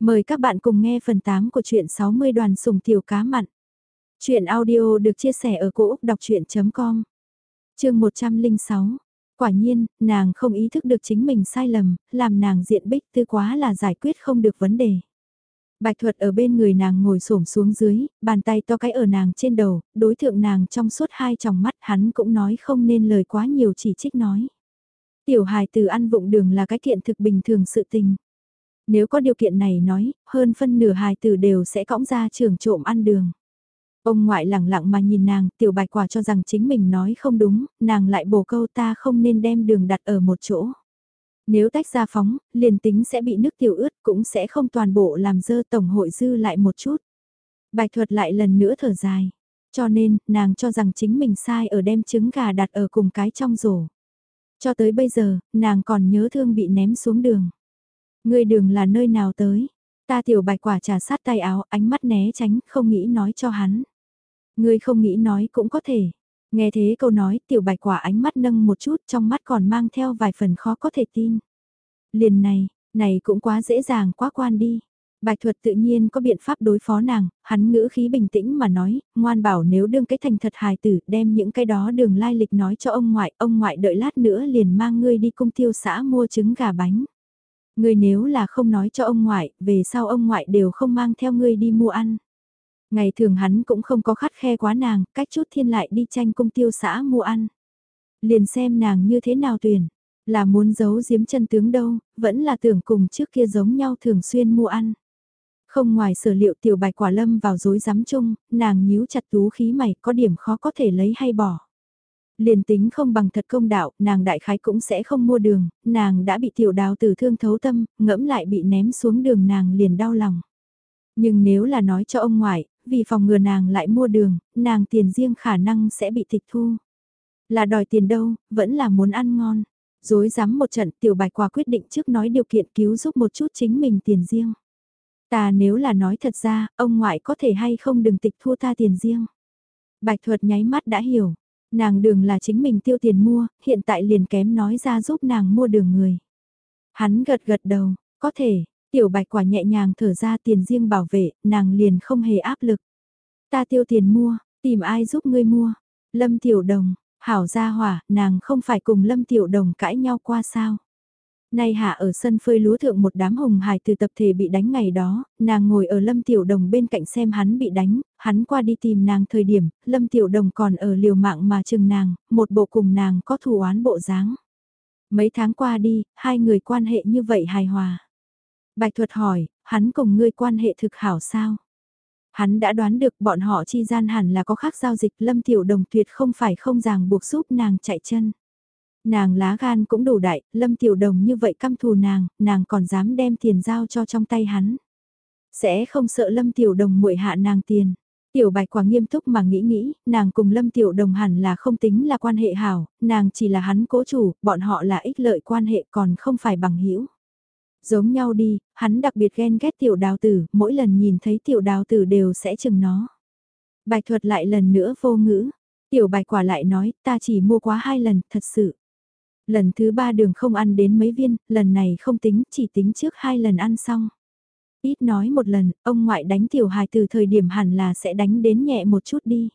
Mời các bạn cùng nghe phần 8 của truyện 60 đoàn sùng tiểu cá mặn. Chuyện audio được chia sẻ ở cỗ đọc chuyện.com Trường 106 Quả nhiên, nàng không ý thức được chính mình sai lầm, làm nàng diện bích tư quá là giải quyết không được vấn đề. Bạch thuật ở bên người nàng ngồi xổm xuống dưới, bàn tay to cái ở nàng trên đầu, đối thượng nàng trong suốt hai tròng mắt hắn cũng nói không nên lời quá nhiều chỉ trích nói. Tiểu hài từ ăn vụng đường là cái kiện thực bình thường sự tình. Nếu có điều kiện này nói, hơn phân nửa hài tử đều sẽ cõng ra trường trộm ăn đường. Ông ngoại lẳng lặng mà nhìn nàng, tiểu bạch quả cho rằng chính mình nói không đúng, nàng lại bổ câu ta không nên đem đường đặt ở một chỗ. Nếu tách ra phóng, liền tính sẽ bị nước tiểu ướt cũng sẽ không toàn bộ làm dơ tổng hội dư lại một chút. Bạch thuật lại lần nữa thở dài. Cho nên, nàng cho rằng chính mình sai ở đem trứng gà đặt ở cùng cái trong rổ. Cho tới bây giờ, nàng còn nhớ thương bị ném xuống đường. Người đường là nơi nào tới? Ta tiểu bạch quả trà sát tay áo, ánh mắt né tránh, không nghĩ nói cho hắn. Người không nghĩ nói cũng có thể. Nghe thế câu nói, tiểu bạch quả ánh mắt nâng một chút, trong mắt còn mang theo vài phần khó có thể tin. Liền này, này cũng quá dễ dàng quá quan đi. Bạch thuật tự nhiên có biện pháp đối phó nàng, hắn ngữ khí bình tĩnh mà nói, ngoan bảo nếu đương cái thành thật hài tử đem những cái đó đường lai lịch nói cho ông ngoại, ông ngoại đợi lát nữa liền mang ngươi đi cung tiêu xã mua trứng gà bánh. Ngươi nếu là không nói cho ông ngoại, về sau ông ngoại đều không mang theo ngươi đi mua ăn. Ngày thường hắn cũng không có khắt khe quá nàng, cách chút thiên lại đi tranh công tiêu xã mua ăn. Liền xem nàng như thế nào tuyển, là muốn giấu giếm chân tướng đâu, vẫn là tưởng cùng trước kia giống nhau thường xuyên mua ăn. Không ngoài sở liệu tiểu bạch quả lâm vào dối rắm chung, nàng nhíu chặt tú khí mày có điểm khó có thể lấy hay bỏ. Liền tính không bằng thật công đạo, nàng đại khái cũng sẽ không mua đường, nàng đã bị tiểu đào tử thương thấu tâm, ngẫm lại bị ném xuống đường nàng liền đau lòng. Nhưng nếu là nói cho ông ngoại, vì phòng ngừa nàng lại mua đường, nàng tiền riêng khả năng sẽ bị tịch thu. Là đòi tiền đâu, vẫn là muốn ăn ngon. Dối dám một trận tiểu bạch quả quyết định trước nói điều kiện cứu giúp một chút chính mình tiền riêng. Ta nếu là nói thật ra, ông ngoại có thể hay không đừng tịch thu ta tiền riêng. Bạch thuật nháy mắt đã hiểu, nàng đường là chính mình tiêu tiền mua, hiện tại liền kém nói ra giúp nàng mua đường người. Hắn gật gật đầu, có thể, tiểu bạch quả nhẹ nhàng thở ra tiền riêng bảo vệ, nàng liền không hề áp lực. Ta tiêu tiền mua, tìm ai giúp ngươi mua. Lâm tiểu đồng, hảo gia hỏa, nàng không phải cùng lâm tiểu đồng cãi nhau qua sao. Nay hạ ở sân phơi lúa thượng một đám hồng hài từ tập thể bị đánh ngày đó, nàng ngồi ở Lâm Tiểu Đồng bên cạnh xem hắn bị đánh, hắn qua đi tìm nàng thời điểm, Lâm Tiểu Đồng còn ở liều mạng mà chừng nàng, một bộ cùng nàng có thù oán bộ dáng. Mấy tháng qua đi, hai người quan hệ như vậy hài hòa. Bạch thuật hỏi, hắn cùng ngươi quan hệ thực hảo sao? Hắn đã đoán được bọn họ chi gian hẳn là có khác giao dịch Lâm Tiểu Đồng tuyệt không phải không ràng buộc giúp nàng chạy chân. Nàng lá gan cũng đủ đại, Lâm Tiểu Đồng như vậy căm thù nàng, nàng còn dám đem tiền giao cho trong tay hắn. Sẽ không sợ Lâm Tiểu Đồng muội hạ nàng tiền. Tiểu bạch quả nghiêm túc mà nghĩ nghĩ, nàng cùng Lâm Tiểu Đồng hẳn là không tính là quan hệ hảo, nàng chỉ là hắn cố chủ, bọn họ là ích lợi quan hệ còn không phải bằng hữu Giống nhau đi, hắn đặc biệt ghen ghét tiểu đào tử, mỗi lần nhìn thấy tiểu đào tử đều sẽ chừng nó. Bạch thuật lại lần nữa vô ngữ, tiểu bạch quả lại nói, ta chỉ mua quá hai lần, thật sự. Lần thứ ba đường không ăn đến mấy viên, lần này không tính, chỉ tính trước hai lần ăn xong. Ít nói một lần, ông ngoại đánh tiểu hài từ thời điểm hẳn là sẽ đánh đến nhẹ một chút đi.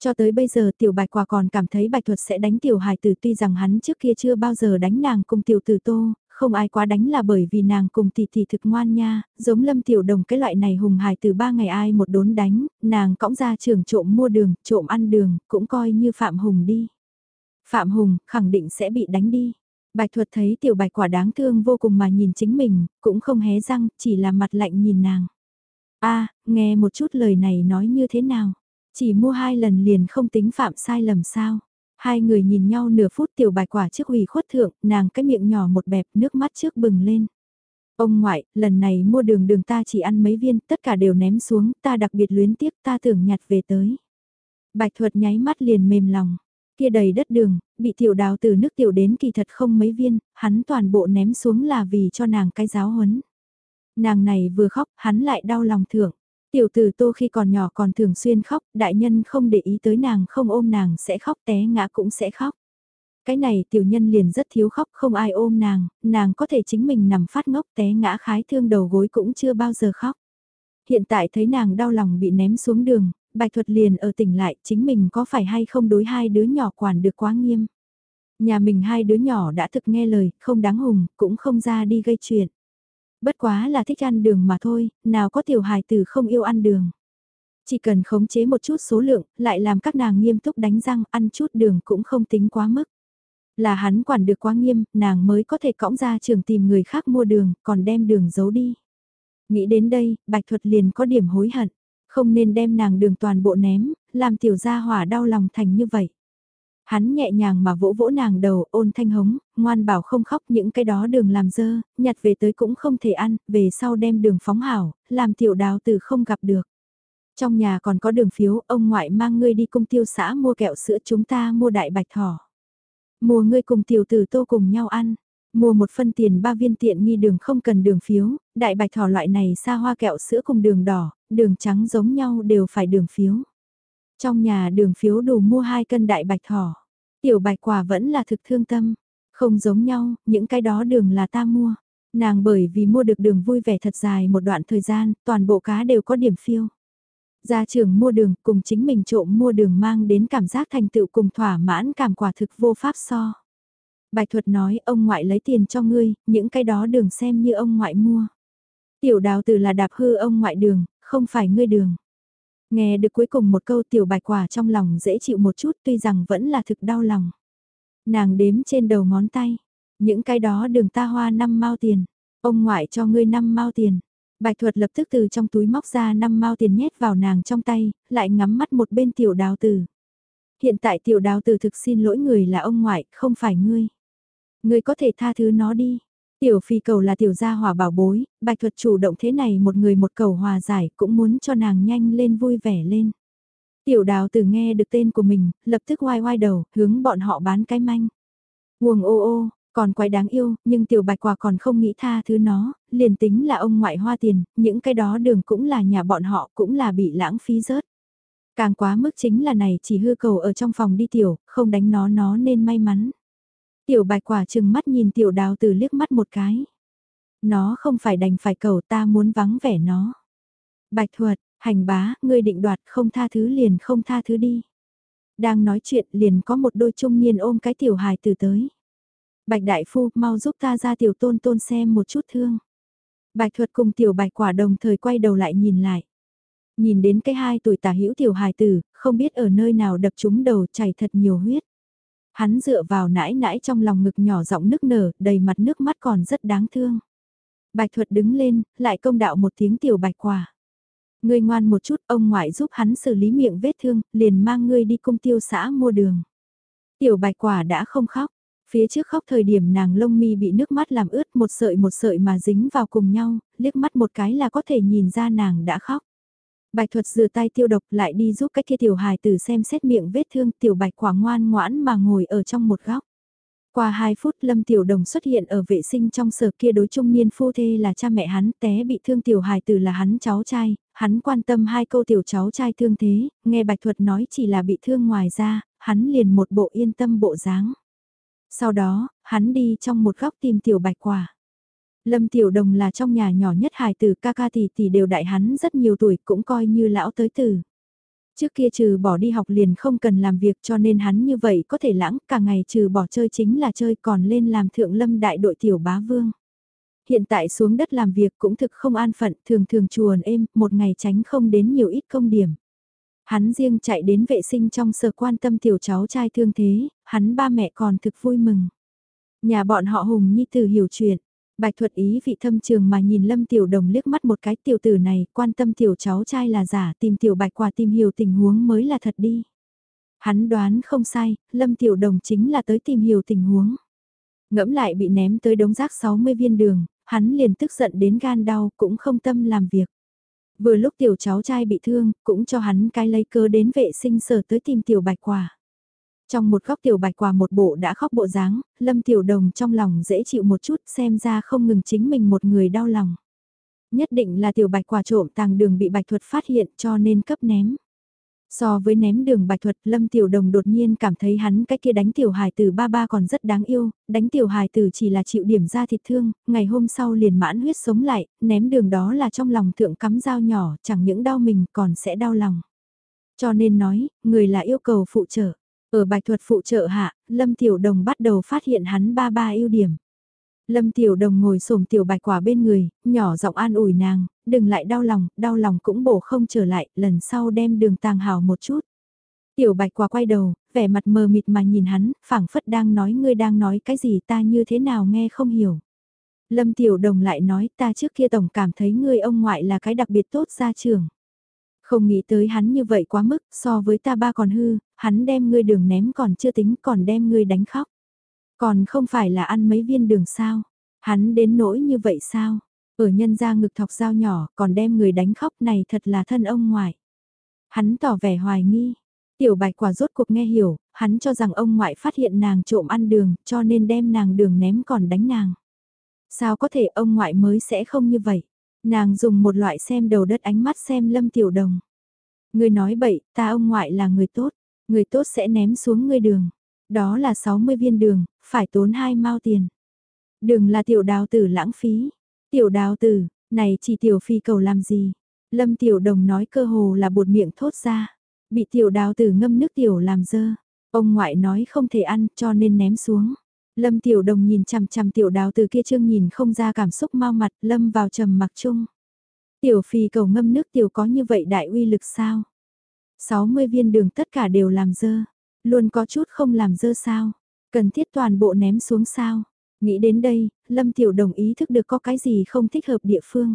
Cho tới bây giờ tiểu bạch quả còn cảm thấy bạch thuật sẽ đánh tiểu hài tử tuy rằng hắn trước kia chưa bao giờ đánh nàng cùng tiểu tử tô, không ai quá đánh là bởi vì nàng cùng tỷ tỷ thực ngoan nha, giống lâm tiểu đồng cái loại này hùng hài từ ba ngày ai một đốn đánh, nàng cõng ra trường trộm mua đường, trộm ăn đường, cũng coi như phạm hùng đi. Phạm Hùng khẳng định sẽ bị đánh đi. Bạch thuật thấy tiểu bạch quả đáng thương vô cùng mà nhìn chính mình, cũng không hé răng, chỉ là mặt lạnh nhìn nàng. a nghe một chút lời này nói như thế nào? Chỉ mua hai lần liền không tính phạm sai lầm sao? Hai người nhìn nhau nửa phút tiểu bạch quả trước ủy khuất thượng, nàng cái miệng nhỏ một bẹp nước mắt trước bừng lên. Ông ngoại, lần này mua đường đường ta chỉ ăn mấy viên, tất cả đều ném xuống, ta đặc biệt luyến tiếc ta tưởng nhặt về tới. Bạch thuật nháy mắt liền mềm lòng. Kia đầy đất đường, bị tiểu đào từ nước tiểu đến kỳ thật không mấy viên, hắn toàn bộ ném xuống là vì cho nàng cái giáo huấn. Nàng này vừa khóc, hắn lại đau lòng thưởng. Tiểu tử tô khi còn nhỏ còn thường xuyên khóc, đại nhân không để ý tới nàng không ôm nàng sẽ khóc té ngã cũng sẽ khóc. Cái này tiểu nhân liền rất thiếu khóc không ai ôm nàng, nàng có thể chính mình nằm phát ngốc té ngã khái thương đầu gối cũng chưa bao giờ khóc. Hiện tại thấy nàng đau lòng bị ném xuống đường, Bạch Thuật liền ở tỉnh lại chính mình có phải hay không đối hai đứa nhỏ quản được quá nghiêm. Nhà mình hai đứa nhỏ đã thực nghe lời, không đáng hùng, cũng không ra đi gây chuyện. Bất quá là thích ăn đường mà thôi, nào có tiểu hài tử không yêu ăn đường. Chỉ cần khống chế một chút số lượng, lại làm các nàng nghiêm túc đánh răng, ăn chút đường cũng không tính quá mức. Là hắn quản được quá nghiêm, nàng mới có thể cõng ra trường tìm người khác mua đường, còn đem đường giấu đi. Nghĩ đến đây, Bạch Thuật liền có điểm hối hận. Không nên đem nàng đường toàn bộ ném, làm tiểu gia hỏa đau lòng thành như vậy. Hắn nhẹ nhàng mà vỗ vỗ nàng đầu ôn thanh hống, ngoan bảo không khóc những cái đó đường làm dơ, nhặt về tới cũng không thể ăn, về sau đem đường phóng hảo, làm tiểu đào từ không gặp được. Trong nhà còn có đường phiếu, ông ngoại mang ngươi đi cung tiêu xã mua kẹo sữa chúng ta mua đại bạch thỏ. Mua ngươi cùng tiểu tử tô cùng nhau ăn. Mua một phân tiền ba viên tiện nghi đường không cần đường phiếu, đại bạch thỏ loại này xa hoa kẹo sữa cùng đường đỏ, đường trắng giống nhau đều phải đường phiếu. Trong nhà đường phiếu đủ mua hai cân đại bạch thỏ. Tiểu bạch quả vẫn là thực thương tâm. Không giống nhau, những cái đó đường là ta mua. Nàng bởi vì mua được đường vui vẻ thật dài một đoạn thời gian, toàn bộ cá đều có điểm phiêu. Gia trưởng mua đường cùng chính mình trộm mua đường mang đến cảm giác thành tựu cùng thỏa mãn cảm quả thực vô pháp so. Bạch thuật nói ông ngoại lấy tiền cho ngươi, những cái đó đường xem như ông ngoại mua. Tiểu đào tử là đạp hư ông ngoại đường, không phải ngươi đường. Nghe được cuối cùng một câu tiểu bạch quả trong lòng dễ chịu một chút tuy rằng vẫn là thực đau lòng. Nàng đếm trên đầu ngón tay, những cái đó đường ta hoa năm mao tiền, ông ngoại cho ngươi năm mao tiền. Bạch thuật lập tức từ trong túi móc ra năm mao tiền nhét vào nàng trong tay, lại ngắm mắt một bên tiểu đào tử. Hiện tại tiểu đào tử thực xin lỗi người là ông ngoại, không phải ngươi. Ngươi có thể tha thứ nó đi. Tiểu phi cầu là tiểu gia hỏa bảo bối, bạch thuật chủ động thế này một người một cầu hòa giải cũng muốn cho nàng nhanh lên vui vẻ lên. Tiểu đào từ nghe được tên của mình, lập tức oai oai đầu, hướng bọn họ bán cái manh. Nguồn ô ô, còn quái đáng yêu, nhưng tiểu bạch quả còn không nghĩ tha thứ nó, liền tính là ông ngoại hoa tiền, những cái đó đường cũng là nhà bọn họ cũng là bị lãng phí rớt. Càng quá mức chính là này chỉ hư cầu ở trong phòng đi tiểu, không đánh nó nó nên may mắn. Tiểu bạch quả chừng mắt nhìn tiểu đào từ liếc mắt một cái. Nó không phải đành phải cầu ta muốn vắng vẻ nó. Bạch thuật, hành bá, ngươi định đoạt không tha thứ liền không tha thứ đi. Đang nói chuyện liền có một đôi trung niên ôm cái tiểu hài từ tới. Bạch đại phu mau giúp ta ra tiểu tôn tôn xem một chút thương. Bạch thuật cùng tiểu bạch quả đồng thời quay đầu lại nhìn lại. Nhìn đến cái hai tuổi tả hữu tiểu hài tử, không biết ở nơi nào đập trúng đầu chảy thật nhiều huyết. Hắn dựa vào nãi nãi trong lòng ngực nhỏ giọng nức nở, đầy mặt nước mắt còn rất đáng thương. Bạch thuật đứng lên, lại công đạo một tiếng tiểu bạch quả. Ngươi ngoan một chút, ông ngoại giúp hắn xử lý miệng vết thương, liền mang ngươi đi cung tiêu xã mua đường. Tiểu bạch quả đã không khóc, phía trước khóc thời điểm nàng lông mi bị nước mắt làm ướt một sợi một sợi mà dính vào cùng nhau, liếc mắt một cái là có thể nhìn ra nàng đã khóc. Bạch thuật rửa tay tiêu độc lại đi giúp cách kia tiểu hài tử xem xét miệng vết thương tiểu bạch quả ngoan ngoãn mà ngồi ở trong một góc. Qua 2 phút Lâm Tiểu Đồng xuất hiện ở vệ sinh trong sở kia đối trung niên phu thê là cha mẹ hắn té bị thương tiểu hài tử là hắn cháu trai, hắn quan tâm hai câu tiểu cháu trai thương thế, nghe Bạch Thuật nói chỉ là bị thương ngoài ra, hắn liền một bộ yên tâm bộ dáng. Sau đó, hắn đi trong một góc tìm tiểu bạch quả. Lâm Tiểu Đồng là trong nhà nhỏ nhất hài tử ca ca tỷ tỷ đều đại hắn rất nhiều tuổi cũng coi như lão tới tử. Trước kia trừ bỏ đi học liền không cần làm việc cho nên hắn như vậy có thể lãng cả ngày trừ bỏ chơi chính là chơi còn lên làm thượng lâm đại đội tiểu bá vương. Hiện tại xuống đất làm việc cũng thực không an phận thường thường chuồn êm một ngày tránh không đến nhiều ít công điểm. Hắn riêng chạy đến vệ sinh trong sở quan tâm tiểu cháu trai thương thế, hắn ba mẹ còn thực vui mừng. Nhà bọn họ hùng nhi tử hiểu chuyện, Bạch thuật ý vị thâm trường mà nhìn Lâm Tiểu Đồng liếc mắt một cái tiểu tử này, quan tâm tiểu cháu trai là giả, tìm tiểu bạch quả tìm hiểu tình huống mới là thật đi. Hắn đoán không sai, Lâm Tiểu Đồng chính là tới tìm hiểu tình huống. Ngẫm lại bị ném tới đống rác 60 viên đường, hắn liền tức giận đến gan đau, cũng không tâm làm việc. Vừa lúc tiểu cháu trai bị thương, cũng cho hắn cái lấy cớ đến vệ sinh sở tới tìm tiểu bạch quả. Trong một góc tiểu bạch quả một bộ đã khóc bộ dáng, lâm tiểu đồng trong lòng dễ chịu một chút xem ra không ngừng chính mình một người đau lòng. Nhất định là tiểu bạch quả trộm tàng đường bị bạch thuật phát hiện cho nên cấp ném. So với ném đường bạch thuật, Lâm Tiểu Đồng đột nhiên cảm thấy hắn cái kia đánh tiểu hài tử ba ba còn rất đáng yêu, đánh tiểu hài tử chỉ là chịu điểm ra thịt thương, ngày hôm sau liền mãn huyết sống lại, ném đường đó là trong lòng thượng cắm dao nhỏ, chẳng những đau mình còn sẽ đau lòng. Cho nên nói, người là yêu cầu phụ trợ. Ở bạch thuật phụ trợ hạ, Lâm Tiểu Đồng bắt đầu phát hiện hắn ba ba ưu điểm. Lâm Tiểu Đồng ngồi xổm tiểu bạch quả bên người, nhỏ giọng an ủi nàng, đừng lại đau lòng, đau lòng cũng bổ không trở lại, lần sau đem đường tàng hào một chút. Tiểu bạch quả quay đầu, vẻ mặt mờ mịt mà nhìn hắn, phảng phất đang nói ngươi đang nói cái gì ta như thế nào nghe không hiểu. Lâm Tiểu Đồng lại nói ta trước kia tổng cảm thấy ngươi ông ngoại là cái đặc biệt tốt gia trưởng không nghĩ tới hắn như vậy quá mức, so với ta ba còn hư, hắn đem ngươi đường ném còn chưa tính còn đem ngươi đánh khóc. Còn không phải là ăn mấy viên đường sao? Hắn đến nỗi như vậy sao? Ở nhân ra ngực thọc dao nhỏ còn đem người đánh khóc này thật là thân ông ngoại. Hắn tỏ vẻ hoài nghi. Tiểu bạch quả rốt cuộc nghe hiểu, hắn cho rằng ông ngoại phát hiện nàng trộm ăn đường cho nên đem nàng đường ném còn đánh nàng. Sao có thể ông ngoại mới sẽ không như vậy? Nàng dùng một loại xem đầu đất ánh mắt xem lâm tiểu đồng. Người nói bậy, ta ông ngoại là người tốt, người tốt sẽ ném xuống người đường. Đó là 60 viên đường, phải tốn hai mao tiền. Đường là tiểu đào tử lãng phí. Tiểu đào tử, này chỉ tiểu phi cầu làm gì? Lâm tiểu đồng nói cơ hồ là bột miệng thốt ra. Bị tiểu đào tử ngâm nước tiểu làm dơ. Ông ngoại nói không thể ăn cho nên ném xuống. Lâm tiểu đồng nhìn chằm chằm tiểu đào từ kia trương nhìn không ra cảm xúc mau mặt lâm vào trầm mặc chung. Tiểu phi cầu ngâm nước tiểu có như vậy đại uy lực sao? 60 viên đường tất cả đều làm dơ. Luôn có chút không làm dơ sao? Cần thiết toàn bộ ném xuống sao? Nghĩ đến đây, Lâm Tiểu Đồng ý thức được có cái gì không thích hợp địa phương.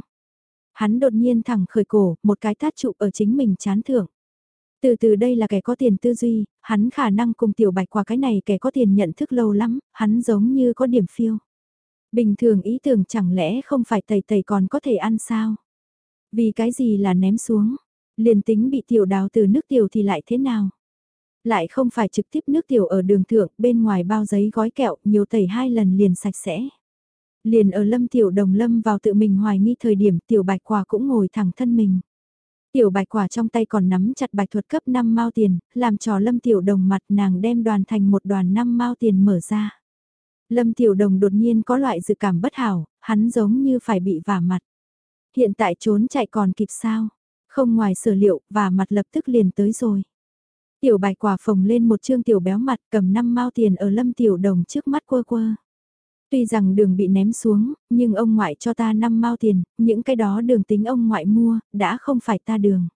Hắn đột nhiên thẳng khởi cổ, một cái tát trụ ở chính mình chán thưởng. Từ từ đây là kẻ có tiền tư duy, hắn khả năng cùng tiểu bạch qua cái này kẻ có tiền nhận thức lâu lắm, hắn giống như có điểm phiêu. Bình thường ý tưởng chẳng lẽ không phải tẩy tẩy còn có thể ăn sao? Vì cái gì là ném xuống? Liền tính bị tiểu đào từ nước tiểu thì lại thế nào? Lại không phải trực tiếp nước tiểu ở đường thượng, bên ngoài bao giấy gói kẹo, nhiều tẩy hai lần liền sạch sẽ. Liền ở lâm tiểu đồng lâm vào tự mình hoài nghi thời điểm tiểu bạch quả cũng ngồi thẳng thân mình. Tiểu bạch quả trong tay còn nắm chặt bạch thuật cấp 5 mao tiền, làm trò lâm tiểu đồng mặt nàng đem đoàn thành một đoàn 5 mao tiền mở ra. Lâm tiểu đồng đột nhiên có loại dự cảm bất hảo, hắn giống như phải bị vả mặt. Hiện tại trốn chạy còn kịp sao? Không ngoài sở liệu, vả mặt lập tức liền tới rồi. Tiểu bạch quả phồng lên một trương tiểu béo mặt cầm năm mao tiền ở lâm tiểu đồng trước mắt quơ quơ. Tuy rằng đường bị ném xuống, nhưng ông ngoại cho ta năm mao tiền, những cái đó đường tính ông ngoại mua, đã không phải ta đường.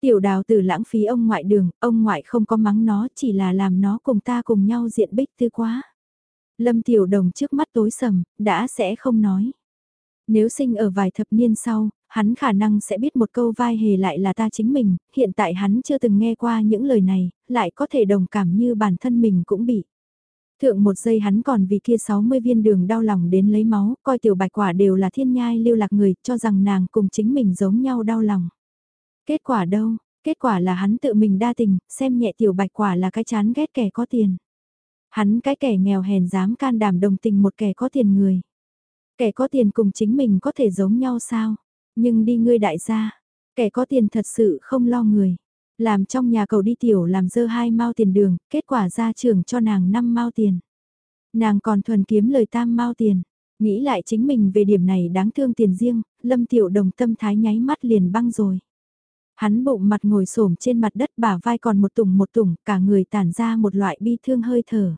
Tiểu đào tử lãng phí ông ngoại đường, ông ngoại không có mắng nó chỉ là làm nó cùng ta cùng nhau diện bích tư quá. Lâm tiểu đồng trước mắt tối sầm, đã sẽ không nói. Nếu sinh ở vài thập niên sau, hắn khả năng sẽ biết một câu vai hề lại là ta chính mình, hiện tại hắn chưa từng nghe qua những lời này, lại có thể đồng cảm như bản thân mình cũng bị. Thượng một giây hắn còn vì kia 60 viên đường đau lòng đến lấy máu, coi tiểu bạch quả đều là thiên nhai lưu lạc người, cho rằng nàng cùng chính mình giống nhau đau lòng. Kết quả đâu, kết quả là hắn tự mình đa tình, xem nhẹ tiểu bạch quả là cái chán ghét kẻ có tiền. Hắn cái kẻ nghèo hèn dám can đảm đồng tình một kẻ có tiền người. Kẻ có tiền cùng chính mình có thể giống nhau sao? Nhưng đi ngươi đại gia, kẻ có tiền thật sự không lo người. Làm trong nhà cậu đi tiểu làm dơ hai mao tiền đường, kết quả ra trường cho nàng năm mao tiền. Nàng còn thuần kiếm lời tam mao tiền. Nghĩ lại chính mình về điểm này đáng thương tiền riêng, lâm tiểu đồng tâm thái nháy mắt liền băng rồi. Hắn bụng mặt ngồi xổm trên mặt đất bả vai còn một tùng một tùng, cả người tản ra một loại bi thương hơi thở.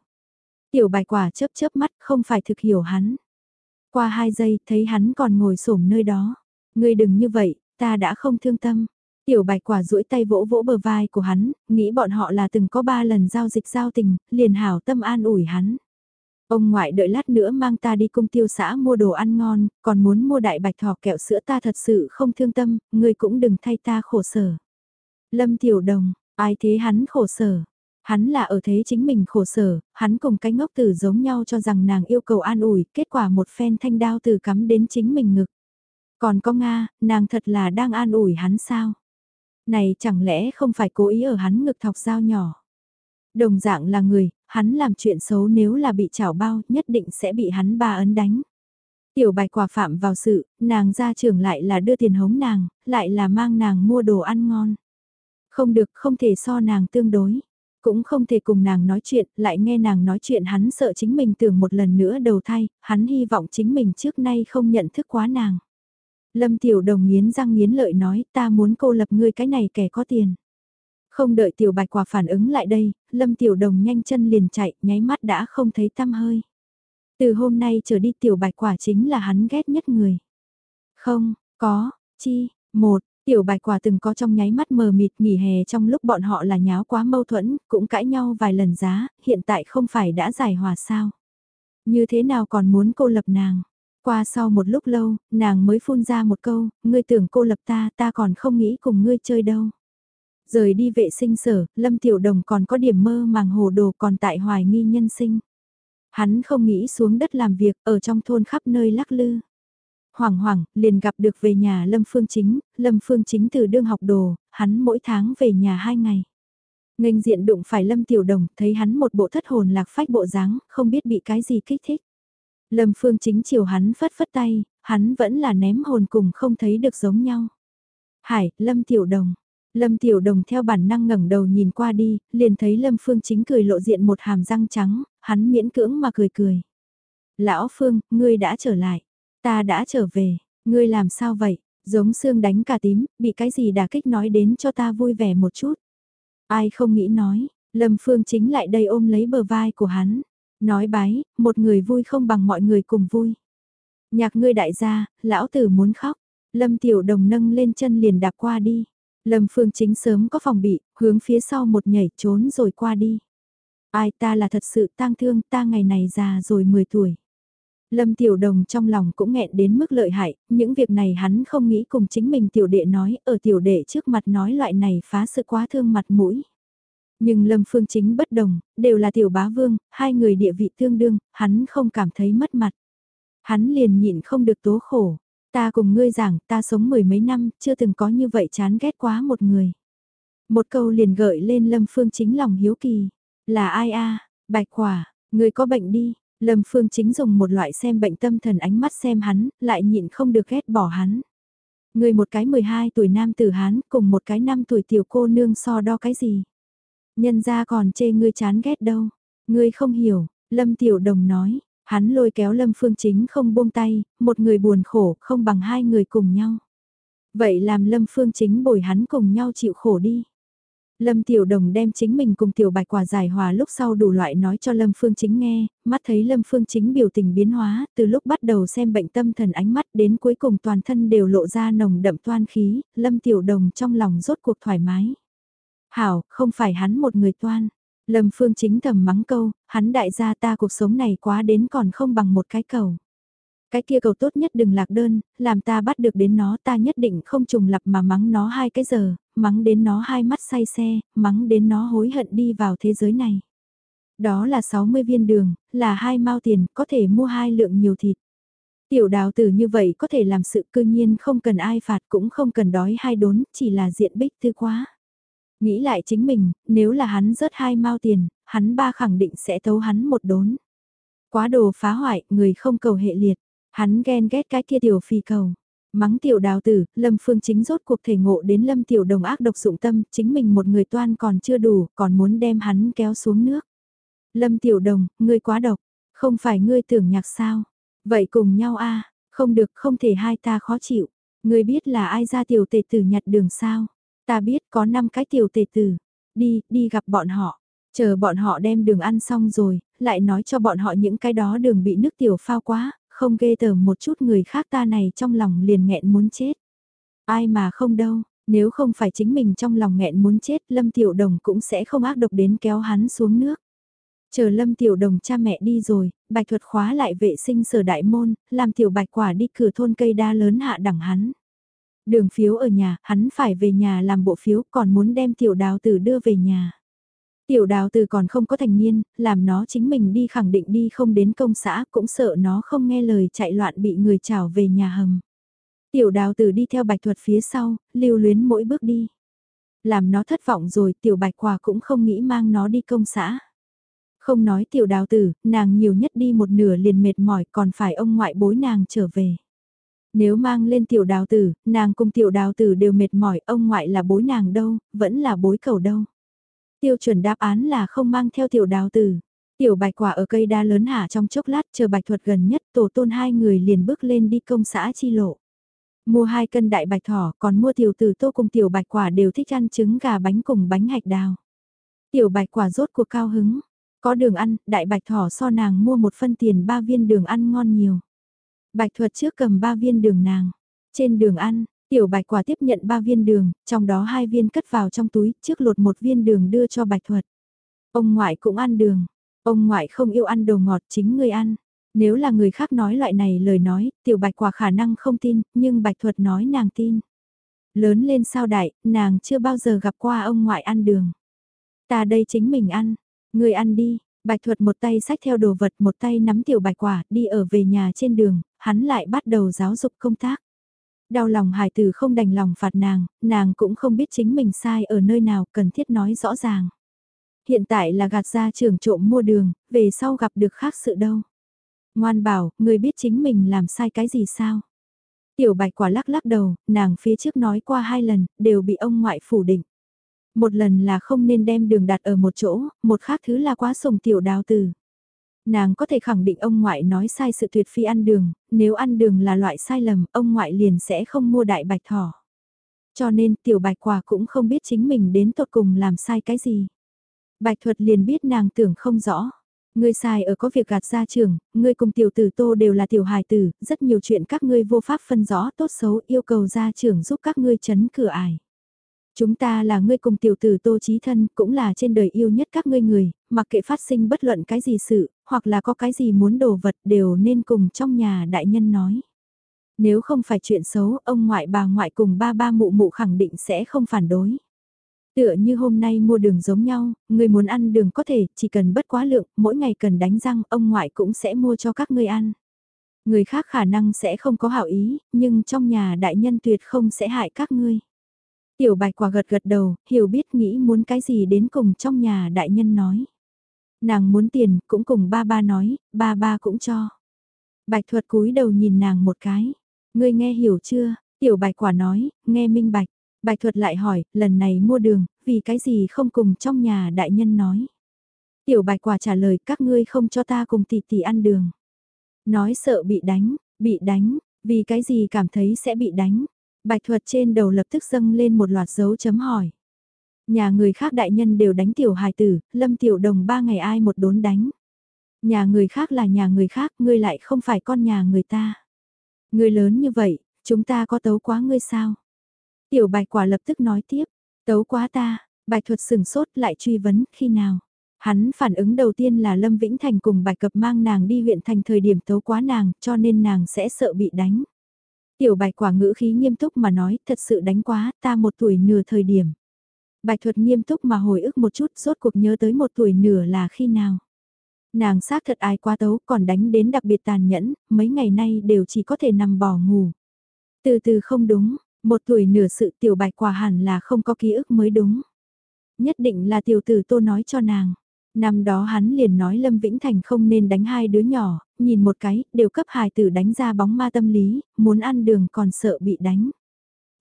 Tiểu bài quả chớp chớp mắt không phải thực hiểu hắn. Qua hai giây thấy hắn còn ngồi xổm nơi đó. Ngươi đừng như vậy, ta đã không thương tâm. Tiểu bạch quả duỗi tay vỗ vỗ bờ vai của hắn, nghĩ bọn họ là từng có ba lần giao dịch giao tình, liền hảo tâm an ủi hắn. Ông ngoại đợi lát nữa mang ta đi cung tiêu xã mua đồ ăn ngon, còn muốn mua đại bạch thỏ kẹo sữa ta thật sự không thương tâm, ngươi cũng đừng thay ta khổ sở. Lâm Tiểu Đồng, ai thế hắn khổ sở? Hắn là ở thế chính mình khổ sở, hắn cùng cái ngốc tử giống nhau cho rằng nàng yêu cầu an ủi, kết quả một phen thanh đao từ cắm đến chính mình ngực. Còn có Nga, nàng thật là đang an ủi hắn sao? Này chẳng lẽ không phải cố ý ở hắn ngực thọc dao nhỏ? Đồng dạng là người, hắn làm chuyện xấu nếu là bị chảo bao nhất định sẽ bị hắn ba ấn đánh. Tiểu bạch quả phạm vào sự, nàng ra trường lại là đưa tiền hống nàng, lại là mang nàng mua đồ ăn ngon. Không được, không thể so nàng tương đối. Cũng không thể cùng nàng nói chuyện, lại nghe nàng nói chuyện hắn sợ chính mình tưởng một lần nữa đầu thai, hắn hy vọng chính mình trước nay không nhận thức quá nàng. Lâm Tiểu Đồng nghiến răng nghiến lợi nói ta muốn cô lập ngươi cái này kẻ có tiền. Không đợi Tiểu Bạch Quả phản ứng lại đây, Lâm Tiểu Đồng nhanh chân liền chạy, nháy mắt đã không thấy tăm hơi. Từ hôm nay trở đi Tiểu Bạch Quả chính là hắn ghét nhất người. Không, có, chi, một, Tiểu Bạch Quả từng có trong nháy mắt mờ mịt nghỉ hè trong lúc bọn họ là nháo quá mâu thuẫn, cũng cãi nhau vài lần giá, hiện tại không phải đã giải hòa sao. Như thế nào còn muốn cô lập nàng? Qua sau một lúc lâu, nàng mới phun ra một câu, ngươi tưởng cô lập ta, ta còn không nghĩ cùng ngươi chơi đâu. Rời đi vệ sinh sở, Lâm Tiểu Đồng còn có điểm mơ màng hồ đồ còn tại hoài nghi nhân sinh. Hắn không nghĩ xuống đất làm việc ở trong thôn khắp nơi lắc lư. Hoảng hoảng, liền gặp được về nhà Lâm Phương Chính, Lâm Phương Chính từ đương học đồ, hắn mỗi tháng về nhà hai ngày. Ngành diện đụng phải Lâm Tiểu Đồng, thấy hắn một bộ thất hồn lạc phách bộ dáng, không biết bị cái gì kích thích. Lâm Phương Chính chiều hắn phất phất tay, hắn vẫn là ném hồn cùng không thấy được giống nhau. Hải, Lâm Tiểu Đồng. Lâm Tiểu Đồng theo bản năng ngẩng đầu nhìn qua đi, liền thấy Lâm Phương Chính cười lộ diện một hàm răng trắng, hắn miễn cưỡng mà cười cười. Lão Phương, ngươi đã trở lại. Ta đã trở về, ngươi làm sao vậy? Giống xương đánh cả tím, bị cái gì đả kích nói đến cho ta vui vẻ một chút. Ai không nghĩ nói, Lâm Phương chính lại đây ôm lấy bờ vai của hắn. Nói bái, một người vui không bằng mọi người cùng vui. Nhạc ngươi đại gia, lão tử muốn khóc. Lâm Tiểu Đồng nâng lên chân liền đạp qua đi. Lâm Phương chính sớm có phòng bị, hướng phía sau một nhảy trốn rồi qua đi. Ai ta là thật sự tang thương, ta ngày này già rồi 10 tuổi. Lâm Tiểu Đồng trong lòng cũng nghẹn đến mức lợi hại, những việc này hắn không nghĩ cùng chính mình tiểu đệ nói, ở tiểu đệ trước mặt nói loại này phá sự quá thương mặt mũi. Nhưng Lâm Phương Chính bất đồng, đều là tiểu bá vương, hai người địa vị tương đương, hắn không cảm thấy mất mặt. Hắn liền nhịn không được tố khổ. Ta cùng ngươi giảng, ta sống mười mấy năm, chưa từng có như vậy chán ghét quá một người. Một câu liền gợi lên Lâm Phương Chính lòng hiếu kỳ. Là ai a Bạch quả, ngươi có bệnh đi. Lâm Phương Chính dùng một loại xem bệnh tâm thần ánh mắt xem hắn, lại nhịn không được ghét bỏ hắn. Người một cái 12 tuổi nam tử hán cùng một cái năm tuổi tiểu cô nương so đo cái gì. Nhân ra còn chê ngươi chán ghét đâu. Ngươi không hiểu, Lâm Tiểu Đồng nói, hắn lôi kéo Lâm Phương Chính không buông tay, một người buồn khổ không bằng hai người cùng nhau. Vậy làm Lâm Phương Chính bồi hắn cùng nhau chịu khổ đi. Lâm Tiểu Đồng đem chính mình cùng Tiểu Bạch Quả giải hòa lúc sau đủ loại nói cho Lâm Phương Chính nghe, mắt thấy Lâm Phương Chính biểu tình biến hóa, từ lúc bắt đầu xem bệnh tâm thần ánh mắt đến cuối cùng toàn thân đều lộ ra nồng đậm toan khí, Lâm Tiểu Đồng trong lòng rốt cuộc thoải mái. Hảo, không phải hắn một người toan. Lâm Phương chính thầm mắng câu, hắn đại gia ta cuộc sống này quá đến còn không bằng một cái cầu. Cái kia cầu tốt nhất đừng lạc đơn, làm ta bắt được đến nó ta nhất định không trùng lập mà mắng nó hai cái giờ, mắng đến nó hai mắt say xe, mắng đến nó hối hận đi vào thế giới này. Đó là 60 viên đường, là hai mao tiền, có thể mua hai lượng nhiều thịt. Tiểu đào tử như vậy có thể làm sự cư nhiên không cần ai phạt cũng không cần đói hai đốn, chỉ là diện bích tư quá. Nghĩ lại chính mình, nếu là hắn rớt hai mao tiền, hắn ba khẳng định sẽ tấu hắn một đốn. Quá đồ phá hoại, người không cầu hệ liệt. Hắn ghen ghét cái kia tiểu phi cầu. Mắng tiểu đào tử, Lâm Phương chính rốt cuộc thể ngộ đến Lâm tiểu đồng ác độc dụng tâm, chính mình một người toan còn chưa đủ, còn muốn đem hắn kéo xuống nước. Lâm tiểu đồng, ngươi quá độc, không phải ngươi tưởng nhạc sao. Vậy cùng nhau a không được không thể hai ta khó chịu. Ngươi biết là ai ra tiểu tệ tử nhặt đường sao. Ta biết có 5 cái tiểu tề tử. Đi, đi gặp bọn họ. Chờ bọn họ đem đường ăn xong rồi, lại nói cho bọn họ những cái đó đường bị nước tiểu phao quá, không ghê tởm một chút người khác ta này trong lòng liền nghẹn muốn chết. Ai mà không đâu, nếu không phải chính mình trong lòng nghẹn muốn chết Lâm Tiểu Đồng cũng sẽ không ác độc đến kéo hắn xuống nước. Chờ Lâm Tiểu Đồng cha mẹ đi rồi, Bạch Thuật khóa lại vệ sinh sở đại môn, làm Tiểu Bạch quả đi cửa thôn cây đa lớn hạ đẳng hắn. Đường phiếu ở nhà, hắn phải về nhà làm bộ phiếu còn muốn đem tiểu đào tử đưa về nhà. Tiểu đào tử còn không có thành niên, làm nó chính mình đi khẳng định đi không đến công xã cũng sợ nó không nghe lời chạy loạn bị người chào về nhà hầm. Tiểu đào tử đi theo bạch thuật phía sau, lưu luyến mỗi bước đi. Làm nó thất vọng rồi tiểu bạch quả cũng không nghĩ mang nó đi công xã. Không nói tiểu đào tử, nàng nhiều nhất đi một nửa liền mệt mỏi còn phải ông ngoại bối nàng trở về. Nếu mang lên tiểu đào tử, nàng cùng tiểu đào tử đều mệt mỏi, ông ngoại là bối nàng đâu, vẫn là bối cầu đâu. Tiêu chuẩn đáp án là không mang theo tiểu đào tử. Tiểu bạch quả ở cây đa lớn hạ trong chốc lát chờ bạch thuật gần nhất tổ tôn hai người liền bước lên đi công xã chi lộ. Mua hai cân đại bạch thỏ còn mua tiểu tử tô cùng tiểu bạch quả đều thích ăn trứng gà bánh cùng bánh hạch đào. Tiểu bạch quả rốt cuộc cao hứng. Có đường ăn, đại bạch thỏ so nàng mua một phân tiền ba viên đường ăn ngon nhiều. Bạch thuật trước cầm ba viên đường nàng. Trên đường ăn, tiểu bạch quả tiếp nhận ba viên đường, trong đó hai viên cất vào trong túi, trước lột một viên đường đưa cho bạch thuật. Ông ngoại cũng ăn đường. Ông ngoại không yêu ăn đồ ngọt chính người ăn. Nếu là người khác nói loại này lời nói, tiểu bạch quả khả năng không tin, nhưng bạch thuật nói nàng tin. Lớn lên sao đại, nàng chưa bao giờ gặp qua ông ngoại ăn đường. Ta đây chính mình ăn, người ăn đi, bạch thuật một tay xách theo đồ vật một tay nắm tiểu bạch quả đi ở về nhà trên đường, hắn lại bắt đầu giáo dục công tác. Đau lòng hải tử không đành lòng phạt nàng, nàng cũng không biết chính mình sai ở nơi nào cần thiết nói rõ ràng. Hiện tại là gạt ra trưởng trộm mua đường, về sau gặp được khác sự đâu. Ngoan bảo, người biết chính mình làm sai cái gì sao? Tiểu bạch quả lắc lắc đầu, nàng phía trước nói qua hai lần, đều bị ông ngoại phủ định. Một lần là không nên đem đường đặt ở một chỗ, một khác thứ là quá sùng tiểu đào từ. Nàng có thể khẳng định ông ngoại nói sai sự tuyệt phi ăn đường, nếu ăn đường là loại sai lầm, ông ngoại liền sẽ không mua đại bạch thỏ. Cho nên tiểu bạch quả cũng không biết chính mình đến tột cùng làm sai cái gì. Bạch thuật liền biết nàng tưởng không rõ. Ngươi sai ở có việc gạt ra trường, ngươi cùng tiểu tử tô đều là tiểu hài tử, rất nhiều chuyện các ngươi vô pháp phân rõ tốt xấu yêu cầu gia trưởng giúp các ngươi chấn cửa ải. Chúng ta là ngươi cùng tiểu tử tô trí thân, cũng là trên đời yêu nhất các ngươi người, mặc kệ phát sinh bất luận cái gì sự, hoặc là có cái gì muốn đồ vật đều nên cùng trong nhà đại nhân nói. Nếu không phải chuyện xấu, ông ngoại bà ngoại cùng ba ba mụ mụ khẳng định sẽ không phản đối. Tựa như hôm nay mua đường giống nhau, người muốn ăn đường có thể, chỉ cần bất quá lượng, mỗi ngày cần đánh răng, ông ngoại cũng sẽ mua cho các ngươi ăn. Người khác khả năng sẽ không có hảo ý, nhưng trong nhà đại nhân tuyệt không sẽ hại các ngươi. Tiểu bạch quả gật gật đầu, hiểu biết nghĩ muốn cái gì đến cùng trong nhà đại nhân nói. Nàng muốn tiền, cũng cùng ba ba nói, ba ba cũng cho. Bạch thuật cúi đầu nhìn nàng một cái. Ngươi nghe hiểu chưa? Tiểu bạch quả nói, nghe minh bạch. Bạch thuật lại hỏi, lần này mua đường, vì cái gì không cùng trong nhà đại nhân nói. Tiểu bạch quả trả lời các ngươi không cho ta cùng tỷ tỷ ăn đường. Nói sợ bị đánh, bị đánh, vì cái gì cảm thấy sẽ bị đánh. Bạch thuật trên đầu lập tức dâng lên một loạt dấu chấm hỏi. Nhà người khác đại nhân đều đánh tiểu hài tử, lâm tiểu đồng ba ngày ai một đốn đánh. Nhà người khác là nhà người khác, ngươi lại không phải con nhà người ta. Ngươi lớn như vậy, chúng ta có tấu quá ngươi sao? Tiểu bạch quả lập tức nói tiếp, tấu quá ta, bạch thuật sừng sốt lại truy vấn, khi nào? Hắn phản ứng đầu tiên là Lâm Vĩnh Thành cùng bạch cập mang nàng đi huyện thành thời điểm tấu quá nàng, cho nên nàng sẽ sợ bị đánh. Tiểu bạch quả ngữ khí nghiêm túc mà nói, thật sự đánh quá, ta một tuổi nửa thời điểm. Bạch thuật nghiêm túc mà hồi ức một chút, rốt cuộc nhớ tới một tuổi nửa là khi nào. Nàng xác thật ai quá tấu, còn đánh đến đặc biệt tàn nhẫn, mấy ngày nay đều chỉ có thể nằm bò ngủ. Từ từ không đúng, một tuổi nửa sự tiểu bạch quả hẳn là không có ký ức mới đúng. Nhất định là tiểu tử tô nói cho nàng. Năm đó hắn liền nói Lâm Vĩnh Thành không nên đánh hai đứa nhỏ, nhìn một cái, đều cấp hài tử đánh ra bóng ma tâm lý, muốn ăn đường còn sợ bị đánh.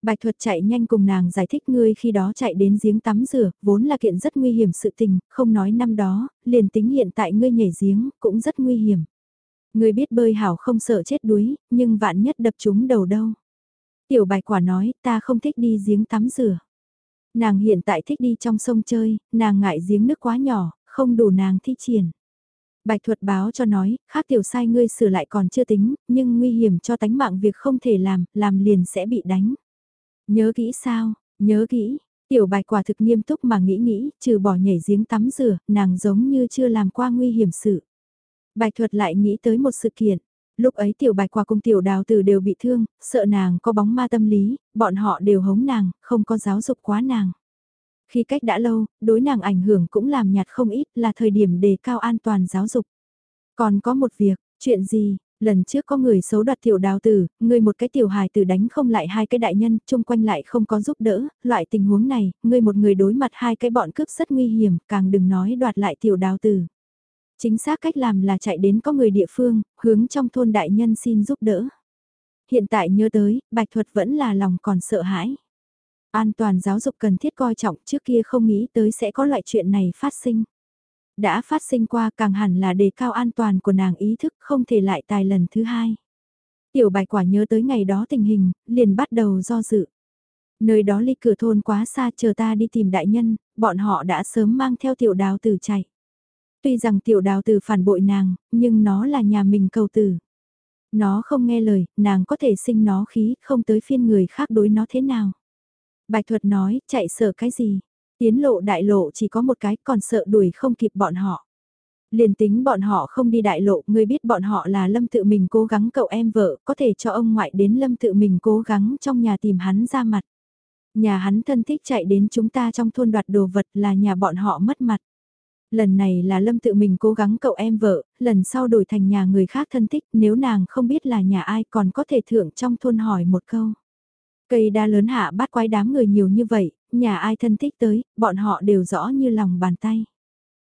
Bạch thuật chạy nhanh cùng nàng giải thích ngươi khi đó chạy đến giếng tắm rửa, vốn là kiện rất nguy hiểm sự tình, không nói năm đó, liền tính hiện tại ngươi nhảy giếng, cũng rất nguy hiểm. Ngươi biết bơi hảo không sợ chết đuối, nhưng vạn nhất đập chúng đầu đâu. Tiểu bạch quả nói, ta không thích đi giếng tắm rửa. Nàng hiện tại thích đi trong sông chơi, nàng ngại giếng nước quá nhỏ, không đủ nàng thi triển. Bạch thuật báo cho nói, khác tiểu sai ngươi sửa lại còn chưa tính, nhưng nguy hiểm cho tánh mạng việc không thể làm, làm liền sẽ bị đánh. Nhớ kỹ sao, nhớ kỹ, tiểu bạch quả thực nghiêm túc mà nghĩ nghĩ, trừ bỏ nhảy giếng tắm rửa, nàng giống như chưa làm qua nguy hiểm sự. Bạch thuật lại nghĩ tới một sự kiện, lúc ấy tiểu bạch quả cùng tiểu đào tử đều bị thương, sợ nàng có bóng ma tâm lý, bọn họ đều hống nàng, không có giáo dục quá nàng. Khi cách đã lâu, đối nàng ảnh hưởng cũng làm nhạt không ít là thời điểm đề cao an toàn giáo dục. Còn có một việc, chuyện gì, lần trước có người xấu đoạt tiểu đào tử, ngươi một cái tiểu hài tử đánh không lại hai cái đại nhân, chung quanh lại không có giúp đỡ, loại tình huống này, ngươi một người đối mặt hai cái bọn cướp rất nguy hiểm, càng đừng nói đoạt lại tiểu đào tử. Chính xác cách làm là chạy đến có người địa phương, hướng trong thôn đại nhân xin giúp đỡ. hiện tại nhớ tới, bạch thuật vẫn là lòng còn sợ hãi. An toàn giáo dục cần thiết coi trọng trước kia không nghĩ tới sẽ có loại chuyện này phát sinh. Đã phát sinh qua càng hẳn là đề cao an toàn của nàng ý thức không thể lại tài lần thứ hai. Tiểu bạch quả nhớ tới ngày đó tình hình, liền bắt đầu do dự. Nơi đó ly cửa thôn quá xa chờ ta đi tìm đại nhân, bọn họ đã sớm mang theo tiểu đào tử chạy. Tuy rằng tiểu đào tử phản bội nàng, nhưng nó là nhà mình cầu tử. Nó không nghe lời, nàng có thể sinh nó khí, không tới phiên người khác đối nó thế nào. Bạch thuật nói, chạy sợ cái gì? Tiến lộ đại lộ chỉ có một cái, còn sợ đuổi không kịp bọn họ. Liền tính bọn họ không đi đại lộ, người biết bọn họ là Lâm tự mình cố gắng cậu em vợ, có thể cho ông ngoại đến Lâm tự mình cố gắng trong nhà tìm hắn ra mặt. Nhà hắn thân thích chạy đến chúng ta trong thôn đoạt đồ vật là nhà bọn họ mất mặt. Lần này là Lâm tự mình cố gắng cậu em vợ, lần sau đổi thành nhà người khác thân thích, nếu nàng không biết là nhà ai còn có thể thưởng trong thôn hỏi một câu. Cây đa lớn hạ bắt quái đám người nhiều như vậy, nhà ai thân thích tới, bọn họ đều rõ như lòng bàn tay.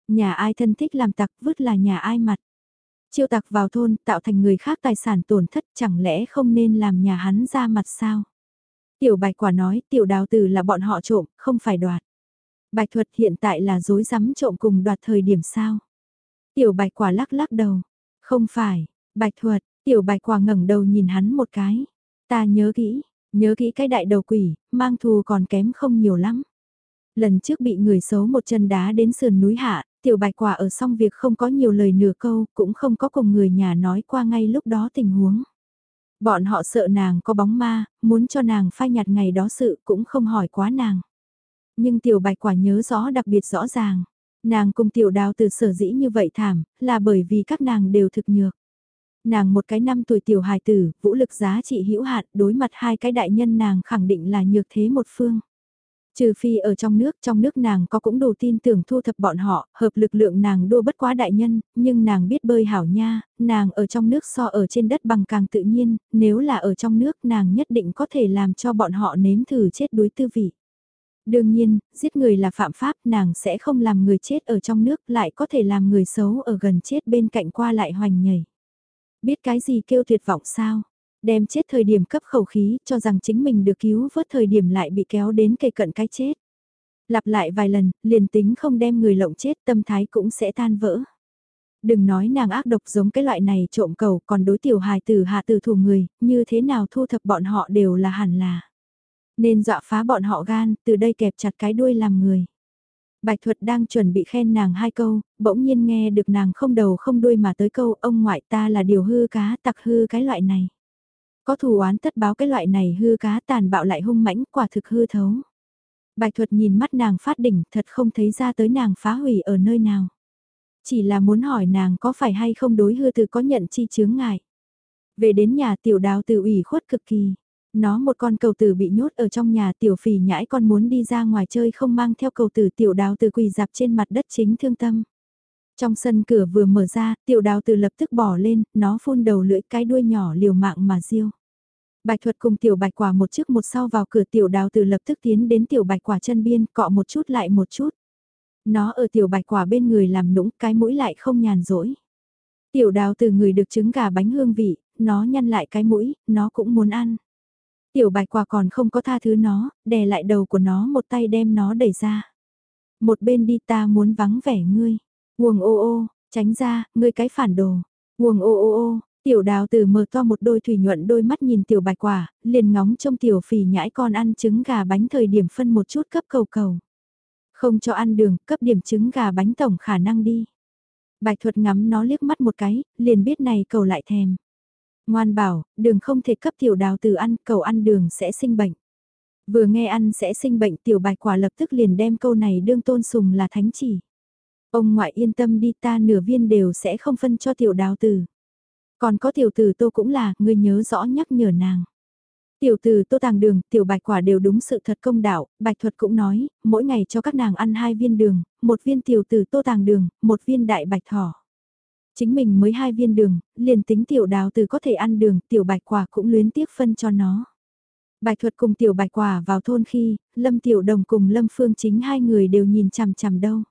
Nhà ai thân thích làm tặc vứt là nhà ai mặt. Chiêu tặc vào thôn tạo thành người khác tài sản tổn thất chẳng lẽ không nên làm nhà hắn ra mặt sao? Tiểu bạch quả nói tiểu đào tử là bọn họ trộm, không phải đoạt. Bạch thuật hiện tại là dối rắm trộm cùng đoạt thời điểm sao? Tiểu bạch quả lắc lắc đầu. Không phải, bạch thuật, tiểu bạch quả ngẩng đầu nhìn hắn một cái. Ta nhớ kỹ, nhớ kỹ cái đại đầu quỷ, mang thù còn kém không nhiều lắm. Lần trước bị người xấu một chân đá đến sườn núi hạ, tiểu bạch quả ở xong việc không có nhiều lời nửa câu, cũng không có cùng người nhà nói qua ngay lúc đó tình huống. Bọn họ sợ nàng có bóng ma, muốn cho nàng phai nhạt ngày đó sự cũng không hỏi quá nàng. Nhưng tiểu bạch quả nhớ rõ đặc biệt rõ ràng. Nàng cùng tiểu đào từ sở dĩ như vậy thảm, là bởi vì các nàng đều thực nhược. Nàng một cái năm tuổi tiểu hài tử, vũ lực giá trị hữu hạn, đối mặt hai cái đại nhân nàng khẳng định là nhược thế một phương. Trừ phi ở trong nước, trong nước nàng có cũng đủ tin tưởng thu thập bọn họ, hợp lực lượng nàng đua bất quá đại nhân, nhưng nàng biết bơi hảo nha, nàng ở trong nước so ở trên đất bằng càng tự nhiên, nếu là ở trong nước nàng nhất định có thể làm cho bọn họ nếm thử chết đuối tư vị. Đương nhiên, giết người là phạm pháp, nàng sẽ không làm người chết ở trong nước lại có thể làm người xấu ở gần chết bên cạnh qua lại hoành nhảy. Biết cái gì kêu tuyệt vọng sao? Đem chết thời điểm cấp khẩu khí cho rằng chính mình được cứu vớt thời điểm lại bị kéo đến kề cận cái chết. Lặp lại vài lần, liền tính không đem người lộng chết tâm thái cũng sẽ tan vỡ. Đừng nói nàng ác độc giống cái loại này trộm cầu còn đối tiểu hài tử hạ tử thủ người, như thế nào thu thập bọn họ đều là hẳn là. Nên dọa phá bọn họ gan, từ đây kẹp chặt cái đuôi làm người. Bạch thuật đang chuẩn bị khen nàng hai câu, bỗng nhiên nghe được nàng không đầu không đuôi mà tới câu ông ngoại ta là điều hư cá tặc hư cái loại này. Có thù oán tất báo cái loại này hư cá tàn bạo lại hung mãnh quả thực hư thấu. Bạch thuật nhìn mắt nàng phát đỉnh thật không thấy ra tới nàng phá hủy ở nơi nào. Chỉ là muốn hỏi nàng có phải hay không đối hư từ có nhận chi chướng ngại. Về đến nhà tiểu đào từ ủy khuất cực kỳ. Nó một con cầu tử bị nhốt ở trong nhà tiểu phì nhãi con muốn đi ra ngoài chơi không mang theo cầu tử tiểu đào từ quỳ dạp trên mặt đất chính thương tâm. Trong sân cửa vừa mở ra, tiểu đào từ lập tức bỏ lên, nó phun đầu lưỡi cái đuôi nhỏ liều mạng mà riêu. Bạch thuật cùng tiểu bạch quả một trước một sau vào cửa tiểu đào từ lập tức tiến đến tiểu bạch quả chân biên cọ một chút lại một chút. Nó ở tiểu bạch quả bên người làm nũng cái mũi lại không nhàn rỗi. Tiểu đào từ người được trứng gà bánh hương vị, nó nhăn lại cái mũi, nó cũng muốn ăn. Tiểu bạch quả còn không có tha thứ nó, đè lại đầu của nó một tay đem nó đẩy ra. Một bên đi ta muốn vắng vẻ ngươi. Uồng ô ô, tránh ra, ngươi cái phản đồ. Uồng ô ô ô, tiểu đào từ mở to một đôi thủy nhuận đôi mắt nhìn tiểu bạch quả, liền ngóng trông tiểu phì nhãi con ăn trứng gà bánh thời điểm phân một chút cấp cầu cầu. Không cho ăn đường, cấp điểm trứng gà bánh tổng khả năng đi. Bạch thuật ngắm nó liếc mắt một cái, liền biết này cầu lại thèm. Ngoan bảo, đường không thể cấp tiểu đào từ ăn, cầu ăn đường sẽ sinh bệnh. Vừa nghe ăn sẽ sinh bệnh tiểu bạch quả lập tức liền đem câu này đương tôn sùng là thánh chỉ. Ông ngoại yên tâm đi ta nửa viên đều sẽ không phân cho tiểu đào từ. Còn có tiểu tử tô cũng là, người nhớ rõ nhắc nhở nàng. Tiểu tử tô tàng đường, tiểu bạch quả đều đúng sự thật công đạo, bạch thuật cũng nói, mỗi ngày cho các nàng ăn hai viên đường, một viên tiểu tử tô tàng đường, một viên đại bạch thỏ. Chính mình mới hai viên đường, liền tính tiểu đào từ có thể ăn đường, tiểu bạch quả cũng luyến tiếc phân cho nó. Bạch thuật cùng tiểu bạch quả vào thôn khi, Lâm Tiểu Đồng cùng Lâm Phương chính hai người đều nhìn chằm chằm đâu.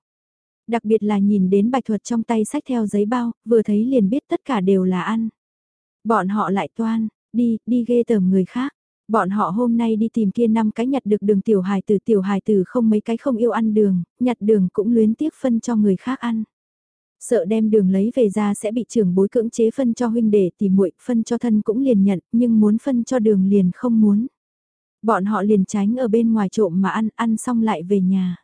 Đặc biệt là nhìn đến bạch thuật trong tay sách theo giấy bao, vừa thấy liền biết tất cả đều là ăn. Bọn họ lại toan, đi, đi ghê tởm người khác. Bọn họ hôm nay đi tìm kia năm cái nhặt được đường tiểu hài tử tiểu hài tử không mấy cái không yêu ăn đường, nhặt đường cũng luyến tiếc phân cho người khác ăn. Sợ đem đường lấy về ra sẽ bị trưởng bối cưỡng chế phân cho huynh đệ tìm muội phân cho thân cũng liền nhận, nhưng muốn phân cho đường liền không muốn. Bọn họ liền tránh ở bên ngoài trộm mà ăn, ăn xong lại về nhà.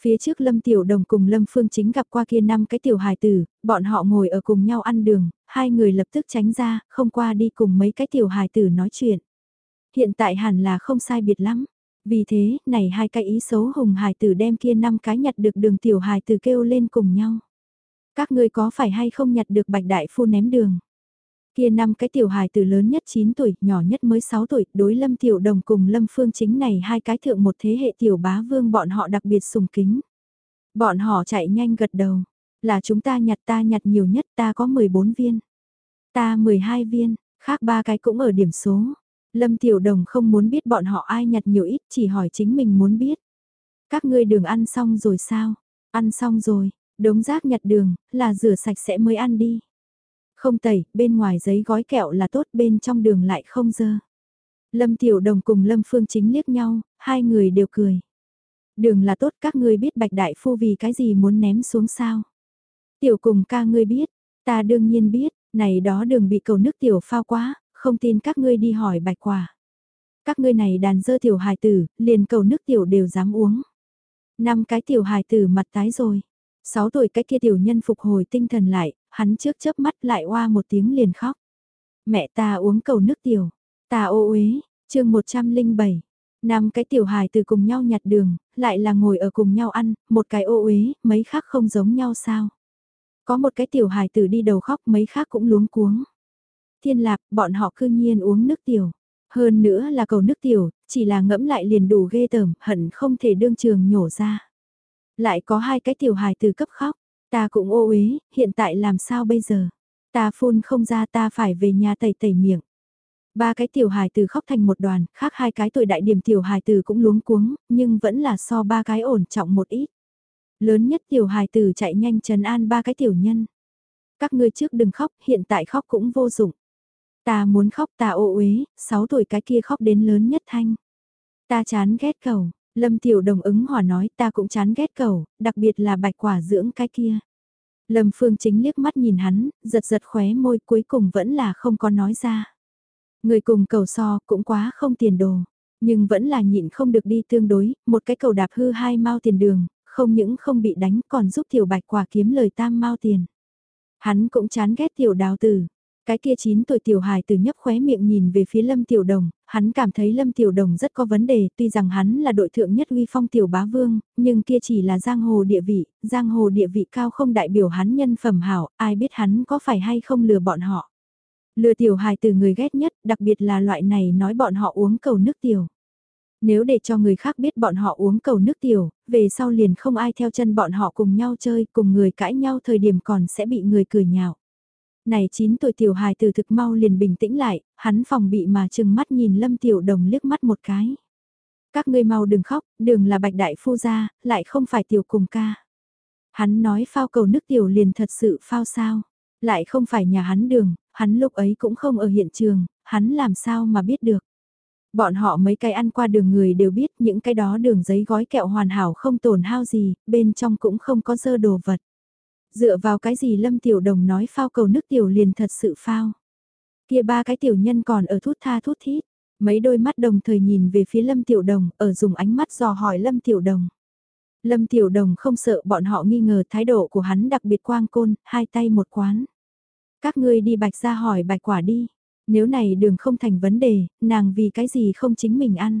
Phía trước Lâm Tiểu Đồng cùng Lâm Phương Chính gặp qua kia năm cái tiểu hài tử, bọn họ ngồi ở cùng nhau ăn đường, hai người lập tức tránh ra, không qua đi cùng mấy cái tiểu hài tử nói chuyện. Hiện tại hẳn là không sai biệt lắm. Vì thế, này hai cái ý xấu hùng hài tử đem kia năm cái nhặt được đường tiểu hài tử kêu lên cùng nhau. Các ngươi có phải hay không nhặt được bạch đại phu ném đường? Kia năm cái tiểu hài tử lớn nhất 9 tuổi, nhỏ nhất mới 6 tuổi, đối Lâm Tiểu Đồng cùng Lâm Phương Chính này hai cái thượng một thế hệ tiểu bá vương bọn họ đặc biệt sùng kính. Bọn họ chạy nhanh gật đầu, là chúng ta nhặt ta nhặt nhiều nhất ta có 14 viên. Ta 12 viên, khác ba cái cũng ở điểm số. Lâm Tiểu Đồng không muốn biết bọn họ ai nhặt nhiều ít, chỉ hỏi chính mình muốn biết. Các ngươi đường ăn xong rồi sao? Ăn xong rồi, đống rác nhặt đường, là rửa sạch sẽ mới ăn đi. Không tẩy, bên ngoài giấy gói kẹo là tốt, bên trong đường lại không dơ. Lâm Tiểu Đồng cùng Lâm Phương Chính liếc nhau, hai người đều cười. Đường là tốt các ngươi biết Bạch Đại Phu vì cái gì muốn ném xuống sao. Tiểu cùng ca ngươi biết, ta đương nhiên biết, này đó đường bị cầu nước tiểu phao quá, không tin các ngươi đi hỏi Bạch Quả. Các ngươi này đàn dơ tiểu hài tử, liền cầu nước tiểu đều dám uống. Năm cái tiểu hài tử mặt tái rồi. Sáu tuổi cái kia tiểu nhân phục hồi tinh thần lại, hắn trước chớp mắt lại oa một tiếng liền khóc. Mẹ ta uống cầu nước tiểu, ta ô uế, chương 107. Năm cái tiểu hài từ cùng nhau nhặt đường, lại là ngồi ở cùng nhau ăn, một cái ô uế, mấy khác không giống nhau sao. Có một cái tiểu hài tử đi đầu khóc mấy khác cũng luống cuống. Thiên lạp, bọn họ cư nhiên uống nước tiểu. Hơn nữa là cầu nước tiểu, chỉ là ngẫm lại liền đủ ghê tởm, hận không thể đương trường nhổ ra. Lại có hai cái tiểu hài từ cấp khóc, ta cũng ô uế, hiện tại làm sao bây giờ? Ta phun không ra ta phải về nhà tẩy tẩy miệng. Ba cái tiểu hài từ khóc thành một đoàn, khác hai cái tuổi đại điểm tiểu hài từ cũng luống cuống, nhưng vẫn là so ba cái ổn trọng một ít. Lớn nhất tiểu hài từ chạy nhanh trần an ba cái tiểu nhân. Các ngươi trước đừng khóc, hiện tại khóc cũng vô dụng. Ta muốn khóc ta ô uế, 6 tuổi cái kia khóc đến lớn nhất thanh. Ta chán ghét cầu, Lâm Tiểu Đồng ứng hòa nói ta cũng chán ghét cầu, đặc biệt là bạch quả dưỡng cái kia. Lâm Phương chính liếc mắt nhìn hắn, giật giật khóe môi cuối cùng vẫn là không có nói ra. Người cùng cầu so cũng quá không tiền đồ, nhưng vẫn là nhịn không được đi tương đối, một cái cầu đạp hư hai mao tiền đường, không những không bị đánh còn giúp tiểu bạch quả kiếm lời tam mao tiền. Hắn cũng chán ghét tiểu đào tử, cái kia 9 tuổi tiểu hài từ nhấp khóe miệng nhìn về phía Lâm Tiểu Đồng, hắn cảm thấy Lâm Tiểu Đồng rất có vấn đề, tuy rằng hắn là đội thượng nhất uy phong tiểu bá vương, nhưng kia chỉ là giang hồ địa vị, giang hồ địa vị cao không đại biểu hắn nhân phẩm hảo, ai biết hắn có phải hay không lừa bọn họ. Lừa tiểu hài từ người ghét nhất, đặc biệt là loại này nói bọn họ uống cầu nước tiểu. Nếu để cho người khác biết bọn họ uống cầu nước tiểu, về sau liền không ai theo chân bọn họ cùng nhau chơi, cùng người cãi nhau thời điểm còn sẽ bị người cười nhạo. Này 9 tuổi tiểu hài từ thực mau liền bình tĩnh lại, hắn phòng bị mà chừng mắt nhìn Lâm Tiểu Đồng liếc mắt một cái. Các ngươi mau đừng khóc, đừng là bạch đại phu gia, lại không phải tiểu cùng ca. Hắn nói phao cầu nước tiểu liền thật sự phao sao, lại không phải nhà hắn đường, hắn lúc ấy cũng không ở hiện trường, hắn làm sao mà biết được. Bọn họ mấy cái ăn qua đường người đều biết những cái đó đường giấy gói kẹo hoàn hảo không tổn hao gì, bên trong cũng không có dơ đồ vật. Dựa vào cái gì Lâm Tiểu Đồng nói phao cầu nước tiểu liền thật sự phao. Kia ba cái tiểu nhân còn ở thút tha thút thít. Mấy đôi mắt đồng thời nhìn về phía Lâm Tiểu Đồng, ở dùng ánh mắt dò hỏi Lâm Tiểu Đồng. Lâm Tiểu Đồng không sợ bọn họ nghi ngờ thái độ của hắn đặc biệt quang côn, hai tay một quán. Các ngươi đi bạch ra hỏi bạch quả đi. Nếu này đường không thành vấn đề, nàng vì cái gì không chính mình ăn.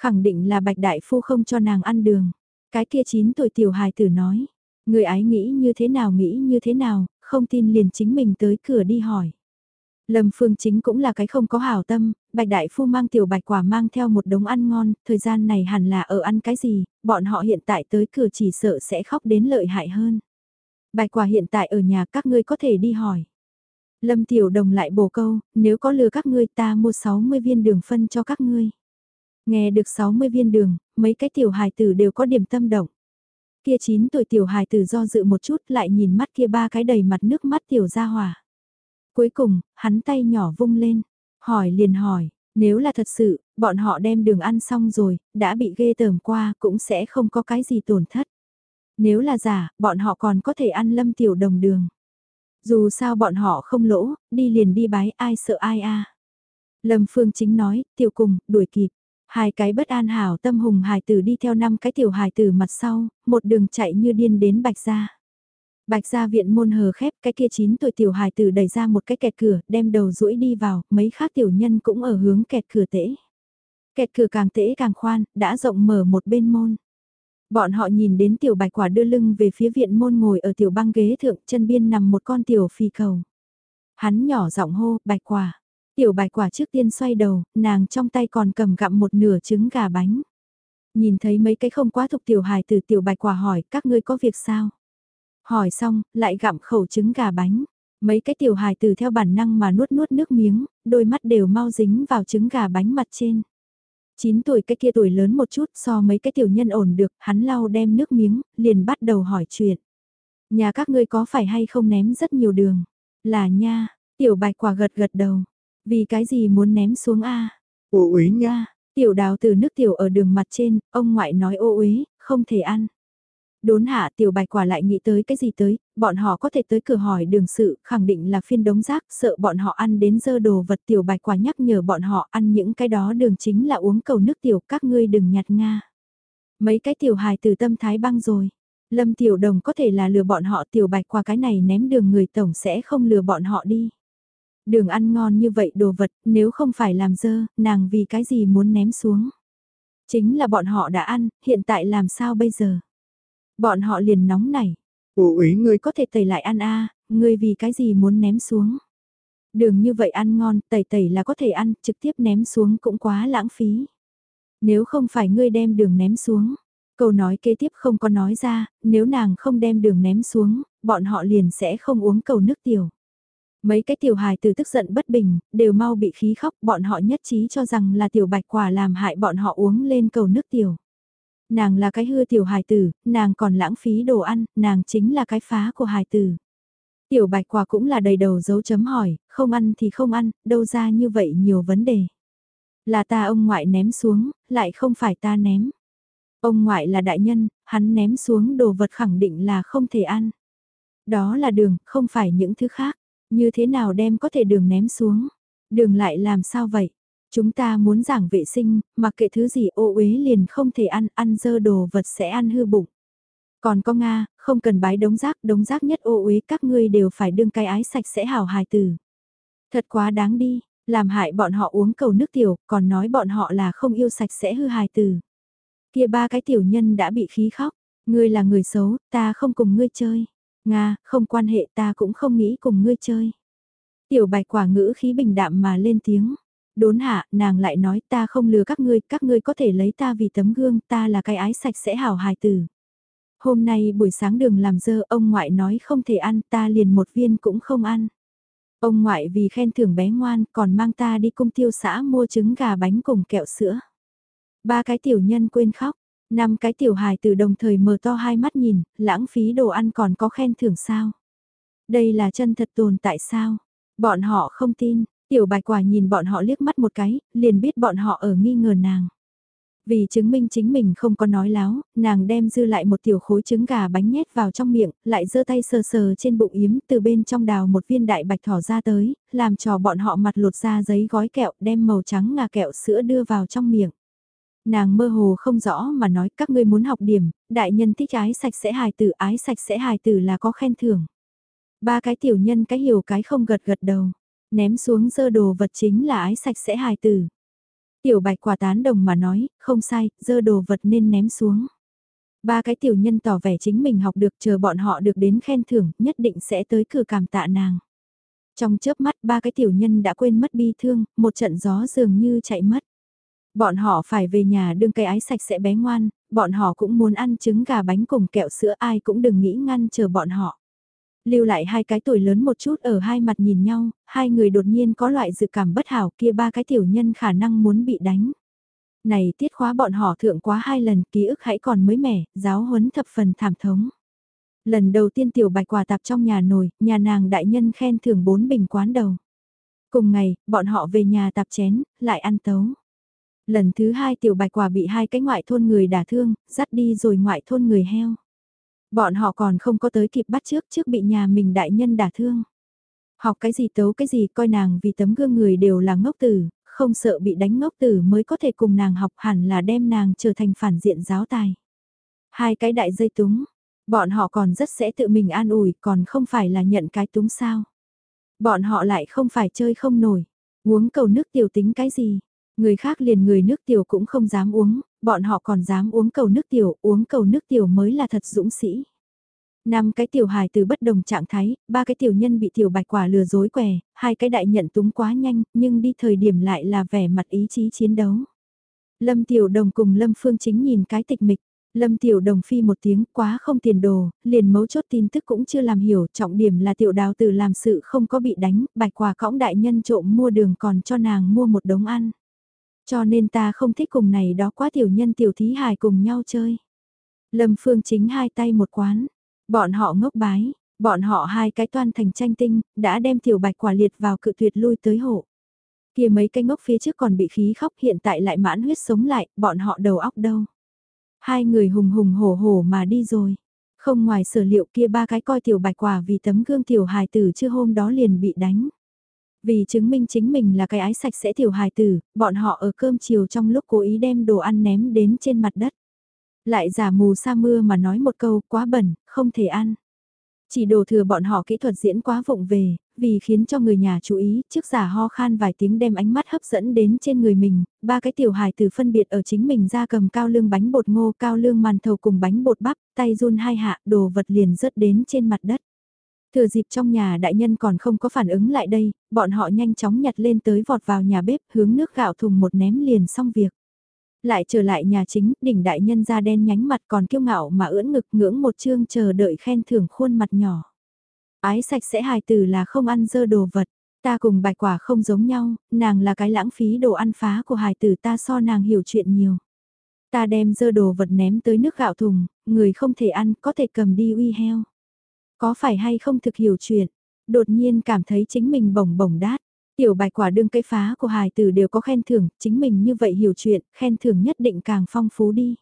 Khẳng định là bạch đại phu không cho nàng ăn đường. Cái kia chín tuổi tiểu hài tử nói. Người ái nghĩ như thế nào nghĩ như thế nào, không tin liền chính mình tới cửa đi hỏi. Lâm Phương Chính cũng là cái không có hảo tâm, Bạch Đại Phu mang tiểu bạch quả mang theo một đống ăn ngon, thời gian này hẳn là ở ăn cái gì, bọn họ hiện tại tới cửa chỉ sợ sẽ khóc đến lợi hại hơn. Bạch quả hiện tại ở nhà các ngươi có thể đi hỏi. Lâm Tiểu Đồng lại bổ câu, nếu có lừa các ngươi ta mua 60 viên đường phân cho các ngươi. Nghe được 60 viên đường, mấy cái tiểu hài tử đều có điểm tâm động. Kia 9 tuổi tiểu hài tử do dự một chút lại nhìn mắt kia ba cái đầy mặt nước mắt tiểu ra hỏa. Cuối cùng, hắn tay nhỏ vung lên. Hỏi liền hỏi, nếu là thật sự, bọn họ đem đường ăn xong rồi, đã bị ghê tởm qua cũng sẽ không có cái gì tổn thất. Nếu là giả, bọn họ còn có thể ăn lâm tiểu đồng đường. Dù sao bọn họ không lỗ, đi liền đi bái ai sợ ai a. Lâm Phương Chính nói, tiểu cùng, đuổi kịp. Hai cái bất an hảo tâm hùng hài tử đi theo năm cái tiểu hài tử mặt sau, một đường chạy như điên đến Bạch Gia. Bạch Gia viện môn hờ khép, cái kia chín tuổi tiểu hài tử đẩy ra một cái kẹt cửa, đem đầu duỗi đi vào, mấy khác tiểu nhân cũng ở hướng kẹt cửa tễ. Kẹt cửa càng tễ càng khoan, đã rộng mở một bên môn. Bọn họ nhìn đến tiểu bạch quả đưa lưng về phía viện môn ngồi ở tiểu băng ghế thượng chân biên nằm một con tiểu phi cầu. Hắn nhỏ giọng hô, bạch quả. Tiểu bạch quả trước tiên xoay đầu, nàng trong tay còn cầm gặm một nửa trứng gà bánh. Nhìn thấy mấy cái không quá thục tiểu hài từ tiểu bạch quả hỏi các ngươi có việc sao? Hỏi xong, lại gặm khẩu trứng gà bánh. Mấy cái tiểu hài từ theo bản năng mà nuốt nuốt nước miếng, đôi mắt đều mau dính vào trứng gà bánh mặt trên. 9 tuổi cái kia tuổi lớn một chút so mấy cái tiểu nhân ổn được, hắn lau đem nước miếng, liền bắt đầu hỏi chuyện. Nhà các ngươi có phải hay không ném rất nhiều đường? Là nha, tiểu bạch quả gật gật đầu. Vì cái gì muốn ném xuống a? Ô uế nha. Tiểu đào từ nước tiểu ở đường mặt trên, ông ngoại nói ô uế, không thể ăn. Đốn hạ tiểu bạch quả lại nghĩ tới cái gì tới, bọn họ có thể tới cửa hỏi đường sự, khẳng định là phiên đống rác, sợ bọn họ ăn đến dơ đồ vật tiểu bạch quả nhắc nhở bọn họ ăn những cái đó đường chính là uống cầu nước tiểu, các ngươi đừng nhặt nga. Mấy cái tiểu hài từ tâm thái băng rồi. Lâm tiểu đồng có thể là lừa bọn họ tiểu bạch qua cái này ném đường người tổng sẽ không lừa bọn họ đi. Đường ăn ngon như vậy đồ vật, nếu không phải làm dơ, nàng vì cái gì muốn ném xuống. Chính là bọn họ đã ăn, hiện tại làm sao bây giờ? Bọn họ liền nóng nảy. Ủa ý ngươi có thể tẩy lại ăn a à, ngươi vì cái gì muốn ném xuống. Đường như vậy ăn ngon, tẩy tẩy là có thể ăn, trực tiếp ném xuống cũng quá lãng phí. Nếu không phải ngươi đem đường ném xuống, câu nói kế tiếp không có nói ra, nếu nàng không đem đường ném xuống, bọn họ liền sẽ không uống cầu nước tiểu. Mấy cái tiểu hài từ tức giận bất bình, đều mau bị khí khóc, bọn họ nhất trí cho rằng là tiểu bạch quả làm hại bọn họ uống lên cầu nước tiểu. Nàng là cái hư tiểu hài tử, nàng còn lãng phí đồ ăn, nàng chính là cái phá của hài tử. Tiểu bạch quả cũng là đầy đầu dấu chấm hỏi, không ăn thì không ăn, đâu ra như vậy nhiều vấn đề. Là ta ông ngoại ném xuống, lại không phải ta ném. Ông ngoại là đại nhân, hắn ném xuống đồ vật khẳng định là không thể ăn. Đó là đường, không phải những thứ khác. Như thế nào đem có thể đường ném xuống? Đường lại làm sao vậy? Chúng ta muốn giảng vệ sinh, mặc kệ thứ gì ô uế liền không thể ăn, ăn dơ đồ vật sẽ ăn hư bụng. Còn có Nga, không cần bái đống rác, đống rác nhất ô uế các ngươi đều phải đương cái ái sạch sẽ hào hài tử Thật quá đáng đi, làm hại bọn họ uống cầu nước tiểu, còn nói bọn họ là không yêu sạch sẽ hư hài tử Kia ba cái tiểu nhân đã bị khí khóc, ngươi là người xấu, ta không cùng ngươi chơi. Nga, không quan hệ ta cũng không nghĩ cùng ngươi chơi. Tiểu bạch quả ngữ khí bình đạm mà lên tiếng. Đốn hạ, nàng lại nói ta không lừa các ngươi, các ngươi có thể lấy ta vì tấm gương, ta là cái ái sạch sẽ hảo hài tử. Hôm nay buổi sáng đường làm dơ, ông ngoại nói không thể ăn, ta liền một viên cũng không ăn. Ông ngoại vì khen thưởng bé ngoan, còn mang ta đi cung tiêu xã mua trứng gà bánh cùng kẹo sữa. Ba cái tiểu nhân quên khóc, năm cái tiểu hài từ đồng thời mở to hai mắt nhìn, lãng phí đồ ăn còn có khen thưởng sao. Đây là chân thật tồn tại sao? Bọn họ không tin, Tiểu bạch quả nhìn bọn họ liếc mắt một cái, liền biết bọn họ ở nghi ngờ nàng. Vì chứng minh chính mình không có nói láo, nàng đem dư lại một tiểu khối trứng gà bánh nhét vào trong miệng, lại giơ tay sờ sờ trên bụng yếm từ bên trong đào một viên đại bạch thỏ ra tới, làm cho bọn họ mặt lột ra giấy gói kẹo đem màu trắng ngà kẹo sữa đưa vào trong miệng. Nàng mơ hồ không rõ mà nói các ngươi muốn học điểm, đại nhân thích ái sạch sẽ hài tử ái sạch sẽ hài tử là có khen thưởng. Ba cái tiểu nhân cái hiểu cái không gật gật đầu. Ném xuống dơ đồ vật chính là ái sạch sẽ hài tử. Tiểu bạch quả tán đồng mà nói, không sai, dơ đồ vật nên ném xuống. Ba cái tiểu nhân tỏ vẻ chính mình học được chờ bọn họ được đến khen thưởng, nhất định sẽ tới cửa cảm tạ nàng. Trong chớp mắt ba cái tiểu nhân đã quên mất bi thương, một trận gió dường như chạy mất. Bọn họ phải về nhà đương cây ái sạch sẽ bé ngoan, bọn họ cũng muốn ăn trứng gà bánh cùng kẹo sữa ai cũng đừng nghĩ ngăn chờ bọn họ lưu lại hai cái tuổi lớn một chút ở hai mặt nhìn nhau, hai người đột nhiên có loại dự cảm bất hảo kia ba cái tiểu nhân khả năng muốn bị đánh. Này tiết khóa bọn họ thượng quá hai lần ký ức hãy còn mới mẻ, giáo huấn thập phần thảm thống. Lần đầu tiên tiểu bạch quà tạp trong nhà nồi, nhà nàng đại nhân khen thưởng bốn bình quán đầu. Cùng ngày, bọn họ về nhà tạp chén, lại ăn tấu. Lần thứ hai tiểu bạch quả bị hai cái ngoại thôn người đả thương, dắt đi rồi ngoại thôn người heo. Bọn họ còn không có tới kịp bắt trước trước bị nhà mình đại nhân đả thương. Học cái gì tấu cái gì coi nàng vì tấm gương người đều là ngốc tử, không sợ bị đánh ngốc tử mới có thể cùng nàng học hẳn là đem nàng trở thành phản diện giáo tài. Hai cái đại dây túng, bọn họ còn rất sẽ tự mình an ủi còn không phải là nhận cái túng sao. Bọn họ lại không phải chơi không nổi, uống cầu nước tiểu tính cái gì, người khác liền người nước tiểu cũng không dám uống, bọn họ còn dám uống cầu nước tiểu, uống cầu nước tiểu mới là thật dũng sĩ. Năm cái tiểu hài từ bất đồng trạng thái, ba cái tiểu nhân bị tiểu bạch quả lừa dối què, hai cái đại nhận túng quá nhanh, nhưng đi thời điểm lại là vẻ mặt ý chí chiến đấu. Lâm tiểu đồng cùng Lâm Phương chính nhìn cái tịch mịch, Lâm tiểu đồng phi một tiếng quá không tiền đồ, liền mấu chốt tin tức cũng chưa làm hiểu, trọng điểm là tiểu đào tử làm sự không có bị đánh, bạch quả cõng đại nhân trộm mua đường còn cho nàng mua một đống ăn. Cho nên ta không thích cùng này đó quá tiểu nhân tiểu thí hài cùng nhau chơi. Lâm Phương chính hai tay một quán, bọn họ ngốc bái, bọn họ hai cái toan thành tranh tinh, đã đem tiểu bạch quả liệt vào cự tuyệt lui tới hộ. Kia mấy cái ngốc phía trước còn bị khí khóc hiện tại lại mãn huyết sống lại, bọn họ đầu óc đâu. Hai người hùng hùng hổ hổ mà đi rồi. Không ngoài sở liệu kia ba cái coi tiểu bạch quả vì tấm gương tiểu hài tử chưa hôm đó liền bị đánh. Vì chứng minh chính mình là cái ái sạch sẽ tiểu hài tử, bọn họ ở cơm chiều trong lúc cố ý đem đồ ăn ném đến trên mặt đất. Lại giả mù sa mưa mà nói một câu quá bẩn, không thể ăn. Chỉ đồ thừa bọn họ kỹ thuật diễn quá vụng về, vì khiến cho người nhà chú ý, trước giả ho khan vài tiếng đem ánh mắt hấp dẫn đến trên người mình, ba cái tiểu hài từ phân biệt ở chính mình ra cầm cao lương bánh bột ngô, cao lương màn thầu cùng bánh bột bắp, tay run hai hạ, đồ vật liền rớt đến trên mặt đất. Thừa dịp trong nhà đại nhân còn không có phản ứng lại đây, bọn họ nhanh chóng nhặt lên tới vọt vào nhà bếp hướng nước gạo thùng một ném liền xong việc. Lại trở lại nhà chính, đỉnh đại nhân da đen nhánh mặt còn kiêu ngạo mà ưỡn ngực ngưỡng một chương chờ đợi khen thưởng khuôn mặt nhỏ. Ái sạch sẽ hài từ là không ăn dơ đồ vật, ta cùng bạch quả không giống nhau, nàng là cái lãng phí đồ ăn phá của hài tử ta so nàng hiểu chuyện nhiều. Ta đem dơ đồ vật ném tới nước gạo thùng, người không thể ăn có thể cầm đi uy heo. Có phải hay không thực hiểu chuyện, đột nhiên cảm thấy chính mình bổng bổng đát. Tiểu bạch quả đương cây phá của hài tử đều có khen thưởng, chính mình như vậy hiểu chuyện, khen thưởng nhất định càng phong phú đi.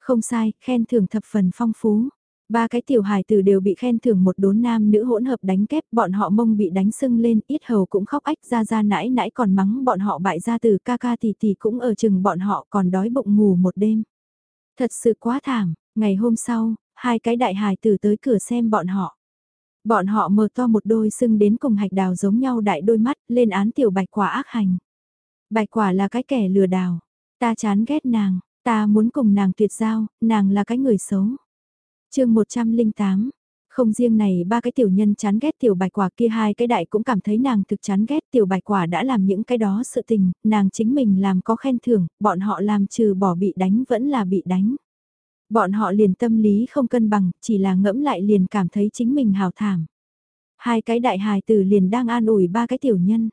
Không sai, khen thưởng thập phần phong phú. Ba cái tiểu hài tử đều bị khen thưởng một đốn nam nữ hỗn hợp đánh kép, bọn họ mông bị đánh sưng lên, ít hầu cũng khóc ách ra ra nãi nãi còn mắng bọn họ bại ra từ ca ca tỷ tỷ cũng ở chừng bọn họ còn đói bụng ngủ một đêm. Thật sự quá thảm, ngày hôm sau, hai cái đại hài tử tới cửa xem bọn họ. Bọn họ mở to một đôi sưng đến cùng hạch đào giống nhau đại đôi mắt lên án tiểu bạch quả ác hành. Bạch quả là cái kẻ lừa đảo. Ta chán ghét nàng, ta muốn cùng nàng tuyệt giao, nàng là cái người xấu. chương 108, không riêng này ba cái tiểu nhân chán ghét tiểu bạch quả kia hai cái đại cũng cảm thấy nàng thực chán ghét tiểu bạch quả đã làm những cái đó sự tình, nàng chính mình làm có khen thưởng, bọn họ làm trừ bỏ bị đánh vẫn là bị đánh. Bọn họ liền tâm lý không cân bằng, chỉ là ngẫm lại liền cảm thấy chính mình hào thảm. Hai cái đại hài tử liền đang an ủi ba cái tiểu nhân.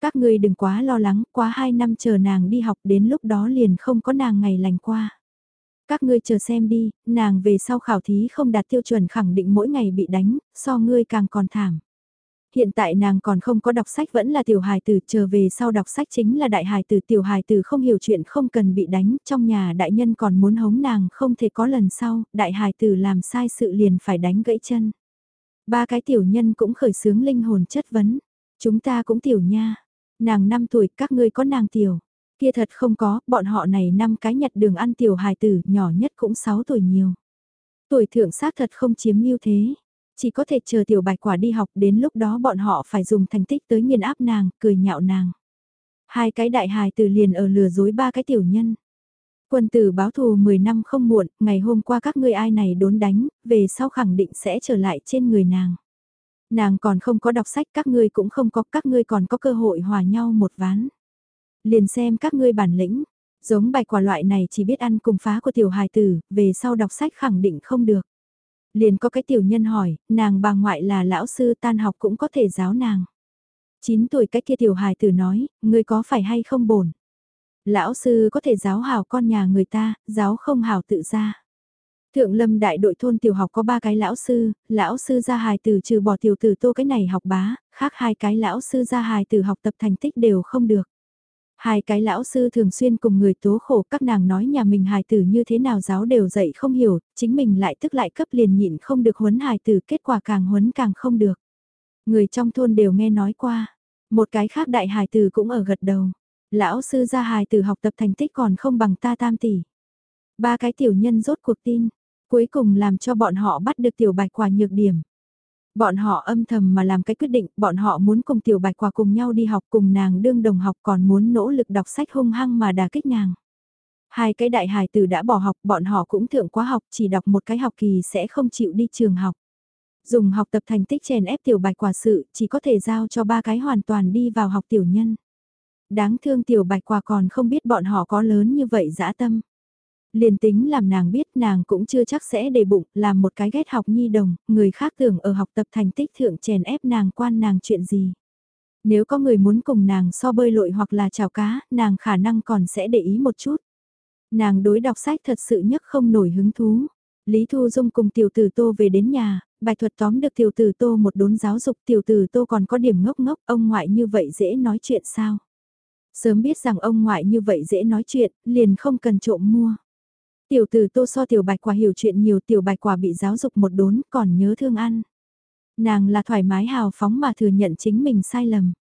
Các ngươi đừng quá lo lắng, quá hai năm chờ nàng đi học đến lúc đó liền không có nàng ngày lành qua. Các ngươi chờ xem đi, nàng về sau khảo thí không đạt tiêu chuẩn khẳng định mỗi ngày bị đánh, so ngươi càng còn thảm hiện tại nàng còn không có đọc sách vẫn là tiểu hài tử, chờ về sau đọc sách chính là đại hài tử, tiểu hài tử không hiểu chuyện không cần bị đánh, trong nhà đại nhân còn muốn hống nàng không thể có lần sau, đại hài tử làm sai sự liền phải đánh gãy chân. Ba cái tiểu nhân cũng khởi sướng linh hồn chất vấn, chúng ta cũng tiểu nha, nàng 5 tuổi các ngươi có nàng tiểu, kia thật không có, bọn họ này năm cái nhặt đường ăn tiểu hài tử, nhỏ nhất cũng 6 tuổi nhiều. Tuổi thượng xác thật không chiếm ưu thế, chỉ có thể chờ tiểu bạch quả đi học đến lúc đó bọn họ phải dùng thành tích tới nghiền áp nàng, cười nhạo nàng. Hai cái đại hài từ liền ở lừa dối ba cái tiểu nhân. Quân tử báo thù 10 năm không muộn, ngày hôm qua các ngươi ai này đốn đánh, về sau khẳng định sẽ trở lại trên người nàng. Nàng còn không có đọc sách các ngươi cũng không có, các ngươi còn có cơ hội hòa nhau một ván. Liền xem các ngươi bản lĩnh, giống bạch quả loại này chỉ biết ăn cùng phá của tiểu hài tử, về sau đọc sách khẳng định không được liền có cái tiểu nhân hỏi, nàng bà ngoại là lão sư tan học cũng có thể giáo nàng. 9 tuổi cái kia tiểu hài tử nói, người có phải hay không bổn. Lão sư có thể giáo hảo con nhà người ta, giáo không hảo tự ra. Thượng lâm đại đội thôn tiểu học có ba cái lão sư, lão sư gia hài tử trừ bỏ tiểu tử tô cái này học bá, khác hai cái lão sư gia hài tử học tập thành tích đều không được. Hai cái lão sư thường xuyên cùng người tố khổ các nàng nói nhà mình hài tử như thế nào giáo đều dạy không hiểu, chính mình lại tức lại cấp liền nhịn không được huấn hài tử kết quả càng huấn càng không được. Người trong thôn đều nghe nói qua, một cái khác đại hài tử cũng ở gật đầu. Lão sư gia hài tử học tập thành tích còn không bằng ta tam tỷ. Ba cái tiểu nhân rốt cuộc tin, cuối cùng làm cho bọn họ bắt được tiểu bạch quả nhược điểm. Bọn họ âm thầm mà làm cái quyết định, bọn họ muốn cùng tiểu bạch quả cùng nhau đi học cùng nàng đương đồng học còn muốn nỗ lực đọc sách hung hăng mà đà kích nàng. Hai cái đại hài tử đã bỏ học, bọn họ cũng thượng quá học, chỉ đọc một cái học kỳ sẽ không chịu đi trường học. Dùng học tập thành tích chèn ép tiểu bạch quả sự, chỉ có thể giao cho ba cái hoàn toàn đi vào học tiểu nhân. Đáng thương tiểu bạch quả còn không biết bọn họ có lớn như vậy dã tâm. Liền tính làm nàng biết nàng cũng chưa chắc sẽ để bụng, làm một cái ghét học nhi đồng, người khác tưởng ở học tập thành tích thượng chèn ép nàng quan nàng chuyện gì. Nếu có người muốn cùng nàng so bơi lội hoặc là chào cá, nàng khả năng còn sẽ để ý một chút. Nàng đối đọc sách thật sự nhất không nổi hứng thú. Lý Thu Dung cùng tiểu tử Tô về đến nhà, bài thuật tóm được tiểu tử Tô một đốn giáo dục tiểu tử Tô còn có điểm ngốc ngốc, ông ngoại như vậy dễ nói chuyện sao? Sớm biết rằng ông ngoại như vậy dễ nói chuyện, liền không cần trộm mua. Tiểu tử tô so tiểu bạch quả hiểu chuyện nhiều tiểu bạch quả bị giáo dục một đốn còn nhớ thương ăn. Nàng là thoải mái hào phóng mà thừa nhận chính mình sai lầm.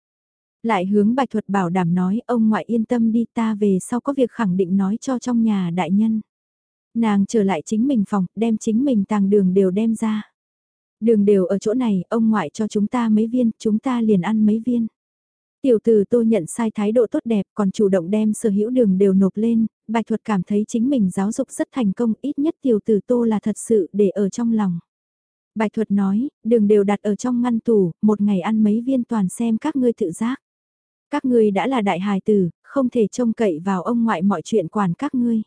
Lại hướng bạch thuật bảo đảm nói ông ngoại yên tâm đi ta về sau có việc khẳng định nói cho trong nhà đại nhân. Nàng trở lại chính mình phòng, đem chính mình tàng đường đều đem ra. Đường đều ở chỗ này, ông ngoại cho chúng ta mấy viên, chúng ta liền ăn mấy viên. Tiểu tử tô nhận sai thái độ tốt đẹp còn chủ động đem sở hữu đường đều nộp lên, bạch thuật cảm thấy chính mình giáo dục rất thành công ít nhất tiểu tử tô là thật sự để ở trong lòng. Bạch thuật nói, đường đều đặt ở trong ngăn tủ, một ngày ăn mấy viên toàn xem các ngươi tự giác. Các ngươi đã là đại hài tử, không thể trông cậy vào ông ngoại mọi chuyện quản các ngươi.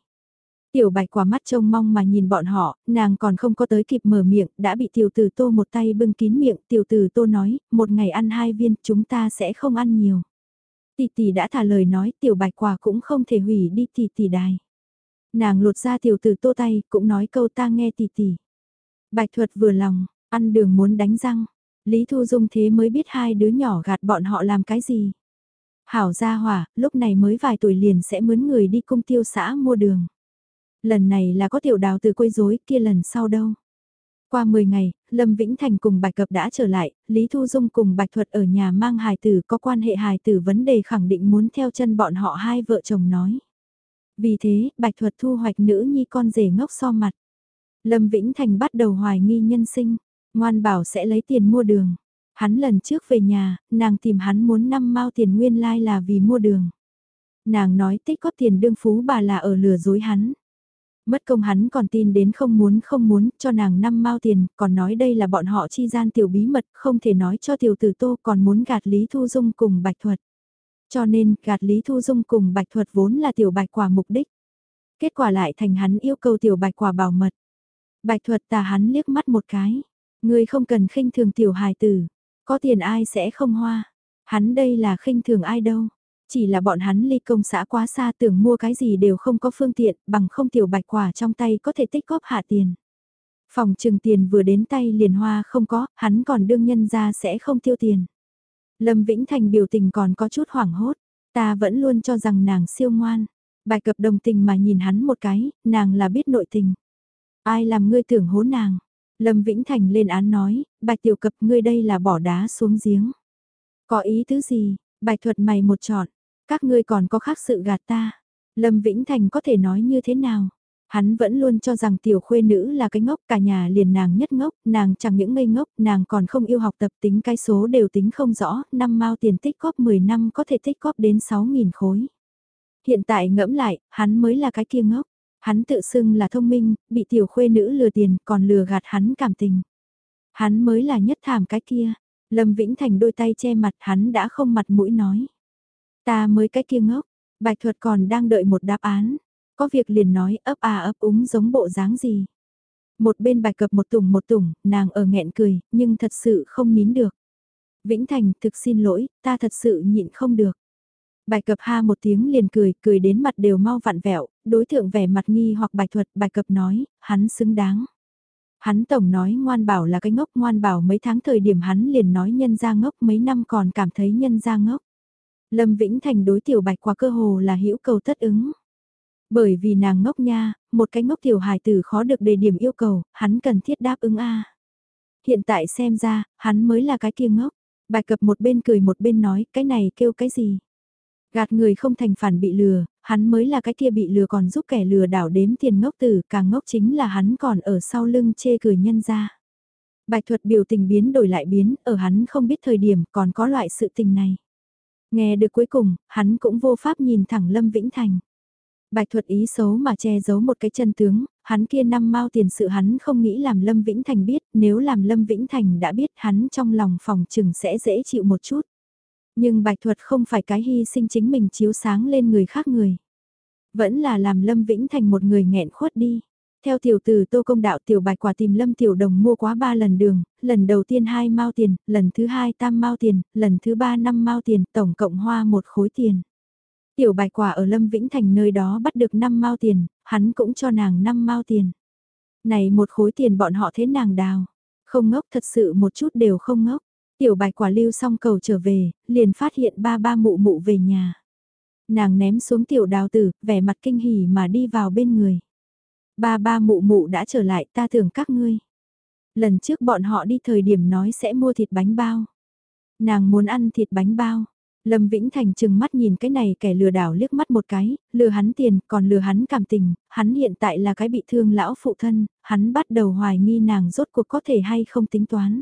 Tiểu bạch quả mắt trông mong mà nhìn bọn họ, nàng còn không có tới kịp mở miệng, đã bị tiểu tử tô một tay bưng kín miệng, tiểu tử tô nói, một ngày ăn hai viên, chúng ta sẽ không ăn nhiều. Tỷ tỷ đã thả lời nói, tiểu bạch quả cũng không thể hủy đi tỷ tỷ đài. Nàng lột ra tiểu tử tô tay, cũng nói câu ta nghe tỷ tỷ. Bạch thuật vừa lòng, ăn đường muốn đánh răng. Lý Thu Dung thế mới biết hai đứa nhỏ gạt bọn họ làm cái gì. Hảo gia hỏa, lúc này mới vài tuổi liền sẽ mướn người đi cung tiêu xã mua đường. Lần này là có tiểu đào từ quấy rối kia lần sau đâu. Qua 10 ngày, Lâm Vĩnh Thành cùng Bạch Cập đã trở lại, Lý Thu Dung cùng Bạch Thuật ở nhà mang hài tử có quan hệ hài tử vấn đề khẳng định muốn theo chân bọn họ hai vợ chồng nói. Vì thế, Bạch Thuật thu hoạch nữ nhi con rể ngốc so mặt. Lâm Vĩnh Thành bắt đầu hoài nghi nhân sinh, ngoan bảo sẽ lấy tiền mua đường. Hắn lần trước về nhà, nàng tìm hắn muốn năm mao tiền nguyên lai like là vì mua đường. Nàng nói tích có tiền đương phú bà là ở lừa dối hắn. Mất công hắn còn tin đến không muốn không muốn cho nàng năm mao tiền, còn nói đây là bọn họ chi gian tiểu bí mật, không thể nói cho tiểu tử tô còn muốn gạt Lý Thu Dung cùng Bạch Thuật. Cho nên, gạt Lý Thu Dung cùng Bạch Thuật vốn là tiểu bạch quả mục đích. Kết quả lại thành hắn yêu cầu tiểu bạch quả bảo mật. Bạch Thuật tà hắn liếc mắt một cái. Người không cần khinh thường tiểu hài tử. Có tiền ai sẽ không hoa. Hắn đây là khinh thường ai đâu. Chỉ là bọn hắn ly công xã quá xa tưởng mua cái gì đều không có phương tiện, bằng không tiểu bạch quả trong tay có thể tích góp hạ tiền. Phòng trừng tiền vừa đến tay liền hoa không có, hắn còn đương nhân ra sẽ không tiêu tiền. Lâm Vĩnh Thành biểu tình còn có chút hoảng hốt, ta vẫn luôn cho rằng nàng siêu ngoan. bài cập đồng tình mà nhìn hắn một cái, nàng là biết nội tình. Ai làm ngươi tưởng hố nàng? Lâm Vĩnh Thành lên án nói, bạch tiểu cập ngươi đây là bỏ đá xuống giếng. Có ý tứ gì, bài thuật mày một trọn, các ngươi còn có khác sự gạt ta. Lâm Vĩnh Thành có thể nói như thế nào? Hắn vẫn luôn cho rằng tiểu khuê nữ là cái ngốc, cả nhà liền nàng nhất ngốc, nàng chẳng những ngây ngốc, nàng còn không yêu học tập tính cái số đều tính không rõ, năm mao tiền tích góp 10 năm có thể tích góp đến 6.000 khối. Hiện tại ngẫm lại, hắn mới là cái kia ngốc. Hắn tự xưng là thông minh, bị tiểu khuê nữ lừa tiền, còn lừa gạt hắn cảm tình. Hắn mới là nhất thảm cái kia. Lâm Vĩnh Thành đôi tay che mặt hắn đã không mặt mũi nói. Ta mới cái kia ngốc, bạch thuật còn đang đợi một đáp án. Có việc liền nói ấp à ấp úng giống bộ dáng gì. Một bên bạch cập một tùng một tùng, nàng ở nghẹn cười, nhưng thật sự không nín được. Vĩnh Thành thực xin lỗi, ta thật sự nhịn không được. Bạch cập ha một tiếng liền cười, cười đến mặt đều mau vặn vẹo, đối tượng vẻ mặt nghi hoặc bạch thuật, bạch cập nói, hắn xứng đáng. Hắn tổng nói ngoan bảo là cái ngốc ngoan bảo mấy tháng thời điểm hắn liền nói nhân ra ngốc mấy năm còn cảm thấy nhân ra ngốc. Lâm Vĩnh Thành đối tiểu bạch qua cơ hồ là hữu cầu tất ứng. Bởi vì nàng ngốc nha, một cái ngốc tiểu hài tử khó được đề điểm yêu cầu, hắn cần thiết đáp ứng a. Hiện tại xem ra, hắn mới là cái kia ngốc. Bạch cập một bên cười một bên nói, cái này kêu cái gì? Gạt người không thành phản bị lừa, hắn mới là cái kia bị lừa còn giúp kẻ lừa đảo đếm tiền ngốc tử, càng ngốc chính là hắn còn ở sau lưng chê cười nhân ra. Bạch thuật biểu tình biến đổi lại biến, ở hắn không biết thời điểm còn có loại sự tình này. Nghe được cuối cùng, hắn cũng vô pháp nhìn thẳng Lâm Vĩnh Thành. Bạch thuật ý xấu mà che giấu một cái chân tướng, hắn kia năm mau tiền sự hắn không nghĩ làm Lâm Vĩnh Thành biết, nếu làm Lâm Vĩnh Thành đã biết hắn trong lòng phòng chừng sẽ dễ chịu một chút. Nhưng bạch thuật không phải cái hy sinh chính mình chiếu sáng lên người khác người. Vẫn là làm Lâm Vĩnh Thành một người nghẹn khuất đi. Theo tiểu tử tô công đạo tiểu bạch quả tìm Lâm Tiểu Đồng mua quá ba lần đường, lần đầu tiên hai mao tiền, lần thứ hai tam mao tiền, lần thứ ba năm mao tiền, tổng cộng hoa một khối tiền. Tiểu bạch quả ở Lâm Vĩnh Thành nơi đó bắt được 5 mao tiền, hắn cũng cho nàng 5 mao tiền. Này một khối tiền bọn họ thế nàng đào. Không ngốc thật sự một chút đều không ngốc. Tiểu bạch quả lưu xong cầu trở về, liền phát hiện ba ba mụ mụ về nhà. Nàng ném xuống tiểu đào tử, vẻ mặt kinh hỉ mà đi vào bên người. Ba ba mụ mụ đã trở lại ta tưởng các ngươi. Lần trước bọn họ đi thời điểm nói sẽ mua thịt bánh bao. Nàng muốn ăn thịt bánh bao. Lâm Vĩnh Thành chừng mắt nhìn cái này kẻ lừa đảo liếc mắt một cái, lừa hắn tiền, còn lừa hắn cảm tình, hắn hiện tại là cái bị thương lão phụ thân, hắn bắt đầu hoài nghi nàng rốt cuộc có thể hay không tính toán.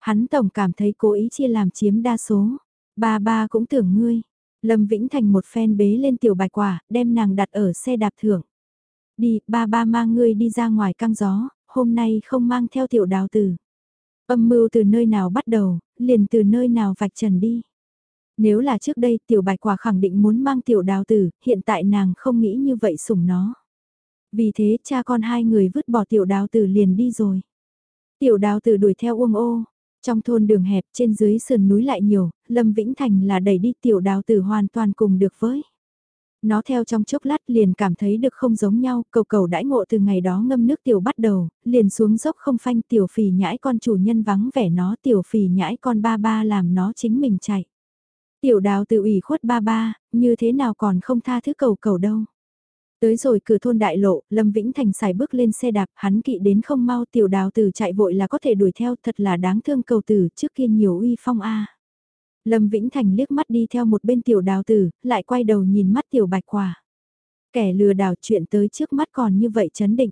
Hắn tổng cảm thấy cố ý chia làm chiếm đa số. Ba ba cũng tưởng ngươi. Lâm Vĩnh Thành một phen bế lên tiểu bạch quả, đem nàng đặt ở xe đạp thưởng. Đi, ba ba mang ngươi đi ra ngoài căng gió, hôm nay không mang theo tiểu đào tử. Âm mưu từ nơi nào bắt đầu, liền từ nơi nào vạch trần đi. Nếu là trước đây tiểu bạch quả khẳng định muốn mang tiểu đào tử, hiện tại nàng không nghĩ như vậy sủng nó. Vì thế cha con hai người vứt bỏ tiểu đào tử liền đi rồi. Tiểu đào tử đuổi theo uông ô, trong thôn đường hẹp trên dưới sườn núi lại nhiều, Lâm Vĩnh Thành là đẩy đi tiểu đào tử hoàn toàn cùng được với. Nó theo trong chốc lát liền cảm thấy được không giống nhau, cầu cầu đãi ngộ từ ngày đó ngâm nước tiểu bắt đầu, liền xuống dốc không phanh tiểu phì nhãi con chủ nhân vắng vẻ nó tiểu phì nhãi con ba ba làm nó chính mình chạy. Tiểu đào tự ủy khuất ba ba, như thế nào còn không tha thứ cầu cầu đâu. Tới rồi cửa thôn đại lộ, Lâm Vĩnh Thành xài bước lên xe đạp, hắn kỵ đến không mau tiểu đào tử chạy vội là có thể đuổi theo, thật là đáng thương cầu tử trước kia nhiều uy phong a. Lâm Vĩnh Thành liếc mắt đi theo một bên tiểu đào tử, lại quay đầu nhìn mắt tiểu bạch quả. Kẻ lừa đảo chuyện tới trước mắt còn như vậy chấn định.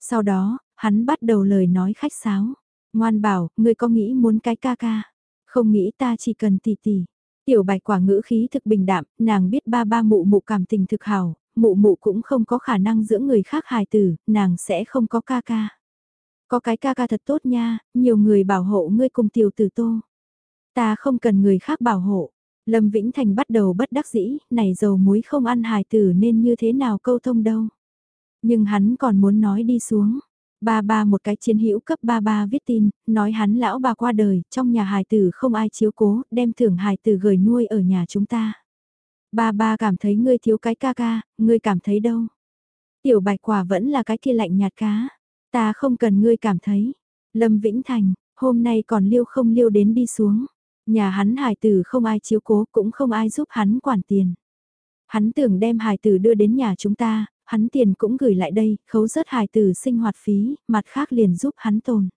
Sau đó, hắn bắt đầu lời nói khách sáo. Ngoan bảo, ngươi có nghĩ muốn cái ca ca? Không nghĩ ta chỉ cần tỷ tỷ. Tiểu bạch quả ngữ khí thực bình đạm, nàng biết ba ba mụ mụ cảm tình thực hào, mụ mụ cũng không có khả năng dưỡng người khác hài tử, nàng sẽ không có ca ca. Có cái ca ca thật tốt nha, nhiều người bảo hộ ngươi cùng tiểu tử tô. Ta không cần người khác bảo hộ. Lâm Vĩnh Thành bắt đầu bất đắc dĩ, này dầu muối không ăn hài tử nên như thế nào câu thông đâu. Nhưng hắn còn muốn nói đi xuống. Ba ba một cái chiến hữu cấp ba ba viết tin, nói hắn lão bà qua đời, trong nhà hài tử không ai chiếu cố, đem thưởng hài tử gửi nuôi ở nhà chúng ta. Ba ba cảm thấy ngươi thiếu cái ca ca, ngươi cảm thấy đâu? Tiểu bạch quả vẫn là cái kia lạnh nhạt cá. Ta không cần ngươi cảm thấy. Lâm Vĩnh Thành, hôm nay còn liêu không liêu đến đi xuống. Nhà hắn hài tử không ai chiếu cố cũng không ai giúp hắn quản tiền. Hắn tưởng đem hài tử đưa đến nhà chúng ta, hắn tiền cũng gửi lại đây, khấu rớt hài tử sinh hoạt phí, mặt khác liền giúp hắn tồn.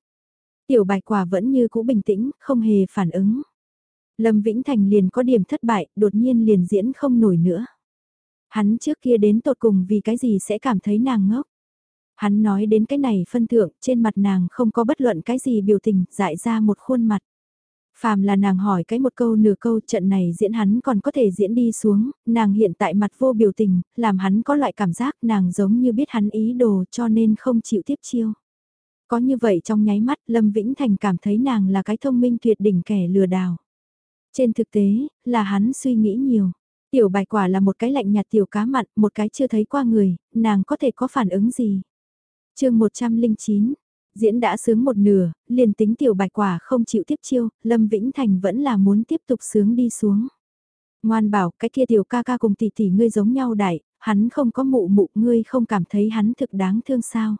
Tiểu bạch quả vẫn như cũ bình tĩnh, không hề phản ứng. Lâm Vĩnh Thành liền có điểm thất bại, đột nhiên liền diễn không nổi nữa. Hắn trước kia đến tột cùng vì cái gì sẽ cảm thấy nàng ngốc. Hắn nói đến cái này phân thượng, trên mặt nàng không có bất luận cái gì biểu tình, dại ra một khuôn mặt. Phàm là nàng hỏi cái một câu nửa câu trận này diễn hắn còn có thể diễn đi xuống, nàng hiện tại mặt vô biểu tình, làm hắn có loại cảm giác nàng giống như biết hắn ý đồ cho nên không chịu tiếp chiêu. Có như vậy trong nháy mắt Lâm Vĩnh Thành cảm thấy nàng là cái thông minh tuyệt đỉnh kẻ lừa đảo. Trên thực tế, là hắn suy nghĩ nhiều. Tiểu bài quả là một cái lạnh nhạt tiểu cá mặn, một cái chưa thấy qua người, nàng có thể có phản ứng gì. chương 109, diễn đã sướng một nửa, liền tính tiểu bạch quả không chịu tiếp chiêu, Lâm Vĩnh Thành vẫn là muốn tiếp tục sướng đi xuống. Ngoan bảo, cái kia tiểu ca ca cùng tỷ tỷ ngươi giống nhau đại, hắn không có mụ mụ ngươi không cảm thấy hắn thực đáng thương sao.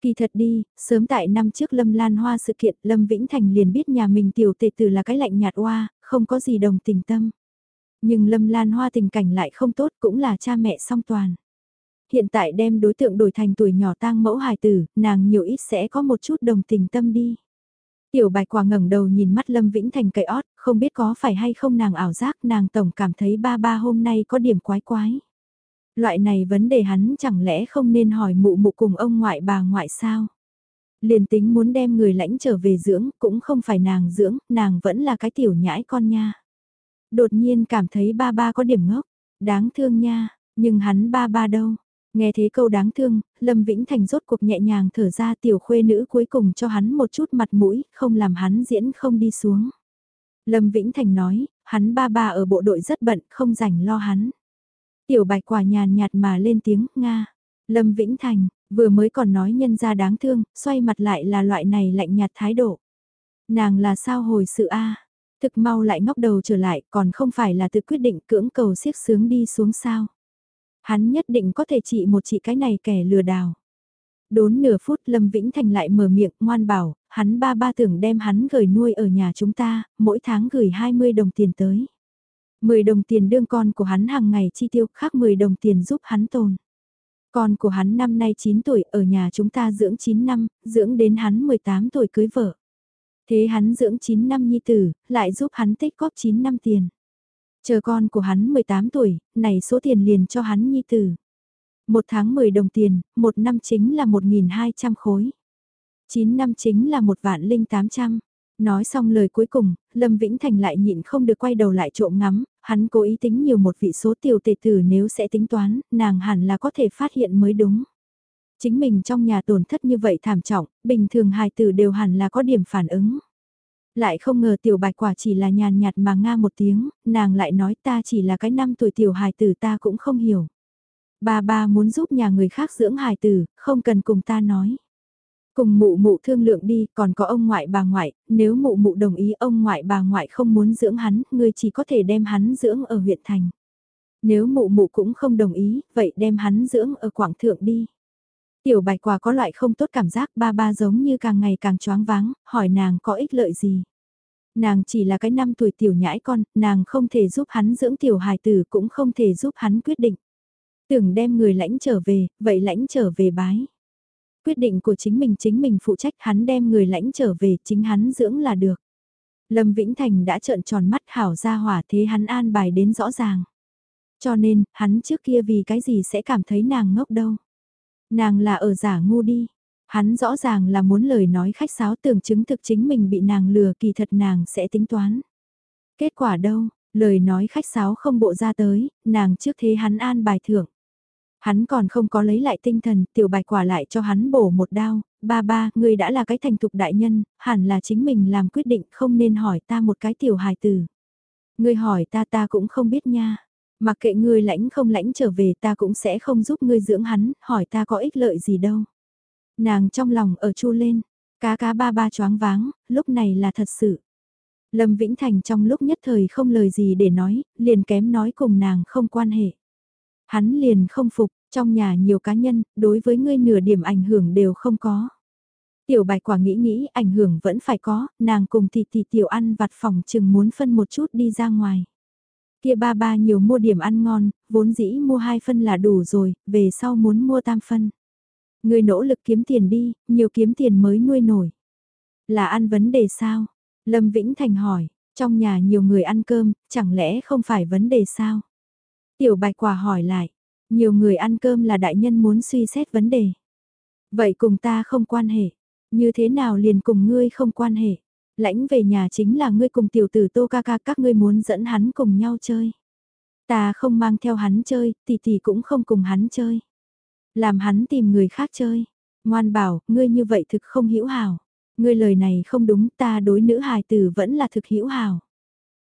Kỳ thật đi, sớm tại năm trước Lâm Lan Hoa sự kiện Lâm Vĩnh Thành liền biết nhà mình tiểu tệ tử là cái lạnh nhạt oa, không có gì đồng tình tâm. Nhưng Lâm Lan Hoa tình cảnh lại không tốt cũng là cha mẹ song toàn. Hiện tại đem đối tượng đổi thành tuổi nhỏ tang mẫu hài tử, nàng nhiều ít sẽ có một chút đồng tình tâm đi. Tiểu bạch quả ngẩng đầu nhìn mắt Lâm Vĩnh Thành cậy ót, không biết có phải hay không nàng ảo giác nàng tổng cảm thấy ba ba hôm nay có điểm quái quái. Loại này vấn đề hắn chẳng lẽ không nên hỏi mụ mụ cùng ông ngoại bà ngoại sao? Liền tính muốn đem người lãnh trở về dưỡng, cũng không phải nàng dưỡng, nàng vẫn là cái tiểu nhãi con nha. Đột nhiên cảm thấy ba ba có điểm ngốc, đáng thương nha, nhưng hắn ba ba đâu. Nghe thế câu đáng thương, Lâm Vĩnh Thành rốt cuộc nhẹ nhàng thở ra tiểu khuê nữ cuối cùng cho hắn một chút mặt mũi, không làm hắn diễn không đi xuống. Lâm Vĩnh Thành nói, hắn ba ba ở bộ đội rất bận, không rảnh lo hắn. Tiểu bạch quả nhàn nhạt mà lên tiếng, Nga. Lâm Vĩnh Thành, vừa mới còn nói nhân ra đáng thương, xoay mặt lại là loại này lạnh nhạt thái độ. Nàng là sao hồi sự a Thực mau lại ngóc đầu trở lại, còn không phải là tự quyết định cưỡng cầu siếc sướng đi xuống sao. Hắn nhất định có thể trị một chị cái này kẻ lừa đảo. Đốn nửa phút Lâm Vĩnh Thành lại mở miệng ngoan bảo, hắn ba ba tưởng đem hắn gửi nuôi ở nhà chúng ta, mỗi tháng gửi 20 đồng tiền tới. 10 đồng tiền đương con của hắn hàng ngày chi tiêu khác 10 đồng tiền giúp hắn tồn. Con của hắn năm nay 9 tuổi ở nhà chúng ta dưỡng 9 năm, dưỡng đến hắn 18 tuổi cưới vợ. Thế hắn dưỡng 9 năm nhi tử, lại giúp hắn tích góp 9 năm tiền. Chờ con của hắn 18 tuổi, này số tiền liền cho hắn nhi tử. Một tháng 10 đồng tiền, một năm chính là 1.200 khối. 9 năm chính là một vạn linh 800. Nói xong lời cuối cùng, Lâm Vĩnh Thành lại nhịn không được quay đầu lại trộm ngắm, hắn cố ý tính nhiều một vị số tiểu tệ tử nếu sẽ tính toán, nàng hẳn là có thể phát hiện mới đúng. Chính mình trong nhà tổn thất như vậy thảm trọng, bình thường hài tử đều hẳn là có điểm phản ứng. Lại không ngờ tiểu bạch quả chỉ là nhàn nhạt mà nga một tiếng, nàng lại nói ta chỉ là cái năm tuổi tiểu hài tử ta cũng không hiểu. Ba ba muốn giúp nhà người khác dưỡng hài tử, không cần cùng ta nói. Cùng mụ mụ thương lượng đi, còn có ông ngoại bà ngoại, nếu mụ mụ đồng ý ông ngoại bà ngoại không muốn dưỡng hắn, ngươi chỉ có thể đem hắn dưỡng ở huyện thành. Nếu mụ mụ cũng không đồng ý, vậy đem hắn dưỡng ở quảng thượng đi. Tiểu bạch quả có loại không tốt cảm giác ba ba giống như càng ngày càng choáng váng, hỏi nàng có ích lợi gì. Nàng chỉ là cái năm tuổi tiểu nhãi con, nàng không thể giúp hắn dưỡng tiểu hài tử cũng không thể giúp hắn quyết định. Tưởng đem người lãnh trở về, vậy lãnh trở về bái. Quyết định của chính mình chính mình phụ trách hắn đem người lãnh trở về chính hắn dưỡng là được. Lâm Vĩnh Thành đã trợn tròn mắt hảo ra hỏa thế hắn an bài đến rõ ràng. Cho nên, hắn trước kia vì cái gì sẽ cảm thấy nàng ngốc đâu. Nàng là ở giả ngu đi. Hắn rõ ràng là muốn lời nói khách sáo tưởng chứng thực chính mình bị nàng lừa kỳ thật nàng sẽ tính toán. Kết quả đâu, lời nói khách sáo không bộ ra tới, nàng trước thế hắn an bài thưởng. Hắn còn không có lấy lại tinh thần, tiểu bạch quả lại cho hắn bổ một đao, ba ba, ngươi đã là cái thành thục đại nhân, hẳn là chính mình làm quyết định không nên hỏi ta một cái tiểu hài tử. Ngươi hỏi ta ta cũng không biết nha. Mặc kệ ngươi lãnh không lãnh trở về ta cũng sẽ không giúp ngươi dưỡng hắn, hỏi ta có ích lợi gì đâu. Nàng trong lòng ở chu lên, cá cá ba ba choáng váng, lúc này là thật sự. Lâm Vĩnh Thành trong lúc nhất thời không lời gì để nói, liền kém nói cùng nàng không quan hệ. Hắn liền không phục, trong nhà nhiều cá nhân, đối với ngươi nửa điểm ảnh hưởng đều không có. Tiểu bạch quả nghĩ nghĩ ảnh hưởng vẫn phải có, nàng cùng tỷ tỷ tiểu ăn vặt phòng chừng muốn phân một chút đi ra ngoài. Kia ba ba nhiều mua điểm ăn ngon, vốn dĩ mua hai phân là đủ rồi, về sau muốn mua tam phân. Người nỗ lực kiếm tiền đi, nhiều kiếm tiền mới nuôi nổi. Là ăn vấn đề sao? Lâm Vĩnh Thành hỏi, trong nhà nhiều người ăn cơm, chẳng lẽ không phải vấn đề sao? Tiểu bạch quả hỏi lại, nhiều người ăn cơm là đại nhân muốn suy xét vấn đề. Vậy cùng ta không quan hệ, như thế nào liền cùng ngươi không quan hệ? Lãnh về nhà chính là ngươi cùng tiểu tử tô ca ca các ngươi muốn dẫn hắn cùng nhau chơi. Ta không mang theo hắn chơi, tỷ tỷ cũng không cùng hắn chơi. Làm hắn tìm người khác chơi. Ngoan bảo, ngươi như vậy thực không hiểu hào. Ngươi lời này không đúng, ta đối nữ hài tử vẫn là thực hiểu hào.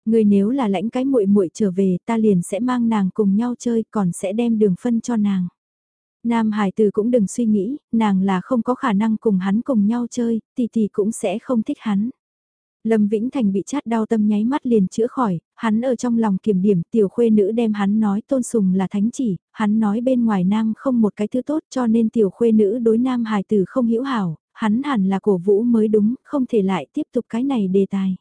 Ngươi nếu là lãnh cái muội muội trở về, ta liền sẽ mang nàng cùng nhau chơi, còn sẽ đem đường phân cho nàng. Nam Hải Tử cũng đừng suy nghĩ, nàng là không có khả năng cùng hắn cùng nhau chơi, tỷ tỷ cũng sẽ không thích hắn. Lâm Vĩnh Thành bị chát đau tâm nháy mắt liền chữa khỏi, hắn ở trong lòng kiểm điểm tiểu khuê nữ đem hắn nói tôn sùng là thánh chỉ, hắn nói bên ngoài nam không một cái thứ tốt cho nên tiểu khuê nữ đối nam hài tử không hiểu hảo, hắn hẳn là cổ vũ mới đúng, không thể lại tiếp tục cái này đề tài.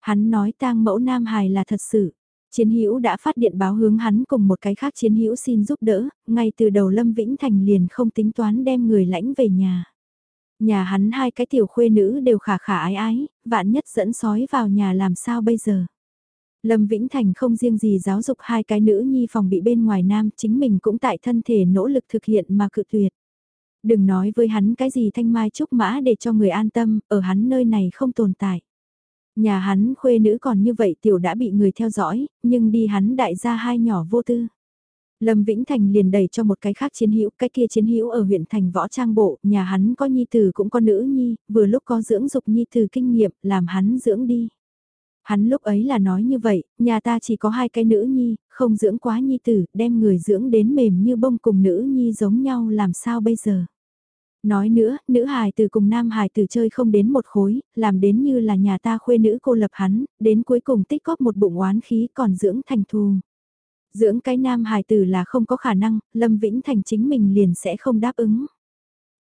Hắn nói tang mẫu nam hài là thật sự. Chiến hữu đã phát điện báo hướng hắn cùng một cái khác chiến hữu xin giúp đỡ, ngay từ đầu Lâm Vĩnh Thành liền không tính toán đem người lãnh về nhà. Nhà hắn hai cái tiểu khuê nữ đều khả khả ái ái, vạn nhất dẫn sói vào nhà làm sao bây giờ. Lâm Vĩnh Thành không riêng gì giáo dục hai cái nữ nhi phòng bị bên ngoài nam, chính mình cũng tại thân thể nỗ lực thực hiện mà cự tuyệt. Đừng nói với hắn cái gì thanh mai trúc mã để cho người an tâm, ở hắn nơi này không tồn tại. Nhà hắn khuê nữ còn như vậy tiểu đã bị người theo dõi, nhưng đi hắn đại gia hai nhỏ vô tư. Lâm Vĩnh Thành liền đẩy cho một cái khác chiến hữu, cái kia chiến hữu ở huyện thành võ trang bộ, nhà hắn có nhi tử cũng có nữ nhi, vừa lúc có dưỡng dục nhi tử kinh nghiệm, làm hắn dưỡng đi. Hắn lúc ấy là nói như vậy, nhà ta chỉ có hai cái nữ nhi, không dưỡng quá nhi tử, đem người dưỡng đến mềm như bông cùng nữ nhi giống nhau làm sao bây giờ. Nói nữa, nữ hài từ cùng nam hài từ chơi không đến một khối, làm đến như là nhà ta khuê nữ cô lập hắn, đến cuối cùng tích góp một bụng oán khí còn dưỡng thành thù. Dưỡng cái nam hài tử là không có khả năng, Lâm Vĩnh Thành chính mình liền sẽ không đáp ứng.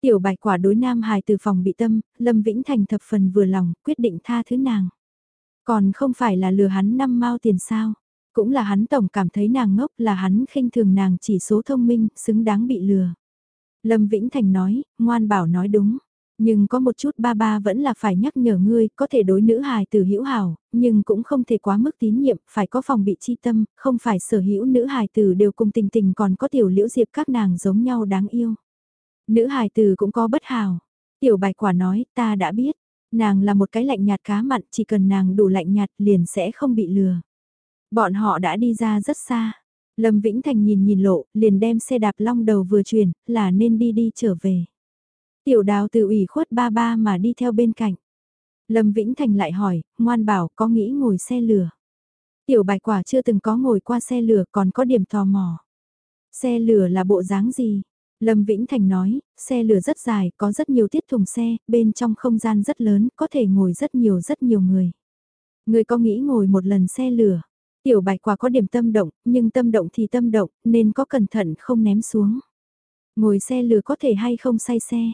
Tiểu bạch quả đối nam hài từ phòng bị tâm, Lâm Vĩnh Thành thập phần vừa lòng, quyết định tha thứ nàng. Còn không phải là lừa hắn năm mao tiền sao, cũng là hắn tổng cảm thấy nàng ngốc là hắn khinh thường nàng chỉ số thông minh, xứng đáng bị lừa. Lâm Vĩnh Thành nói, ngoan bảo nói đúng. Nhưng có một chút ba ba vẫn là phải nhắc nhở ngươi, có thể đối nữ hài từ hữu hảo, nhưng cũng không thể quá mức tín nhiệm, phải có phòng bị chi tâm, không phải sở hữu nữ hài tử đều cùng tình tình còn có tiểu liễu diệp các nàng giống nhau đáng yêu. Nữ hài tử cũng có bất hảo. Tiểu bạch quả nói, ta đã biết, nàng là một cái lạnh nhạt cá mặn, chỉ cần nàng đủ lạnh nhạt liền sẽ không bị lừa. Bọn họ đã đi ra rất xa. Lâm Vĩnh Thành nhìn nhìn lộ, liền đem xe đạp long đầu vừa chuyển, là nên đi đi trở về. Tiểu đào từ ủy khuất ba ba mà đi theo bên cạnh. Lâm Vĩnh Thành lại hỏi, ngoan bảo có nghĩ ngồi xe lửa. Tiểu bạch quả chưa từng có ngồi qua xe lửa còn có điểm tò mò. Xe lửa là bộ dáng gì? Lâm Vĩnh Thành nói, xe lửa rất dài, có rất nhiều tiết thùng xe, bên trong không gian rất lớn, có thể ngồi rất nhiều rất nhiều người. Người có nghĩ ngồi một lần xe lửa? Tiểu bạch quả có điểm tâm động, nhưng tâm động thì tâm động, nên có cẩn thận không ném xuống. Ngồi xe lửa có thể hay không say xe?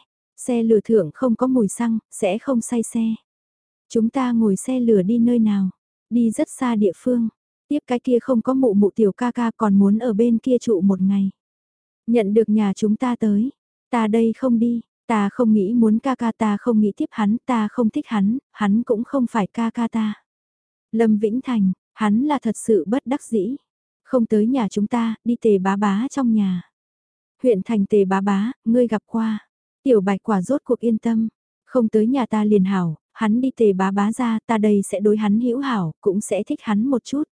Xe lửa thượng không có mùi xăng, sẽ không say xe. Chúng ta ngồi xe lửa đi nơi nào? Đi rất xa địa phương. Tiếp cái kia không có mụ mụ tiểu ca ca còn muốn ở bên kia trụ một ngày. Nhận được nhà chúng ta tới. Ta đây không đi, ta không nghĩ muốn ca ca ta không nghĩ tiếp hắn, ta không thích hắn, hắn cũng không phải ca ca ta. Lâm Vĩnh Thành, hắn là thật sự bất đắc dĩ. Không tới nhà chúng ta, đi tề bá bá trong nhà. Huyện thành tề bá bá, ngươi gặp qua. Tiểu bạch quả rốt cuộc yên tâm, không tới nhà ta liền hảo, hắn đi tề bá bá ra, ta đây sẽ đối hắn hữu hảo, cũng sẽ thích hắn một chút.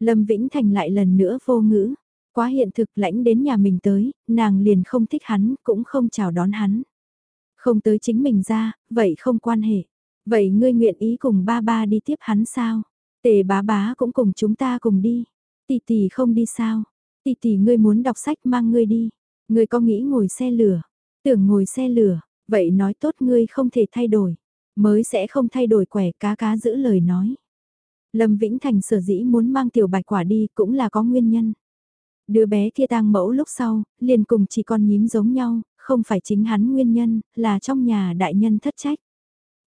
Lâm Vĩnh Thành lại lần nữa vô ngữ, quá hiện thực lãnh đến nhà mình tới, nàng liền không thích hắn, cũng không chào đón hắn. Không tới chính mình ra, vậy không quan hệ. Vậy ngươi nguyện ý cùng ba ba đi tiếp hắn sao? Tề bá bá cũng cùng chúng ta cùng đi. Tì Tì không đi sao? Tì Tì ngươi muốn đọc sách mang ngươi đi. Ngươi có nghĩ ngồi xe lửa? Tưởng ngồi xe lửa, vậy nói tốt ngươi không thể thay đổi, mới sẽ không thay đổi quẻ cá cá giữ lời nói. Lâm Vĩnh Thành sở dĩ muốn mang tiểu bạch quả đi cũng là có nguyên nhân. Đứa bé kia tang mẫu lúc sau, liền cùng chỉ con nhím giống nhau, không phải chính hắn nguyên nhân, là trong nhà đại nhân thất trách.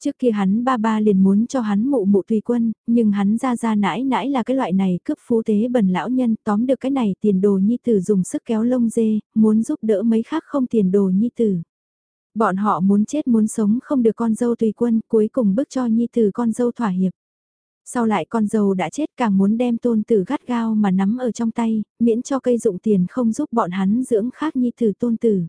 Trước kia hắn ba ba liền muốn cho hắn mụ mụ tùy quân, nhưng hắn ra ra nãi nãi là cái loại này cướp phú tế bẩn lão nhân tóm được cái này tiền đồ nhi tử dùng sức kéo lông dê, muốn giúp đỡ mấy khác không tiền đồ nhi tử. Bọn họ muốn chết muốn sống không được con dâu tùy quân, cuối cùng bức cho nhi tử con dâu thỏa hiệp. Sau lại con dâu đã chết càng muốn đem tôn tử gắt gao mà nắm ở trong tay, miễn cho cây dụng tiền không giúp bọn hắn dưỡng khác nhi tử tôn tử.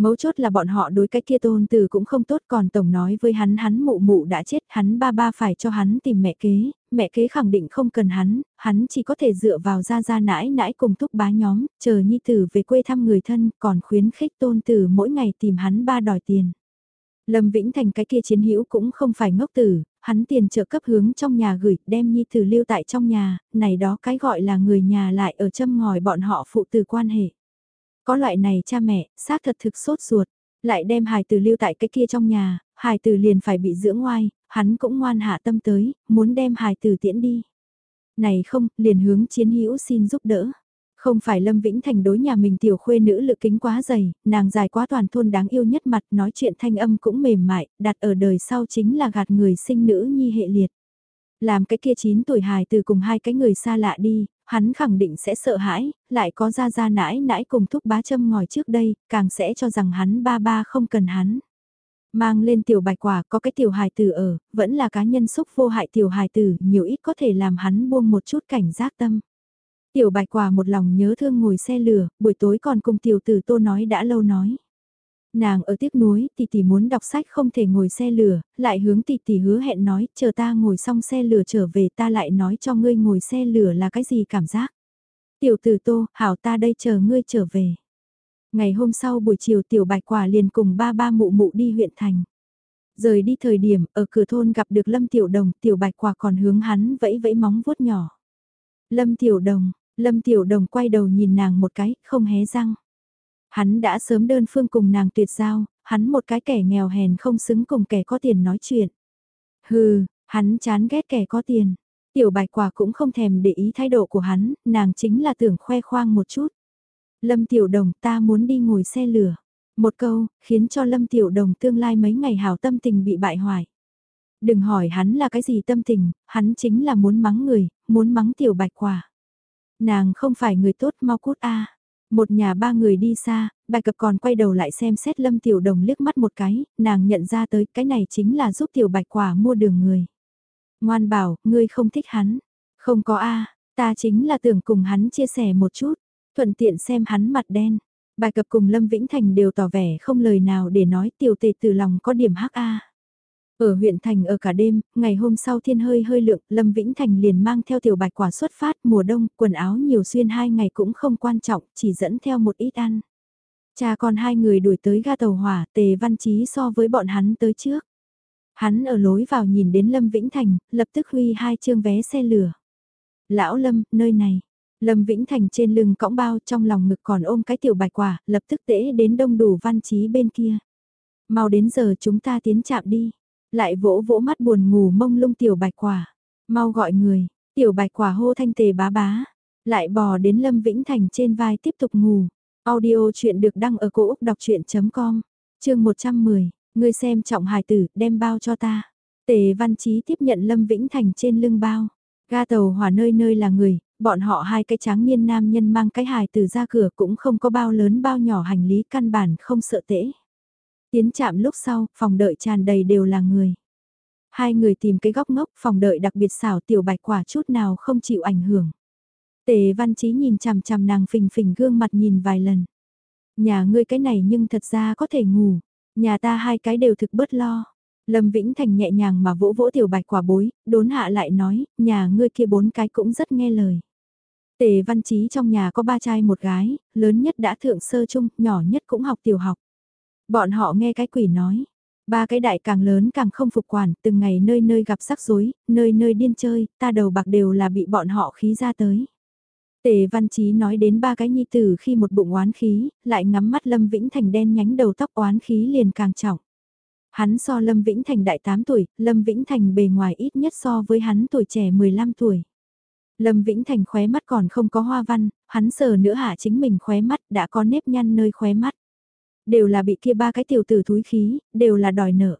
Mấu chốt là bọn họ đối cái kia tôn từ cũng không tốt còn tổng nói với hắn hắn mụ mụ đã chết hắn ba ba phải cho hắn tìm mẹ kế, mẹ kế khẳng định không cần hắn, hắn chỉ có thể dựa vào ra ra nãi nãi cùng thúc bá nhóm, chờ nhi tử về quê thăm người thân còn khuyến khích tôn tử mỗi ngày tìm hắn ba đòi tiền. Lâm Vĩnh Thành cái kia chiến hữu cũng không phải ngốc tử, hắn tiền trợ cấp hướng trong nhà gửi, đem nhi tử lưu tại trong nhà, này đó cái gọi là người nhà lại ở châm ngòi bọn họ phụ tử quan hệ. Có loại này cha mẹ, xác thật thực sốt ruột, lại đem hài tử lưu tại cái kia trong nhà, hài tử liền phải bị dưỡng ngoai, hắn cũng ngoan hạ tâm tới, muốn đem hài tử tiễn đi. Này không, liền hướng chiến hữu xin giúp đỡ. Không phải Lâm Vĩnh Thành đối nhà mình tiểu khuê nữ lực kính quá dày, nàng dài quá toàn thôn đáng yêu nhất mặt nói chuyện thanh âm cũng mềm mại, đặt ở đời sau chính là gạt người sinh nữ nhi hệ liệt. Làm cái kia 9 tuổi hài từ cùng hai cái người xa lạ đi, hắn khẳng định sẽ sợ hãi, lại có ra ra nãi nãi cùng thúc bá châm ngòi trước đây, càng sẽ cho rằng hắn ba ba không cần hắn. Mang lên tiểu bạch quả có cái tiểu hài tử ở, vẫn là cá nhân xúc vô hại tiểu hài tử, nhiều ít có thể làm hắn buông một chút cảnh giác tâm. Tiểu bạch quả một lòng nhớ thương ngồi xe lửa, buổi tối còn cùng tiểu tử tô nói đã lâu nói. Nàng ở tiếc núi, tỷ tỷ muốn đọc sách không thể ngồi xe lửa, lại hướng tỷ tỷ hứa hẹn nói, chờ ta ngồi xong xe lửa trở về ta lại nói cho ngươi ngồi xe lửa là cái gì cảm giác. Tiểu tử tô, hảo ta đây chờ ngươi trở về. Ngày hôm sau buổi chiều tiểu bạch quả liền cùng ba ba mụ mụ đi huyện thành. Rời đi thời điểm, ở cửa thôn gặp được Lâm Tiểu Đồng, tiểu bạch quả còn hướng hắn vẫy vẫy móng vuốt nhỏ. Lâm Tiểu Đồng, Lâm Tiểu Đồng quay đầu nhìn nàng một cái, không hé răng. Hắn đã sớm đơn phương cùng nàng tuyệt giao, hắn một cái kẻ nghèo hèn không xứng cùng kẻ có tiền nói chuyện. Hừ, hắn chán ghét kẻ có tiền. Tiểu bạch quả cũng không thèm để ý thái độ của hắn, nàng chính là tưởng khoe khoang một chút. Lâm Tiểu Đồng ta muốn đi ngồi xe lửa. Một câu, khiến cho Lâm Tiểu Đồng tương lai mấy ngày hảo tâm tình bị bại hoại. Đừng hỏi hắn là cái gì tâm tình, hắn chính là muốn mắng người, muốn mắng Tiểu Bạch Quả. Nàng không phải người tốt mau cút a một nhà ba người đi xa, bài cập còn quay đầu lại xem xét Lâm Tiểu Đồng liếc mắt một cái, nàng nhận ra tới cái này chính là giúp Tiểu Bạch Quả mua đường người. Ngoan bảo, ngươi không thích hắn. Không có a ta chính là tưởng cùng hắn chia sẻ một chút. Thuận tiện xem hắn mặt đen. Bài cập cùng Lâm Vĩnh Thành đều tỏ vẻ không lời nào để nói tiểu tề từ lòng có điểm hắc a. Ở huyện thành ở cả đêm, ngày hôm sau thiên hơi hơi lượng, Lâm Vĩnh Thành liền mang theo tiểu bạch quả xuất phát mùa đông, quần áo nhiều xuyên hai ngày cũng không quan trọng, chỉ dẫn theo một ít ăn. Cha con hai người đuổi tới ga tàu hỏa, tề văn chí so với bọn hắn tới trước. Hắn ở lối vào nhìn đến Lâm Vĩnh Thành, lập tức huy hai chương vé xe lửa. Lão Lâm, nơi này, Lâm Vĩnh Thành trên lưng cõng bao trong lòng ngực còn ôm cái tiểu bạch quả, lập tức tễ đến đông đủ văn trí bên kia. Mau đến giờ chúng ta tiến chạm đi. Lại vỗ vỗ mắt buồn ngủ mông lung tiểu bạch quả. Mau gọi người, tiểu bạch quả hô thanh tề bá bá. Lại bò đến Lâm Vĩnh Thành trên vai tiếp tục ngủ. Audio chuyện được đăng ở cổ Úc đọc chuyện.com. chương 110, người xem trọng hài tử đem bao cho ta. Tề văn trí tiếp nhận Lâm Vĩnh Thành trên lưng bao. Ga tàu hỏa nơi nơi là người, bọn họ hai cái tráng niên nam nhân mang cái hài từ ra cửa cũng không có bao lớn bao nhỏ hành lý căn bản không sợ tễ. Tiến chạm lúc sau, phòng đợi tràn đầy đều là người. Hai người tìm cái góc ngốc, phòng đợi đặc biệt xảo tiểu bạch quả chút nào không chịu ảnh hưởng. Tề văn trí nhìn chằm chằm nàng phình phình gương mặt nhìn vài lần. Nhà ngươi cái này nhưng thật ra có thể ngủ, nhà ta hai cái đều thực bớt lo. Lâm Vĩnh Thành nhẹ nhàng mà vỗ vỗ tiểu bạch quả bối, đốn hạ lại nói, nhà ngươi kia bốn cái cũng rất nghe lời. Tề văn trí trong nhà có ba trai một gái, lớn nhất đã thượng sơ trung, nhỏ nhất cũng học tiểu học. Bọn họ nghe cái quỷ nói, ba cái đại càng lớn càng không phục quản, từng ngày nơi nơi gặp rắc rối, nơi nơi điên chơi, ta đầu bạc đều là bị bọn họ khí ra tới. Tề văn trí nói đến ba cái nhi tử khi một bụng oán khí, lại ngắm mắt Lâm Vĩnh Thành đen nhánh đầu tóc oán khí liền càng trọng. Hắn so Lâm Vĩnh Thành đại 8 tuổi, Lâm Vĩnh Thành bề ngoài ít nhất so với hắn tuổi trẻ 15 tuổi. Lâm Vĩnh Thành khóe mắt còn không có hoa văn, hắn sờ nữa hạ chính mình khóe mắt đã có nếp nhăn nơi khóe mắt. Đều là bị kia ba cái tiểu tử thúi khí, đều là đòi nợ.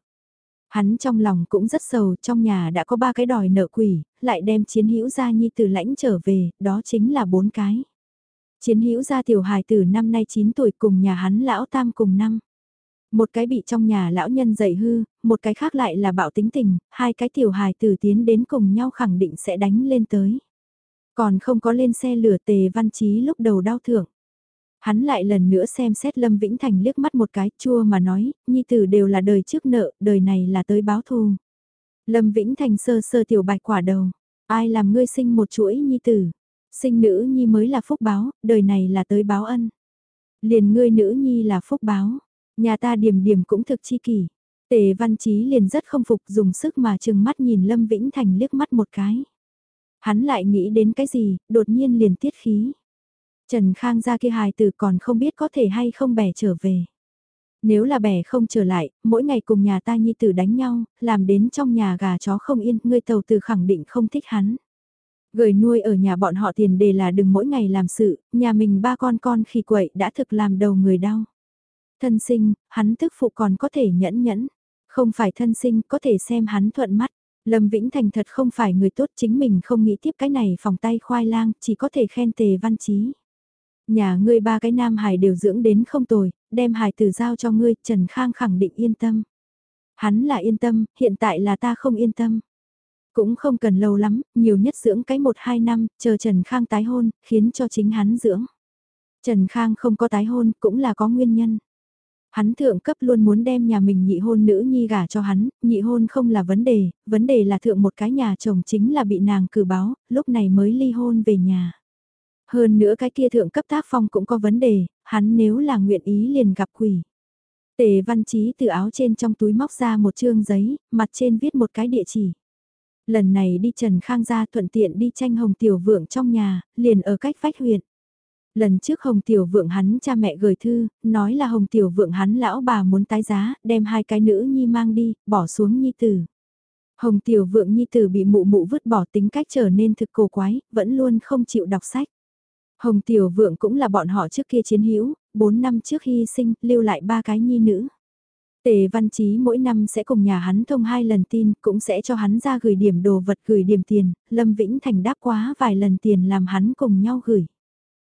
Hắn trong lòng cũng rất sầu, trong nhà đã có ba cái đòi nợ quỷ, lại đem chiến hữu gia nhi từ lãnh trở về, đó chính là bốn cái. Chiến hữu gia tiểu hài tử năm nay 9 tuổi cùng nhà hắn lão tam cùng năm. Một cái bị trong nhà lão nhân dạy hư, một cái khác lại là bạo tính tình, hai cái tiểu hài tử tiến đến cùng nhau khẳng định sẽ đánh lên tới. Còn không có lên xe lửa tề văn trí lúc đầu đau thưởng. Hắn lại lần nữa xem xét Lâm Vĩnh Thành liếc mắt một cái chua mà nói, nhi tử đều là đời trước nợ, đời này là tới báo thù. Lâm Vĩnh Thành sơ sơ tiểu bạch quả đầu, ai làm ngươi sinh một chuỗi nhi tử, sinh nữ nhi mới là phúc báo, đời này là tới báo ân. Liền ngươi nữ nhi là phúc báo, nhà ta điểm điểm cũng thực chi kỷ. Tề văn trí liền rất không phục dùng sức mà chừng mắt nhìn Lâm Vĩnh Thành liếc mắt một cái. Hắn lại nghĩ đến cái gì, đột nhiên liền tiết khí. Trần Khang ra kia hài tử còn không biết có thể hay không bẻ trở về. Nếu là bẻ không trở lại, mỗi ngày cùng nhà ta nhi tử đánh nhau, làm đến trong nhà gà chó không yên, ngươi tàu tử khẳng định không thích hắn. Gửi nuôi ở nhà bọn họ tiền đề là đừng mỗi ngày làm sự, nhà mình ba con con khi quậy đã thực làm đầu người đau. Thân sinh, hắn tức phụ còn có thể nhẫn nhẫn, không phải thân sinh có thể xem hắn thuận mắt. Lâm Vĩnh Thành thật không phải người tốt chính mình không nghĩ tiếp cái này phòng tay khoai lang, chỉ có thể khen tề văn trí. Nhà ngươi ba cái nam hài đều dưỡng đến không tồi, đem hài tử giao cho ngươi, Trần Khang khẳng định yên tâm. Hắn là yên tâm, hiện tại là ta không yên tâm. Cũng không cần lâu lắm, nhiều nhất dưỡng cái một hai năm, chờ Trần Khang tái hôn, khiến cho chính hắn dưỡng. Trần Khang không có tái hôn, cũng là có nguyên nhân. Hắn thượng cấp luôn muốn đem nhà mình nhị hôn nữ nhi gả cho hắn, nhị hôn không là vấn đề, vấn đề là thượng một cái nhà chồng chính là bị nàng cử báo, lúc này mới ly hôn về nhà. Hơn nữa cái kia thượng cấp tác phong cũng có vấn đề, hắn nếu là nguyện ý liền gặp quỷ. Tề văn trí từ áo trên trong túi móc ra một chương giấy, mặt trên viết một cái địa chỉ. Lần này đi Trần Khang ra thuận tiện đi tranh hồng tiểu vượng trong nhà, liền ở cách vách huyện. Lần trước Hồng Tiểu Vượng hắn cha mẹ gửi thư, nói là Hồng Tiểu Vượng hắn lão bà muốn tái giá, đem hai cái nữ nhi mang đi, bỏ xuống nhi tử. Hồng Tiểu Vượng nhi tử bị mụ mụ vứt bỏ tính cách trở nên thực cổ quái, vẫn luôn không chịu đọc sách. Hồng Tiểu Vượng cũng là bọn họ trước kia chiến hữu, 4 năm trước hy sinh, lưu lại ba cái nhi nữ. Tề Văn Chí mỗi năm sẽ cùng nhà hắn thông hai lần tin, cũng sẽ cho hắn ra gửi điểm đồ vật gửi điểm tiền, Lâm Vĩnh Thành đáp quá vài lần tiền làm hắn cùng nhau gửi.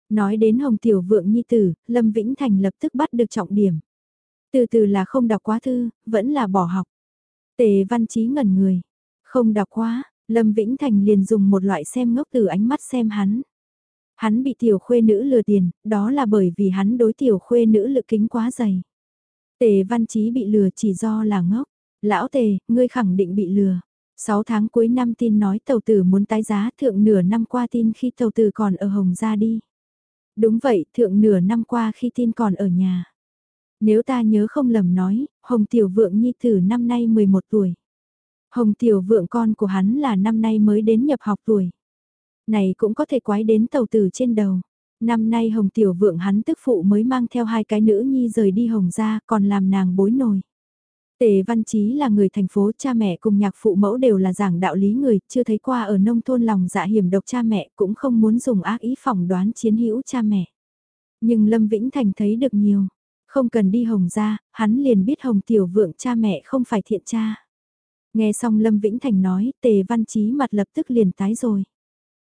Nói đến Hồng Tiểu Vượng Nhi Tử, Lâm Vĩnh Thành lập tức bắt được trọng điểm. Từ từ là không đọc quá thư, vẫn là bỏ học. Tề Văn Chí ngẩn người. Không đọc quá, Lâm Vĩnh Thành liền dùng một loại xem ngốc từ ánh mắt xem hắn. Hắn bị tiểu khuê nữ lừa tiền, đó là bởi vì hắn đối tiểu khuê nữ lực kính quá dày. Tề Văn Chí bị lừa chỉ do là ngốc. Lão Tề, ngươi khẳng định bị lừa. 6 tháng cuối năm tin nói tàu tử muốn tái giá thượng nửa năm qua tin khi tàu tử còn ở Hồng Gia đi. Đúng vậy, thượng nửa năm qua khi tin còn ở nhà. Nếu ta nhớ không lầm nói, Hồng Tiểu Vượng Nhi Tử năm nay 11 tuổi. Hồng Tiểu Vượng con của hắn là năm nay mới đến nhập học tuổi. Này cũng có thể quái đến tàu tử trên đầu. Năm nay Hồng Tiểu Vượng hắn tức phụ mới mang theo hai cái nữ nhi rời đi Hồng ra còn làm nàng bối nồi. Tề Văn Chí là người thành phố, cha mẹ cùng nhạc phụ mẫu đều là giảng đạo lý người, chưa thấy qua ở nông thôn lòng dạ hiểm độc cha mẹ cũng không muốn dùng ác ý phỏng đoán chiến hữu cha mẹ. Nhưng Lâm Vĩnh Thành thấy được nhiều, không cần đi hồng ra, hắn liền biết hồng tiểu vượng cha mẹ không phải thiện cha. Nghe xong Lâm Vĩnh Thành nói, Tề Văn Chí mặt lập tức liền tái rồi.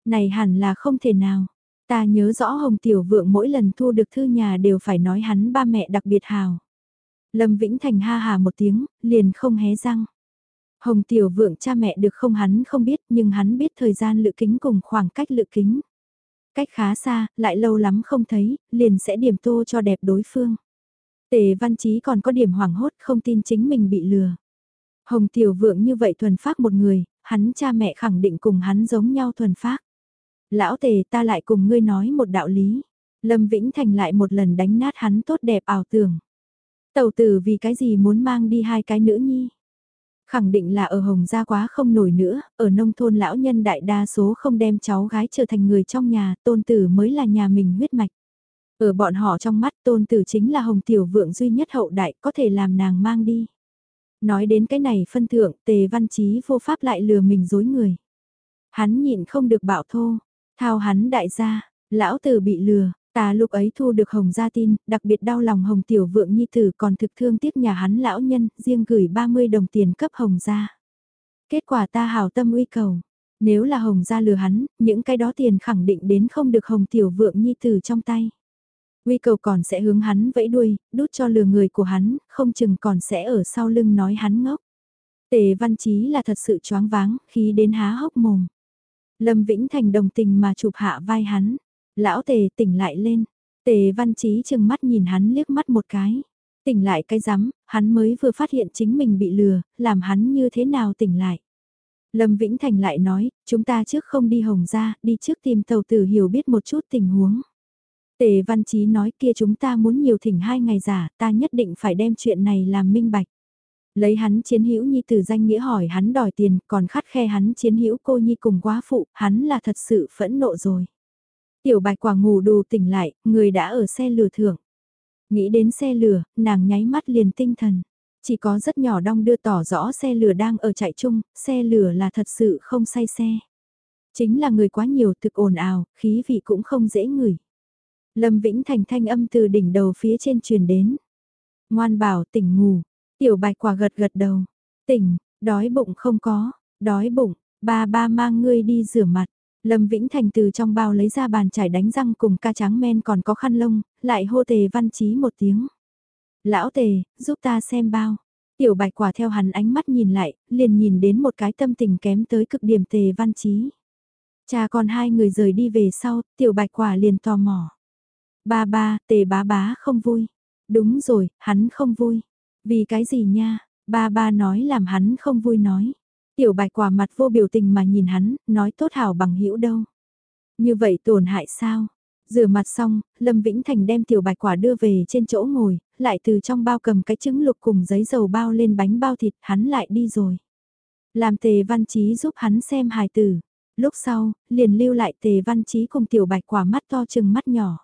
Này hẳn là không thể nào, ta nhớ rõ hồng tiểu vượng mỗi lần thu được thư nhà đều phải nói hắn ba mẹ đặc biệt hào. Lâm Vĩnh Thành ha hà một tiếng, liền không hé răng. Hồng Tiểu Vượng cha mẹ được không hắn không biết nhưng hắn biết thời gian lựa kính cùng khoảng cách lựa kính. Cách khá xa, lại lâu lắm không thấy, liền sẽ điểm tô cho đẹp đối phương. Tề văn Chí còn có điểm hoảng hốt không tin chính mình bị lừa. Hồng Tiểu Vượng như vậy thuần phát một người, hắn cha mẹ khẳng định cùng hắn giống nhau thuần phát. Lão Tề ta lại cùng ngươi nói một đạo lý. Lâm Vĩnh Thành lại một lần đánh nát hắn tốt đẹp ảo tưởng. Tàu tử vì cái gì muốn mang đi hai cái nữ nhi? Khẳng định là ở Hồng Gia quá không nổi nữa, ở nông thôn lão nhân đại đa số không đem cháu gái trở thành người trong nhà, tôn tử mới là nhà mình huyết mạch. Ở bọn họ trong mắt tôn tử chính là Hồng Tiểu Vượng duy nhất hậu đại có thể làm nàng mang đi. Nói đến cái này phân thượng, tề văn chí vô pháp lại lừa mình dối người. Hắn nhịn không được bạo thô, thao hắn đại gia, lão tử bị lừa, Ta lúc ấy thu được Hồng gia tin, đặc biệt đau lòng Hồng tiểu vượng nhi tử còn thực thương tiếc nhà hắn lão nhân, riêng gửi 30 đồng tiền cấp Hồng gia. Kết quả ta hào tâm uy cầu. Nếu là Hồng gia lừa hắn, những cái đó tiền khẳng định đến không được Hồng tiểu vượng nhi tử trong tay. Uy cầu còn sẽ hướng hắn vẫy đuôi, đút cho lừa người của hắn, không chừng còn sẽ ở sau lưng nói hắn ngốc. Tề văn chí là thật sự choáng váng, khí đến há hốc mồm. Lâm Vĩnh Thành đồng tình mà chụp hạ vai hắn. Lão tề tỉnh lại lên. Tề văn trí chừng mắt nhìn hắn liếc mắt một cái. Tỉnh lại cái rắm, hắn mới vừa phát hiện chính mình bị lừa, làm hắn như thế nào tỉnh lại. Lâm Vĩnh Thành lại nói, chúng ta trước không đi hồng ra, đi trước tìm tàu tử hiểu biết một chút tình huống. Tề Văn Chí nói kia chúng ta muốn nhiều thỉnh hai ngày giả, ta nhất định phải đem chuyện này làm minh bạch. Lấy hắn chiến hữu nhi từ danh nghĩa hỏi hắn đòi tiền, còn khắt khe hắn chiến hữu cô nhi cùng quá phụ, hắn là thật sự phẫn nộ rồi. Tiểu bạch quả ngủ đù tỉnh lại, người đã ở xe lừa thưởng. Nghĩ đến xe lửa, nàng nháy mắt liền tinh thần. Chỉ có rất nhỏ đong đưa tỏ rõ xe lửa đang ở chạy chung, xe lửa là thật sự không say xe. Chính là người quá nhiều thực ồn ào, khí vị cũng không dễ ngửi. Lâm Vĩnh Thành thanh âm từ đỉnh đầu phía trên truyền đến. Ngoan bảo tỉnh ngủ, tiểu bạch quả gật gật đầu. Tỉnh, đói bụng không có, đói bụng, ba ba mang ngươi đi rửa mặt. Lâm Vĩnh Thành từ trong bao lấy ra bàn chải đánh răng cùng ca tráng men còn có khăn lông, lại hô tề văn trí một tiếng. Lão tề, giúp ta xem bao. Tiểu bạch quả theo hắn ánh mắt nhìn lại, liền nhìn đến một cái tâm tình kém tới cực điểm tề văn trí Cha con hai người rời đi về sau, tiểu bạch quả liền tò mò. Ba ba, tề bá bá không vui. Đúng rồi, hắn không vui. Vì cái gì nha, ba ba nói làm hắn không vui nói. Tiểu bạch quả mặt vô biểu tình mà nhìn hắn, nói tốt hảo bằng hữu đâu. Như vậy tổn hại sao? Rửa mặt xong, Lâm Vĩnh Thành đem tiểu bạch quả đưa về trên chỗ ngồi, lại từ trong bao cầm cái trứng lục cùng giấy dầu bao lên bánh bao thịt, hắn lại đi rồi. Làm tề văn trí giúp hắn xem hài tử. Lúc sau, liền lưu lại tề văn trí cùng tiểu bạch quả mắt to chừng mắt nhỏ.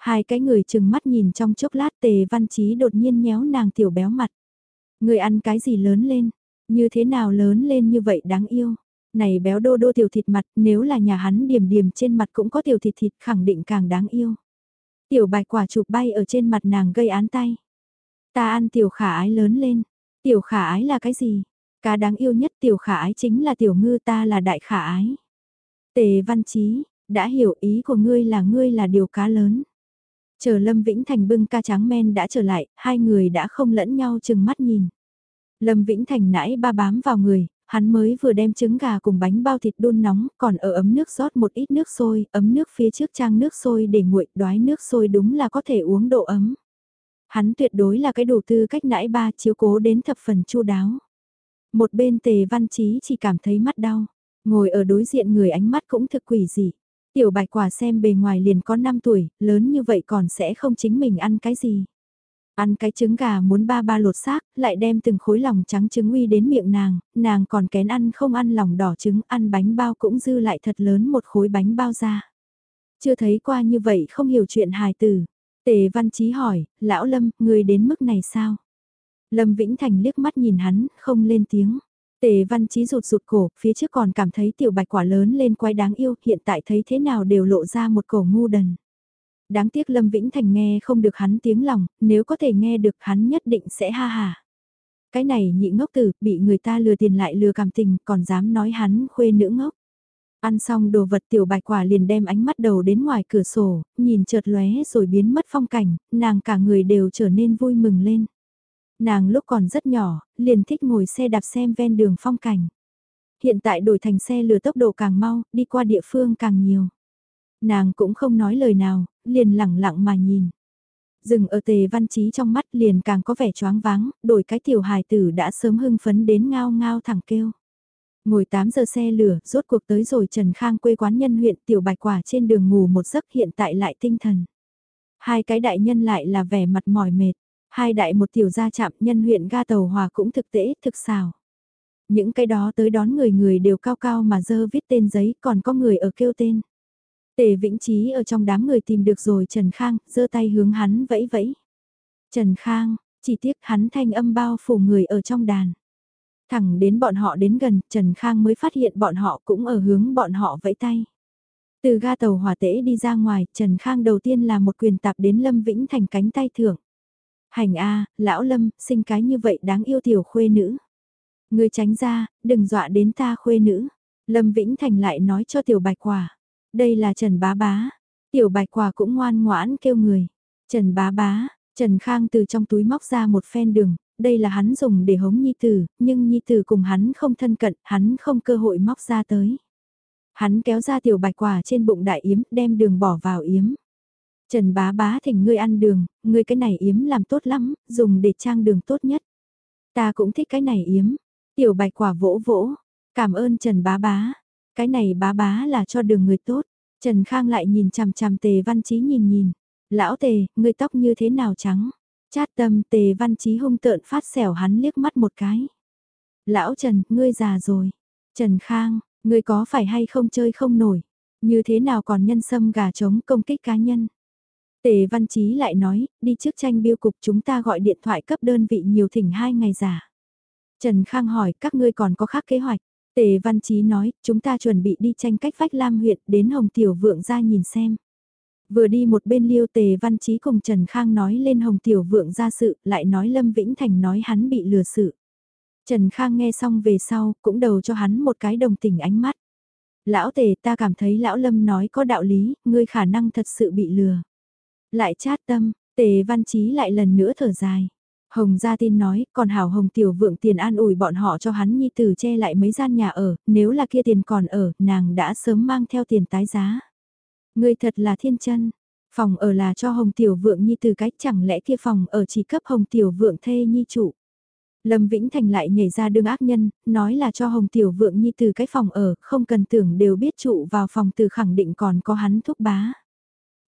Hai cái người chừng mắt nhìn trong chốc lát tề văn trí đột nhiên nhéo nàng tiểu béo mặt. Người ăn cái gì lớn lên, như thế nào lớn lên như vậy đáng yêu. Này béo đô đô tiểu thịt mặt, nếu là nhà hắn điểm điểm trên mặt cũng có tiểu thịt thịt khẳng định càng đáng yêu. Tiểu bạch quả chụp bay ở trên mặt nàng gây án tay. Ta ăn tiểu khả ái lớn lên. Tiểu khả ái là cái gì? Cá đáng yêu nhất tiểu khả ái chính là tiểu ngư ta là đại khả ái. Tề văn chí, đã hiểu ý của ngươi là ngươi là điều cá lớn. Chờ Lâm Vĩnh Thành bưng ca tráng men đã trở lại, hai người đã không lẫn nhau chừng mắt nhìn. Lâm Vĩnh Thành nãy ba bám vào người, hắn mới vừa đem trứng gà cùng bánh bao thịt đun nóng, còn ở ấm nước rót một ít nước sôi, ấm nước phía trước trang nước sôi để nguội, đoái nước sôi đúng là có thể uống độ ấm. Hắn tuyệt đối là cái đủ tư cách nãy ba chiếu cố đến thập phần chu đáo. Một bên tề văn trí chỉ cảm thấy mắt đau, ngồi ở đối diện người ánh mắt cũng thực quỷ dị. Tiểu bạch quả xem bề ngoài liền có 5 tuổi, lớn như vậy còn sẽ không chính mình ăn cái gì. Ăn cái trứng gà muốn ba ba lột xác, lại đem từng khối lòng trắng trứng uy đến miệng nàng, nàng còn kén ăn không ăn lòng đỏ trứng, ăn bánh bao cũng dư lại thật lớn một khối bánh bao ra. Chưa thấy qua như vậy không hiểu chuyện hài tử. Tề văn trí hỏi, lão Lâm, người đến mức này sao? Lâm Vĩnh Thành liếc mắt nhìn hắn, không lên tiếng. Tề văn trí rụt rụt cổ, phía trước còn cảm thấy tiểu bạch quả lớn lên quái đáng yêu, hiện tại thấy thế nào đều lộ ra một cổ ngu đần đáng tiếc Lâm Vĩnh Thành nghe không được hắn tiếng lòng, nếu có thể nghe được hắn nhất định sẽ ha hà. Cái này nhị ngốc tử, bị người ta lừa tiền lại lừa cảm tình, còn dám nói hắn khuê nữ ngốc. Ăn xong đồ vật tiểu bạch quả liền đem ánh mắt đầu đến ngoài cửa sổ, nhìn chợt lóe rồi biến mất phong cảnh, nàng cả người đều trở nên vui mừng lên. Nàng lúc còn rất nhỏ, liền thích ngồi xe đạp xem ven đường phong cảnh. Hiện tại đổi thành xe lừa tốc độ càng mau, đi qua địa phương càng nhiều. Nàng cũng không nói lời nào, liền lẳng lặng mà nhìn. Dừng ở tề văn trí trong mắt liền càng có vẻ choáng váng, đổi cái tiểu hài tử đã sớm hưng phấn đến ngao ngao thẳng kêu. Ngồi 8 giờ xe lửa, rốt cuộc tới rồi Trần Khang quê quán nhân huyện tiểu bạch quả trên đường ngủ một giấc hiện tại lại tinh thần. Hai cái đại nhân lại là vẻ mặt mỏi mệt, hai đại một tiểu gia chạm nhân huyện ga tàu hòa cũng thực tế, thực xào. Những cái đó tới đón người người đều cao cao mà dơ viết tên giấy còn có người ở kêu tên. Tề Vĩnh trí ở trong đám người tìm được rồi Trần Khang, giơ tay hướng hắn vẫy vẫy. Trần Khang, chỉ tiếc hắn thanh âm bao phủ người ở trong đàn. Thẳng đến bọn họ đến gần, Trần Khang mới phát hiện bọn họ cũng ở hướng bọn họ vẫy tay. Từ ga tàu hỏa tễ đi ra ngoài, Trần Khang đầu tiên là một quyền tạp đến Lâm Vĩnh thành cánh tay thưởng. Hành A, lão Lâm, sinh cái như vậy đáng yêu tiểu khuê nữ. Người tránh ra, đừng dọa đến ta khuê nữ. Lâm Vĩnh Thành lại nói cho tiểu bạch quả. Đây là Trần Bá Bá. Tiểu bạch quả cũng ngoan ngoãn kêu người. Trần Bá Bá, Trần Khang từ trong túi móc ra một phen đường, đây là hắn dùng để hống Nhi Tử, nhưng Nhi Tử cùng hắn không thân cận, hắn không cơ hội móc ra tới. Hắn kéo ra tiểu bạch quả trên bụng đại yếm, đem đường bỏ vào yếm. Trần bá bá thỉnh ngươi ăn đường, ngươi cái này yếm làm tốt lắm, dùng để trang đường tốt nhất. Ta cũng thích cái này yếm. Tiểu bạch quả vỗ vỗ, cảm ơn Trần bá bá. Cái này bá bá là cho đường người tốt. Trần Khang lại nhìn chằm chằm tề văn trí nhìn nhìn. Lão tề, ngươi tóc như thế nào trắng? Chát tâm tề văn trí hung tợn phát xẻo hắn liếc mắt một cái. Lão Trần, ngươi già rồi. Trần Khang, ngươi có phải hay không chơi không nổi? Như thế nào còn nhân sâm gà trống công kích cá nhân? Tề Văn Chí lại nói, đi trước tranh biêu cục chúng ta gọi điện thoại cấp đơn vị nhiều thỉnh hai ngày giả. Trần Khang hỏi các ngươi còn có khác kế hoạch. Tề Văn Chí nói, chúng ta chuẩn bị đi tranh cách vách Lam huyện đến Hồng Tiểu Vượng ra nhìn xem. Vừa đi một bên liêu Tề Văn Chí cùng Trần Khang nói lên Hồng Tiểu Vượng ra sự, lại nói Lâm Vĩnh Thành nói hắn bị lừa sự. Trần Khang nghe xong về sau, cũng đầu cho hắn một cái đồng tình ánh mắt. Lão Tề ta cảm thấy Lão Lâm nói có đạo lý, ngươi khả năng thật sự bị lừa. Lại chát tâm, Tề Văn Chí lại lần nữa thở dài. Hồng Gia Tin nói, còn Hảo Hồng Tiểu Vượng tiền an ủi bọn họ cho hắn nhi tử che lại mấy gian nhà ở, nếu là kia tiền còn ở, nàng đã sớm mang theo tiền tái giá. Người thật là thiên chân, phòng ở là cho Hồng Tiểu Vượng nhi tử cách chẳng lẽ kia phòng ở chỉ cấp Hồng Tiểu Vượng thê nhi chủ. Lâm Vĩnh Thành lại nhảy ra đương ác nhân, nói là cho Hồng Tiểu Vượng nhi tử cái phòng ở, không cần tưởng đều biết trụ vào phòng từ khẳng định còn có hắn thúc bá.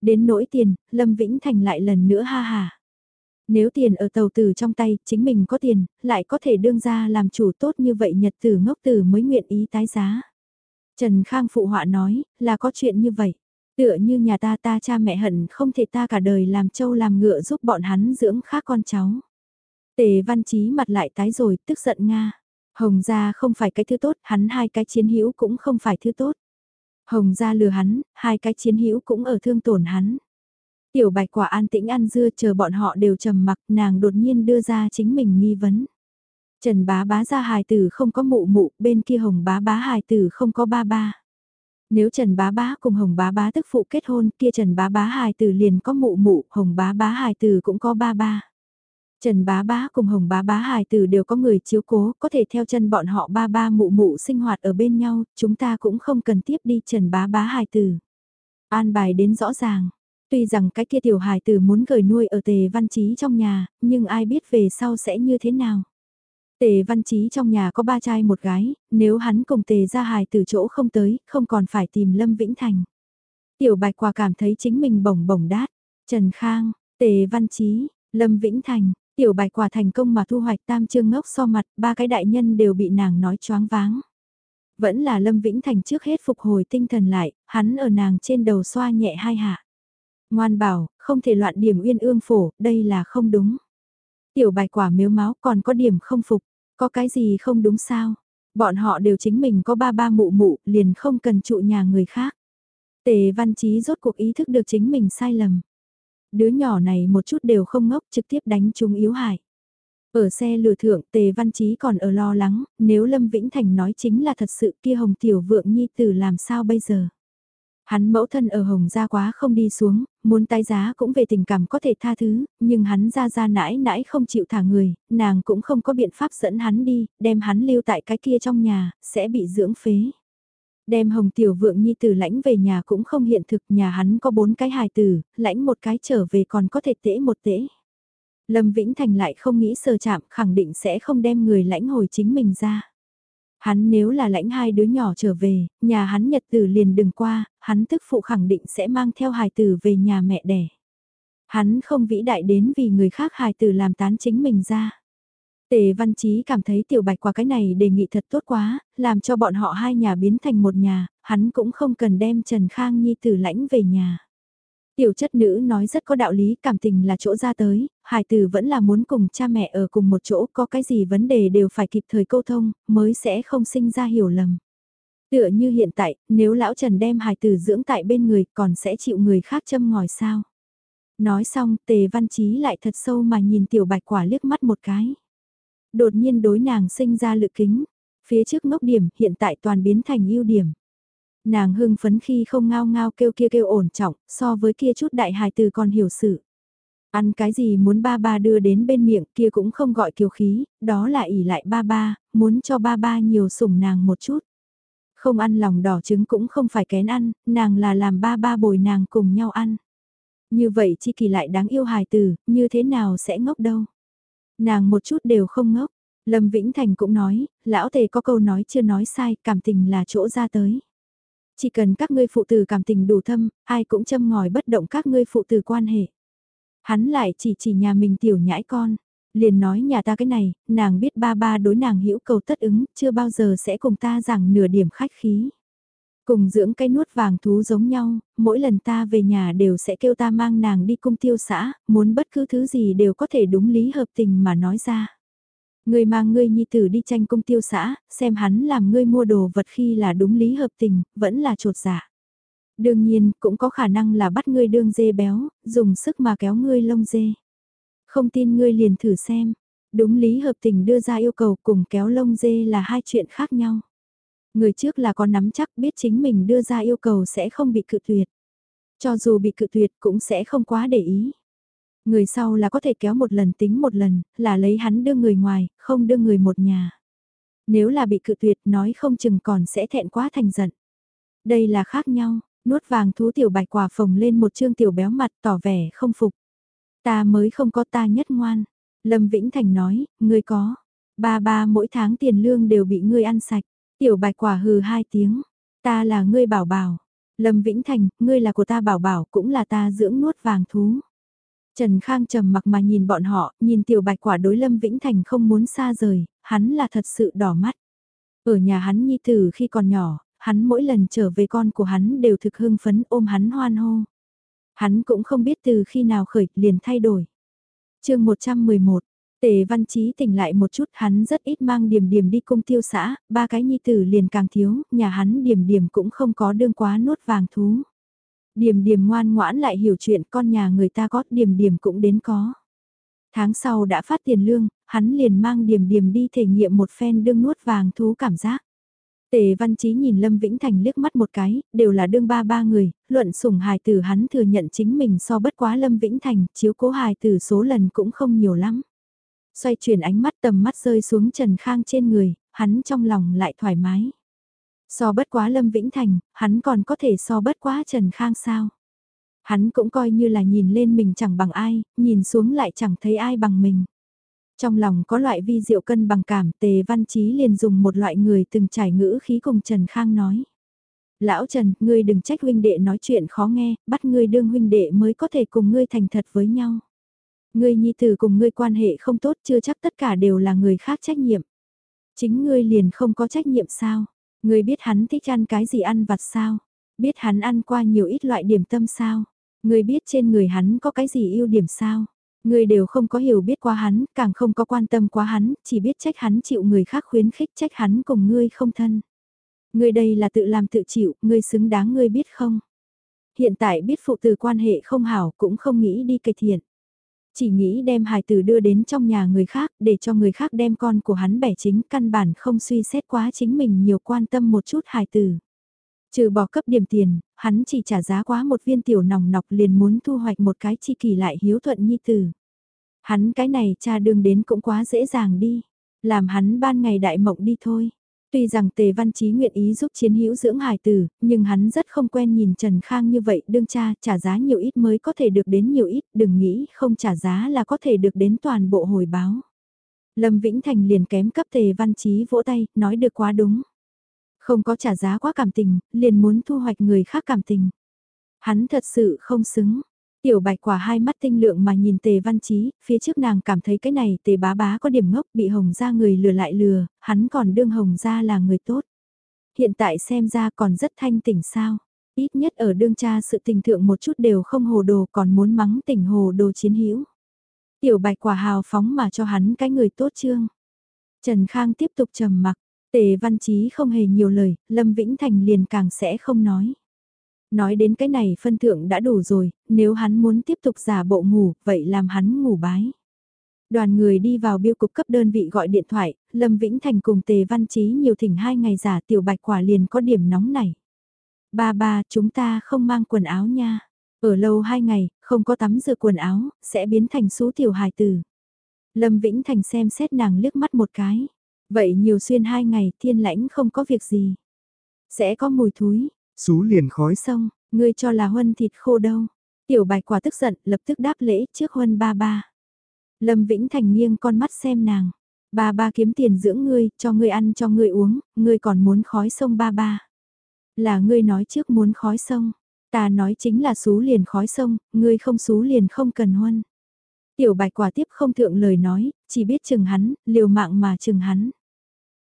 Đến nỗi tiền, Lâm Vĩnh Thành lại lần nữa ha hà. Nếu tiền ở tàu tử trong tay, chính mình có tiền, lại có thể đương ra làm chủ tốt như vậy nhật tử ngốc tử mới nguyện ý tái giá. Trần Khang phụ họa nói, là có chuyện như vậy. Tựa như nhà ta ta cha mẹ hận không thể ta cả đời làm trâu làm ngựa giúp bọn hắn dưỡng khác con cháu. Tề văn trí mặt lại tái rồi, tức giận Nga. Hồng gia không phải cái thứ tốt, hắn hai cái chiến hữu cũng không phải thứ tốt. Hồng gia lừa hắn, hai cái chiến hữu cũng ở thương tổn hắn. Tiểu bạch quả an tĩnh ăn dưa chờ bọn họ đều trầm mặc nàng đột nhiên đưa ra chính mình nghi vấn. Trần bá bá ra hài tử không có mụ mụ, bên kia hồng bá bá hài tử không có ba ba. Nếu Trần bá bá cùng hồng bá bá tức phụ kết hôn kia Trần bá bá hài tử liền có mụ mụ, hồng bá bá hài tử cũng có ba ba. Trần bá bá cùng hồng bá bá hài tử đều có người chiếu cố, có thể theo chân bọn họ ba ba mụ mụ sinh hoạt ở bên nhau, chúng ta cũng không cần tiếp đi Trần bá bá hài tử. An bài đến rõ ràng, Tuy rằng cái kia tiểu hài tử muốn gửi nuôi ở tề văn trí trong nhà, nhưng ai biết về sau sẽ như thế nào. Tề văn trí trong nhà có ba trai một gái, nếu hắn cùng tề ra hài từ chỗ không tới, không còn phải tìm Lâm Vĩnh Thành. Tiểu bạch quả cảm thấy chính mình bổng bổng đát. Trần Khang, tề văn trí, Lâm Vĩnh Thành, tiểu bạch quả thành công mà thu hoạch tam trương ngốc so mặt, ba cái đại nhân đều bị nàng nói choáng váng. Vẫn là Lâm Vĩnh Thành trước hết phục hồi tinh thần lại, hắn ở nàng trên đầu xoa nhẹ hai hạ. Ngoan bảo, không thể loạn điểm uyên ương phổ, đây là không đúng. Tiểu bạch quả miếu máu còn có điểm không phục, có cái gì không đúng sao? Bọn họ đều chính mình có ba ba mụ mụ, liền không cần trụ nhà người khác. Tề văn trí rốt cuộc ý thức được chính mình sai lầm. Đứa nhỏ này một chút đều không ngốc trực tiếp đánh chúng yếu hại. Ở xe lừa thượng Tề Văn Chí còn ở lo lắng, nếu Lâm Vĩnh Thành nói chính là thật sự kia Hồng Tiểu Vượng Nhi Tử làm sao bây giờ. Hắn mẫu thân ở Hồng gia quá không đi xuống, muốn tái giá cũng về tình cảm có thể tha thứ, nhưng hắn ra ra nãi nãi không chịu thả người, nàng cũng không có biện pháp dẫn hắn đi, đem hắn lưu tại cái kia trong nhà, sẽ bị dưỡng phế. Đem Hồng Tiểu Vượng Nhi tử lãnh về nhà cũng không hiện thực, nhà hắn có bốn cái hài tử, lãnh một cái trở về còn có thể tễ một tễ. Lâm Vĩnh Thành lại không nghĩ sơ chạm, khẳng định sẽ không đem người lãnh hồi chính mình ra. Hắn nếu là lãnh hai đứa nhỏ trở về, nhà hắn nhật tử liền đừng qua, hắn tức phụ khẳng định sẽ mang theo hài tử về nhà mẹ đẻ. Hắn không vĩ đại đến vì người khác hài tử làm tán chính mình ra. Tề Văn Chí cảm thấy tiểu bạch qua cái này đề nghị thật tốt quá, làm cho bọn họ hai nhà biến thành một nhà, hắn cũng không cần đem Trần Khang Nhi tử lãnh về nhà. Tiểu chất nữ nói rất có đạo lý, cảm tình là chỗ ra tới, hài tử vẫn là muốn cùng cha mẹ ở cùng một chỗ, có cái gì vấn đề đều phải kịp thời câu thông, mới sẽ không sinh ra hiểu lầm. Tựa như hiện tại, nếu lão Trần đem hài tử dưỡng tại bên người còn sẽ chịu người khác châm ngòi sao. Nói xong, tề văn trí lại thật sâu mà nhìn tiểu bạch quả liếc mắt một cái. Đột nhiên đối nàng sinh ra lự kính, phía trước ngốc điểm hiện tại toàn biến thành ưu điểm. Nàng hưng phấn khi không ngao ngao kêu kia kêu ổn trọng, so với kia chút đại hài từ còn hiểu sự. Ăn cái gì muốn ba ba đưa đến bên miệng kia cũng không gọi kiều khí, đó là ỉ lại ba ba, muốn cho ba ba nhiều sủng nàng một chút. Không ăn lòng đỏ trứng cũng không phải kén ăn, nàng là làm ba ba bồi nàng cùng nhau ăn. Như vậy chi kỳ lại đáng yêu hài từ, như thế nào sẽ ngốc đâu. Nàng một chút đều không ngốc. Lâm Vĩnh Thành cũng nói, lão tề có câu nói chưa nói sai, cảm tình là chỗ ra tới. Chỉ cần các ngươi phụ tử cảm tình đủ thâm, ai cũng châm ngòi bất động các ngươi phụ tử quan hệ. Hắn lại chỉ chỉ nhà mình tiểu nhãi con, liền nói nhà ta cái này, nàng biết ba ba đối nàng hữu cầu tất ứng, chưa bao giờ sẽ cùng ta rằng nửa điểm khách khí. Cùng dưỡng cái nuốt vàng thú giống nhau, mỗi lần ta về nhà đều sẽ kêu ta mang nàng đi cung tiêu xã, muốn bất cứ thứ gì đều có thể đúng lý hợp tình mà nói ra. Ngươi mang ngươi nhi tử đi tranh cung tiêu xã, xem hắn làm ngươi mua đồ vật khi là đúng lý hợp tình, vẫn là trột giả. Đương nhiên, cũng có khả năng là bắt ngươi đương dê béo, dùng sức mà kéo ngươi lông dê. Không tin ngươi liền thử xem, đúng lý hợp tình đưa ra yêu cầu cùng kéo lông dê là hai chuyện khác nhau. Người trước là có nắm chắc biết chính mình đưa ra yêu cầu sẽ không bị cự tuyệt. Cho dù bị cự tuyệt cũng sẽ không quá để ý. Người sau là có thể kéo một lần tính một lần, là lấy hắn đưa người ngoài, không đưa người một nhà. Nếu là bị cự tuyệt nói không chừng còn sẽ thẹn quá thành giận. Đây là khác nhau, nuốt vàng thú tiểu bạch quả phồng lên một trương tiểu béo mặt tỏ vẻ không phục. Ta mới không có ta nhất ngoan. Lâm Vĩnh Thành nói, ngươi có. Ba ba mỗi tháng tiền lương đều bị ngươi ăn sạch. Tiểu bạch quả hừ hai tiếng. Ta là ngươi bảo bảo. Lâm Vĩnh Thành, ngươi là của ta bảo bảo cũng là ta dưỡng nuốt vàng thú. Trần Khang trầm mặc mà nhìn bọn họ, nhìn tiểu bạch quả đối Lâm Vĩnh Thành không muốn xa rời, hắn là thật sự đỏ mắt. Ở nhà hắn nhi tử khi còn nhỏ, hắn mỗi lần trở về con của hắn đều thực hưng phấn ôm hắn hoan hô. Hắn cũng không biết từ khi nào khởi liền thay đổi. chương 111, Tề Văn Chí tỉnh lại một chút hắn rất ít mang điểm điểm đi cung tiêu xã, ba cái nhi tử liền càng thiếu, nhà hắn điểm điểm cũng không có đương quá nuốt vàng thú. Điểm điểm ngoan ngoãn lại hiểu chuyện con nhà người ta có điểm điểm cũng đến có. Tháng sau đã phát tiền lương, hắn liền mang điểm điểm đi thể nghiệm một phen đương nuốt vàng thú cảm giác. Tề Văn Chí nhìn Lâm Vĩnh Thành liếc mắt một cái, đều là đương ba ba người, luận sủng hài tử hắn thừa nhận chính mình so bất quá Lâm Vĩnh Thành, chiếu cố hài tử số lần cũng không nhiều lắm. Xoay chuyển ánh mắt tầm mắt rơi xuống Trần Khang trên người, hắn trong lòng lại thoải mái. So bất quá Lâm Vĩnh Thành, hắn còn có thể so bất quá Trần Khang sao? Hắn cũng coi như là nhìn lên mình chẳng bằng ai, nhìn xuống lại chẳng thấy ai bằng mình. Trong lòng có loại vi diệu cân bằng cảm tề văn chí liền dùng một loại người từng trải ngữ khí cùng Trần Khang nói. Lão Trần, ngươi đừng trách huynh đệ nói chuyện khó nghe, bắt ngươi đương huynh đệ mới có thể cùng ngươi thành thật với nhau. Ngươi nhi tử cùng ngươi quan hệ không tốt chưa chắc tất cả đều là người khác trách nhiệm. Chính ngươi liền không có trách nhiệm sao? Ngươi biết hắn thích ăn cái gì ăn vặt sao? Biết hắn ăn qua nhiều ít loại điểm tâm sao? Ngươi biết trên người hắn có cái gì ưu điểm sao? Ngươi đều không có hiểu biết qua hắn, càng không có quan tâm quá hắn, chỉ biết trách hắn chịu người khác khuyến khích trách hắn cùng ngươi không thân. Ngươi đây là tự làm tự chịu, ngươi xứng đáng ngươi biết không? Hiện tại biết phụ từ quan hệ không hảo cũng không nghĩ đi cải thiện. Chỉ nghĩ đem hài tử đưa đến trong nhà người khác để cho người khác đem con của hắn bẻ chính căn bản không suy xét quá chính mình nhiều quan tâm một chút hài tử. Trừ bỏ cấp điểm tiền, hắn chỉ trả giá quá một viên tiểu nòng nọc liền muốn thu hoạch một cái chi kỳ lại hiếu thuận nhi tử. Hắn cái này cha đương đến cũng quá dễ dàng đi, làm hắn ban ngày đại mộng đi thôi. Tuy rằng Tề Văn Chí nguyện ý giúp chiến hữu dưỡng hài tử, nhưng hắn rất không quen nhìn Trần Khang như vậy, đương cha trả giá nhiều ít mới có thể được đến nhiều ít, đừng nghĩ không trả giá là có thể được đến toàn bộ hồi báo. Lâm Vĩnh Thành liền kém cấp Tề Văn Chí vỗ tay, nói được quá đúng. Không có trả giá quá cảm tình, liền muốn thu hoạch người khác cảm tình. Hắn thật sự không xứng. Tiểu bạch quả hai mắt tinh lượng mà nhìn tề văn trí, phía trước nàng cảm thấy cái này tề bá bá có điểm ngốc bị hồng ra người lừa lại lừa, hắn còn đương hồng ra là người tốt. Hiện tại xem ra còn rất thanh tỉnh sao, ít nhất ở đương cha sự tình thượng một chút đều không hồ đồ còn muốn mắng tỉnh hồ đồ chiến hữu Tiểu bạch quả hào phóng mà cho hắn cái người tốt trương. Trần Khang tiếp tục trầm mặc, tề văn trí không hề nhiều lời, Lâm Vĩnh Thành liền càng sẽ không nói. Nói đến cái này phân thượng đã đủ rồi, nếu hắn muốn tiếp tục giả bộ ngủ, vậy làm hắn ngủ bái. Đoàn người đi vào biêu cục cấp đơn vị gọi điện thoại, Lâm Vĩnh Thành cùng Tề Văn Chí nhiều thỉnh hai ngày giả tiểu bạch quả liền có điểm nóng này. Ba ba, chúng ta không mang quần áo nha. Ở lâu hai ngày, không có tắm rửa quần áo, sẽ biến thành số tiểu hài tử. Lâm Vĩnh Thành xem xét nàng liếc mắt một cái. Vậy nhiều xuyên hai ngày, thiên lãnh không có việc gì. Sẽ có mùi thúi, xú liền khói xong, ngươi cho là huân thịt khô đâu. Tiểu bạch quả tức giận, lập tức đáp lễ trước huân ba ba. Lâm Vĩnh Thành nghiêng con mắt xem nàng. Ba ba kiếm tiền dưỡng ngươi, cho ngươi ăn cho ngươi uống, ngươi còn muốn khói sông ba ba. Là ngươi nói trước muốn khói sông. Ta nói chính là xú liền khói sông, ngươi không xú liền không cần huân. Tiểu bạch quả tiếp không thượng lời nói, chỉ biết chừng hắn, liều mạng mà chừng hắn.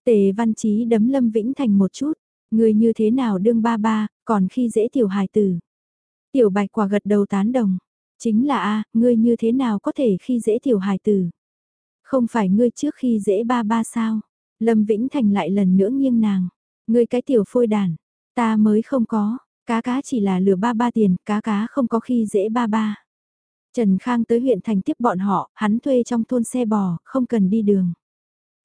Tề văn chí đấm Lâm Vĩnh Thành một chút, Người như thế nào đương ba ba, còn khi dễ tiểu hài tử. Tiểu bạch quả gật đầu tán đồng. Chính là a ngươi như thế nào có thể khi dễ tiểu hài tử. Không phải ngươi trước khi dễ ba ba sao. Lâm Vĩnh Thành lại lần nữa nghiêng nàng. Ngươi cái tiểu phôi đàn, ta mới không có, cá cá chỉ là lừa ba ba tiền, cá cá không có khi dễ ba ba. Trần Khang tới huyện thành tiếp bọn họ, hắn thuê trong thôn xe bò, không cần đi đường.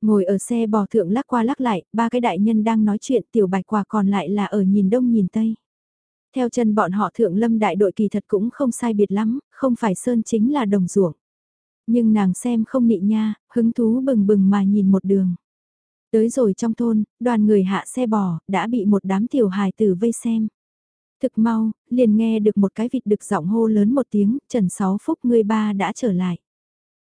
Ngồi ở xe bò thượng lắc qua lắc lại, ba cái đại nhân đang nói chuyện tiểu bạch quả còn lại là ở nhìn đông nhìn tây. Theo chân bọn họ thượng lâm đại đội kỳ thật cũng không sai biệt lắm, không phải sơn chính là đồng ruộng. Nhưng nàng xem không nị nha, hứng thú bừng bừng mà nhìn một đường. Tới rồi trong thôn, đoàn người hạ xe bò, đã bị một đám tiểu hài tử vây xem. Thực mau, liền nghe được một cái vịt được giọng hô lớn một tiếng, Trần Sáu Phúc người ba đã trở lại.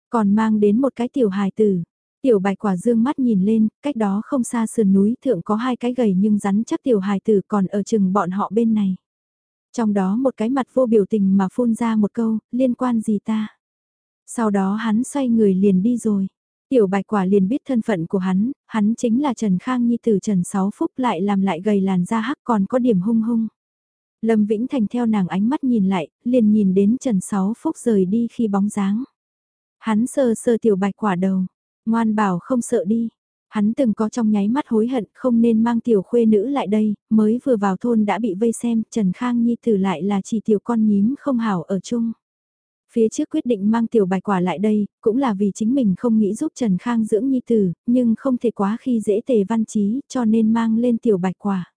Còn mang đến một cái tiểu hài tử. Tiểu bạch quả dương mắt nhìn lên, cách đó không xa sườn núi thượng có hai cái gầy nhưng rắn chắc tiểu hài tử còn ở chừng bọn họ bên này. Trong đó một cái mặt vô biểu tình mà phun ra một câu, liên quan gì ta? Sau đó hắn xoay người liền đi rồi. Tiểu bạch quả liền biết thân phận của hắn, hắn chính là Trần Khang Nhi tử Trần Sáu Phúc lại làm lại gầy làn da hắc còn có điểm hung hung. Lâm Vĩnh Thành theo nàng ánh mắt nhìn lại, liền nhìn đến Trần Sáu Phúc rời đi khi bóng dáng. Hắn sơ sơ tiểu bạch quả đầu, ngoan bảo không sợ đi. Hắn từng có trong nháy mắt hối hận không nên mang tiểu khuê nữ lại đây, mới vừa vào thôn đã bị vây xem, Trần Khang Nhi tử lại là chỉ tiểu con nhím không hảo ở chung. Phía trước quyết định mang tiểu bạch quả lại đây, cũng là vì chính mình không nghĩ giúp Trần Khang dưỡng nhi tử, nhưng không thể quá khi dễ tề văn trí, cho nên mang lên tiểu bạch quả.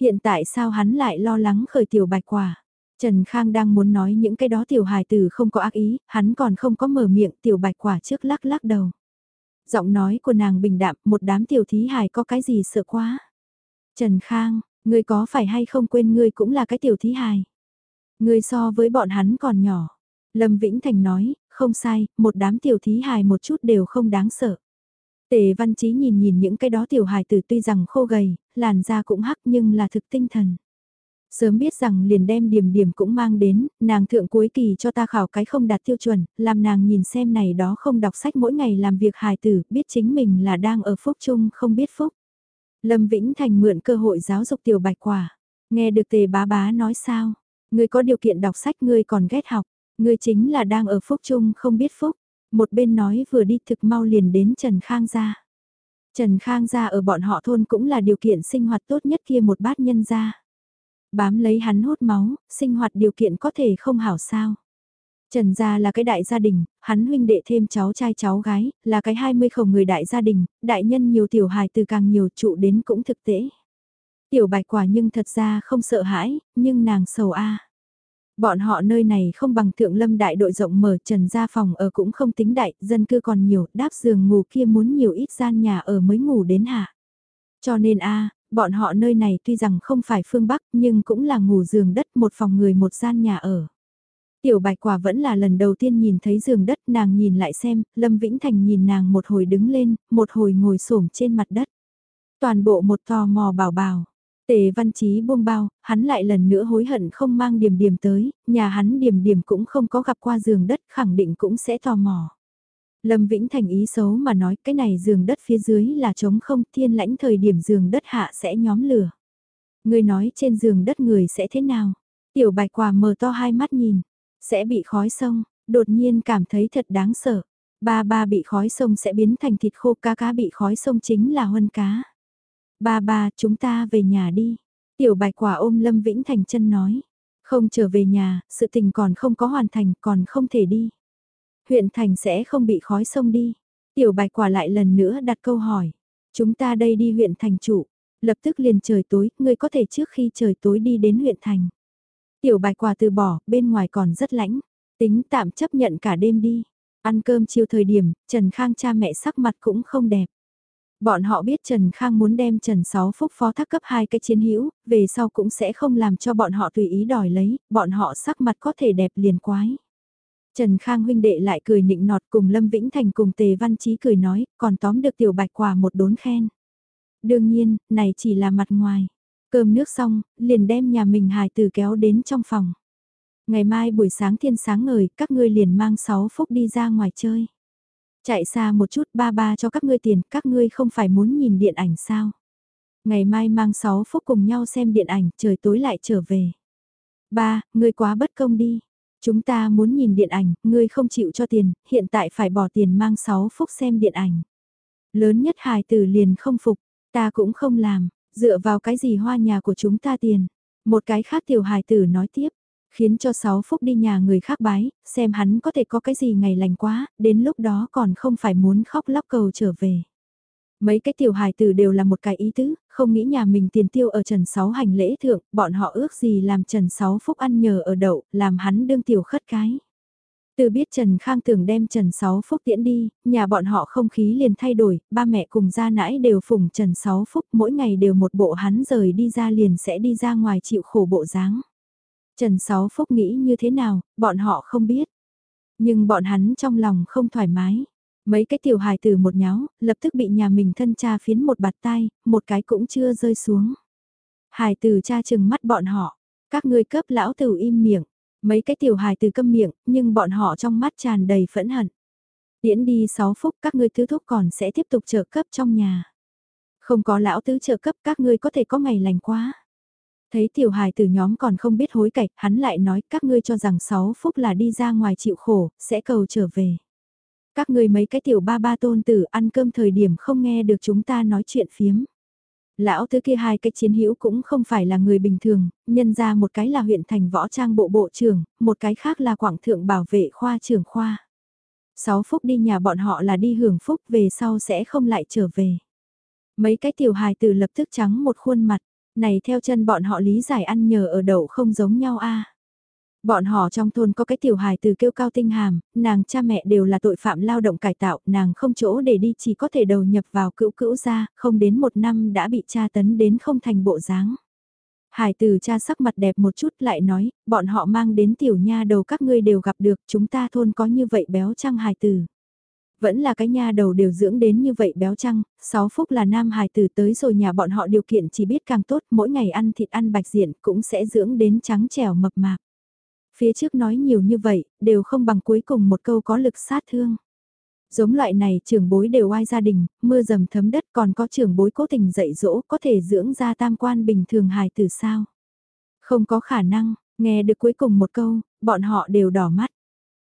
Hiện tại sao hắn lại lo lắng khởi tiểu bạch quả? Trần Khang đang muốn nói những cái đó tiểu hài tử không có ác ý, hắn còn không có mở miệng tiểu bạch quả trước lắc lắc đầu. Giọng nói của nàng bình đạm, một đám tiểu thí hài có cái gì sợ quá. Trần Khang, ngươi có phải hay không quên ngươi cũng là cái tiểu thí hài. Ngươi so với bọn hắn còn nhỏ. Lâm Vĩnh Thành nói, không sai, một đám tiểu thí hài một chút đều không đáng sợ. Tề văn trí nhìn nhìn những cái đó tiểu hài tử tuy rằng khô gầy, làn da cũng hắc nhưng là thực tinh thần. Sớm biết rằng liền đem điểm điểm cũng mang đến, nàng thượng cuối kỳ cho ta khảo cái không đạt tiêu chuẩn, làm nàng nhìn xem này đó không đọc sách mỗi ngày làm việc hài tử, biết chính mình là đang ở phúc chung không biết phúc. Lâm Vĩnh Thành mượn cơ hội giáo dục tiểu bạch quả, nghe được tề bá bá nói sao, người có điều kiện đọc sách ngươi còn ghét học. Ngươi chính là đang ở phúc chung không biết phúc. Một bên nói vừa đi thực mau liền đến Trần Khang gia. Trần Khang gia ở bọn họ thôn cũng là điều kiện sinh hoạt tốt nhất kia một bát nhân gia. Bám lấy hắn hút máu, sinh hoạt điều kiện có thể không hảo sao. Trần gia là cái đại gia đình, hắn huynh đệ thêm cháu trai cháu gái, là cái 20 khẩu người đại gia đình, đại nhân nhiều tiểu hài từ càng nhiều trụ đến cũng thực tế. Tiểu bạch quả nhưng thật ra không sợ hãi, nhưng nàng sầu a. Bọn họ nơi này không bằng thượng lâm đại đội rộng mở trần gia phòng ở cũng không tính đại, dân cư còn nhiều, đáp giường ngủ kia muốn nhiều ít gian nhà ở mới ngủ đến hạ. Cho nên a bọn họ nơi này tuy rằng không phải phương Bắc nhưng cũng là ngủ giường đất một phòng người một gian nhà ở. Tiểu bạch quả vẫn là lần đầu tiên nhìn thấy giường đất nàng nhìn lại xem, Lâm Vĩnh Thành nhìn nàng một hồi đứng lên, một hồi ngồi xổm trên mặt đất. Toàn bộ một tò mò bảo bảo, Tề văn trí buông bao, hắn lại lần nữa hối hận không mang điểm điểm tới, nhà hắn điểm điểm cũng không có gặp qua giường đất khẳng định cũng sẽ tò mò. Lâm Vĩnh Thành ý xấu mà nói cái này giường đất phía dưới là trống không thiên lãnh thời điểm giường đất hạ sẽ nhóm lửa. Người nói trên giường đất người sẽ thế nào? Tiểu bạch quả mở to hai mắt nhìn, sẽ bị khói sông, đột nhiên cảm thấy thật đáng sợ. Ba ba bị khói sông sẽ biến thành thịt khô cá cá bị khói sông chính là huân cá. Ba ba, chúng ta về nhà đi. Tiểu bạch quả ôm Lâm Vĩnh Thành chân nói. Không trở về nhà, sự tình còn không có hoàn thành, còn không thể đi. Huyện thành sẽ không bị khói sông đi. Tiểu bạch quả lại lần nữa đặt câu hỏi. Chúng ta đây đi huyện thành trụ. Lập tức liền trời tối, ngươi có thể trước khi trời tối đi đến huyện thành. Tiểu bạch quả từ bỏ, bên ngoài còn rất lãnh. Tính tạm chấp nhận cả đêm đi. Ăn cơm chiều thời điểm, Trần Khang cha mẹ sắc mặt cũng không đẹp. Bọn họ biết Trần Khang muốn đem Trần Sáu Phúc phó thác cấp hai cái chiến hữu, về sau cũng sẽ không làm cho bọn họ tùy ý đòi lấy, bọn họ sắc mặt có thể đẹp liền quái. Trần Khang huynh đệ lại cười nịnh nọt cùng Lâm Vĩnh Thành cùng Tề Văn Chí cười nói, còn tóm được tiểu bạch quả một đốn khen. Đương nhiên, này chỉ là mặt ngoài. Cơm nước xong, liền đem nhà mình hài tử kéo đến trong phòng. Ngày mai buổi sáng thiên sáng ngời, các ngươi liền mang sáu phúc đi ra ngoài chơi. Chạy xa một chút ba ba cho các ngươi tiền, các ngươi không phải muốn nhìn điện ảnh sao? Ngày mai mang 6 phút cùng nhau xem điện ảnh, trời tối lại trở về. Ba, ngươi quá bất công đi. Chúng ta muốn nhìn điện ảnh, ngươi không chịu cho tiền, hiện tại phải bỏ tiền mang 6 phút xem điện ảnh. Lớn nhất hài tử liền không phục, ta cũng không làm, dựa vào cái gì hoa nhà của chúng ta tiền. Một cái khác tiểu hài tử nói tiếp, khiến cho sáu phúc đi nhà người khác bái, xem hắn có thể có cái gì ngày lành quá, đến lúc đó còn không phải muốn khóc lóc cầu trở về. Mấy cái tiểu hài tử đều là một cái ý tứ, không nghĩ nhà mình tiền tiêu ở Trần Sáu hành lễ thượng, bọn họ ước gì làm Trần Sáu Phúc ăn nhờ ở đậu, làm hắn đương tiểu khất cái. Từ biết Trần Khang tưởng đem Trần Sáu Phúc tiễn đi, nhà bọn họ không khí liền thay đổi, ba mẹ cùng gia nãi đều phụng Trần Sáu Phúc, mỗi ngày đều một bộ hắn rời đi ra liền sẽ đi ra ngoài chịu khổ bộ dáng. Trần Sáu Phúc nghĩ như thế nào, bọn họ không biết. Nhưng bọn hắn trong lòng không thoải mái. Mấy cái tiểu hài từ một nháo, lập tức bị nhà mình thân cha phiến một bạt tay, một cái cũng chưa rơi xuống. Hài từ cha chừng mắt bọn họ, các ngươi cấp lão tử im miệng, mấy cái tiểu hài từ câm miệng, nhưng bọn họ trong mắt tràn đầy phẫn hận. Điễn đi 6 phút các ngươi thứ thúc còn sẽ tiếp tục trợ cấp trong nhà. Không có lão tứ trợ cấp các ngươi có thể có ngày lành quá. Thấy tiểu hài từ nhóm còn không biết hối cải, hắn lại nói các ngươi cho rằng 6 phút là đi ra ngoài chịu khổ, sẽ cầu trở về. Các ngươi mấy cái tiểu ba ba tôn tử ăn cơm thời điểm không nghe được chúng ta nói chuyện phiếm. Lão thứ kia hai cái chiến hữu cũng không phải là người bình thường, nhân ra một cái là huyện thành võ trang bộ bộ trưởng, một cái khác là quảng thượng bảo vệ khoa trưởng khoa. Sáu phúc đi nhà bọn họ là đi hưởng phúc về sau sẽ không lại trở về. Mấy cái tiểu hài tử lập tức trắng một khuôn mặt, này theo chân bọn họ lý giải ăn nhờ ở đậu không giống nhau a Bọn họ trong thôn có cái tiểu hài từ kêu cao tinh hàm, nàng cha mẹ đều là tội phạm lao động cải tạo, nàng không chỗ để đi chỉ có thể đầu nhập vào cữu cữu ra, không đến một năm đã bị cha tấn đến không thành bộ dáng. Hải từ cha sắc mặt đẹp một chút lại nói, bọn họ mang đến tiểu nha đầu các ngươi đều gặp được, chúng ta thôn có như vậy béo trăng hải từ. Vẫn là cái nha đầu đều dưỡng đến như vậy béo trăng, 6 phút là nam hài tử tới rồi nhà bọn họ điều kiện chỉ biết càng tốt, mỗi ngày ăn thịt ăn bạch diện cũng sẽ dưỡng đến trắng trẻo mập mạp. Phía trước nói nhiều như vậy, đều không bằng cuối cùng một câu có lực sát thương. Giống loại này trưởng bối đều ai gia đình, mưa dầm thấm đất còn có trưởng bối cố tình dạy dỗ có thể dưỡng ra tam quan bình thường hài từ sao. Không có khả năng, nghe được cuối cùng một câu, bọn họ đều đỏ mắt.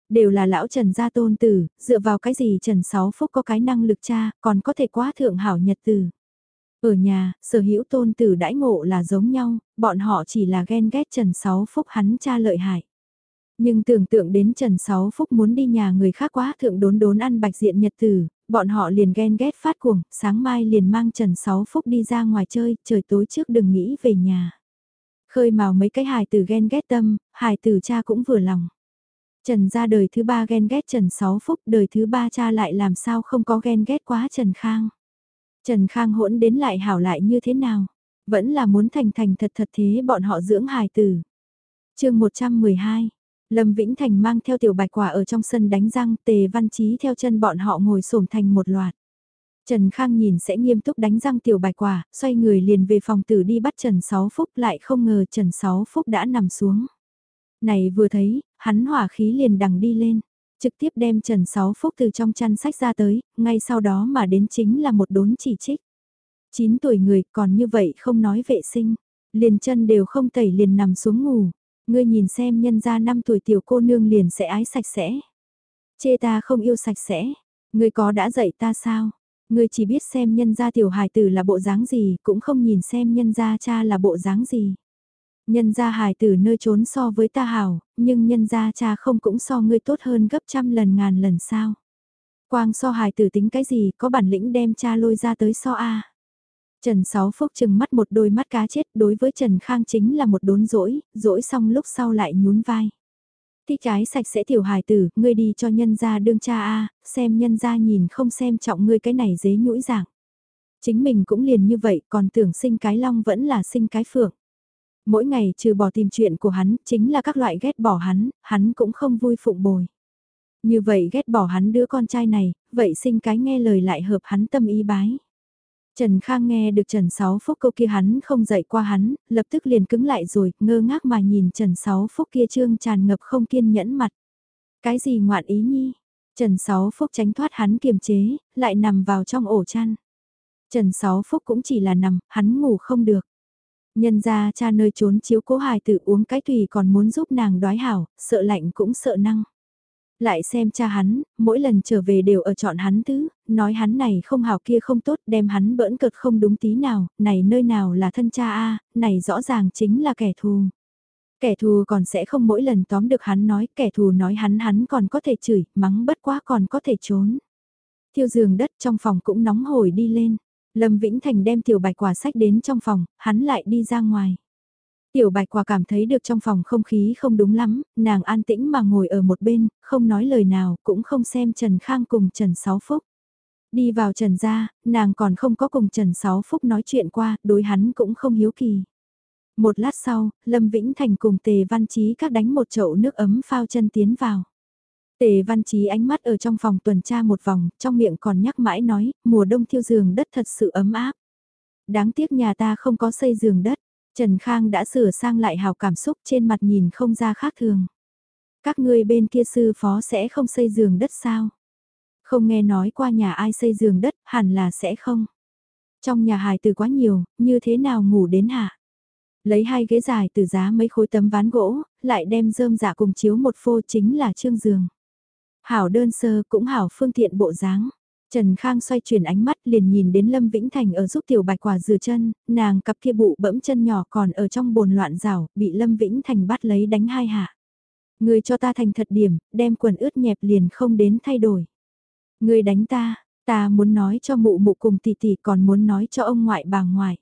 Đều là lão Trần gia tôn tử, dựa vào cái gì Trần Sáu Phúc có cái năng lực cha, còn có thể quá thượng hảo nhật tử. Ở nhà, sở hữu tôn tử đãi ngộ là giống nhau, bọn họ chỉ là ghen ghét Trần Sáu Phúc hắn cha lợi hại. Nhưng tưởng tượng đến Trần Sáu Phúc muốn đi nhà người khác quá thượng đốn đốn ăn bạch diện nhật tử, bọn họ liền ghen ghét phát cuồng, sáng mai liền mang Trần Sáu Phúc đi ra ngoài chơi, trời tối trước đừng nghĩ về nhà. Khơi màu mấy cái hài tử ghen ghét tâm, hài tử cha cũng vừa lòng. Trần ra đời thứ ba ghen ghét Trần Sáu Phúc, đời thứ ba cha lại làm sao không có ghen ghét quá Trần Khang. Trần Khang hỗn đến lại hảo lại như thế nào? Vẫn là muốn thành thành thật thật thế bọn họ dưỡng hài tử. chương 112 Lâm Vĩnh Thành mang theo tiểu bạch quả ở trong sân đánh răng, tề văn trí theo chân bọn họ ngồi xổm thành một loạt. Trần Khang nhìn sẽ nghiêm túc đánh răng tiểu bạch quả, xoay người liền về phòng tử đi bắt Trần Sáu Phúc lại không ngờ Trần Sáu Phúc đã nằm xuống. Này vừa thấy, hắn hỏa khí liền đằng đi lên, trực tiếp đem Trần Sáu Phúc từ trong chăn sách ra tới, ngay sau đó mà đến chính là một đốn chỉ trích. 9 tuổi người còn như vậy không nói vệ sinh, liền chân đều không tẩy liền nằm xuống ngủ, Ngươi nhìn xem nhân gia năm tuổi tiểu cô nương liền sẽ ái sạch sẽ. Chê ta không yêu sạch sẽ. Ngươi có đã dạy ta sao? Ngươi chỉ biết xem nhân gia tiểu hài tử là bộ dáng gì, cũng không nhìn xem nhân gia cha là bộ dáng gì. Nhân gia hài tử nơi trốn so với ta hảo, nhưng nhân gia cha không cũng so ngươi tốt hơn gấp trăm lần ngàn lần sao. Quang so hài tử tính cái gì, có bản lĩnh đem cha lôi ra tới so a. Trần Sáu Phúc chừng mắt một đôi mắt cá chết đối với Trần Khang chính là một đốn rỗi, rỗi xong lúc sau lại nhún vai. Thích trái sạch sẽ tiểu hài tử, ngươi đi cho nhân gia đương cha a, xem nhân gia nhìn không xem trọng ngươi cái này dế nhũi dạng. Chính mình cũng liền như vậy, còn tưởng sinh cái long vẫn là sinh cái phượng. Mỗi ngày trừ bỏ tìm chuyện của hắn, chính là các loại ghét bỏ hắn, hắn cũng không vui phụng bồi. Như vậy ghét bỏ hắn đứa con trai này, vậy sinh cái nghe lời lại hợp hắn tâm ý bái. Trần Khang nghe được Trần Sáu Phúc câu kia hắn không dạy qua hắn, lập tức liền cứng lại rồi, ngơ ngác mà nhìn Trần Sáu Phúc kia trương tràn ngập không kiên nhẫn mặt. Cái gì ngoạn ý nhi? Trần Sáu Phúc tránh thoát hắn kiềm chế, lại nằm vào trong ổ chăn. Trần Sáu Phúc cũng chỉ là nằm, hắn ngủ không được. Nhân ra cha nơi trốn chiếu cố hài tự uống cái tùy còn muốn giúp nàng đói hảo, sợ lạnh cũng sợ năng. Lại xem cha hắn, mỗi lần trở về đều ở chọn hắn thứ, nói hắn này không hào kia không tốt, đem hắn bỡn cợt không đúng tí nào, này nơi nào là thân cha a này rõ ràng chính là kẻ thù. Kẻ thù còn sẽ không mỗi lần tóm được hắn nói, kẻ thù nói hắn hắn còn có thể chửi, mắng bất quá còn có thể trốn. Thiêu giường đất trong phòng cũng nóng hổi đi lên. Lâm Vĩnh Thành đem tiểu bạch quả sách đến trong phòng, hắn lại đi ra ngoài. Tiểu bạch quả cảm thấy được trong phòng không khí không đúng lắm, nàng an tĩnh mà ngồi ở một bên, không nói lời nào, cũng không xem Trần Khang cùng Trần Sáu Phúc. Đi vào Trần gia, nàng còn không có cùng Trần Sáu Phúc nói chuyện qua, đối hắn cũng không hiếu kỳ. Một lát sau, Lâm Vĩnh Thành cùng Tề Văn Chí các đánh một chậu nước ấm phao chân tiến vào. Tề Văn Chí ánh mắt ở trong phòng tuần tra một vòng, trong miệng còn nhắc mãi nói, mùa đông thiêu giường đất thật sự ấm áp. Đáng tiếc nhà ta không có xây giường đất, Trần Khang đã sửa sang lại hào cảm xúc trên mặt nhìn không ra khác thường. Các ngươi bên kia sư phó sẽ không xây giường đất sao? Không nghe nói qua nhà ai xây giường đất, hẳn là sẽ không. Trong nhà hài từ quá nhiều, như thế nào ngủ đến hạ? Lấy hai ghế dài từ giá mấy khối tấm ván gỗ, lại đem rơm giả cùng chiếu một phô chính là trương giường. Hảo đơn sơ cũng hảo phương tiện bộ dáng. Trần Khang xoay chuyển ánh mắt liền nhìn đến Lâm Vĩnh Thành ở giúp tiểu bạch quả rửa chân, nàng cặp kia bụ bẫm chân nhỏ còn ở trong bồn loạn rào, bị Lâm Vĩnh Thành bắt lấy đánh hai hạ. Người cho ta thành thật điểm, đem quần ướt nhẹp liền không đến thay đổi. Người đánh ta, ta muốn nói cho mụ mụ cùng tỷ tỷ còn muốn nói cho ông ngoại bà ngoại.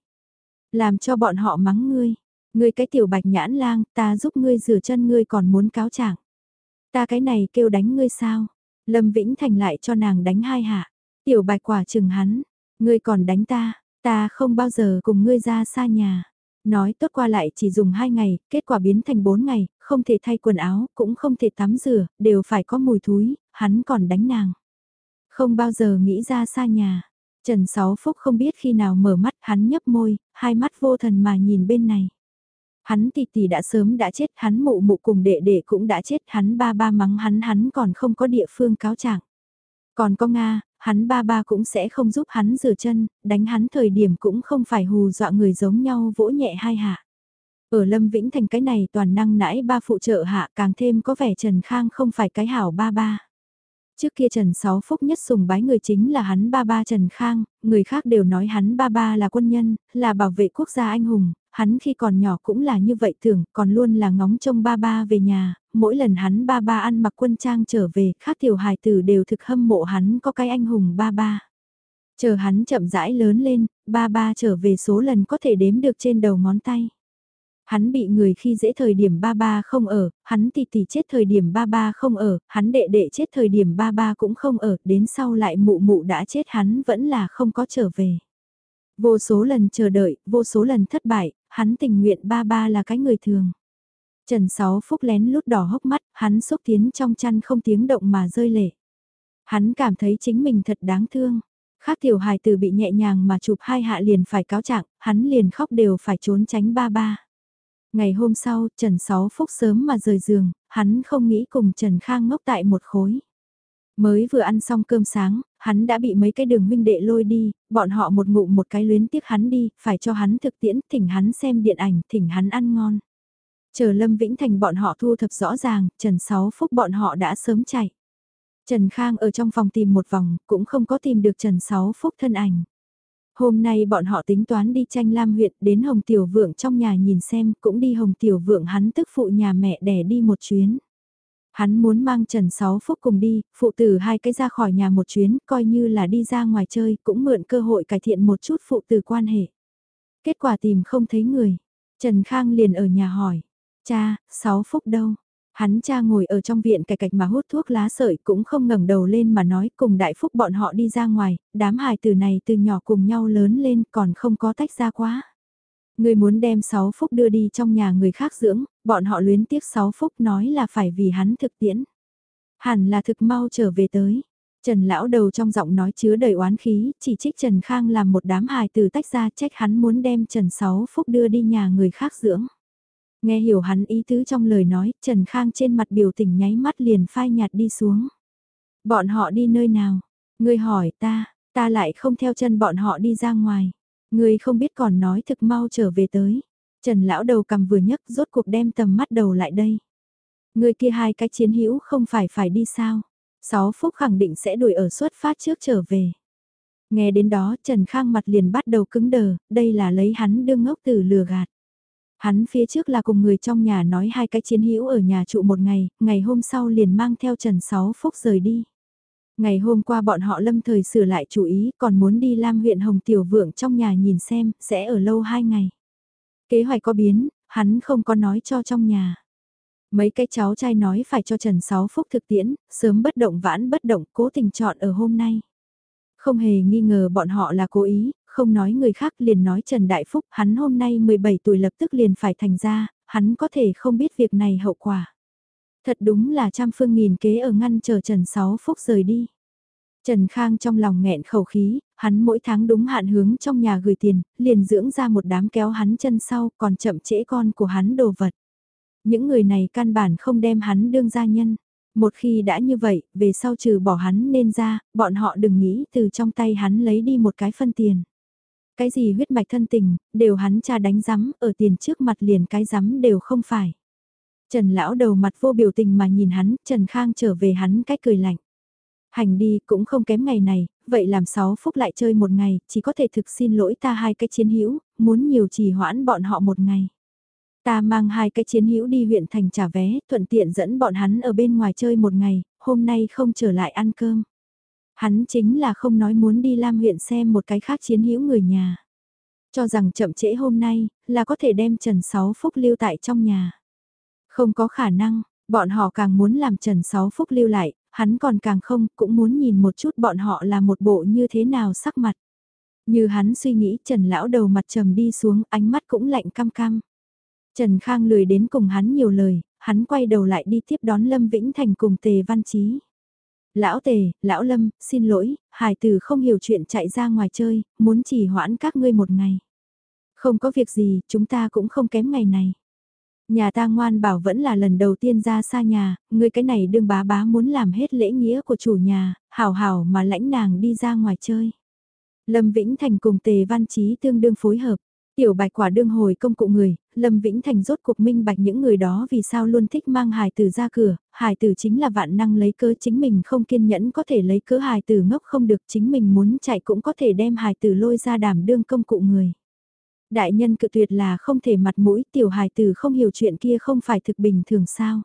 Làm cho bọn họ mắng ngươi. Ngươi cái tiểu bạch nhãn lang, ta giúp ngươi rửa chân ngươi còn muốn cáo trạng. Ta cái này kêu đánh ngươi sao? Lâm Vĩnh Thành lại cho nàng đánh hai hạ. Tiểu bạch quả chừng hắn. Ngươi còn đánh ta, ta không bao giờ cùng ngươi ra xa nhà. Nói tốt qua lại chỉ dùng hai ngày, kết quả biến thành bốn ngày, không thể thay quần áo, cũng không thể tắm rửa, đều phải có mùi thúi, hắn còn đánh nàng. Không bao giờ nghĩ ra xa nhà. Trần Sáu Phúc không biết khi nào mở mắt, hắn nhấp môi, hai mắt vô thần mà nhìn bên này. Hắn tỷ tỷ đã sớm đã chết, hắn mụ mụ cùng đệ đệ cũng đã chết, hắn ba ba mắng hắn hắn còn không có địa phương cáo trạng. Còn có Nga, hắn ba ba cũng sẽ không giúp hắn rửa chân, đánh hắn thời điểm cũng không phải hù dọa người giống nhau vỗ nhẹ hai hạ. Ở Lâm Vĩnh Thành cái này toàn năng nãi ba phụ trợ hạ càng thêm có vẻ Trần Khang không phải cái hảo ba ba. Trước kia Trần Sáu Phúc nhất sùng bái người chính là hắn ba ba Trần Khang, người khác đều nói hắn ba ba là quân nhân, là bảo vệ quốc gia anh hùng, hắn khi còn nhỏ cũng là như vậy thường, còn luôn là ngóng trông ba ba về nhà, mỗi lần hắn ba ba ăn mặc quân trang trở về, khác tiểu hài tử đều thực hâm mộ hắn có cái anh hùng ba ba. Chờ hắn chậm rãi lớn lên, ba ba trở về số lần có thể đếm được trên đầu ngón tay hắn bị người khi dễ thời điểm ba ba không ở, hắn tỷ tỷ chết thời điểm ba ba không ở, hắn đệ đệ chết thời điểm ba ba cũng không ở, đến sau lại mụ mụ đã chết hắn vẫn là không có trở về. Vô số lần chờ đợi, vô số lần thất bại, hắn tình nguyện ba ba là cái người thường. Trần Sáu Phúc lén lút đỏ hốc mắt, hắn xúc tiến trong chăn không tiếng động mà rơi lệ. Hắn cảm thấy chính mình thật đáng thương. Khác tiểu hài từ bị nhẹ nhàng mà chụp hai hạ liền phải cáo trạng, hắn liền khóc đều phải trốn tránh ba ba. Ngày hôm sau, Trần Sáu Phúc sớm mà rời giường, hắn không nghĩ cùng Trần Khang ngốc tại một khối. Mới vừa ăn xong cơm sáng, hắn đã bị mấy cái đường huynh đệ lôi đi, bọn họ một ngụm một cái luyến tiếc hắn đi, phải cho hắn thực tiễn, thỉnh hắn xem điện ảnh, thỉnh hắn ăn ngon. Chờ Lâm Vĩnh Thành bọn họ thu thập rõ ràng, Trần Sáu Phúc bọn họ đã sớm chạy. Trần Khang ở trong phòng tìm một vòng, cũng không có tìm được Trần Sáu Phúc thân ảnh. Hôm nay bọn họ tính toán đi tranh Lam huyện đến Hồng Tiểu Vượng trong nhà nhìn xem, cũng đi Hồng Tiểu Vượng hắn tức phụ nhà mẹ đẻ đi một chuyến. Hắn muốn mang Trần Sáu Phúc cùng đi, phụ tử hai cái ra khỏi nhà một chuyến, coi như là đi ra ngoài chơi, cũng mượn cơ hội cải thiện một chút phụ tử quan hệ. Kết quả tìm không thấy người. Trần Khang liền ở nhà hỏi, cha, Sáu Phúc đâu? Hắn cha ngồi ở trong viện cạch cạch mà hút thuốc lá sợi cũng không ngẩng đầu lên mà nói cùng đại phúc bọn họ đi ra ngoài, đám hài từ này từ nhỏ cùng nhau lớn lên còn không có tách ra quá. Người muốn đem 6 phúc đưa đi trong nhà người khác dưỡng, bọn họ luyến tiếc 6 phúc nói là phải vì hắn thực tiễn. Hẳn là thực mau trở về tới. Trần lão đầu trong giọng nói chứa đầy oán khí, chỉ trích Trần Khang làm một đám hài từ tách ra trách hắn muốn đem Trần Sáu Phúc đưa đi nhà người khác dưỡng. Nghe hiểu hắn ý tứ trong lời nói, Trần Khang trên mặt biểu tình nháy mắt liền phai nhạt đi xuống. Bọn họ đi nơi nào? Ngươi hỏi ta, Ta lại không theo chân bọn họ đi ra ngoài. Người không biết còn nói thực mau trở về tới. Trần lão đầu cầm vừa nhấc rốt cuộc đem tầm mắt đầu lại đây. Người kia hai cái chiến hữu không phải phải đi sao. Sáu phúc khẳng định sẽ đuổi ở xuất phát trước trở về. Nghe đến đó Trần Khang mặt liền bắt đầu cứng đờ, đây là lấy hắn đương ngốc từ lừa gạt. Hắn phía trước là cùng người trong nhà nói hai cái chiến hữu ở nhà trụ một ngày, ngày hôm sau liền mang theo Trần Sáu Phúc rời đi. Ngày hôm qua bọn họ lâm thời sửa lại chủ ý còn muốn đi Lam huyện Hồng Tiểu Vượng trong nhà nhìn xem, sẽ ở lâu hai ngày. Kế hoạch có biến, hắn không có nói cho trong nhà. Mấy cái cháu trai nói phải cho Trần Sáu Phúc thực tiễn, sớm bất động vãn bất động, cố tình chọn ở hôm nay. Không hề nghi ngờ bọn họ là cố ý, không nói người khác liền nói Trần Đại Phúc, hắn hôm nay 17 tuổi lập tức liền phải thành ra, hắn có thể không biết việc này hậu quả. Thật đúng là trăm phương nghìn kế ở ngăn chờ Trần Sáu Phúc rời đi. Trần Khang trong lòng nghẹn khẩu khí, hắn mỗi tháng đúng hạn hướng trong nhà gửi tiền, liền dưỡng ra một đám kéo hắn chân sau còn chậm trễ con của hắn đồ vật. Những người này căn bản không đem hắn đương gia nhân. Một khi đã như vậy, về sau trừ bỏ hắn nên ra, bọn họ đừng nghĩ từ trong tay hắn lấy đi một cái phân tiền. Cái gì huyết mạch thân tình, đều hắn cha đánh rắm, ở tiền trước mặt liền cái rắm đều không phải. Trần lão đầu mặt vô biểu tình mà nhìn hắn, Trần Khang trở về hắn cách cười lạnh. Hành đi cũng không kém ngày này, vậy làm sáu phúc lại chơi một ngày, chỉ có thể thực xin lỗi ta hai cái chiến hữu, muốn nhiều trì hoãn bọn họ một ngày. Ta mang hai cái chiến hữu đi huyện thành trả vé, thuận tiện dẫn bọn hắn ở bên ngoài chơi một ngày, hôm nay không trở lại ăn cơm. Hắn chính là không nói muốn đi Lam huyện xem một cái khác chiến hữu người nhà. Cho rằng chậm trễ hôm nay, là có thể đem Trần Sáu Phúc lưu tại trong nhà. Không có khả năng, bọn họ càng muốn làm Trần Sáu Phúc lưu lại, hắn còn càng không, cũng muốn nhìn một chút bọn họ là một bộ như thế nào sắc mặt. Như hắn suy nghĩ Trần Lão đầu mặt trầm đi xuống, ánh mắt cũng lạnh cam cam. Trần Khang lười đến cùng hắn nhiều lời, hắn quay đầu lại đi tiếp đón Lâm Vĩnh Thành cùng Tề Văn Chí. Lão Tề, Lão Lâm, xin lỗi, hải tử không hiểu chuyện chạy ra ngoài chơi, muốn chỉ hoãn các ngươi một ngày. Không có việc gì, chúng ta cũng không kém ngày này. Nhà ta ngoan bảo vẫn là lần đầu tiên ra xa nhà, ngươi cái này đương bá bá muốn làm hết lễ nghĩa của chủ nhà, hảo hảo mà lãnh nàng đi ra ngoài chơi. Lâm Vĩnh Thành cùng Tề Văn Chí tương đương phối hợp. Tiểu bạch quả đương hồi công cụ người, Lâm Vĩnh Thành rốt cuộc minh bạch những người đó vì sao luôn thích mang hài tử ra cửa, hài tử chính là vạn năng lấy cớ chính mình không kiên nhẫn có thể lấy cớ hài tử ngốc không được chính mình muốn chạy cũng có thể đem hài tử lôi ra đảm đương công cụ người. Đại nhân cự tuyệt là không thể mặt mũi tiểu hài tử không hiểu chuyện kia không phải thực bình thường sao.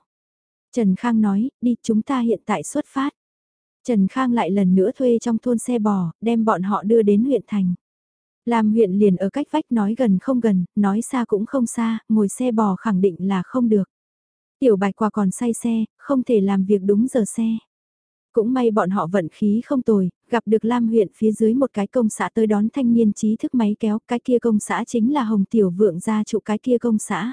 Trần Khang nói, đi chúng ta hiện tại xuất phát. Trần Khang lại lần nữa thuê trong thôn xe bò, đem bọn họ đưa đến huyện thành. Làm huyện liền ở cách vách nói gần không gần, nói xa cũng không xa, ngồi xe bò khẳng định là không được. Tiểu bạch quả còn say xe, không thể làm việc đúng giờ xe. Cũng may bọn họ vận khí không tồi, gặp được Lam huyện phía dưới một cái công xã tới đón thanh niên trí thức máy kéo, cái kia công xã chính là Hồng Tiểu Vượng gia trụ cái kia công xã.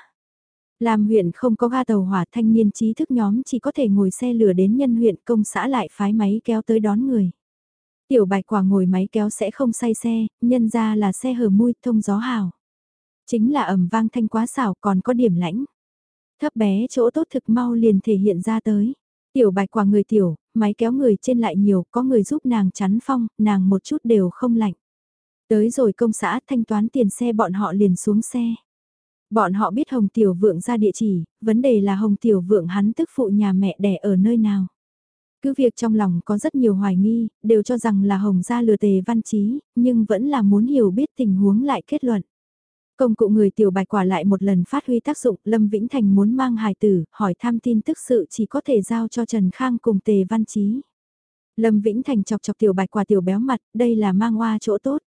Lam huyện không có ga tàu hỏa thanh niên trí thức nhóm chỉ có thể ngồi xe lửa đến nhân huyện công xã lại phái máy kéo tới đón người. Tiểu bạch quả ngồi máy kéo sẽ không say xe, nhân ra là xe hở mui thông gió hào. Chính là ẩm vang thanh quá xảo còn có điểm lãnh. Thấp bé chỗ tốt thực mau liền thể hiện ra tới. Tiểu bạch quả người tiểu, máy kéo người trên lại nhiều, có người giúp nàng chắn phong, nàng một chút đều không lạnh. Tới rồi công xã thanh toán tiền xe bọn họ liền xuống xe. Bọn họ biết Hồng Tiểu Vượng ra địa chỉ, vấn đề là Hồng Tiểu Vượng hắn tức phụ nhà mẹ đẻ ở nơi nào. Cứ việc trong lòng có rất nhiều hoài nghi, đều cho rằng là Hồng gia lừa tề văn trí, nhưng vẫn là muốn hiểu biết tình huống lại kết luận. Công cụ người tiểu bạch quả lại một lần phát huy tác dụng, Lâm Vĩnh Thành muốn mang hài tử, hỏi thăm tin tức sự chỉ có thể giao cho Trần Khang cùng tề văn trí. Lâm Vĩnh Thành chọc chọc tiểu bạch quả tiểu béo mặt, đây là mang hoa chỗ tốt.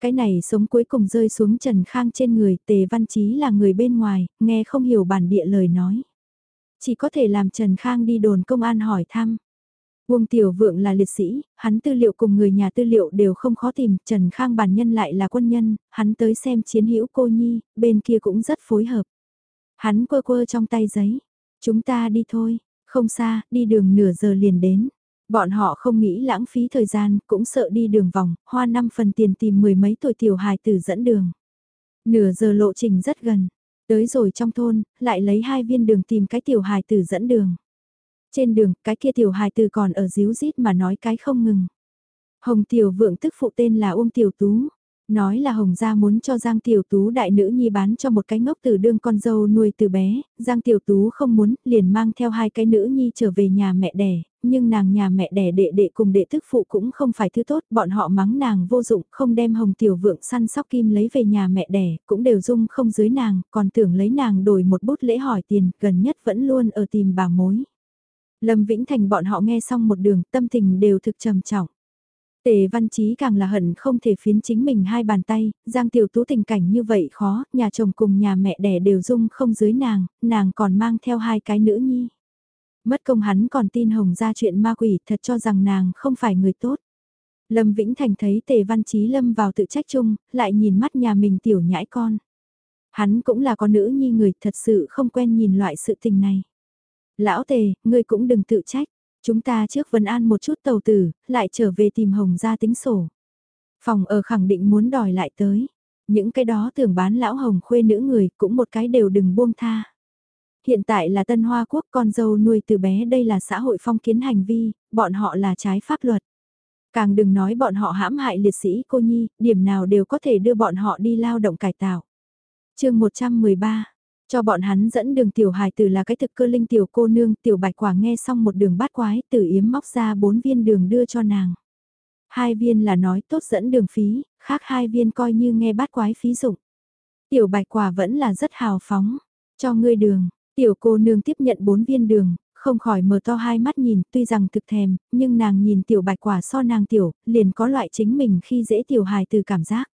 Cái này sống cuối cùng rơi xuống Trần Khang trên người, tề văn trí là người bên ngoài, nghe không hiểu bản địa lời nói. Chỉ có thể làm Trần Khang đi đồn công an hỏi thăm. Uông Tiểu Vượng là liệt sĩ, hắn tư liệu cùng người nhà tư liệu đều không khó tìm, Trần Khang bản nhân lại là quân nhân, hắn tới xem chiến hữu cô Nhi, bên kia cũng rất phối hợp. Hắn quơ quơ trong tay giấy, chúng ta đi thôi, không xa, đi đường nửa giờ liền đến. Bọn họ không nghĩ lãng phí thời gian, cũng sợ đi đường vòng, hoa năm phần tiền tìm mười mấy tuổi tiểu hài tử dẫn đường. Nửa giờ lộ trình rất gần, tới rồi trong thôn, lại lấy hai viên đường tìm cái tiểu hài tử dẫn đường. Trên đường, cái kia tiểu hài từ còn ở díu rít mà nói cái không ngừng. Hồng Tiểu Vượng tức phụ tên là Uông Tiểu Tú. Nói là Hồng Gia muốn cho Giang Tiểu Tú đại nữ nhi bán cho một cái ngốc từ đương con dâu nuôi từ bé, Giang Tiểu Tú không muốn, liền mang theo hai cái nữ nhi trở về nhà mẹ đẻ, nhưng nàng nhà mẹ đẻ đệ đệ cùng đệ tức phụ cũng không phải thứ tốt, bọn họ mắng nàng vô dụng, không đem Hồng Tiểu Vượng săn sóc kim lấy về nhà mẹ đẻ, cũng đều dung không dưới nàng, còn tưởng lấy nàng đổi một bút lễ hỏi tiền, gần nhất vẫn luôn ở tìm bà mối. Lâm Vĩnh Thành bọn họ nghe xong một đường, tâm tình đều thực trầm trọng. Tề văn chí càng là hận không thể phiến chính mình hai bàn tay, Giang Tiểu Tú tình cảnh như vậy khó, nhà chồng cùng nhà mẹ đẻ đều dung không dưới nàng, nàng còn mang theo hai cái nữ nhi. Mất công hắn còn tin Hồng ra chuyện ma quỷ thật cho rằng nàng không phải người tốt. Lâm Vĩnh Thành thấy Tề Văn Chí lâm vào tự trách chung, lại nhìn mắt nhà mình tiểu nhãi con. Hắn cũng là con nữ nhi người thật sự không quen nhìn loại sự tình này. Lão Tề, ngươi cũng đừng tự trách. Chúng ta trước vấn an một chút tàu tử, lại trở về tìm Hồng ra tính sổ. Phòng ở khẳng định muốn đòi lại tới. Những cái đó tưởng bán lão Hồng khuê nữ người cũng một cái đều đừng buông tha. Hiện tại là Tân Hoa Quốc con dâu nuôi từ bé đây là xã hội phong kiến hành vi, bọn họ là trái pháp luật. Càng đừng nói bọn họ hãm hại liệt sĩ cô nhi, điểm nào đều có thể đưa bọn họ đi lao động cải tạo. chương 113 cho bọn hắn dẫn đường tiểu hài tử là cái thực cơ linh tiểu cô nương, tiểu bạch quả nghe xong một đường bát quái, tử yếm móc ra bốn viên đường đưa cho nàng. Hai viên là nói tốt dẫn đường phí, khác hai viên coi như nghe bát quái phí dụng. Tiểu bạch quả vẫn là rất hào phóng, cho ngươi đường, tiểu cô nương tiếp nhận bốn viên đường, không khỏi mở to hai mắt nhìn, tuy rằng thực thèm, nhưng nàng nhìn tiểu bạch quả so nàng tiểu, liền có loại chính mình khi dễ tiểu hài từ cảm giác.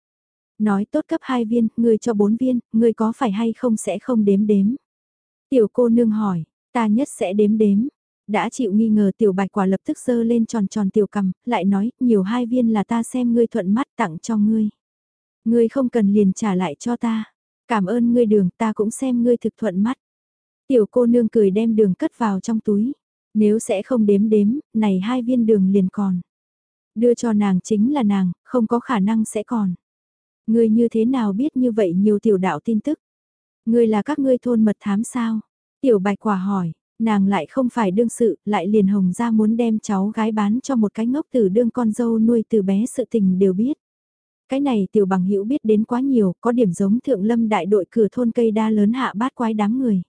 Nói tốt cấp 2 viên, người cho 4 viên, người có phải hay không sẽ không đếm đếm. Tiểu cô nương hỏi, ta nhất sẽ đếm đếm. Đã chịu nghi ngờ tiểu bạch quả lập tức dơ lên tròn tròn tiểu cầm, lại nói, nhiều hai viên là ta xem ngươi thuận mắt tặng cho ngươi. Ngươi không cần liền trả lại cho ta. Cảm ơn ngươi đường ta cũng xem ngươi thực thuận mắt. Tiểu cô nương cười đem đường cất vào trong túi. Nếu sẽ không đếm đếm, này hai viên đường liền còn. Đưa cho nàng chính là nàng, không có khả năng sẽ còn. Ngươi như thế nào biết như vậy nhiều tiểu đạo tin tức? Ngươi là các ngươi thôn mật thám sao? Tiểu bạch quả hỏi, nàng lại không phải đương sự, lại liền hồng ra muốn đem cháu gái bán cho một cái ngốc tử đương con dâu nuôi từ bé sự tình đều biết. Cái này tiểu bằng hữu biết đến quá nhiều, có điểm giống thượng lâm đại đội cửa thôn cây đa lớn hạ bát quái đám người.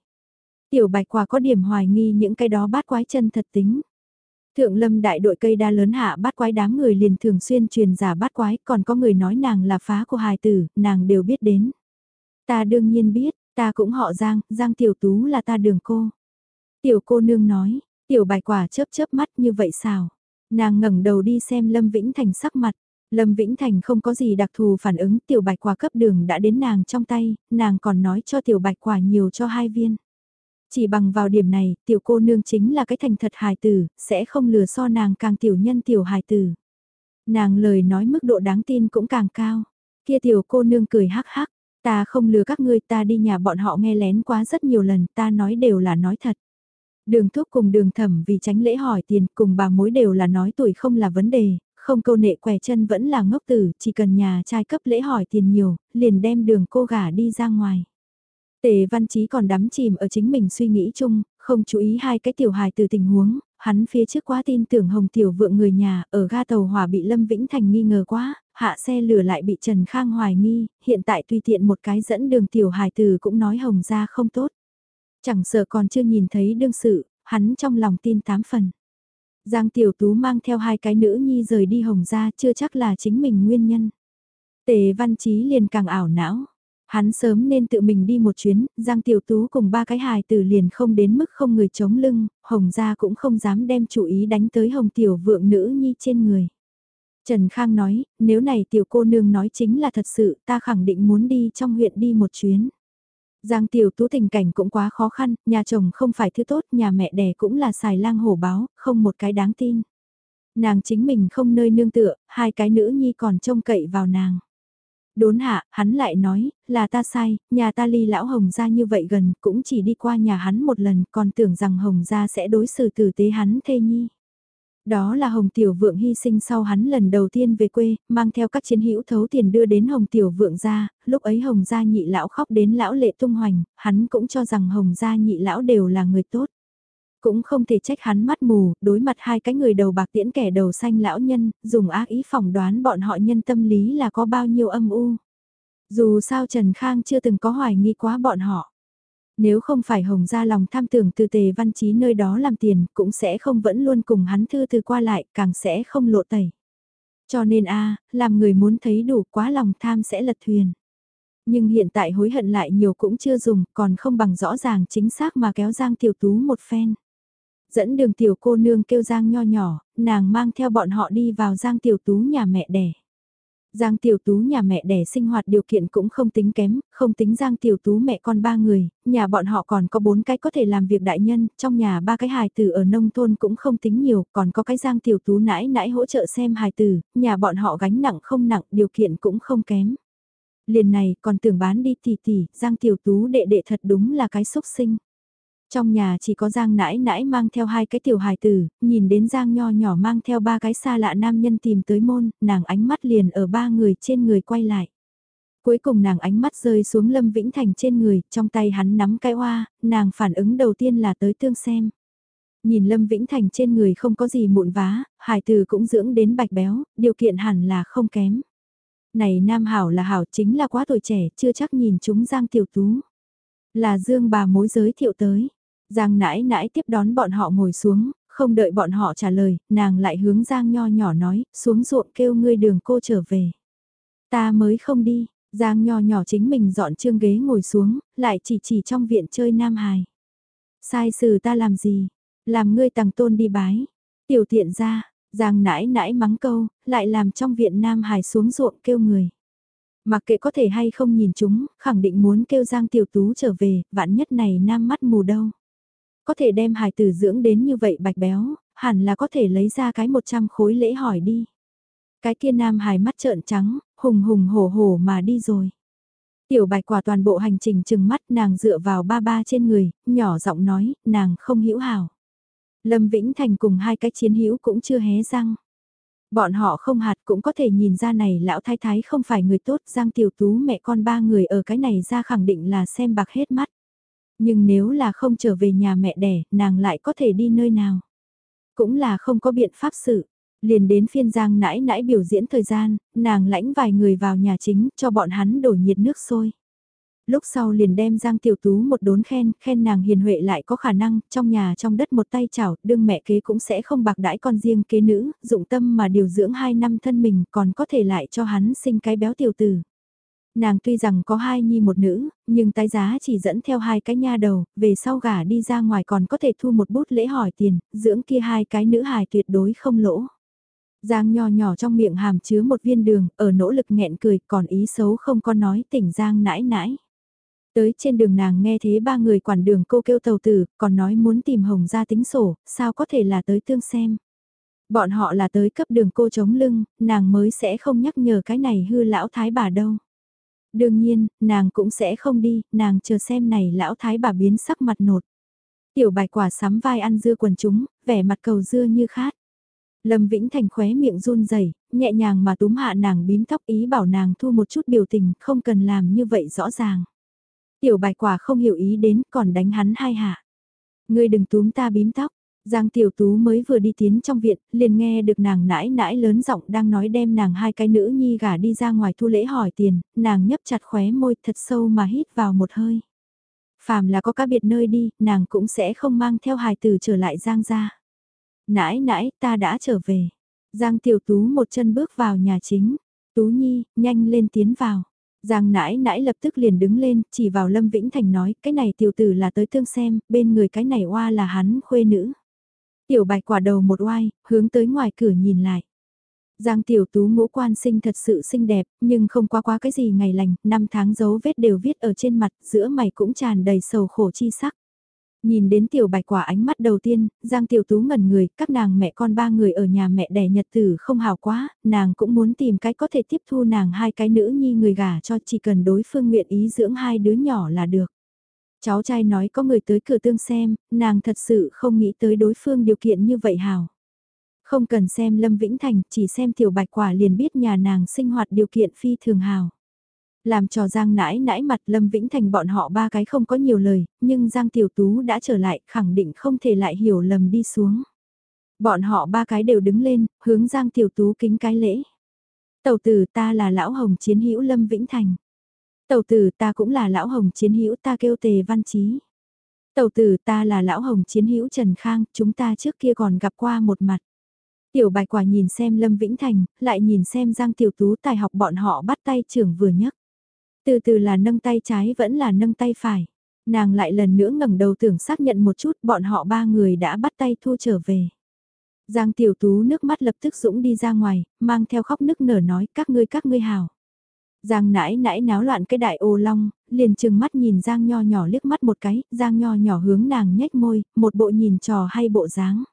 Tiểu bạch quả có điểm hoài nghi những cái đó bát quái chân thật tính. Thượng lâm đại đội cây đa lớn hạ bát quái đám người liền thường xuyên truyền giả bát quái, còn có người nói nàng là phá của hài tử, nàng đều biết đến. Ta đương nhiên biết, ta cũng họ Giang, Giang Tiểu Tú là ta đường cô. Tiểu cô nương nói, tiểu bài quả chớp chớp mắt như vậy sao? Nàng ngẩng đầu đi xem Lâm Vĩnh Thành sắc mặt. Lâm Vĩnh Thành không có gì đặc thù phản ứng tiểu bạch quả cấp đường đã đến nàng trong tay, nàng còn nói cho tiểu bạch quả nhiều cho hai viên. Chỉ bằng vào điểm này, tiểu cô nương chính là cái thành thật hài tử, sẽ không lừa so nàng càng tiểu nhân tiểu hài tử. Nàng lời nói mức độ đáng tin cũng càng cao. Kia tiểu cô nương cười hắc hắc, ta không lừa các ngươi ta đi nhà bọn họ nghe lén quá rất nhiều lần, ta nói đều là nói thật. Đường thuốc cùng đường thẩm vì tránh lễ hỏi tiền cùng bà mối đều là nói tuổi không là vấn đề, không câu nệ què chân vẫn là ngốc tử, chỉ cần nhà trai cấp lễ hỏi tiền nhiều, liền đem đường cô gả đi ra ngoài. Tề văn chí còn đắm chìm ở chính mình suy nghĩ chung, không chú ý hai cái tiểu hài từ tình huống, hắn phía trước quá tin tưởng hồng tiểu vượng người nhà, ở ga tàu hỏa bị Lâm Vĩnh Thành nghi ngờ quá, hạ xe lửa lại bị Trần Khang hoài nghi, hiện tại tùy tiện một cái dẫn đường tiểu hài từ cũng nói hồng ra không tốt. Chẳng sợ còn chưa nhìn thấy đương sự, hắn trong lòng tin tám phần. Giang Tiểu Tú mang theo hai cái nữ nhi rời đi hồng ra chưa chắc là chính mình nguyên nhân. Tề văn chí liền càng ảo não. Hắn sớm nên tự mình đi một chuyến, Giang Tiểu Tú cùng ba cái hài tử liền không đến mức không người chống lưng, Hồng gia cũng không dám đem chủ ý đánh tới Hồng Tiểu vượng nữ nhi trên người. Trần Khang nói, nếu này tiểu cô nương nói chính là thật sự, ta khẳng định muốn đi trong huyện đi một chuyến. Giang tiểu tú tình cảnh cũng quá khó khăn, nhà chồng không phải thứ tốt, nhà mẹ đẻ cũng là xài lang hổ báo, không một cái đáng tin. Nàng chính mình không nơi nương tựa, hai cái nữ nhi còn trông cậy vào nàng. Đốn hạ, hắn lại nói, là ta sai, nhà ta ly lão Hồng gia như vậy gần, cũng chỉ đi qua nhà hắn một lần, còn tưởng rằng Hồng gia sẽ đối xử tử tế hắn thê nhi. Đó là Hồng Tiểu Vượng hy sinh sau hắn lần đầu tiên về quê, mang theo các chiến hữu thấu tiền đưa đến Hồng Tiểu Vượng ra, lúc ấy Hồng gia nhị lão khóc đến lão lệ tung hoành, hắn cũng cho rằng Hồng gia nhị lão đều là người tốt. Cũng không thể trách hắn mắt mù, đối mặt hai cái người đầu bạc tiễn kẻ đầu xanh lão nhân, dùng ác ý phỏng đoán bọn họ nhân tâm lý là có bao nhiêu âm u. Dù sao Trần Khang chưa từng có hoài nghi quá bọn họ. Nếu không phải Hồng ra lòng tham tưởng từ tề văn trí nơi đó làm tiền, cũng sẽ không vẫn luôn cùng hắn thư từ qua lại, càng sẽ không lộ tẩy. Cho nên a làm người muốn thấy đủ quá lòng tham sẽ lật thuyền. Nhưng hiện tại hối hận lại nhiều cũng chưa dùng, còn không bằng rõ ràng chính xác mà kéo Giang Tiểu Tú một phen. Dẫn đường tiểu cô nương kêu Giang nho nhỏ, nàng mang theo bọn họ đi vào Giang Tiểu Tú nhà mẹ đẻ. Giang Tiểu Tú nhà mẹ đẻ sinh hoạt điều kiện cũng không tính kém, không tính Giang Tiểu Tú mẹ con ba người, nhà bọn họ còn có bốn cái có thể làm việc đại nhân, trong nhà ba cái hài tử ở nông thôn cũng không tính nhiều, còn có cái Giang Tiểu Tú nãi nãi hỗ trợ xem hài tử, nhà bọn họ gánh nặng không nặng, điều kiện cũng không kém. Liền này còn tưởng bán đi tỷ tỷ, Giang Tiểu Tú đệ đệ thật đúng là cái xúc sinh. Trong nhà chỉ có Giang nãi nãi mang theo hai cái tiểu hài tử, nhìn đến Giang nho nhỏ mang theo ba cái xa lạ nam nhân tìm tới môn, nàng ánh mắt liền ở ba người trên người quay lại. Cuối cùng nàng ánh mắt rơi xuống Lâm Vĩnh Thành trên người, trong tay hắn nắm cái hoa, nàng phản ứng đầu tiên là tới tương xem. Nhìn Lâm Vĩnh Thành trên người không có gì mụn vá, hài tử cũng dưỡng đến bạch béo, điều kiện hẳn là không kém. Này Nam Hảo là Hảo chính là quá tuổi trẻ, chưa chắc nhìn chúng Giang Tiểu Tú. Là Dương bà mối giới thiệu tới. Giang nãi nãi tiếp đón bọn họ ngồi xuống, không đợi bọn họ trả lời, nàng lại hướng Giang nho nhỏ nói, xuống ruộng kêu ngươi đường cô trở về. Ta mới không đi, Giang nho nhỏ chính mình dọn trương ghế ngồi xuống, lại chỉ chỉ trong viện chơi Nam Hài. Sai sự ta làm gì? Làm ngươi tàng tôn đi bái. Tiểu tiện ra, Giang nãi nãi mắng câu, lại làm trong viện Nam Hải xuống ruộng kêu người. Mặc kệ có thể hay không nhìn chúng, khẳng định muốn kêu Giang Tiểu Tú trở về, vạn nhất này Nam mắt mù đâu. Có thể đem hài tử dưỡng đến như vậy bạch béo, hẳn là có thể lấy ra cái 100 khối lễ hỏi đi. Cái kia Nam hài mắt trợn trắng, hùng hùng hổ hổ mà đi rồi. Tiểu bạch quả toàn bộ hành trình chừng mắt nàng dựa vào ba ba trên người, nhỏ giọng nói, nàng không hiểu hảo. Lâm Vĩnh Thành cùng hai cái chiến hữu cũng chưa hé răng. Bọn họ không hạt cũng có thể nhìn ra này lão thái thái không phải người tốt, Giang Tiểu Tú mẹ con ba người ở cái này ra khẳng định là xem bạc hết mắt. Nhưng nếu là không trở về nhà mẹ đẻ, nàng lại có thể đi nơi nào? Cũng là không có biện pháp xử. Liền đến phiên Giang nãi nãi biểu diễn thời gian, nàng lãnh vài người vào nhà chính cho bọn hắn đổ nhiệt nước sôi. Lúc sau liền đem Giang Tiểu Tú một đốn khen, khen nàng hiền huệ lại có khả năng, trong nhà trong đất một tay chảo, đương mẹ kế cũng sẽ không bạc đãi con riêng kế nữ, dụng tâm mà điều dưỡng hai năm thân mình còn có thể lại cho hắn sinh cái béo tiểu tử. Nàng tuy rằng có hai nhi một nữ, nhưng tái giá chỉ dẫn theo hai cái nha đầu, về sau gả đi ra ngoài còn có thể thu một bút lễ hỏi tiền, dưỡng kia hai cái nữ hài tuyệt đối không lỗ. Giang nho nhỏ trong miệng hàm chứa một viên đường, ở nỗ lực nghẹn cười, còn ý xấu không có nói tỉnh Giang nãi nãi. Tới trên đường nàng nghe thế ba người quản đường cô kêu tàu tử, còn nói muốn tìm Hồng ra tính sổ, sao có thể là tới tương xem. Bọn họ là tới cấp đường cô chống lưng, nàng mới sẽ không nhắc nhở cái này hư lão thái bà đâu. Đương nhiên, nàng cũng sẽ không đi, nàng chờ xem này lão thái bà biến sắc mặt nột. Tiểu bài quả sắm vai ăn dưa quần chúng, vẻ mặt cầu dưa như khát. Lâm Vĩnh Thành khóe miệng run rẩy nhẹ nhàng mà túm hạ nàng bím tóc ý bảo nàng thu một chút biểu tình, không cần làm như vậy rõ ràng. Tiểu bạch quả không hiểu ý đến còn đánh hắn hai hạ. Ngươi đừng túm ta bím tóc. Giang Tiểu Tú mới vừa đi tiến trong viện, liền nghe được nàng nãi nãi lớn giọng đang nói đem nàng hai cái nữ nhi gả đi ra ngoài thu lễ hỏi tiền, nàng nhấp chặt khóe môi thật sâu mà hít vào một hơi. Phàm là có các biệt nơi đi, nàng cũng sẽ không mang theo hài tử trở lại Giang ra. Nãi nãi, ta đã trở về. Giang Tiểu Tú một chân bước vào nhà chính. Tú Nhi, nhanh lên tiến vào. Giang nãi nãi lập tức liền đứng lên, chỉ vào Lâm Vĩnh Thành nói, cái này tiểu tử là tới thương xem, bên người cái này oa là hắn khuê nữ. Tiểu bạch quả đầu một oai, hướng tới ngoài cửa nhìn lại. Giang tiểu tú ngũ quan sinh thật sự xinh đẹp, nhưng không qua quá cái gì ngày lành, năm tháng dấu vết đều viết ở trên mặt, giữa mày cũng tràn đầy sầu khổ chi sắc. Nhìn đến tiểu bạch quả ánh mắt đầu tiên, Giang tiểu tú ngẩn người, các nàng mẹ con ba người ở nhà mẹ đẻ nhật tử không hào quá, nàng cũng muốn tìm cái có thể tiếp thu nàng hai cái nữ nhi người gả cho chỉ cần đối phương nguyện ý dưỡng hai đứa nhỏ là được. Cháu trai nói có người tới cửa tương xem, nàng thật sự không nghĩ tới đối phương điều kiện như vậy hào. Không cần xem Lâm Vĩnh Thành, chỉ xem tiểu bạch quả liền biết nhà nàng sinh hoạt điều kiện phi thường hào. Làm trò Giang nãi nãi mặt Lâm Vĩnh Thành bọn họ ba cái không có nhiều lời, nhưng Giang Tiểu Tú đã trở lại khẳng định không thể lại hiểu lầm đi xuống. Bọn họ ba cái đều đứng lên, hướng Giang Tiểu Tú kính cái lễ. Tầu tử ta là lão hồng chiến hữu Lâm Vĩnh Thành. Tầu tử ta cũng là lão hồng chiến hữu ta kêu tề văn trí. Tầu tử ta là lão hồng chiến hữu Trần Khang, chúng ta trước kia còn gặp qua một mặt. Tiểu bạch quả nhìn xem Lâm Vĩnh Thành, lại nhìn xem Giang Tiểu Tú tài học bọn họ bắt tay trưởng vừa nhấc. Từ từ là nâng tay trái vẫn là nâng tay phải. Nàng lại lần nữa ngẩng đầu tưởng xác nhận một chút bọn họ ba người đã bắt tay thu trở về. Giang Tiểu Tú nước mắt lập tức dũng đi ra ngoài, mang theo khóc nức nở nói các ngươi các ngươi hào. Giang nãi nãi náo loạn cái đại ô long, liền chừng mắt nhìn Giang nho nhỏ liếc mắt một cái, Giang nho nhỏ hướng nàng nhếch môi, một bộ nhìn trò hay bộ dáng.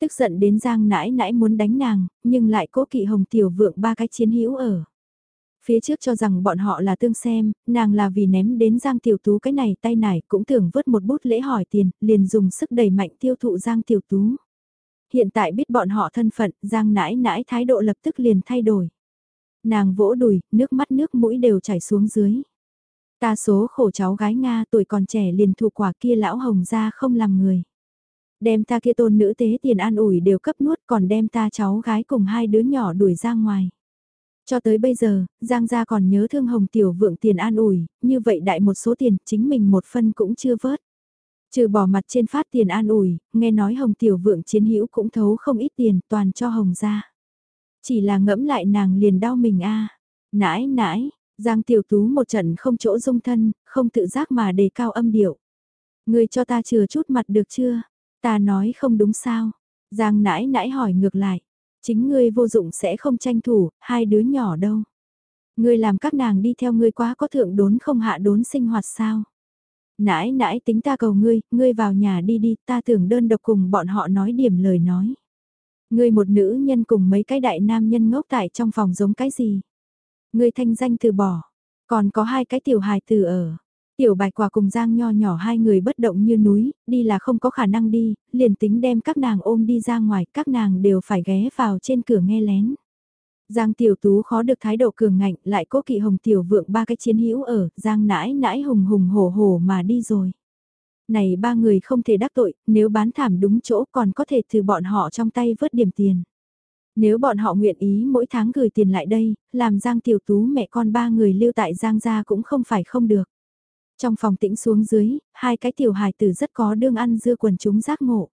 Tức giận đến Giang nãi nãi muốn đánh nàng, nhưng lại cố kỵ hồng tiểu vượng ba cái chiến hữu ở. Phía trước cho rằng bọn họ là tương xem, nàng là vì ném đến Giang Tiểu Tú cái này tay nải cũng tưởng vớt một bút lễ hỏi tiền, liền dùng sức đẩy mạnh tiêu thụ Giang Tiểu Tú. Hiện tại biết bọn họ thân phận, Giang nãi nãi thái độ lập tức liền thay đổi. Nàng vỗ đùi, nước mắt nước mũi đều chảy xuống dưới. Ta số khổ cháu gái Nga tuổi còn trẻ liền thụ quả kia lão hồng ra không làm người. Đem ta kia tôn nữ tế tiền an ủi đều cấp nuốt còn đem ta cháu gái cùng hai đứa nhỏ đuổi ra ngoài. Cho tới bây giờ, Giang gia còn nhớ thương Hồng Tiểu Vượng tiền an ủi, như vậy đại một số tiền chính mình một phân cũng chưa vớt. Trừ bỏ mặt trên phát tiền an ủi, nghe nói Hồng Tiểu Vượng chiến hữu cũng thấu không ít tiền toàn cho Hồng gia. Chỉ là ngẫm lại nàng liền đau mình a Nãi nãi, Giang Tiểu Tú một trận không chỗ dung thân, không tự giác mà đề cao âm điệu. Người cho ta chừa chút mặt được chưa? Ta nói không đúng sao? Giang nãi nãi hỏi ngược lại. Chính ngươi vô dụng sẽ không tranh thủ, hai đứa nhỏ đâu. Ngươi làm các nàng đi theo ngươi quá có thượng đốn không hạ đốn sinh hoạt sao? Nãi nãi tính ta cầu ngươi, ngươi vào nhà đi đi, ta tưởng đơn độc cùng bọn họ nói điểm lời nói. Ngươi một nữ nhân cùng mấy cái đại nam nhân ngốc tại trong phòng giống cái gì? Ngươi thanh danh từ bỏ, còn có hai cái tiểu hài từ ở. Tiểu bạch quả cùng Giang nho nhỏ hai người bất động như núi, đi là không có khả năng đi, liền tính đem các nàng ôm đi ra ngoài, các nàng đều phải ghé vào trên cửa nghe lén. Giang tiểu tú khó được thái độ cường ngạnh, lại cố kỵ hồng tiểu vượng ba cái chiến hữu ở, Giang nãi nãi hùng hùng hổ hổ mà đi rồi. Này ba người không thể đắc tội, nếu bán thảm đúng chỗ còn có thể từ bọn họ trong tay vớt điểm tiền. Nếu bọn họ nguyện ý mỗi tháng gửi tiền lại đây, làm Giang tiểu tú mẹ con ba người lưu tại Giang gia cũng không phải không được. Trong phòng tĩnh xuống dưới, hai cái tiểu hài tử rất có đương ăn dưa quần chúng giác ngộ.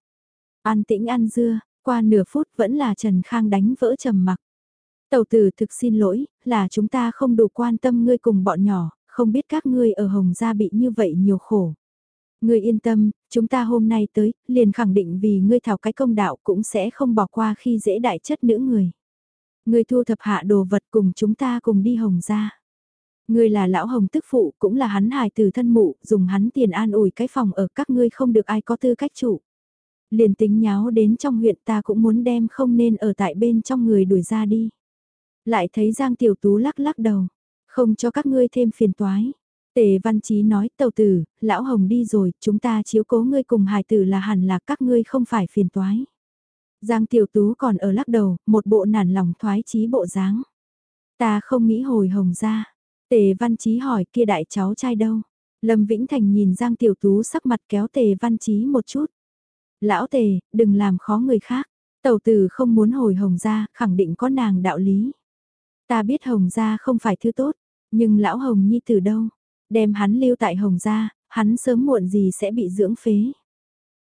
Ăn tĩnh ăn dưa, qua nửa phút vẫn là Trần Khang đánh vỡ trầm mặc. Tàu tử thực xin lỗi, là chúng ta không đủ quan tâm ngươi cùng bọn nhỏ, không biết các ngươi ở Hồng Gia bị như vậy nhiều khổ. Ngươi yên tâm, chúng ta hôm nay tới, liền khẳng định vì ngươi thảo cái công đạo cũng sẽ không bỏ qua khi dễ đại chất nữ người. Ngươi thu thập hạ đồ vật cùng chúng ta cùng đi Hồng ra. Ngươi là lão hồng tức phụ, cũng là hắn hài từ thân mụ, dùng hắn tiền an ủi cái phòng ở các ngươi không được ai có tư cách chủ. Liền tính nháo đến trong huyện ta cũng muốn đem không nên ở tại bên trong người đuổi ra đi. Lại thấy Giang Tiểu Tú lắc lắc đầu, không cho các ngươi thêm phiền toái. Tề Văn Chí nói tàu tử, lão hồng đi rồi, chúng ta chiếu cố ngươi cùng hài tử là hẳn là các ngươi không phải phiền toái. Giang Tiểu Tú còn ở lắc đầu, một bộ nản lòng thoái chí bộ dáng. Ta không nghĩ hồi hồng ra, Tề Văn Chí hỏi kia đại cháu trai đâu? Lâm Vĩnh Thành nhìn Giang Tiểu Tú sắc mặt kéo Tề Văn Chí một chút. Lão Tề, đừng làm khó người khác. Tầu tử không muốn hồi Hồng gia, khẳng định có nàng đạo lý. Ta biết Hồng gia không phải thứ tốt, nhưng lão Hồng Nhi từ đâu? Đem hắn lưu tại Hồng gia, hắn sớm muộn gì sẽ bị dưỡng phế.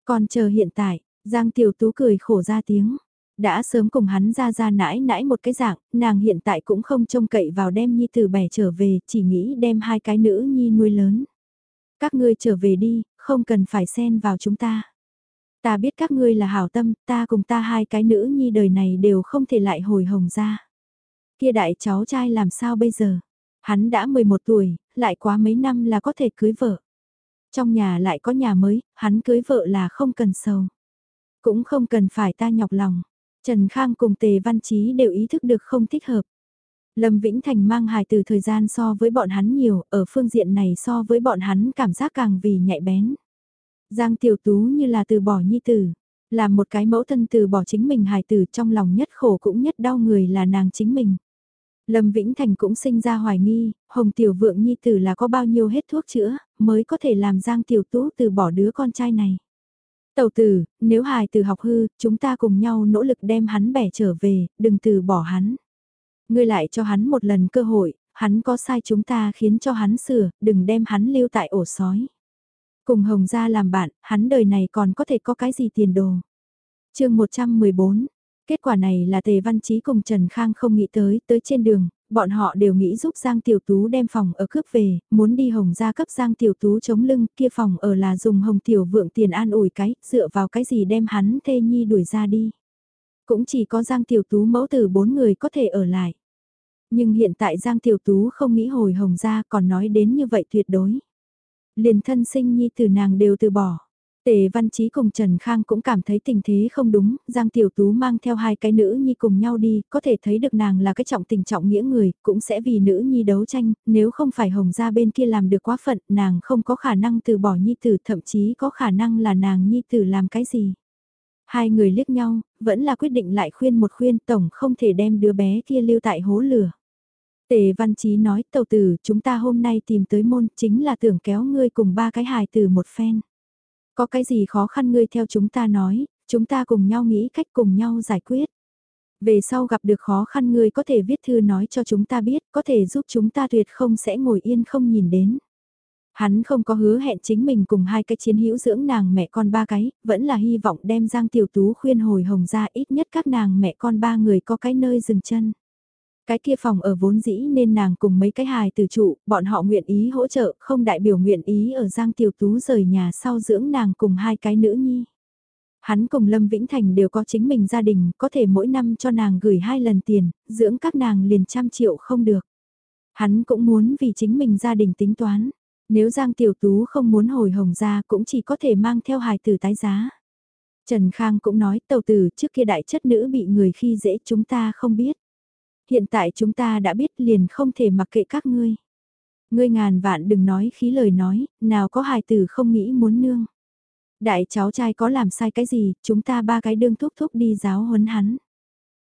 Còn chờ hiện tại, Giang Tiểu Tú cười khổ ra tiếng đã sớm cùng hắn ra ra nãi nãi một cái dạng, nàng hiện tại cũng không trông cậy vào đem nhi từ bẻ trở về, chỉ nghĩ đem hai cái nữ nhi nuôi lớn. Các ngươi trở về đi, không cần phải xen vào chúng ta. Ta biết các ngươi là hảo tâm, ta cùng ta hai cái nữ nhi đời này đều không thể lại hồi hồng ra. Kia đại cháu trai làm sao bây giờ? Hắn đã 11 tuổi, lại quá mấy năm là có thể cưới vợ. Trong nhà lại có nhà mới, hắn cưới vợ là không cần sầu. Cũng không cần phải ta nhọc lòng. Trần Khang cùng Tề Văn Chí đều ý thức được không thích hợp. Lâm Vĩnh Thành mang hài từ thời gian so với bọn hắn nhiều, ở phương diện này so với bọn hắn cảm giác càng vì nhạy bén. Giang Tiểu Tú như là từ bỏ nhi tử, là một cái mẫu thân từ bỏ chính mình hài tử trong lòng nhất khổ cũng nhất đau người là nàng chính mình. Lâm Vĩnh Thành cũng sinh ra hoài nghi, Hồng Tiểu Vượng Nhi Tử là có bao nhiêu hết thuốc chữa, mới có thể làm Giang Tiểu Tú từ bỏ đứa con trai này. Tầu tử, nếu hài tử học hư, chúng ta cùng nhau nỗ lực đem hắn bẻ trở về, đừng từ bỏ hắn. Ngươi lại cho hắn một lần cơ hội, hắn có sai chúng ta khiến cho hắn sửa, đừng đem hắn lưu tại ổ sói. Cùng Hồng gia làm bạn, hắn đời này còn có thể có cái gì tiền đồ. chương 114, Kết quả này là Tề Văn Chí cùng Trần Khang không nghĩ tới, tới trên đường, bọn họ đều nghĩ giúp Giang Tiểu Tú đem phòng ở cướp về, muốn đi Hồng Gia cấp Giang Tiểu Tú chống lưng, kia phòng ở là dùng Hồng Tiểu Vượng tiền an ủi cái, dựa vào cái gì đem hắn thê nhi đuổi ra đi. Cũng chỉ có Giang Tiểu Tú mẫu tử bốn người có thể ở lại. Nhưng hiện tại Giang Tiểu Tú không nghĩ hồi Hồng Gia còn nói đến như vậy tuyệt đối. Liền thân sinh nhi từ nàng đều từ bỏ. Tề Văn Chí cùng Trần Khang cũng cảm thấy tình thế không đúng, Giang Tiểu Tú mang theo hai cái nữ nhi cùng nhau đi, có thể thấy được nàng là cái trọng tình trọng nghĩa người, cũng sẽ vì nữ nhi đấu tranh, nếu không phải Hồng gia bên kia làm được quá phận, nàng không có khả năng từ bỏ nhi tử, thậm chí có khả năng là nàng nhi tử làm cái gì. Hai người liếc nhau, vẫn là quyết định lại khuyên một khuyên tổng không thể đem đứa bé kia lưu tại hố lửa. Tề Văn Chí nói, tàu tử, chúng ta hôm nay tìm tới môn, chính là tưởng kéo ngươi cùng ba cái hài từ một phen. Có cái gì khó khăn ngươi theo chúng ta nói, chúng ta cùng nhau nghĩ cách cùng nhau giải quyết. Về sau gặp được khó khăn ngươi có thể viết thư nói cho chúng ta biết, có thể giúp chúng ta tuyệt không sẽ ngồi yên không nhìn đến. Hắn không có hứa hẹn chính mình cùng hai cái chiến hữu dưỡng nàng mẹ con ba cái, vẫn là hy vọng đem Giang Tiểu Tú khuyên hồi hồng ra ít nhất các nàng mẹ con ba người có cái nơi dừng chân. Cái kia phòng ở vốn dĩ nên nàng cùng mấy cái hài từ trụ, bọn họ nguyện ý hỗ trợ, không đại biểu nguyện ý ở Giang Tiểu Tú rời nhà sau dưỡng nàng cùng hai cái nữ nhi. Hắn cùng Lâm Vĩnh Thành đều có chính mình gia đình, có thể mỗi năm cho nàng gửi hai lần tiền, dưỡng các nàng liền trăm triệu không được. Hắn cũng muốn vì chính mình gia đình tính toán. Nếu Giang Tiểu Tú không muốn hồi hồng ra cũng chỉ có thể mang theo hài tử tái giá. Trần Khang cũng nói tàu tử trước kia đại chất nữ bị người khi dễ chúng ta không biết. Hiện tại chúng ta đã biết liền không thể mặc kệ các ngươi. Ngươi ngàn vạn đừng nói khí lời nói, nào có hài tử không nghĩ muốn nương. Đại cháu trai có làm sai cái gì, chúng ta ba cái đương thúc thúc đi giáo huấn hắn.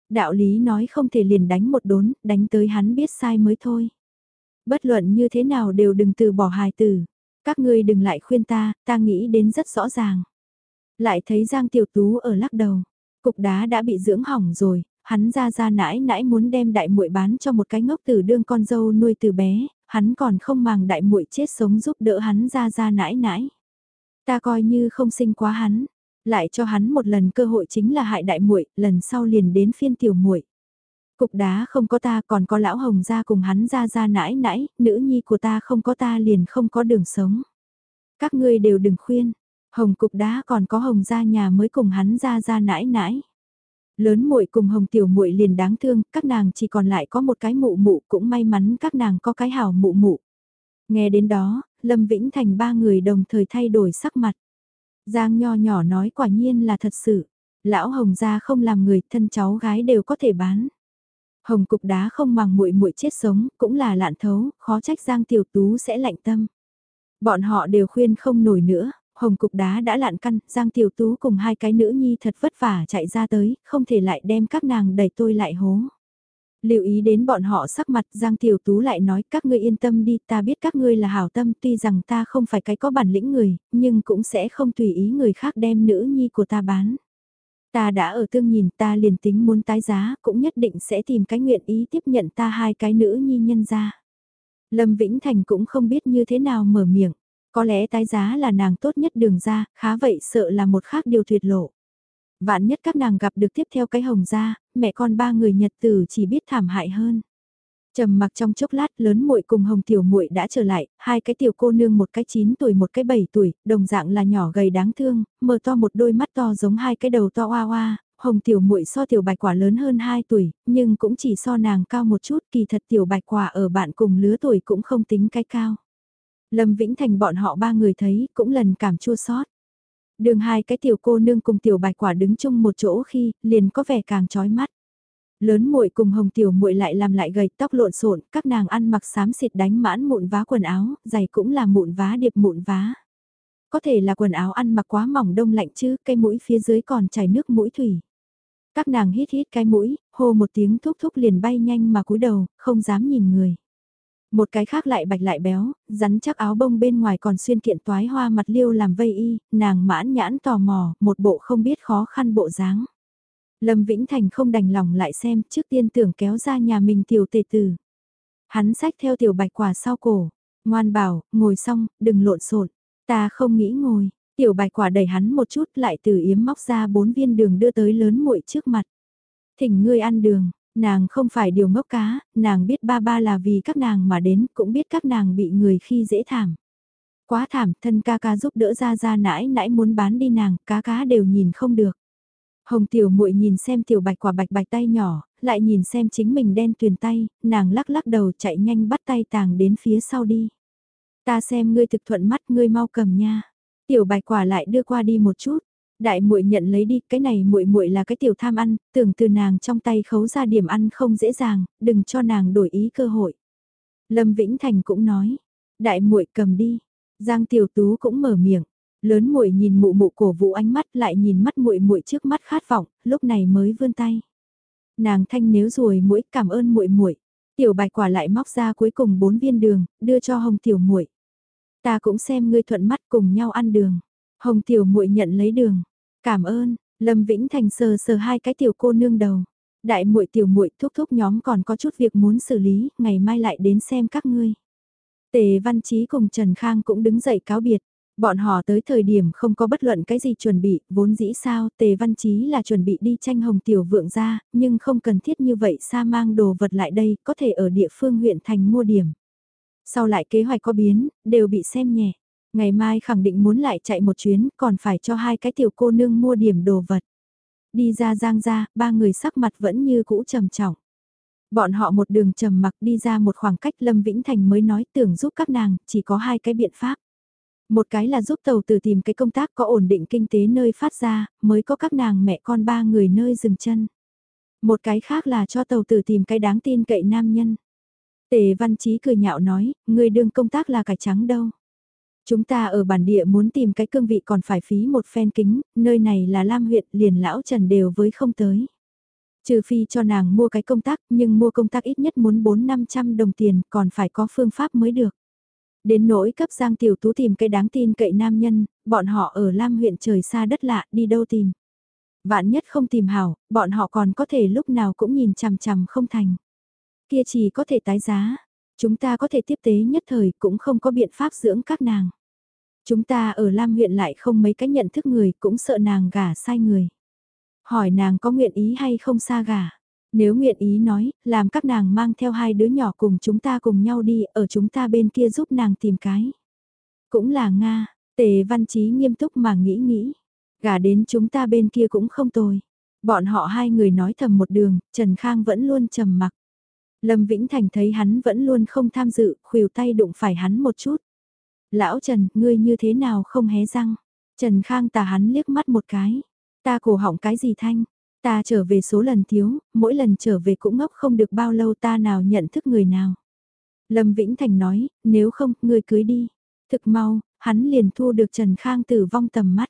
Đạo lý nói không thể liền đánh một đốn, đánh tới hắn biết sai mới thôi. Bất luận như thế nào đều đừng từ bỏ hài tử. Các ngươi đừng lại khuyên ta, ta nghĩ đến rất rõ ràng. Lại thấy Giang Tiểu Tú ở lắc đầu. Cục đá đã bị dưỡng hỏng rồi, hắn ra ra nãi nãi muốn đem đại muội bán cho một cái ngốc tử đương con dâu nuôi từ bé, hắn còn không màng đại muội chết sống giúp đỡ hắn ra ra nãi nãi. Ta coi như không sinh quá hắn, lại cho hắn một lần cơ hội chính là hại đại muội, lần sau liền đến phiên tiểu muội. Cục đá không có ta còn có lão hồng ra cùng hắn ra ra nãi nãi, nữ nhi của ta không có ta liền không có đường sống. Các ngươi đều đừng khuyên, hồng cục đá còn có hồng ra nhà mới cùng hắn ra ra nãi nãi. Lớn muội cùng hồng tiểu muội liền đáng thương, các nàng chỉ còn lại có một cái mụ mụ cũng may mắn các nàng có cái hảo mụ mụ. Nghe đến đó, Lâm Vĩnh Thành ba người đồng thời thay đổi sắc mặt. Giang nho nhỏ nói quả nhiên là thật sự. Lão Hồng gia không làm người, thân cháu gái đều có thể bán. Hồng cục đá không màng muội muội chết sống, cũng là lạn thấu, khó trách Giang Tiểu Tú sẽ lạnh tâm. Bọn họ đều khuyên không nổi nữa, hồng cục đá đã lạn căn, Giang Tiểu Tú cùng hai cái nữ nhi thật vất vả chạy ra tới, không thể lại đem các nàng đẩy tôi lại hố. Lưu ý đến bọn họ sắc mặt Giang Tiểu Tú lại nói các ngươi yên tâm đi ta biết các ngươi là hảo tâm tuy rằng ta không phải cái có bản lĩnh người, nhưng cũng sẽ không tùy ý người khác đem nữ nhi của ta bán. Ta đã ở tương nhìn ta liền tính muốn tái giá cũng nhất định sẽ tìm cái nguyện ý tiếp nhận ta hai cái nữ nhi nhân ra. Lâm Vĩnh Thành cũng không biết như thế nào mở miệng. Có lẽ tái giá là nàng tốt nhất đường ra, khá vậy sợ là một khác điều tuyệt lộ. Vạn nhất các nàng gặp được tiếp theo cái hồng ra, mẹ con ba người nhật tử chỉ biết thảm hại hơn. Trầm mặc trong chốc lát lớn muội cùng hồng tiểu muội đã trở lại, hai cái tiểu cô nương một cái 9 tuổi một cái 7 tuổi, đồng dạng là nhỏ gầy đáng thương, mở to một đôi mắt to giống hai cái đầu to oa oa, hồng tiểu muội so tiểu bạch quả lớn hơn 2 tuổi, nhưng cũng chỉ so nàng cao một chút, kỳ thật tiểu bạch quả ở bạn cùng lứa tuổi cũng không tính cái cao. Lâm Vĩnh Thành bọn họ ba người thấy cũng lần cảm chua xót. Đường hai cái tiểu cô nương cùng tiểu bạch quả đứng chung một chỗ khi liền có vẻ càng chói mắt. Lớn muội cùng hồng tiểu muội lại làm lại gầy tóc lộn xộn, các nàng ăn mặc xám xịt đánh mãn mụn vá quần áo, giày cũng là mụn vá điệp mụn vá. Có thể là quần áo ăn mặc quá mỏng đông lạnh chứ, cây mũi phía dưới còn chảy nước mũi thủy. Các nàng hít hít cái mũi, hô một tiếng thúc thúc liền bay nhanh mà cúi đầu, không dám nhìn người. Một cái khác lại bạch lại béo, rắn chắc áo bông bên ngoài còn xuyên kiện toái hoa mặt liêu làm vây y, nàng mãn nhãn tò mò, một bộ không biết khó khăn bộ dáng. Lâm Vĩnh Thành không đành lòng lại xem, trước tiên tưởng kéo ra nhà mình tiểu tề tử. Hắn sách theo tiểu bạch quả sau cổ, ngoan bảo, ngồi xong, đừng lộn xộn ta không nghĩ ngồi. Tiểu bạch quả đẩy hắn một chút lại từ yếm móc ra bốn viên đường đưa tới lớn muội trước mặt. Thỉnh ngươi ăn đường, nàng không phải điều ngốc cá, nàng biết ba ba là vì các nàng mà đến, cũng biết các nàng bị người khi dễ thảm. Quá thảm, thân ca ca giúp đỡ ra ra nãi nãi muốn bán đi nàng, cá cá đều nhìn không được. Hồng tiểu muội nhìn xem tiểu bạch quả bạch bạch tay nhỏ, lại nhìn xem chính mình đen tuyền tay, nàng lắc lắc đầu chạy nhanh bắt tay tàng đến phía sau đi. Ta xem ngươi thực thuận mắt ngươi mau cầm nha. Tiểu bạch quả lại đưa qua đi một chút. Đại muội nhận lấy đi, cái này muội muội là cái tiểu tham ăn, tưởng từ nàng trong tay khấu ra điểm ăn không dễ dàng, đừng cho nàng đổi ý cơ hội. Lâm Vĩnh Thành cũng nói, đại muội cầm đi. Giang Tiểu Tú cũng mở miệng, lớn muội nhìn mụ mụ cổ vũ ánh mắt lại nhìn mắt muội muội trước mắt khát vọng, lúc này mới vươn tay. Nàng thanh nếu rồi mũi cảm ơn muội muội. Tiểu Bạch quả lại móc ra cuối cùng bốn viên đường, đưa cho Hồng Tiểu muội. Ta cũng xem ngươi thuận mắt cùng nhau ăn đường. Hồng tiểu muội nhận lấy đường. Cảm ơn, Lâm Vĩnh Thành sờ sờ hai cái tiểu cô nương đầu. Đại muội tiểu muội thúc thúc nhóm còn có chút việc muốn xử lý, ngày mai lại đến xem các ngươi. Tề Văn Chí cùng Trần Khang cũng đứng dậy cáo biệt. Bọn họ tới thời điểm không có bất luận cái gì chuẩn bị, vốn dĩ sao, Tề Văn Chí là chuẩn bị đi tranh hồng tiểu vượng ra, nhưng không cần thiết như vậy xa mang đồ vật lại đây, có thể ở địa phương huyện thành mua điểm. Sau lại kế hoạch có biến, đều bị xem nhẹ. Ngày mai khẳng định muốn lại chạy một chuyến, còn phải cho hai cái tiểu cô nương mua điểm đồ vật. Đi ra giang ra, ba người sắc mặt vẫn như cũ trầm trọng. Bọn họ một đường trầm mặc đi ra một khoảng cách Lâm Vĩnh Thành mới nói tưởng giúp các nàng, chỉ có hai cái biện pháp. Một cái là giúp tàu từ tìm cái công tác có ổn định kinh tế nơi phát ra, mới có các nàng mẹ con ba người nơi dừng chân. Một cái khác là cho tàu từ tìm cái đáng tin cậy nam nhân. Tề Văn Chí cười nhạo nói, người đương công tác là cải trắng đâu. Chúng ta ở bản địa muốn tìm cái cương vị còn phải phí một phen kính, nơi này là Lam huyện liền lão Trần đều với không tới. Trừ phi cho nàng mua cái công tác, nhưng mua công tác ít nhất muốn 4-500 đồng tiền, còn phải có phương pháp mới được. Đến nỗi cấp Giang Tiểu Tú tìm cái đáng tin cậy nam nhân, bọn họ ở Lam huyện trời xa đất lạ, đi đâu tìm. Vạn nhất không tìm hảo, bọn họ còn có thể lúc nào cũng nhìn chằm chằm không thành. Kia chỉ có thể tái giá. Chúng ta có thể tiếp tế nhất thời cũng không có biện pháp dưỡng các nàng. Chúng ta ở Lam huyện lại không mấy cái nhận thức người cũng sợ nàng gả sai người. Hỏi nàng có nguyện ý hay không xa gả. Nếu nguyện ý nói, làm các nàng mang theo hai đứa nhỏ cùng chúng ta cùng nhau đi, ở chúng ta bên kia giúp nàng tìm cái. Cũng là Nga, tề văn trí nghiêm túc mà nghĩ nghĩ. Gả đến chúng ta bên kia cũng không tồi. Bọn họ hai người nói thầm một đường, Trần Khang vẫn luôn trầm mặc. Lâm Vĩnh Thành thấy hắn vẫn luôn không tham dự, khuỷu tay đụng phải hắn một chút. Lão Trần, ngươi như thế nào không hé răng? Trần Khang tà hắn liếc mắt một cái. Ta cổ họng cái gì thanh? Ta trở về số lần thiếu, mỗi lần trở về cũng ngốc không được bao lâu ta nào nhận thức người nào. Lâm Vĩnh Thành nói, nếu không, ngươi cưới đi. Thực mau, hắn liền thu được Trần Khang tử vong tầm mắt.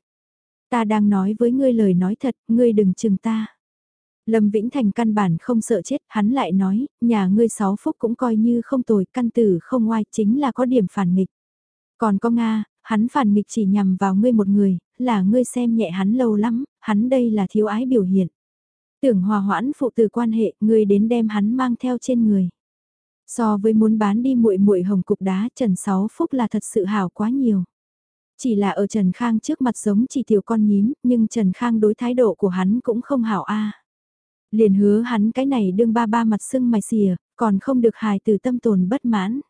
Ta đang nói với ngươi lời nói thật, ngươi đừng chừng ta. Lâm Vĩnh Thành căn bản không sợ chết, hắn lại nói, nhà ngươi sáu phúc cũng coi như không tồi, căn tử không oai chính là có điểm phản nghịch. Còn có Nga, hắn phản nghịch chỉ nhằm vào ngươi một người, là ngươi xem nhẹ hắn lâu lắm, hắn đây là thiếu ái biểu hiện. Tưởng hòa hoãn phụ từ quan hệ, ngươi đến đem hắn mang theo trên người. So với muốn bán đi muội muội hồng cục đá Trần Sáu Phúc là thật sự hảo quá nhiều. Chỉ là ở Trần Khang trước mặt giống chỉ tiểu con nhím, nhưng Trần Khang đối thái độ của hắn cũng không hảo a. Liền hứa hắn cái này đương ba ba mặt sưng mày xìa, còn không được hài từ tâm tồn bất mãn.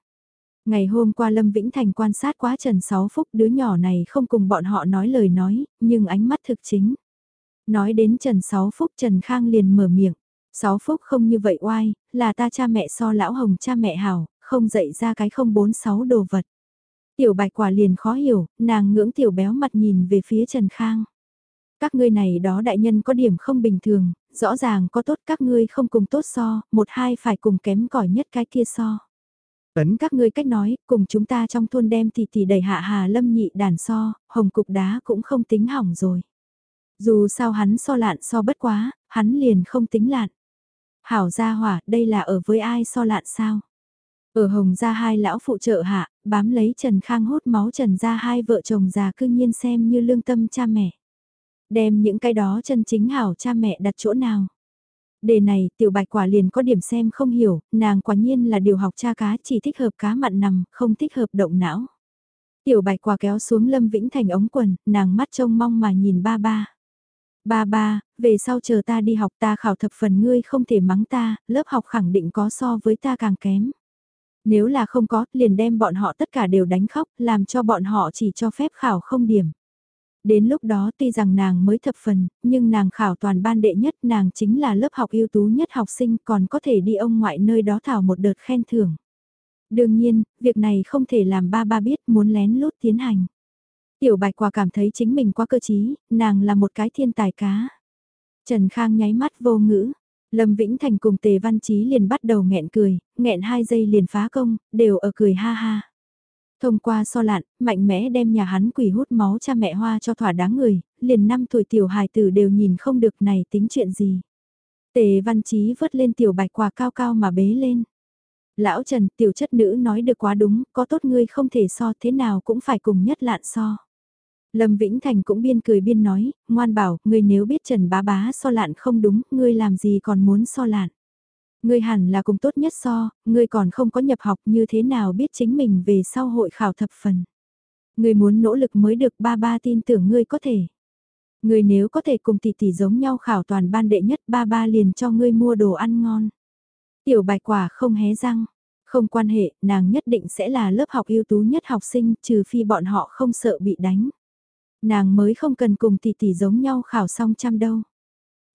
Ngày hôm qua Lâm Vĩnh Thành quan sát quá Trần Sáu Phúc đứa nhỏ này không cùng bọn họ nói lời nói, nhưng ánh mắt thực chính. Nói đến Trần Sáu Phúc Trần Khang liền mở miệng. Sáu Phúc không như vậy oai, là ta cha mẹ so lão hồng cha mẹ hảo, không dạy ra cái không bốn sáu đồ vật. Tiểu bạch quả liền khó hiểu, nàng ngưỡng tiểu béo mặt nhìn về phía Trần Khang. Các ngươi này đó đại nhân có điểm không bình thường, rõ ràng có tốt các ngươi không cùng tốt so, một hai phải cùng kém cỏi nhất cái kia so. Ấn các ngươi cách nói, cùng chúng ta trong thôn đem thì thì đẩy hạ hà lâm nhị đàn so, hồng cục đá cũng không tính hỏng rồi. Dù sao hắn so lạn so bất quá, hắn liền không tính lạn. Hảo gia hỏa, đây là ở với ai so lạn sao? Ở Hồng gia hai lão phụ trợ hạ, bám lấy Trần Khang hút máu Trần gia hai vợ chồng già cư nhiên xem như lương tâm cha mẹ. Đem những cái đó chân chính hảo cha mẹ đặt chỗ nào? Đề này tiểu bạch quả liền có điểm xem không hiểu, nàng quả nhiên là điều học cha cá chỉ thích hợp cá mặn nằm, không thích hợp động não. Tiểu bạch quả kéo xuống Lâm Vĩnh Thành ống quần, nàng mắt trông mong mà nhìn ba ba. Ba ba, về sau chờ ta đi học ta khảo thập phần ngươi không thể mắng ta, lớp học khẳng định có so với ta càng kém. Nếu là không có, liền đem bọn họ tất cả đều đánh khóc, làm cho bọn họ chỉ cho phép khảo không điểm. Đến lúc đó tuy rằng nàng mới thập phần, nhưng nàng khảo toàn ban đệ nhất nàng chính là lớp học ưu tú nhất học sinh còn có thể đi ông ngoại nơi đó thảo một đợt khen thưởng. Đương nhiên, việc này không thể làm ba ba biết muốn lén lút tiến hành. Tiểu bạch quả cảm thấy chính mình quá cơ trí, nàng là một cái thiên tài cá. Trần Khang nháy mắt vô ngữ. Lâm Vĩnh Thành cùng Tề Văn Chí liền bắt đầu nghẹn cười, nghẹn hai giây liền phá công, đều ở cười ha ha. Thông qua so lạn, mạnh mẽ đem nhà hắn quỷ hút máu cha mẹ hoa cho thỏa đáng người, liền năm tuổi tiểu hài tử đều nhìn không được này tính chuyện gì. Tề Văn Chí vớt lên tiểu bạch quả cao cao mà bế lên. Lão Trần, tiểu chất nữ nói được quá đúng, có tốt ngươi không thể so thế nào cũng phải cùng nhất lạn so. Lâm Vĩnh Thành cũng biên cười biên nói, ngoan bảo, ngươi nếu biết Trần bá bá so lạn không đúng, ngươi làm gì còn muốn so lạn. Ngươi hẳn là cùng tốt nhất so, ngươi còn không có nhập học như thế nào biết chính mình về sau hội khảo thập phần. Ngươi muốn nỗ lực mới được ba ba tin tưởng ngươi có thể. Ngươi nếu có thể cùng tỷ tỷ giống nhau khảo toàn ban đệ nhất ba ba liền cho ngươi mua đồ ăn ngon. Tiểu bạch quả không hé răng. Không quan hệ, nàng nhất định sẽ là lớp học ưu tú nhất học sinh trừ phi bọn họ không sợ bị đánh. Nàng mới không cần cùng tỷ tỷ giống nhau khảo xong trăm đâu.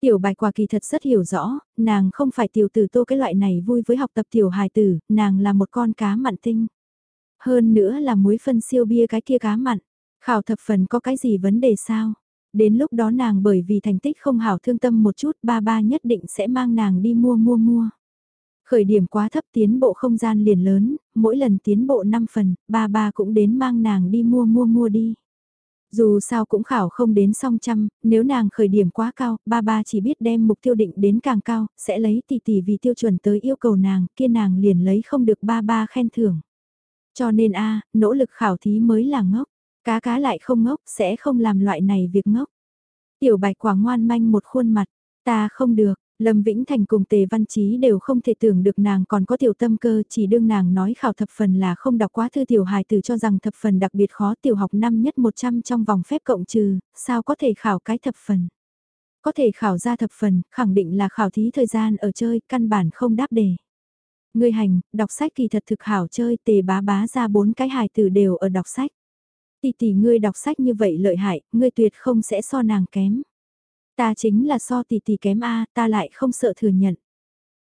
Tiểu bạch quả kỳ thật rất hiểu rõ, nàng không phải tiểu tử tô cái loại này vui với học tập tiểu hài tử, nàng là một con cá mặn tinh. Hơn nữa là muối phân siêu bia cái kia cá mặn. Khảo thập phần có cái gì vấn đề sao? Đến lúc đó nàng bởi vì thành tích không hảo thương tâm một chút ba ba nhất định sẽ mang nàng đi mua mua mua. Khởi điểm quá thấp tiến bộ không gian liền lớn, mỗi lần tiến bộ 5 phần, ba ba cũng đến mang nàng đi mua mua mua đi. Dù sao cũng khảo không đến song trăm, nếu nàng khởi điểm quá cao, ba ba chỉ biết đem mục tiêu định đến càng cao, sẽ lấy tỷ tỷ vì tiêu chuẩn tới yêu cầu nàng, kia nàng liền lấy không được ba ba khen thưởng. Cho nên a nỗ lực khảo thí mới là ngốc, cá cá lại không ngốc, sẽ không làm loại này việc ngốc. Tiểu bạch quả ngoan manh một khuôn mặt, ta không được, Lâm Vĩnh Thành cùng Tề Văn Chí đều không thể tưởng được nàng còn có tiểu tâm cơ chỉ đương nàng nói khảo thập phần là không đọc quá thư tiểu hài tử cho rằng thập phần đặc biệt khó tiểu học năm nhất 100 trong vòng phép cộng trừ, sao có thể khảo cái thập phần. Có thể khảo ra thập phần, khẳng định là khảo thí thời gian ở chơi, căn bản không đáp đề. Người hành, đọc sách kỳ thật thực hảo chơi tề bá bá ra bốn cái hài tử đều ở đọc sách. Tỷ tỷ ngươi đọc sách như vậy lợi hại, ngươi tuyệt không sẽ so nàng kém. Ta chính là so tỷ tỷ kém A, ta lại không sợ thừa nhận.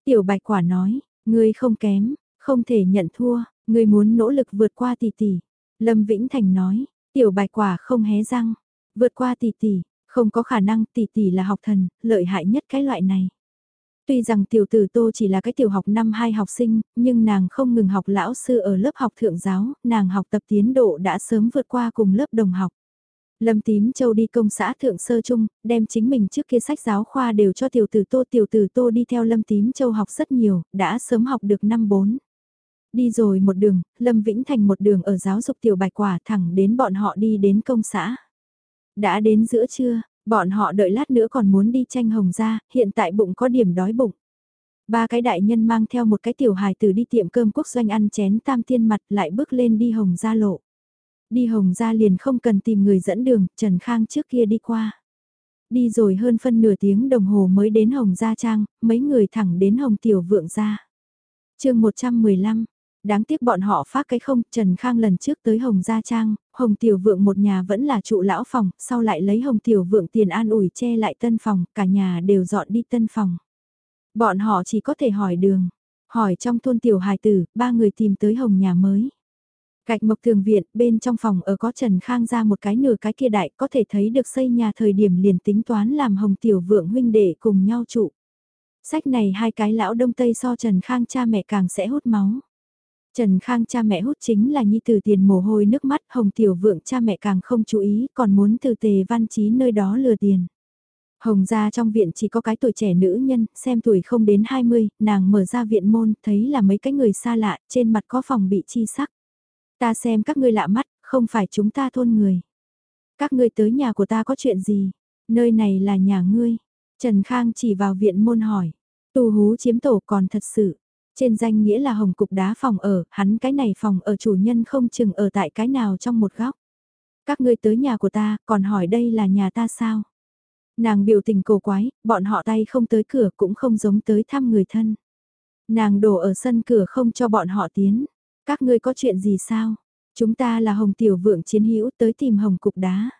Tiểu bạch quả nói, ngươi không kém, không thể nhận thua, ngươi muốn nỗ lực vượt qua tỷ tỷ. Lâm Vĩnh Thành nói, tiểu bạch quả không hé răng, vượt qua tỷ tỷ, không có khả năng tỷ tỷ là học thần, lợi hại nhất cái loại này. Tuy rằng tiểu tử tô chỉ là cái tiểu học năm hai học sinh, nhưng nàng không ngừng học lão sư ở lớp học thượng giáo, nàng học tập tiến độ đã sớm vượt qua cùng lớp đồng học. Lâm Tím Châu đi công xã Thượng Sơ Trung, đem chính mình trước kia sách giáo khoa đều cho tiểu tử Tô. Tiểu tử Tô đi theo Lâm Tím Châu học rất nhiều, đã sớm học được năm bốn. Đi rồi một đường, Lâm Vĩnh Thành một đường ở giáo dục tiểu bạch quả thẳng đến bọn họ đi đến công xã. Đã đến giữa trưa, bọn họ đợi lát nữa còn muốn đi tranh hồng ra, hiện tại bụng có điểm đói bụng. Ba cái đại nhân mang theo một cái tiểu hài tử đi tiệm cơm quốc doanh ăn chén tam tiên mặt lại bước lên đi hồng ra lộ. Đi Hồng ra liền không cần tìm người dẫn đường, Trần Khang trước kia đi qua. Đi rồi hơn phân nửa tiếng đồng hồ mới đến Hồng Gia Trang, mấy người thẳng đến Hồng Tiểu Vượng gia chương 115, đáng tiếc bọn họ phát cái không, Trần Khang lần trước tới Hồng Gia Trang, Hồng Tiểu Vượng một nhà vẫn là trụ lão phòng, sau lại lấy Hồng Tiểu Vượng tiền an ủi che lại tân phòng, cả nhà đều dọn đi tân phòng. Bọn họ chỉ có thể hỏi đường, hỏi trong thôn Tiểu Hải Tử, ba người tìm tới Hồng nhà mới. Gạch mộc thường viện, bên trong phòng ở có Trần Khang ra một cái nửa cái kia đại có thể thấy được xây nhà thời điểm liền tính toán làm hồng tiểu vượng huynh đệ cùng nhau trụ. Sách này hai cái lão đông tây so Trần Khang cha mẹ càng sẽ hút máu. Trần Khang cha mẹ hút chính là nhi từ tiền mồ hôi nước mắt hồng tiểu vượng cha mẹ càng không chú ý còn muốn từ tề văn trí nơi đó lừa tiền. Hồng ra trong viện chỉ có cái tuổi trẻ nữ nhân, xem tuổi không đến 20, nàng mở ra viện môn, thấy là mấy cái người xa lạ, trên mặt có phòng bị chi sắc. Ta xem các ngươi lạ mắt, không phải chúng ta thôn người. Các ngươi tới nhà của ta có chuyện gì? Nơi này là nhà ngươi. Trần Khang chỉ vào viện môn hỏi. tù hú chiếm tổ còn thật sự. Trên danh nghĩa là hồng cục đá phòng ở, hắn cái này phòng ở chủ nhân không chừng ở tại cái nào trong một góc. Các ngươi tới nhà của ta, còn hỏi đây là nhà ta sao? Nàng biểu tình cổ quái, bọn họ tay không tới cửa cũng không giống tới thăm người thân. Nàng đổ ở sân cửa không cho bọn họ tiến. Các ngươi có chuyện gì sao? Chúng ta là Hồng Tiểu Vượng chiến hữu tới tìm Hồng Cục Đá.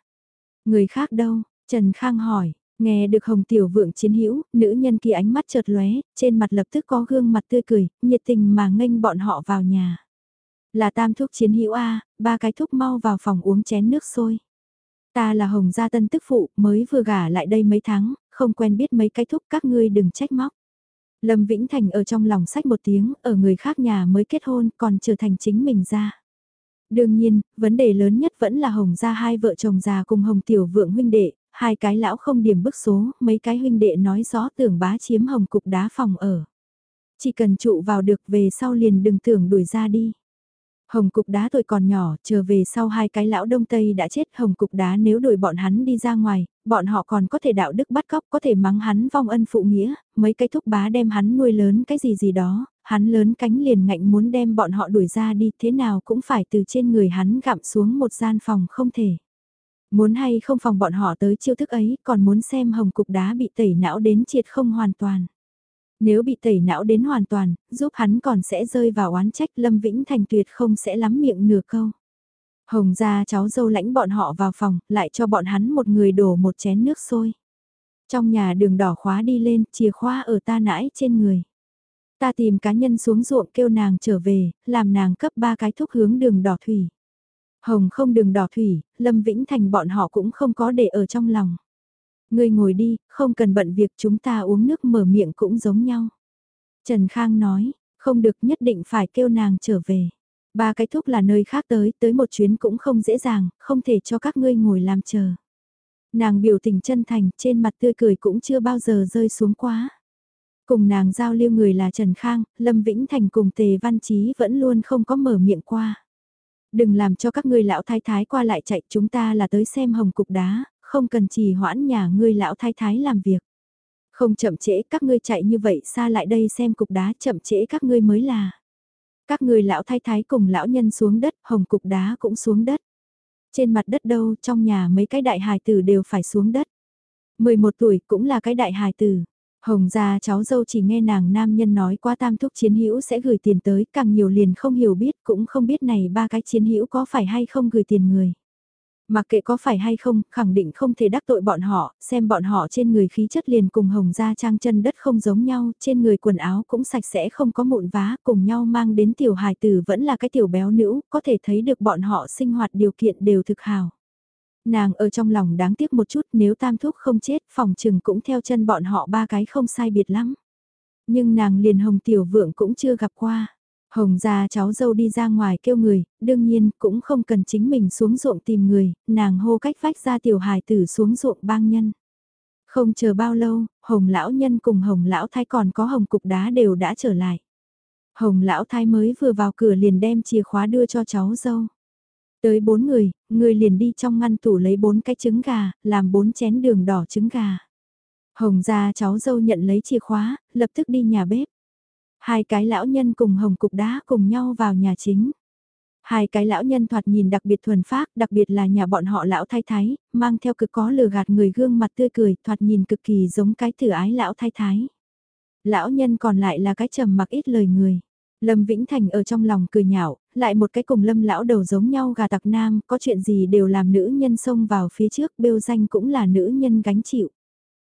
Người khác đâu? Trần Khang hỏi. Nghe được Hồng Tiểu Vượng chiến hữu, nữ nhân kia ánh mắt chợt lóe, trên mặt lập tức có gương mặt tươi cười, nhiệt tình mà nghênh bọn họ vào nhà. Là tam thúc chiến hữu A, ba cái thúc mau vào phòng uống chén nước sôi. Ta là Hồng Gia Tân tức phụ, mới vừa gả lại đây mấy tháng, không quen biết mấy cái thúc các ngươi đừng trách móc. Lâm Vĩnh Thành ở trong lòng sách một tiếng, ở người khác nhà mới kết hôn còn trở thành chính mình ra. Đương nhiên, vấn đề lớn nhất vẫn là Hồng Gia hai vợ chồng già cùng Hồng Tiểu Vượng huynh đệ, hai cái lão không điểm bức số, mấy cái huynh đệ nói rõ tưởng bá chiếm Hồng cục đá phòng ở. Chỉ cần trụ vào được về sau liền đừng tưởng đuổi ra đi. Hồng cục đá tuổi còn nhỏ, chờ về sau hai cái lão đông tây đã chết hồng cục đá nếu đuổi bọn hắn đi ra ngoài, bọn họ còn có thể đạo đức bắt cóc, có thể mắng hắn vong ân phụ nghĩa, mấy cái thúc bá đem hắn nuôi lớn cái gì gì đó, hắn lớn cánh liền ngạnh muốn đem bọn họ đuổi ra đi, thế nào cũng phải từ trên người hắn gặm xuống một gian phòng không thể. Muốn hay không phòng bọn họ tới chiêu thức ấy, còn muốn xem hồng cục đá bị tẩy não đến triệt không hoàn toàn. Nếu bị tẩy não đến hoàn toàn, giúp hắn còn sẽ rơi vào oán trách Lâm Vĩnh Thành tuyệt không sẽ lắm miệng nửa câu. Hồng ra cháu dâu lãnh bọn họ vào phòng, lại cho bọn hắn một người đổ một chén nước sôi. Trong nhà đường đỏ khóa đi lên, chìa khóa ở ta nãi trên người. Ta tìm cá nhân xuống ruộng kêu nàng trở về, làm nàng cấp ba cái thuốc hướng đường đỏ thủy. Hồng không đường đỏ thủy, Lâm Vĩnh Thành bọn họ cũng không có để ở trong lòng. Ngươi ngồi đi, không cần bận việc chúng ta uống nước mở miệng cũng giống nhau. Trần Khang nói, không được nhất định phải kêu nàng trở về. Ba cái thúc là nơi khác tới, tới một chuyến cũng không dễ dàng, không thể cho các ngươi ngồi làm chờ. Nàng biểu tình chân thành, trên mặt tươi cười cũng chưa bao giờ rơi xuống quá. Cùng nàng giao lưu người là Trần Khang, Lâm Vĩnh Thành cùng Tề Văn Chí vẫn luôn không có mở miệng qua. Đừng làm cho các ngươi lão thái thái qua lại chạy chúng ta là tới xem hồng cục đá, không cần trì hoãn nhà ngươi lão thái thái làm việc. Không chậm trễ các ngươi chạy như vậy xa lại đây xem cục đá chậm trễ các ngươi mới là. Các ngươi lão thái thái cùng lão nhân xuống đất, hồng cục đá cũng xuống đất. Trên mặt đất đâu, trong nhà mấy cái đại hài tử đều phải xuống đất. 11 tuổi cũng là cái đại hài tử. Hồng gia cháu dâu chỉ nghe nàng nam nhân nói qua tam thúc chiến hữu sẽ gửi tiền tới, càng nhiều liền không hiểu biết cũng không biết này ba cái chiến hữu có phải hay không gửi tiền người. Mặc kệ có phải hay không, khẳng định không thể đắc tội bọn họ, xem bọn họ trên người khí chất liền cùng hồng da trang chân đất không giống nhau, trên người quần áo cũng sạch sẽ không có mụn vá, cùng nhau mang đến tiểu hài tử vẫn là cái tiểu béo nữ, có thể thấy được bọn họ sinh hoạt điều kiện đều thực hào. Nàng ở trong lòng đáng tiếc một chút nếu tam thúc không chết, phòng trừng cũng theo chân bọn họ ba cái không sai biệt lắm. Nhưng nàng liền hồng tiểu vượng cũng chưa gặp qua. Hồng gia cháu dâu đi ra ngoài kêu người, đương nhiên cũng không cần chính mình xuống ruộng tìm người, nàng hô cách vách ra tiểu hài tử xuống ruộng bang nhân. Không chờ bao lâu, hồng lão nhân cùng hồng lão thái còn có hồng cục đá đều đã trở lại. Hồng lão thái mới vừa vào cửa liền đem chìa khóa đưa cho cháu dâu. Tới bốn người, người liền đi trong ngăn tủ lấy bốn cái trứng gà, làm bốn chén đường đỏ trứng gà. Hồng gia cháu dâu nhận lấy chìa khóa, lập tức đi nhà bếp. Hai cái lão nhân cùng hồng cục đá cùng nhau vào nhà chính. Hai cái lão nhân thoạt nhìn đặc biệt thuần phác, đặc biệt là nhà bọn họ lão thái thái, mang theo cực có lừa gạt người gương mặt tươi cười, thoạt nhìn cực kỳ giống cái tử ái lão thái thái. Lão nhân còn lại là cái trầm mặc ít lời người. Lâm Vĩnh Thành ở trong lòng cười nhạo, lại một cái cùng lâm lão đầu giống nhau gà tặc nam, có chuyện gì đều làm nữ nhân xông vào phía trước, bêu danh cũng là nữ nhân gánh chịu.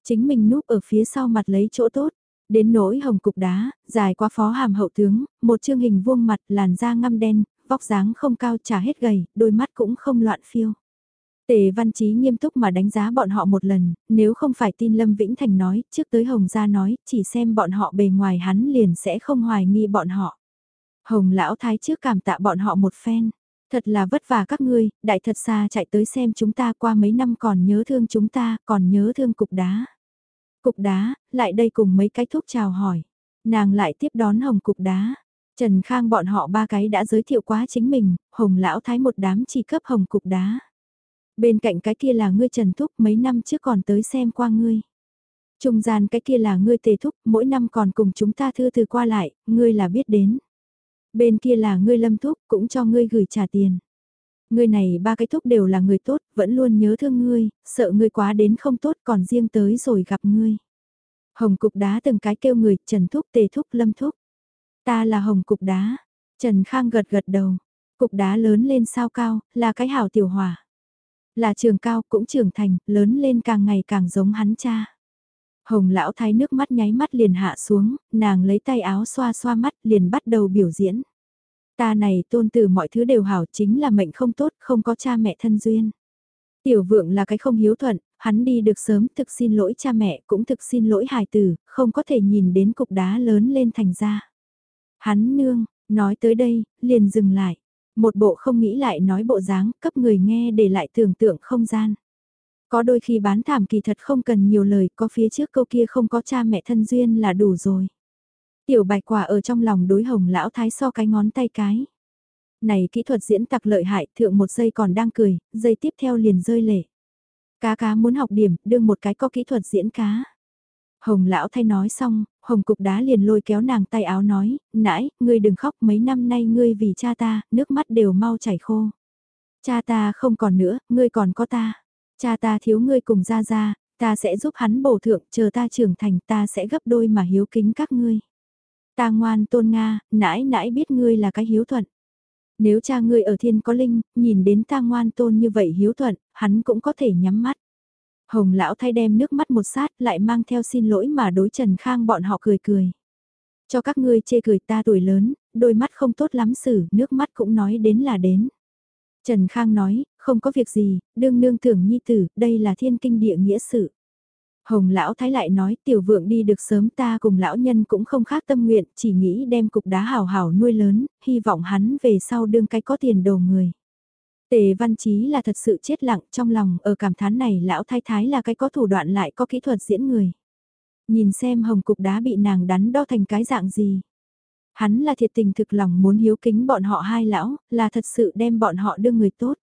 Chính mình núp ở phía sau mặt lấy chỗ tốt, Đến nỗi hồng cục đá, dài qua phó hàm hậu tướng, một chương hình vuông mặt, làn da ngăm đen, vóc dáng không cao trả hết gầy, đôi mắt cũng không loạn phiêu. Tề văn trí nghiêm túc mà đánh giá bọn họ một lần, nếu không phải tin Lâm Vĩnh Thành nói, trước tới Hồng gia nói, chỉ xem bọn họ bề ngoài hắn liền sẽ không hoài nghi bọn họ. Hồng lão thái trước cảm tạ bọn họ một phen. Thật là vất vả các ngươi, đại thật xa chạy tới xem chúng ta qua mấy năm còn nhớ thương chúng ta, còn nhớ thương cục đá. Cục đá, lại đây cùng mấy cái thuốc chào hỏi. Nàng lại tiếp đón hồng cục đá. Trần Khang bọn họ ba cái đã giới thiệu quá chính mình, hồng lão thái một đám chỉ cấp hồng cục đá. Bên cạnh cái kia là ngươi Trần Thúc mấy năm trước còn tới xem qua ngươi. Trung gian cái kia là ngươi Tề Thúc, mỗi năm còn cùng chúng ta thư từ qua lại, ngươi là biết đến. Bên kia là ngươi Lâm Thúc, cũng cho ngươi gửi trả tiền. Ngươi này ba cái thúc đều là người tốt, vẫn luôn nhớ thương ngươi, sợ ngươi quá đến không tốt còn riêng tới rồi gặp ngươi. Hồng cục đá từng cái kêu người, Trần Thúc, Tề Thúc, Lâm Thúc. Ta là hồng cục đá. Trần Khang gật gật đầu. Cục đá lớn lên sao cao, là cái hảo tiểu hỏa. Là trường cao cũng trưởng thành, lớn lên càng ngày càng giống hắn cha. Hồng lão thái nước mắt nháy mắt liền hạ xuống, nàng lấy tay áo xoa xoa mắt liền bắt đầu biểu diễn. Ta này tôn từ mọi thứ đều hảo chính là mệnh không tốt, không có cha mẹ thân duyên. Tiểu vượng là cái không hiếu thuận, hắn đi được sớm thực xin lỗi cha mẹ cũng thực xin lỗi hài tử, không có thể nhìn đến cục đá lớn lên thành ra. Hắn nương, nói tới đây, liền dừng lại. Một bộ không nghĩ lại nói bộ dáng cấp người nghe để lại tưởng tượng không gian. Có đôi khi bán thảm kỳ thật không cần nhiều lời, có phía trước câu kia không có cha mẹ thân duyên là đủ rồi. Tiểu bạch quả ở trong lòng đối hồng lão thái so cái ngón tay cái. Này kỹ thuật diễn tặc lợi hại, thượng một giây còn đang cười, giây tiếp theo liền rơi lệ. Cá cá muốn học điểm, đương một cái có kỹ thuật diễn cá. Hồng lão thay nói xong, hồng cục đá liền lôi kéo nàng tay áo nói, nãy, ngươi đừng khóc mấy năm nay ngươi vì cha ta, nước mắt đều mau chảy khô. Cha ta không còn nữa, ngươi còn có ta. Cha ta thiếu ngươi cùng ra ra, ta sẽ giúp hắn bổ thượng, chờ ta trưởng thành ta sẽ gấp đôi mà hiếu kính các ngươi. Ta ngoan tôn Nga, nãi nãi biết ngươi là cái hiếu thuận. Nếu cha ngươi ở thiên có linh, nhìn đến ta ngoan tôn như vậy hiếu thuận, hắn cũng có thể nhắm mắt. Hồng lão thay đem nước mắt một sát lại mang theo xin lỗi mà đối Trần Khang bọn họ cười cười. Cho các ngươi chê cười ta tuổi lớn, đôi mắt không tốt lắm xử, nước mắt cũng nói đến là đến. Trần Khang nói, không có việc gì, đương nương thưởng nhi tử, đây là thiên kinh địa nghĩa sự. Hồng lão thái lại nói tiểu vượng đi được sớm ta cùng lão nhân cũng không khác tâm nguyện, chỉ nghĩ đem cục đá hào hào nuôi lớn, hy vọng hắn về sau đương cái có tiền đồ người. Tề văn chí là thật sự chết lặng trong lòng ở cảm thán này lão thái thái là cái có thủ đoạn lại có kỹ thuật diễn người. Nhìn xem hồng cục đá bị nàng đắn đo thành cái dạng gì. Hắn là thiệt tình thực lòng muốn hiếu kính bọn họ hai lão, là thật sự đem bọn họ đưa người tốt.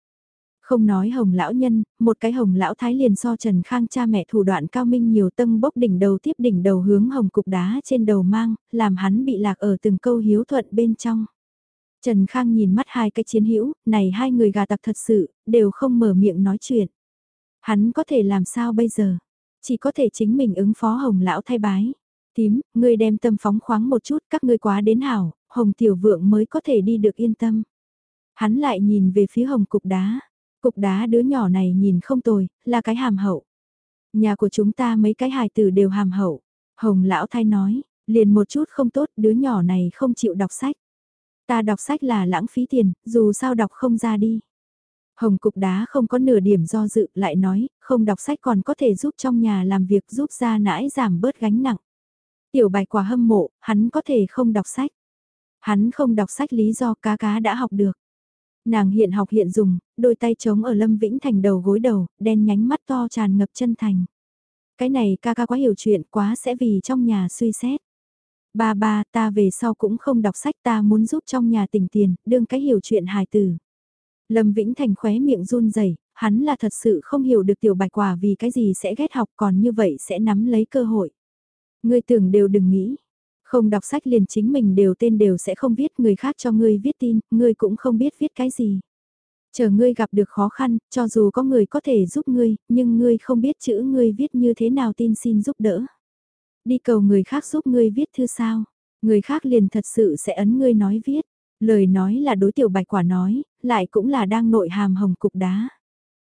Không nói hồng lão nhân, một cái hồng lão thái liền so Trần Khang cha mẹ thủ đoạn cao minh nhiều tâm bốc đỉnh đầu tiếp đỉnh đầu hướng hồng cục đá trên đầu mang, làm hắn bị lạc ở từng câu hiếu thuận bên trong. Trần Khang nhìn mắt hai cái chiến hữu, này hai người gà tặc thật sự, đều không mở miệng nói chuyện. Hắn có thể làm sao bây giờ? Chỉ có thể chính mình ứng phó hồng lão thay bái. Tím, ngươi đem tâm phóng khoáng một chút, các ngươi quá đến hảo, hồng tiểu vượng mới có thể đi được yên tâm. Hắn lại nhìn về phía hồng cục đá. Cục đá đứa nhỏ này nhìn không tồi, là cái hàm hậu. Nhà của chúng ta mấy cái hài tử đều hàm hậu. Hồng lão thay nói, liền một chút không tốt, đứa nhỏ này không chịu đọc sách. Ta đọc sách là lãng phí tiền, dù sao đọc không ra đi. Hồng cục đá không có nửa điểm do dự lại nói, không đọc sách còn có thể giúp trong nhà làm việc giúp ra nãi giảm bớt gánh nặng. Tiểu bài quả hâm mộ, hắn có thể không đọc sách. Hắn không đọc sách lý do cá cá đã học được. Nàng hiện học hiện dùng, đôi tay trống ở Lâm Vĩnh Thành đầu gối đầu, đen nhánh mắt to tràn ngập chân thành. Cái này ca ca quá hiểu chuyện quá sẽ vì trong nhà suy xét. Ba ba ta về sau cũng không đọc sách ta muốn giúp trong nhà tỉnh tiền, đương cái hiểu chuyện hài tử. Lâm Vĩnh Thành khóe miệng run rẩy hắn là thật sự không hiểu được tiểu bạch quả vì cái gì sẽ ghét học còn như vậy sẽ nắm lấy cơ hội. Ngươi tưởng đều đừng nghĩ, không đọc sách liền chính mình đều tên đều sẽ không viết người khác cho ngươi viết tin, ngươi cũng không biết viết cái gì. Chờ ngươi gặp được khó khăn, cho dù có người có thể giúp ngươi, nhưng ngươi không biết chữ ngươi viết như thế nào tin xin giúp đỡ. Đi cầu người khác giúp ngươi viết thư sao, người khác liền thật sự sẽ ấn ngươi nói viết. Lời nói là đối tiểu bạch quả nói, lại cũng là đang nội hàm hồng cục đá.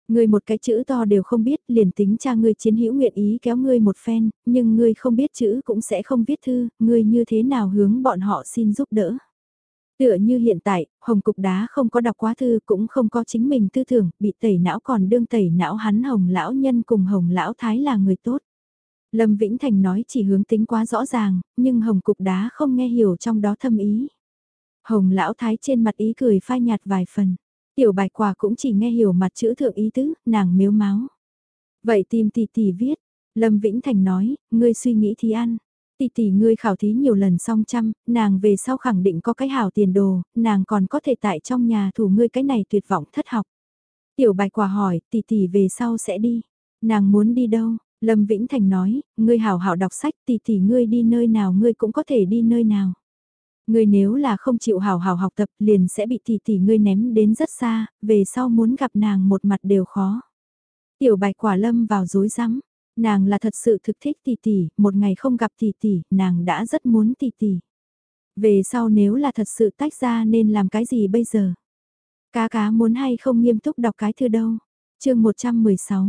Ngươi một cái chữ to đều không biết, liền tính cha ngươi chiến hữu nguyện ý kéo ngươi một phen, nhưng ngươi không biết chữ cũng sẽ không viết thư, ngươi như thế nào hướng bọn họ xin giúp đỡ. Tựa như hiện tại, Hồng Cục Đá không có đọc quá thư cũng không có chính mình tư tưởng, bị tẩy não còn đương tẩy não hắn Hồng Lão Nhân cùng Hồng Lão Thái là người tốt. Lâm Vĩnh Thành nói chỉ hướng tính quá rõ ràng, nhưng Hồng Cục Đá không nghe hiểu trong đó thâm ý. Hồng Lão Thái trên mặt ý cười phai nhạt vài phần. Tiểu bạch quả cũng chỉ nghe hiểu mặt chữ thượng ý tứ, nàng miếu máu. Vậy tìm tỷ tỷ viết, Lâm Vĩnh Thành nói, ngươi suy nghĩ thì ăn. Tỷ tỷ ngươi khảo thí nhiều lần xong chăm, nàng về sau khẳng định có cái hảo tiền đồ, nàng còn có thể tại trong nhà thủ ngươi cái này tuyệt vọng thất học. Tiểu bạch quả hỏi, tỷ tỷ về sau sẽ đi. Nàng muốn đi đâu? Lâm Vĩnh Thành nói, ngươi hảo hảo đọc sách tỷ tỷ ngươi đi nơi nào ngươi cũng có thể đi nơi nào. Ngươi nếu là không chịu hảo hảo học tập liền sẽ bị tỷ tỷ ngươi ném đến rất xa, về sau muốn gặp nàng một mặt đều khó. Tiểu bạch quả lâm vào dối rắm nàng là thật sự thực thích tỷ tỷ, một ngày không gặp tỷ tỷ, nàng đã rất muốn tỷ tỷ. Về sau nếu là thật sự tách ra nên làm cái gì bây giờ? Cá cá muốn hay không nghiêm túc đọc cái thư đâu? chương 116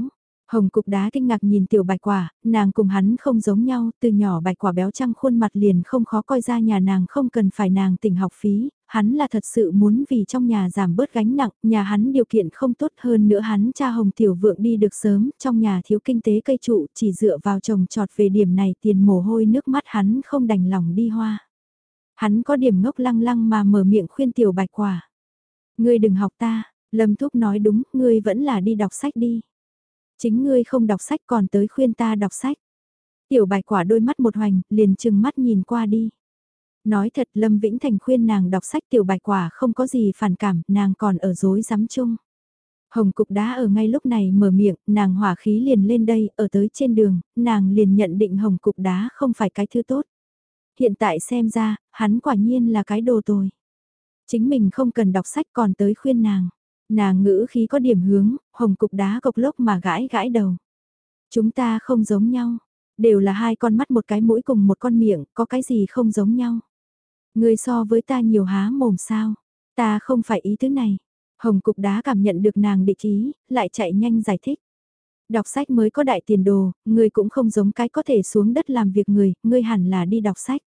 Hồng cục đá kinh ngạc nhìn tiểu bạch quả, nàng cùng hắn không giống nhau, từ nhỏ bạch quả béo trăng khuôn mặt liền không khó coi ra nhà nàng không cần phải nàng tỉnh học phí, hắn là thật sự muốn vì trong nhà giảm bớt gánh nặng, nhà hắn điều kiện không tốt hơn nữa hắn cha Hồng tiểu vượng đi được sớm, trong nhà thiếu kinh tế cây trụ, chỉ dựa vào trồng trọt về điểm này tiền mồ hôi nước mắt hắn không đành lòng đi hoa. Hắn có điểm ngốc lăng lăng mà mở miệng khuyên tiểu bạch quả. Ngươi đừng học ta, Lâm Thúc nói đúng, ngươi vẫn là đi đọc sách đi. Chính ngươi không đọc sách còn tới khuyên ta đọc sách. Tiểu bạch quả đôi mắt một hoành, liền chừng mắt nhìn qua đi. Nói thật Lâm Vĩnh Thành khuyên nàng đọc sách tiểu bạch quả không có gì phản cảm, nàng còn ở dối rắm chung. Hồng cục đá ở ngay lúc này mở miệng, nàng hỏa khí liền lên đây, ở tới trên đường, nàng liền nhận định hồng cục đá không phải cái thứ tốt. Hiện tại xem ra, hắn quả nhiên là cái đồ tồi. Chính mình không cần đọc sách còn tới khuyên nàng. Nàng ngữ khí có điểm hướng, hồng cục đá cộc lốc mà gãi gãi đầu. Chúng ta không giống nhau, đều là hai con mắt một cái mũi cùng một con miệng, có cái gì không giống nhau. Người so với ta nhiều há mồm sao, ta không phải ý thứ này. Hồng cục đá cảm nhận được nàng định ý, lại chạy nhanh giải thích. Đọc sách mới có đại tiền đồ, người cũng không giống cái có thể xuống đất làm việc người, ngươi hẳn là đi đọc sách.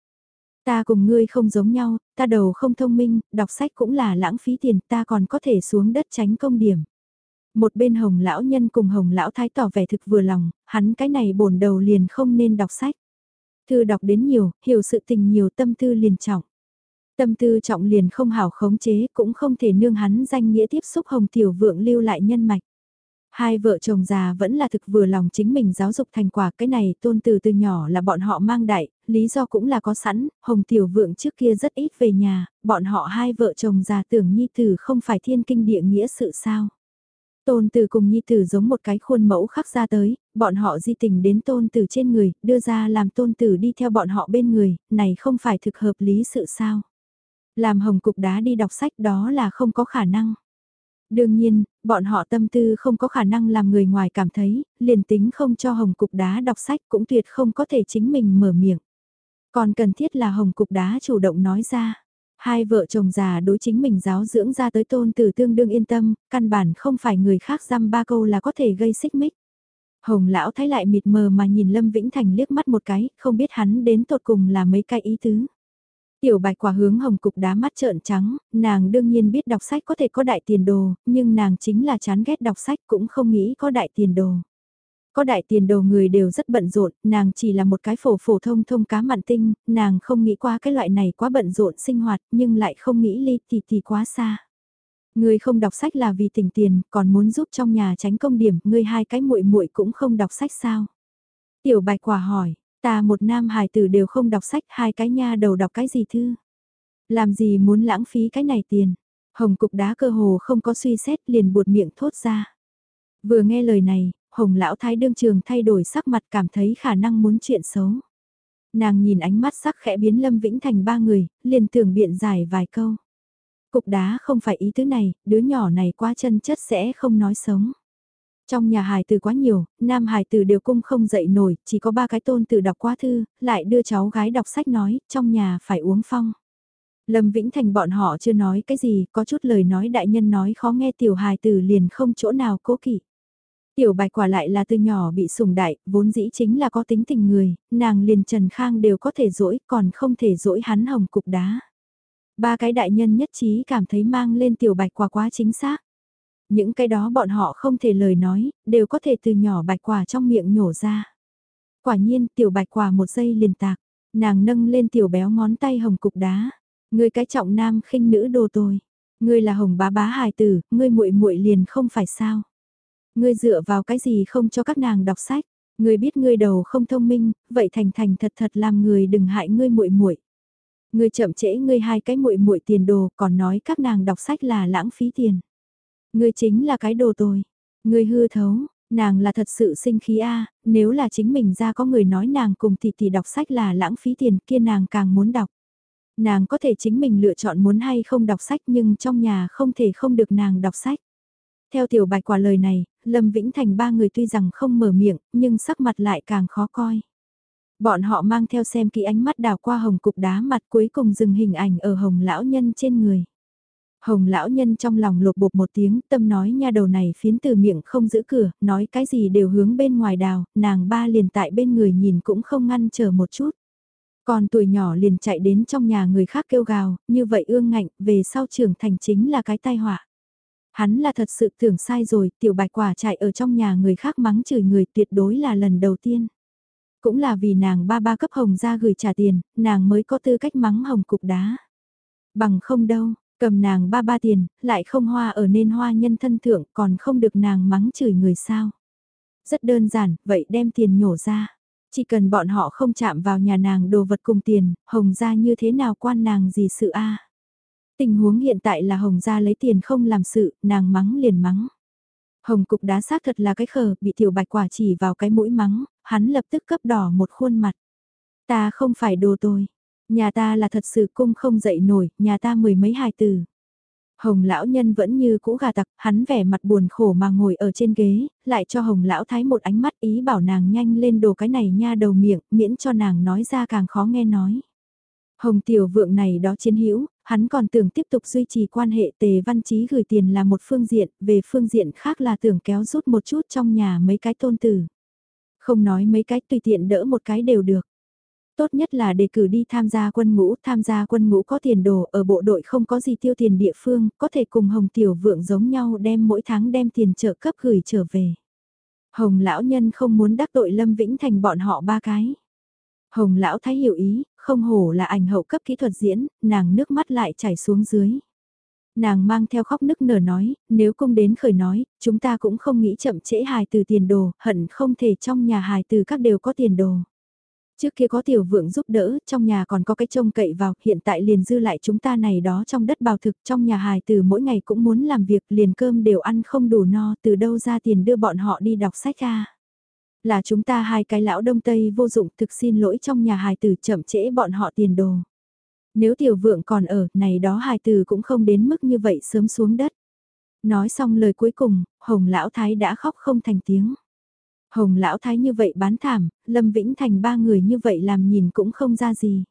Ta cùng ngươi không giống nhau, ta đầu không thông minh, đọc sách cũng là lãng phí tiền, ta còn có thể xuống đất tránh công điểm. Một bên hồng lão nhân cùng hồng lão thái tỏ vẻ thực vừa lòng, hắn cái này bổn đầu liền không nên đọc sách. Thư đọc đến nhiều, hiểu sự tình nhiều tâm tư liền trọng. Tâm tư trọng liền không hảo khống chế cũng không thể nương hắn danh nghĩa tiếp xúc hồng tiểu vượng lưu lại nhân mạch. Hai vợ chồng già vẫn là thực vừa lòng chính mình giáo dục thành quả cái này tôn từ từ nhỏ là bọn họ mang đại, lý do cũng là có sẵn, Hồng Tiểu Vượng trước kia rất ít về nhà, bọn họ hai vợ chồng già tưởng Nhi Tử không phải thiên kinh địa nghĩa sự sao. Tôn từ cùng Nhi Tử giống một cái khuôn mẫu khắc ra tới, bọn họ di tình đến Tôn từ trên người, đưa ra làm Tôn Tử đi theo bọn họ bên người, này không phải thực hợp lý sự sao. Làm hồng cục đá đi đọc sách đó là không có khả năng. Đương nhiên, bọn họ tâm tư không có khả năng làm người ngoài cảm thấy, liền tính không cho hồng cục đá đọc sách cũng tuyệt không có thể chính mình mở miệng. Còn cần thiết là hồng cục đá chủ động nói ra. Hai vợ chồng già đối chính mình giáo dưỡng ra tới tôn tử tương đương yên tâm, căn bản không phải người khác dăm ba câu là có thể gây xích mích. Hồng lão thấy lại mịt mờ mà nhìn Lâm Vĩnh Thành liếc mắt một cái, không biết hắn đến tột cùng là mấy cái ý tứ. Tiểu bạch quả hướng hồng cục đá mắt trợn trắng, nàng đương nhiên biết đọc sách có thể có đại tiền đồ, nhưng nàng chính là chán ghét đọc sách cũng không nghĩ có đại tiền đồ. Có đại tiền đồ người đều rất bận rộn, nàng chỉ là một cái phổ phổ thông thông cá mặn tinh, nàng không nghĩ qua cái loại này quá bận rộn sinh hoạt nhưng lại không nghĩ ly thì thì quá xa. Người không đọc sách là vì tình tiền, còn muốn giúp trong nhà tránh công điểm, người hai cái muội muội cũng không đọc sách sao? Tiểu bạch quả hỏi, Ta một nam hài tử đều không đọc sách hai cái nha đầu đọc cái gì thư. Làm gì muốn lãng phí cái này tiền. Hồng cục đá cơ hồ không có suy xét liền buột miệng thốt ra. Vừa nghe lời này, hồng lão thái đương trường thay đổi sắc mặt cảm thấy khả năng muốn chuyện xấu. Nàng nhìn ánh mắt sắc khẽ biến Lâm Vĩnh thành ba người, liền tưởng biện giải vài câu. Cục đá không phải ý thứ này, đứa nhỏ này quá chân chất sẽ không nói sống. Trong nhà hài tử quá nhiều, nam hài tử đều cung không dậy nổi, chỉ có ba cái tôn tử đọc quá thư, lại đưa cháu gái đọc sách nói, trong nhà phải uống phong. Lâm Vĩnh Thành bọn họ chưa nói cái gì, có chút lời nói đại nhân nói khó nghe tiểu hài tử liền không chỗ nào cố kỵ. Tiểu bạch quả lại là từ nhỏ bị sủng đại, vốn dĩ chính là có tính tình người, nàng liền Trần Khang đều có thể dỗi, còn không thể dỗi hắn hồng cục đá. Ba cái đại nhân nhất trí cảm thấy mang lên tiểu bạch quả quá chính xác. Những cái đó bọn họ không thể lời nói, đều có thể từ nhỏ bạch quả trong miệng nhổ ra. Quả nhiên tiểu bạch quả một giây liền tạc, nàng nâng lên tiểu béo ngón tay hồng cục đá. Ngươi cái trọng nam khinh nữ đồ tôi. Ngươi là hồng bá bá hài tử, ngươi muội muội liền không phải sao. Ngươi dựa vào cái gì không cho các nàng đọc sách. Ngươi biết ngươi đầu không thông minh, vậy thành thành thật thật làm người đừng hại ngươi muội muội. Ngươi chậm trễ ngươi hai cái muội muội tiền đồ, còn nói các nàng đọc sách là lãng phí tiền. Ngươi chính là cái đồ tồi. Ngươi hư thấu, nàng là thật sự sinh khí a, nếu là chính mình ra có người nói nàng cùng tỷ tỷ đọc sách là lãng phí tiền, kia nàng càng muốn đọc. Nàng có thể chính mình lựa chọn muốn hay không đọc sách nhưng trong nhà không thể không được nàng đọc sách. Theo tiểu bạch quả lời này, Lâm Vĩnh Thành ba người tuy rằng không mở miệng, nhưng sắc mặt lại càng khó coi. Bọn họ mang theo xem kỹ ánh mắt đào qua hồng cục đá mặt cuối cùng dừng hình ảnh ở hồng lão nhân trên người. Hồng lão nhân trong lòng lột bột một tiếng, tâm nói nha đầu này phiến từ miệng không giữ cửa, nói cái gì đều hướng bên ngoài đào, nàng ba liền tại bên người nhìn cũng không ngăn chờ một chút. Còn tuổi nhỏ liền chạy đến trong nhà người khác kêu gào, như vậy ương ngạnh, về sau trưởng thành chính là cái tai họa. Hắn là thật sự tưởng sai rồi, tiểu bạch quả chạy ở trong nhà người khác mắng chửi người tuyệt đối là lần đầu tiên. Cũng là vì nàng ba ba cấp hồng ra gửi trả tiền, nàng mới có tư cách mắng hồng cục đá. Bằng không đâu, cầm nàng ba ba tiền, lại không hoa ở nên hoa nhân thân thượng còn không được nàng mắng chửi người sao. Rất đơn giản, vậy đem tiền nhổ ra. Chỉ cần bọn họ không chạm vào nhà nàng đồ vật cùng tiền, hồng ra như thế nào quan nàng gì sự a Tình huống hiện tại là Hồng gia lấy tiền không làm sự, nàng mắng liền mắng. Hồng cục đá xác thật là cái khờ, bị tiểu bạch quả chỉ vào cái mũi mắng, hắn lập tức cấp đỏ một khuôn mặt. Ta không phải đồ tôi, nhà ta là thật sự cung không dậy nổi, nhà ta mười mấy hài từ. Hồng lão nhân vẫn như cũ gà tặc, hắn vẻ mặt buồn khổ mà ngồi ở trên ghế, lại cho hồng lão thái một ánh mắt ý bảo nàng nhanh lên đồ cái này nha đầu miệng, miễn cho nàng nói ra càng khó nghe nói. Hồng tiểu vượng này đó chiến hữu, hắn còn tưởng tiếp tục duy trì quan hệ tề văn chí gửi tiền là một phương diện, về phương diện khác là tưởng kéo rút một chút trong nhà mấy cái tôn tử. Không nói mấy cái tùy tiện đỡ một cái đều được. Tốt nhất là đề cử đi tham gia quân ngũ, tham gia quân ngũ có tiền đồ ở bộ đội không có gì tiêu tiền địa phương, có thể cùng Hồng Tiểu Vượng giống nhau đem mỗi tháng đem tiền trợ cấp gửi trở về. Hồng lão nhân không muốn đắc tội Lâm Vĩnh Thành bọn họ ba cái. Hồng lão thái hiểu ý, không hổ là ảnh hậu cấp kỹ thuật diễn, nàng nước mắt lại chảy xuống dưới. Nàng mang theo khóc nức nở nói, nếu cung đến khởi nói, chúng ta cũng không nghĩ chậm trễ hài từ tiền đồ, hận không thể trong nhà hài từ các đều có tiền đồ. Trước kia có tiểu vượng giúp đỡ, trong nhà còn có cái trông cậy vào, hiện tại liền dư lại chúng ta này đó trong đất bào thực, trong nhà hài từ mỗi ngày cũng muốn làm việc, liền cơm đều ăn không đủ no, từ đâu ra tiền đưa bọn họ đi đọc sách ra. Là chúng ta hai cái lão đông tây vô dụng thực xin lỗi trong nhà hài tử chậm trễ bọn họ tiền đồ. Nếu tiểu vượng còn ở, này đó hài tử cũng không đến mức như vậy sớm xuống đất. Nói xong lời cuối cùng, Hồng Lão Thái đã khóc không thành tiếng. Hồng Lão Thái như vậy bán thảm, Lâm Vĩnh Thành ba người như vậy làm nhìn cũng không ra gì.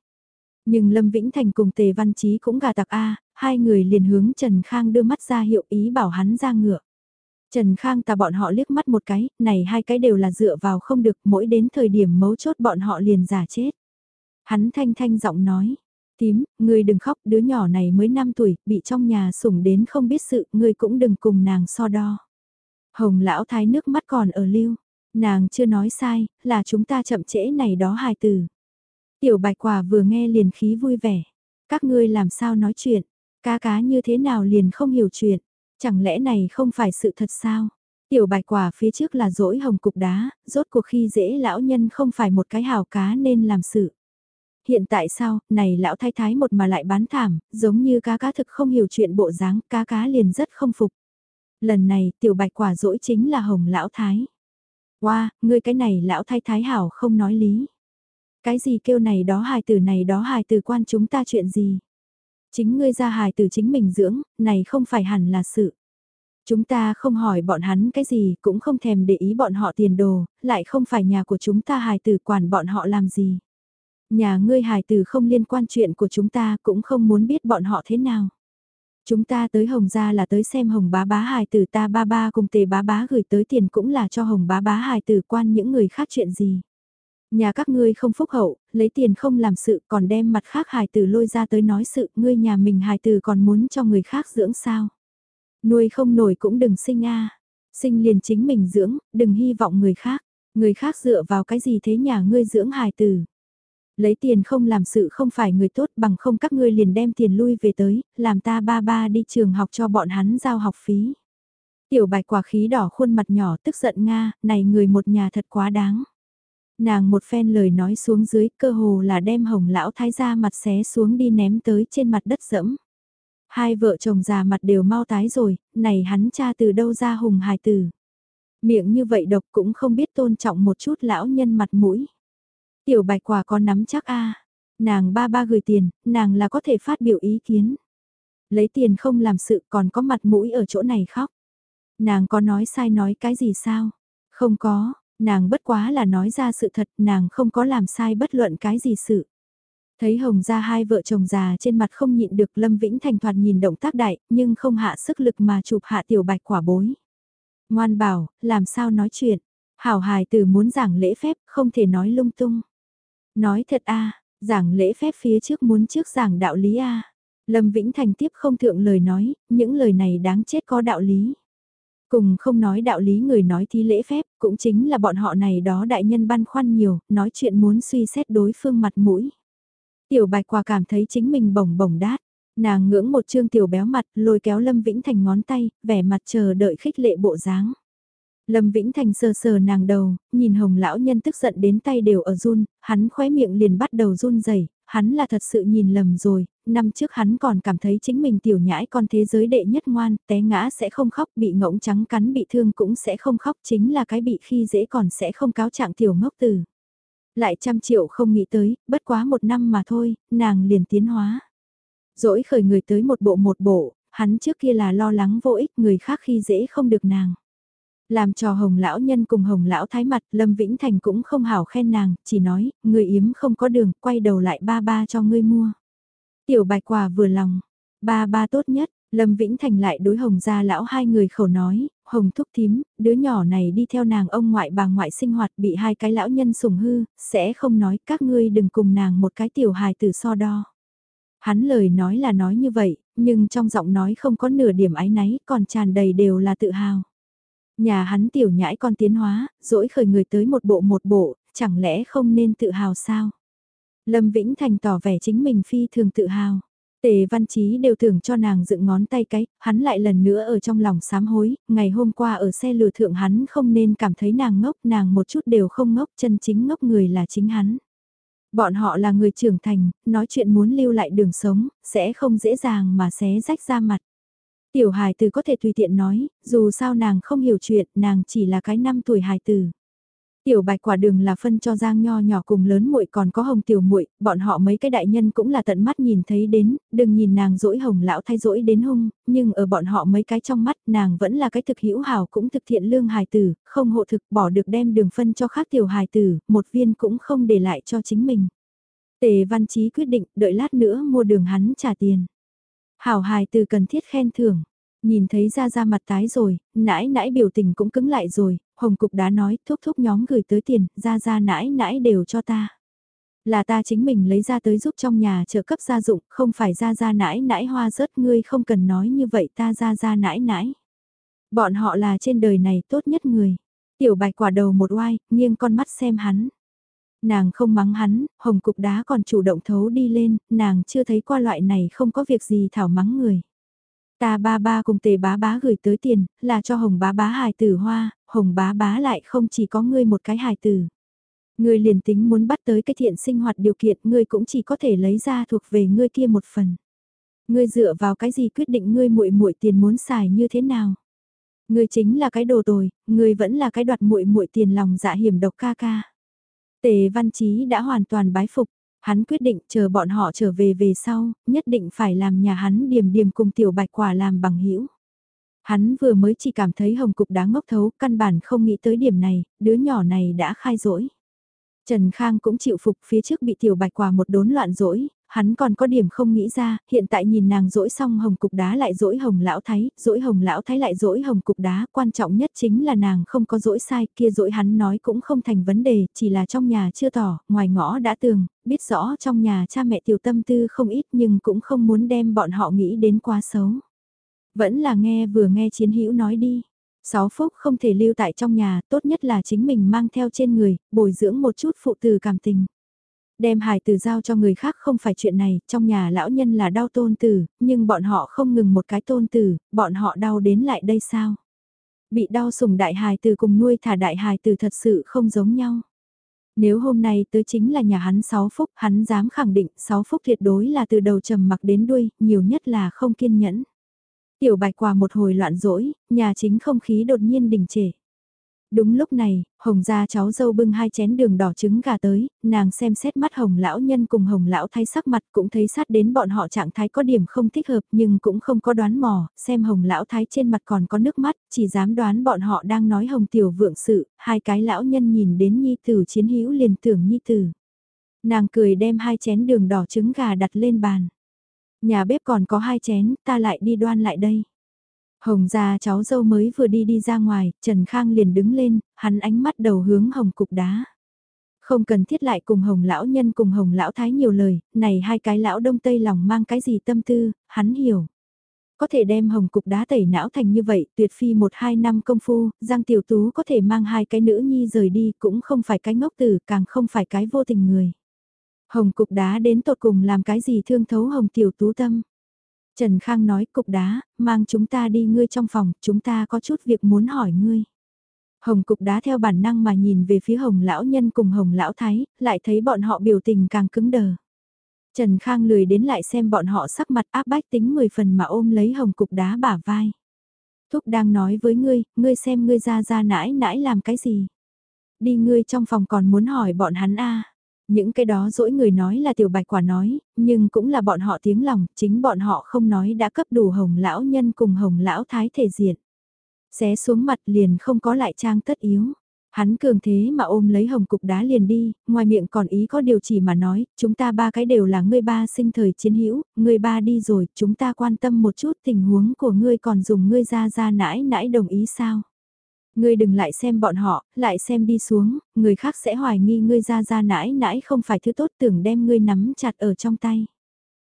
Nhưng Lâm Vĩnh Thành cùng Tề Văn Chí cũng gà tặc A, hai người liền hướng Trần Khang đưa mắt ra hiệu ý bảo hắn ra ngựa. Trần Khang ta bọn họ liếc mắt một cái, này hai cái đều là dựa vào không được, mỗi đến thời điểm mấu chốt bọn họ liền giả chết. Hắn thanh thanh giọng nói, tím, ngươi đừng khóc, đứa nhỏ này mới 5 tuổi, bị trong nhà sủng đến không biết sự, ngươi cũng đừng cùng nàng so đo. Hồng lão thái nước mắt còn ở lưu, nàng chưa nói sai, là chúng ta chậm trễ này đó hài từ. Tiểu bạch quả vừa nghe liền khí vui vẻ, các ngươi làm sao nói chuyện, cá cá như thế nào liền không hiểu chuyện. Chẳng lẽ này không phải sự thật sao? Tiểu bạch quả phía trước là dỗi hồng cục đá, rốt cuộc khi dễ lão nhân không phải một cái hào cá nên làm sự. Hiện tại sao, này lão thái thái một mà lại bán thảm, giống như cá cá thực không hiểu chuyện bộ dáng, cá cá liền rất không phục. Lần này tiểu bạch quả dỗi chính là hồng lão thái. Wow, ngươi cái này lão thái thái hảo không nói lý. Cái gì kêu này đó hài tử này đó hài tử quan chúng ta chuyện gì? Chính ngươi ra hài tử chính mình dưỡng, này không phải hẳn là sự. Chúng ta không hỏi bọn hắn cái gì, cũng không thèm để ý bọn họ tiền đồ, lại không phải nhà của chúng ta hài tử quản bọn họ làm gì. Nhà ngươi hài tử không liên quan chuyện của chúng ta cũng không muốn biết bọn họ thế nào. Chúng ta tới Hồng Gia là tới xem Hồng bá bá hài tử ta ba ba cùng tề bá bá gửi tới tiền cũng là cho Hồng bá bá hài tử quan những người khác chuyện gì. Nhà các ngươi không phúc hậu, lấy tiền không làm sự còn đem mặt khác hài tử lôi ra tới nói sự, ngươi nhà mình hài tử còn muốn cho người khác dưỡng sao. Nuôi không nổi cũng đừng sinh a sinh liền chính mình dưỡng, đừng hy vọng người khác, người khác dựa vào cái gì thế nhà ngươi dưỡng hài tử. Lấy tiền không làm sự không phải người tốt bằng không các ngươi liền đem tiền lui về tới, làm ta ba ba đi trường học cho bọn hắn giao học phí. Tiểu bạch quả khí đỏ khuôn mặt nhỏ tức giận Nga, này người một nhà thật quá đáng. Nàng một phen lời nói xuống dưới cơ hồ là đem hồng lão thái gia mặt xé xuống đi ném tới trên mặt đất dẫm. Hai vợ chồng già mặt đều mau tái rồi, này hắn cha từ đâu ra hùng hài tử. Miệng như vậy độc cũng không biết tôn trọng một chút lão nhân mặt mũi. Tiểu bạch quả có nắm chắc a Nàng ba ba gửi tiền, nàng là có thể phát biểu ý kiến. Lấy tiền không làm sự còn có mặt mũi ở chỗ này khóc. Nàng có nói sai nói cái gì sao? Không có, nàng bất quá là nói ra sự thật, nàng không có làm sai bất luận cái gì sự. Thấy Hồng ra hai vợ chồng già trên mặt không nhịn được Lâm Vĩnh Thành thoạt nhìn động tác đại, nhưng không hạ sức lực mà chụp hạ tiểu bạch quả bối. Ngoan bảo, làm sao nói chuyện, hảo hài từ muốn giảng lễ phép, không thể nói lung tung. Nói thật a giảng lễ phép phía trước muốn trước giảng đạo lý a Lâm Vĩnh Thành tiếp không thượng lời nói, những lời này đáng chết có đạo lý. Cùng không nói đạo lý người nói thi lễ phép, cũng chính là bọn họ này đó đại nhân băn khoăn nhiều, nói chuyện muốn suy xét đối phương mặt mũi. Tiểu bạch quả cảm thấy chính mình bổng bổng đát, nàng ngưỡng một trương tiểu béo mặt lôi kéo Lâm Vĩnh Thành ngón tay, vẻ mặt chờ đợi khích lệ bộ dáng. Lâm Vĩnh Thành sờ sờ nàng đầu, nhìn hồng lão nhân tức giận đến tay đều ở run, hắn khóe miệng liền bắt đầu run rẩy hắn là thật sự nhìn lầm rồi, năm trước hắn còn cảm thấy chính mình tiểu nhãi con thế giới đệ nhất ngoan, té ngã sẽ không khóc, bị ngỗng trắng cắn bị thương cũng sẽ không khóc, chính là cái bị khi dễ còn sẽ không cáo trạng tiểu ngốc từ. Lại trăm triệu không nghĩ tới, bất quá một năm mà thôi, nàng liền tiến hóa. Dỗi khởi người tới một bộ một bộ, hắn trước kia là lo lắng vô ích người khác khi dễ không được nàng. Làm trò hồng lão nhân cùng hồng lão thái mặt, Lâm Vĩnh Thành cũng không hảo khen nàng, chỉ nói, người yếm không có đường, quay đầu lại ba ba cho ngươi mua. Tiểu bạch quả vừa lòng, ba ba tốt nhất, Lâm Vĩnh Thành lại đối hồng gia lão hai người khẩu nói, hồng thúc thím, đứa nhỏ này đi theo nàng ông ngoại bà ngoại sinh hoạt bị hai cái lão nhân sủng hư, sẽ không nói các ngươi đừng cùng nàng một cái tiểu hài tử so đo. Hắn lời nói là nói như vậy, nhưng trong giọng nói không có nửa điểm ái náy, còn tràn đầy đều là tự hào. Nhà hắn tiểu nhãi con tiến hóa, dỗi khởi người tới một bộ một bộ, chẳng lẽ không nên tự hào sao? Lâm Vĩnh Thành tỏ vẻ chính mình phi thường tự hào. Tề văn trí đều thường cho nàng dựng ngón tay cái, hắn lại lần nữa ở trong lòng sám hối, ngày hôm qua ở xe lừa thượng hắn không nên cảm thấy nàng ngốc, nàng một chút đều không ngốc, chân chính ngốc người là chính hắn. Bọn họ là người trưởng thành, nói chuyện muốn lưu lại đường sống, sẽ không dễ dàng mà xé rách ra mặt. Tiểu hài tử có thể tùy tiện nói, dù sao nàng không hiểu chuyện, nàng chỉ là cái năm tuổi hài tử. Tiểu bạch quả đường là phân cho Giang Nho nhỏ cùng lớn muội còn có hồng tiểu muội bọn họ mấy cái đại nhân cũng là tận mắt nhìn thấy đến, đừng nhìn nàng dỗi hồng lão thay dỗi đến hung, nhưng ở bọn họ mấy cái trong mắt nàng vẫn là cái thực hữu hảo cũng thực thiện lương hài tử, không hộ thực bỏ được đem đường phân cho khác tiểu hài tử, một viên cũng không để lại cho chính mình. Tề văn chí quyết định đợi lát nữa mua đường hắn trả tiền. Hảo hài từ cần thiết khen thưởng. Nhìn thấy ra ra mặt tái rồi, nãi nãi biểu tình cũng cứng lại rồi, hồng cục đá nói thúc thúc nhóm gửi tới tiền, ra ra nãi nãi đều cho ta. Là ta chính mình lấy ra tới giúp trong nhà trợ cấp gia dụng, không phải ra ra nãi nãi hoa rớt ngươi không cần nói như vậy ta ra ra nãi nãi. Bọn họ là trên đời này tốt nhất người. Tiểu bạch quả đầu một oai, nghiêng con mắt xem hắn. Nàng không mắng hắn, hồng cục đá còn chủ động thấu đi lên, nàng chưa thấy qua loại này không có việc gì thảo mắng người. Ta ba ba cùng tề bá bá gửi tới tiền, là cho hồng bá bá hài tử hoa, hồng bá bá lại không chỉ có ngươi một cái hài tử. Ngươi liền tính muốn bắt tới cái thiện sinh hoạt điều kiện ngươi cũng chỉ có thể lấy ra thuộc về ngươi kia một phần. Ngươi dựa vào cái gì quyết định ngươi muội muội tiền muốn xài như thế nào? Ngươi chính là cái đồ tồi, ngươi vẫn là cái đoạt muội muội tiền lòng dạ hiểm độc ca ca. Tề Văn Chí đã hoàn toàn bái phục, hắn quyết định chờ bọn họ trở về về sau, nhất định phải làm nhà hắn điềm điềm cùng tiểu bạch quả làm bằng hữu Hắn vừa mới chỉ cảm thấy hồng cục đáng ngốc thấu, căn bản không nghĩ tới điểm này, đứa nhỏ này đã khai rỗi. Trần Khang cũng chịu phục phía trước bị tiểu bạch quả một đốn loạn rỗi, hắn còn có điểm không nghĩ ra, hiện tại nhìn nàng dỗi xong hồng cục đá lại dỗi hồng lão thái, dỗi hồng lão thái lại dỗi hồng cục đá, quan trọng nhất chính là nàng không có dỗi sai, kia dỗi hắn nói cũng không thành vấn đề, chỉ là trong nhà chưa tỏ, ngoài ngõ đã tường, biết rõ trong nhà cha mẹ tiểu tâm tư không ít nhưng cũng không muốn đem bọn họ nghĩ đến quá xấu. Vẫn là nghe vừa nghe chiến hữu nói đi. Sáu phúc không thể lưu tại trong nhà, tốt nhất là chính mình mang theo trên người, bồi dưỡng một chút phụ từ cảm tình. Đem hài tử giao cho người khác không phải chuyện này, trong nhà lão nhân là đau tôn tử, nhưng bọn họ không ngừng một cái tôn tử, bọn họ đau đến lại đây sao? Bị đau sủng đại hài tử cùng nuôi thả đại hài tử thật sự không giống nhau. Nếu hôm nay tới chính là nhà hắn sáu phúc, hắn dám khẳng định sáu phúc tuyệt đối là từ đầu trầm mặc đến đuôi, nhiều nhất là không kiên nhẫn. Tiểu bạch quả một hồi loạn rỗi, nhà chính không khí đột nhiên đình trệ. Đúng lúc này, Hồng gia cháu dâu bưng hai chén đường đỏ trứng gà tới, nàng xem xét mắt Hồng lão nhân cùng Hồng lão thay sắc mặt cũng thấy sát đến bọn họ trạng thái có điểm không thích hợp nhưng cũng không có đoán mò, xem Hồng lão thái trên mặt còn có nước mắt, chỉ dám đoán bọn họ đang nói Hồng tiểu vượng sự, hai cái lão nhân nhìn đến nhi tử chiến hữu liền tưởng nhi tử. Nàng cười đem hai chén đường đỏ trứng gà đặt lên bàn. Nhà bếp còn có hai chén, ta lại đi đoan lại đây. Hồng gia cháu dâu mới vừa đi đi ra ngoài, Trần Khang liền đứng lên, hắn ánh mắt đầu hướng hồng cục đá. Không cần thiết lại cùng hồng lão nhân cùng hồng lão thái nhiều lời, này hai cái lão đông tây lòng mang cái gì tâm tư, hắn hiểu. Có thể đem hồng cục đá tẩy não thành như vậy, tuyệt phi một hai năm công phu, Giang Tiểu Tú có thể mang hai cái nữ nhi rời đi cũng không phải cái ngốc tử, càng không phải cái vô tình người. Hồng cục đá đến tột cùng làm cái gì thương thấu hồng Tiểu Tú tâm. Trần Khang nói cục đá, mang chúng ta đi ngươi trong phòng, chúng ta có chút việc muốn hỏi ngươi. Hồng cục đá theo bản năng mà nhìn về phía hồng lão nhân cùng hồng lão thái, lại thấy bọn họ biểu tình càng cứng đờ. Trần Khang lười đến lại xem bọn họ sắc mặt áp bách tính 10 phần mà ôm lấy hồng cục đá bả vai. Thúc đang nói với ngươi, ngươi xem ngươi ra ra nãi nãi làm cái gì. Đi ngươi trong phòng còn muốn hỏi bọn hắn a những cái đó dỗi người nói là tiểu bạch quả nói, nhưng cũng là bọn họ tiếng lòng, chính bọn họ không nói đã cấp đủ hồng lão nhân cùng hồng lão thái thể diện. Xé xuống mặt liền không có lại trang tất yếu. Hắn cường thế mà ôm lấy hồng cục đá liền đi, ngoài miệng còn ý có điều chỉ mà nói, chúng ta ba cái đều là ngươi ba sinh thời chiến hữu, ngươi ba đi rồi, chúng ta quan tâm một chút tình huống của ngươi còn dùng ngươi ra ra nãi nãi đồng ý sao? Ngươi đừng lại xem bọn họ, lại xem đi xuống, người khác sẽ hoài nghi ngươi ra ra nãi nãi không phải thứ tốt tưởng đem ngươi nắm chặt ở trong tay.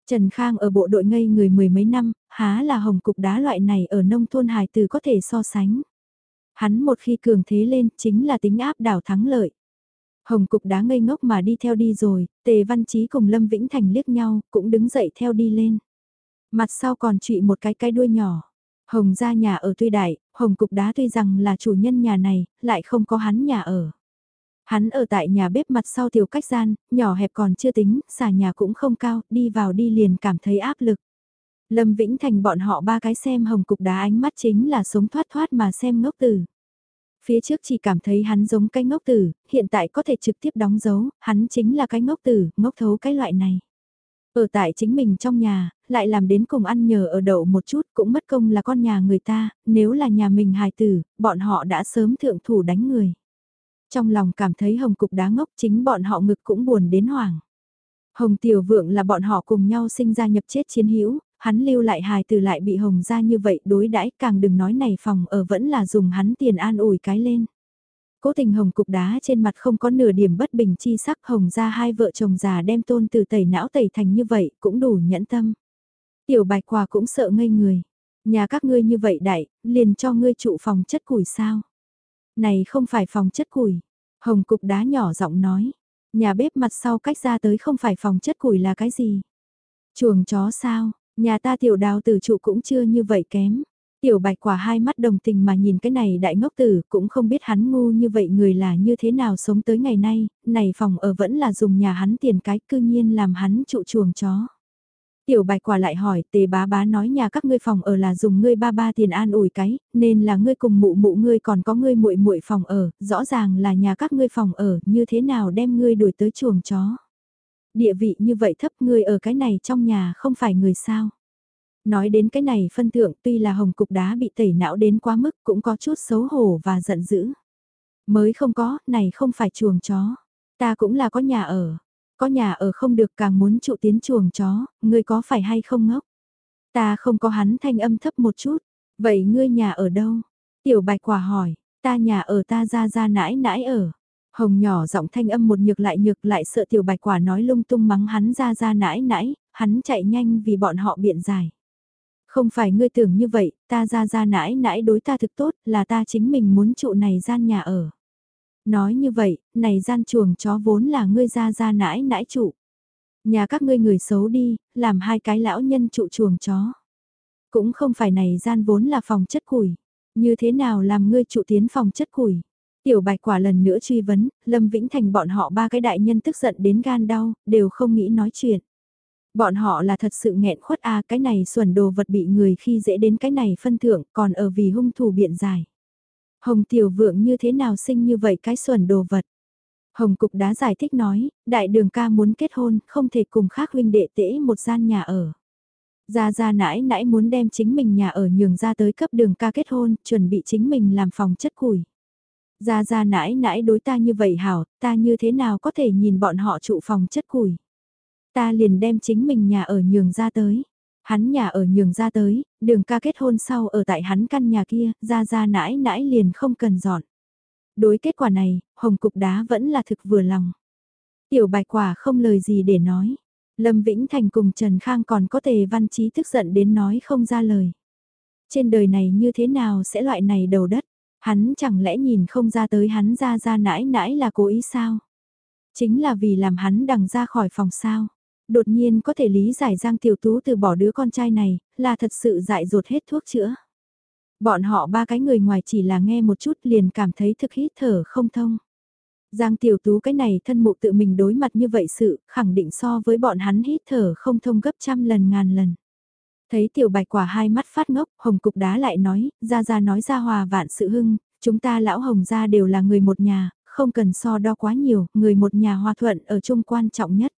Trần Khang ở bộ đội ngây người mười mấy năm, há là hồng cục đá loại này ở nông thôn hài từ có thể so sánh. Hắn một khi cường thế lên chính là tính áp đảo thắng lợi. Hồng cục đá ngây ngốc mà đi theo đi rồi, Tề Văn Chí cùng Lâm Vĩnh Thành liếc nhau, cũng đứng dậy theo đi lên. Mặt sau còn trụy một cái cái đuôi nhỏ. Hồng ra nhà ở tuy đại, Hồng cục đá tuy rằng là chủ nhân nhà này, lại không có hắn nhà ở. Hắn ở tại nhà bếp mặt sau tiểu cách gian, nhỏ hẹp còn chưa tính, xà nhà cũng không cao, đi vào đi liền cảm thấy áp lực. Lâm Vĩnh Thành bọn họ ba cái xem hồng cục đá ánh mắt chính là sống thoát thoát mà xem ngốc tử. Phía trước chỉ cảm thấy hắn giống cái ngốc tử, hiện tại có thể trực tiếp đóng dấu, hắn chính là cái ngốc tử, ngốc thấu cái loại này. Ở tại chính mình trong nhà, lại làm đến cùng ăn nhờ ở đậu một chút cũng mất công là con nhà người ta, nếu là nhà mình hài tử, bọn họ đã sớm thượng thủ đánh người. Trong lòng cảm thấy hồng cục đá ngốc chính bọn họ ngực cũng buồn đến hoảng. Hồng tiểu vượng là bọn họ cùng nhau sinh ra nhập chết chiến hữu hắn lưu lại hài tử lại bị hồng ra như vậy đối đãi càng đừng nói này phòng ở vẫn là dùng hắn tiền an ủi cái lên. Cố tình hồng cục đá trên mặt không có nửa điểm bất bình chi sắc hồng ra hai vợ chồng già đem tôn từ tẩy não tẩy thành như vậy cũng đủ nhẫn tâm. Tiểu bạch quà cũng sợ ngây người. Nhà các ngươi như vậy đại, liền cho ngươi trụ phòng chất củi sao. Này không phải phòng chất củi. Hồng cục đá nhỏ giọng nói. Nhà bếp mặt sau cách ra tới không phải phòng chất củi là cái gì. Chuồng chó sao, nhà ta tiểu đào tử trụ cũng chưa như vậy kém. Tiểu bạch quả hai mắt đồng tình mà nhìn cái này đại ngốc tử, cũng không biết hắn ngu như vậy người là như thế nào sống tới ngày nay, này phòng ở vẫn là dùng nhà hắn tiền cái cư nhiên làm hắn trụ chuồng chó. Tiểu bạch quả lại hỏi tề bá bá nói nhà các ngươi phòng ở là dùng ngươi ba ba tiền an ủi cái, nên là ngươi cùng mụ mụ ngươi còn có ngươi muội muội phòng ở, rõ ràng là nhà các ngươi phòng ở, như thế nào đem ngươi đuổi tới chuồng chó. Địa vị như vậy thấp ngươi ở cái này trong nhà không phải người sao. Nói đến cái này phân thượng tuy là hồng cục đá bị tẩy não đến quá mức cũng có chút xấu hổ và giận dữ. Mới không có, này không phải chuồng chó. Ta cũng là có nhà ở. Có nhà ở không được càng muốn trụ tiến chuồng chó, ngươi có phải hay không ngốc? Ta không có hắn thanh âm thấp một chút. Vậy ngươi nhà ở đâu? Tiểu bạch quả hỏi, ta nhà ở ta ra ra nãi nãi ở. Hồng nhỏ giọng thanh âm một nhược lại nhược lại sợ tiểu bạch quả nói lung tung mắng hắn ra ra nãi nãi, hắn chạy nhanh vì bọn họ biện giải. Không phải ngươi tưởng như vậy, ta ra ra nãi nãi đối ta thực tốt, là ta chính mình muốn trụ này gian nhà ở. Nói như vậy, này gian chuồng chó vốn là ngươi ra ra nãi nãi trụ. Nhà các ngươi người xấu đi, làm hai cái lão nhân trụ chuồng chó. Cũng không phải này gian vốn là phòng chất củi. Như thế nào làm ngươi trụ tiến phòng chất củi. Tiểu bạch quả lần nữa truy vấn, Lâm Vĩnh Thành bọn họ ba cái đại nhân tức giận đến gan đau, đều không nghĩ nói chuyện. Bọn họ là thật sự nghẹn khuất à cái này xuẩn đồ vật bị người khi dễ đến cái này phân thượng còn ở vì hung thủ biện giải. Hồng tiểu vượng như thế nào sinh như vậy cái xuẩn đồ vật. Hồng Cục đã giải thích nói, đại đường ca muốn kết hôn, không thể cùng khác huynh đệ tễ một gian nhà ở. Gia Gia nãi nãi muốn đem chính mình nhà ở nhường ra tới cấp đường ca kết hôn, chuẩn bị chính mình làm phòng chất củi. Gia Gia nãi nãi đối ta như vậy hảo, ta như thế nào có thể nhìn bọn họ trụ phòng chất củi. Ta liền đem chính mình nhà ở nhường ra tới. Hắn nhà ở nhường ra tới, đường ca kết hôn sau ở tại hắn căn nhà kia, ra ra nãi nãi liền không cần dọn. Đối kết quả này, hồng cục đá vẫn là thực vừa lòng. Tiểu bạch quả không lời gì để nói. Lâm Vĩnh Thành cùng Trần Khang còn có tề văn trí tức giận đến nói không ra lời. Trên đời này như thế nào sẽ loại này đầu đất, hắn chẳng lẽ nhìn không ra tới hắn ra ra nãi nãi là cố ý sao? Chính là vì làm hắn đằng ra khỏi phòng sao. Đột nhiên có thể lý giải Giang Tiểu Tú từ bỏ đứa con trai này, là thật sự dại dột hết thuốc chữa. Bọn họ ba cái người ngoài chỉ là nghe một chút liền cảm thấy thực hít thở không thông. Giang tiểu tú cái này thân mụ tự mình đối mặt như vậy sự, khẳng định so với bọn hắn hít thở không thông gấp trăm lần ngàn lần. Thấy tiểu bạch quả hai mắt phát ngốc, hồng cục đá lại nói, ra ra nói ra hòa vạn sự hưng, chúng ta lão hồng gia đều là người một nhà, không cần so đo quá nhiều, người một nhà hòa thuận ở chung quan trọng nhất.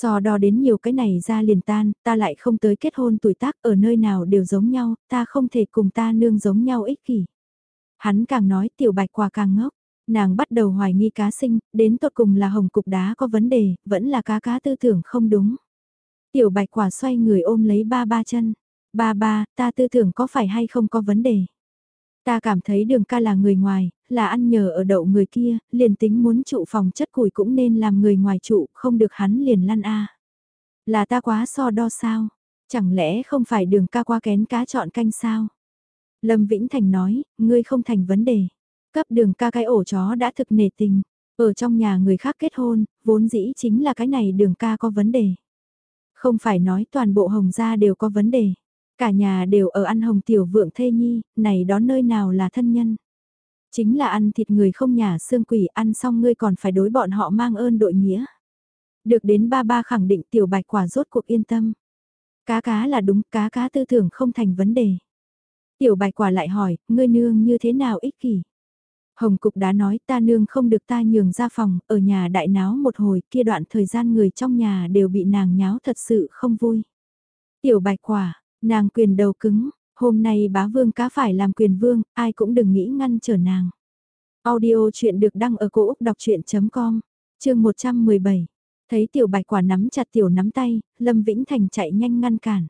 So đo đến nhiều cái này ra liền tan, ta lại không tới kết hôn tuổi tác ở nơi nào đều giống nhau, ta không thể cùng ta nương giống nhau ích kỷ. Hắn càng nói tiểu bạch quả càng ngốc, nàng bắt đầu hoài nghi cá sinh, đến tột cùng là hồng cục đá có vấn đề, vẫn là cá cá tư tưởng không đúng. Tiểu bạch quả xoay người ôm lấy ba ba chân, ba ba, ta tư tưởng có phải hay không có vấn đề. Ta cảm thấy đường ca là người ngoài, là ăn nhờ ở đậu người kia, liền tính muốn trụ phòng chất củi cũng nên làm người ngoài trụ, không được hắn liền lăn a. Là ta quá so đo sao? Chẳng lẽ không phải đường ca qua kén cá chọn canh sao? Lâm Vĩnh Thành nói, ngươi không thành vấn đề. Cấp đường ca cái ổ chó đã thực nề tình. Ở trong nhà người khác kết hôn, vốn dĩ chính là cái này đường ca có vấn đề. Không phải nói toàn bộ hồng gia đều có vấn đề. Cả nhà đều ở ăn hồng tiểu vượng thê nhi, này đó nơi nào là thân nhân. Chính là ăn thịt người không nhà xương quỷ ăn xong ngươi còn phải đối bọn họ mang ơn đội nghĩa. Được đến ba ba khẳng định tiểu bạch quả rốt cuộc yên tâm. Cá cá là đúng, cá cá tư tưởng không thành vấn đề. Tiểu bạch quả lại hỏi, ngươi nương như thế nào ích kỷ? Hồng Cục đã nói ta nương không được ta nhường ra phòng, ở nhà đại náo một hồi kia đoạn thời gian người trong nhà đều bị nàng nháo thật sự không vui. Tiểu bạch quả, nàng quyền đầu cứng, hôm nay bá vương cá phải làm quyền vương, ai cũng đừng nghĩ ngăn trở nàng. Audio chuyện được đăng ở cổ Úc đọc chuyện.com, chương 117. Thấy tiểu bạch quả nắm chặt tiểu nắm tay, Lâm Vĩnh Thành chạy nhanh ngăn cản.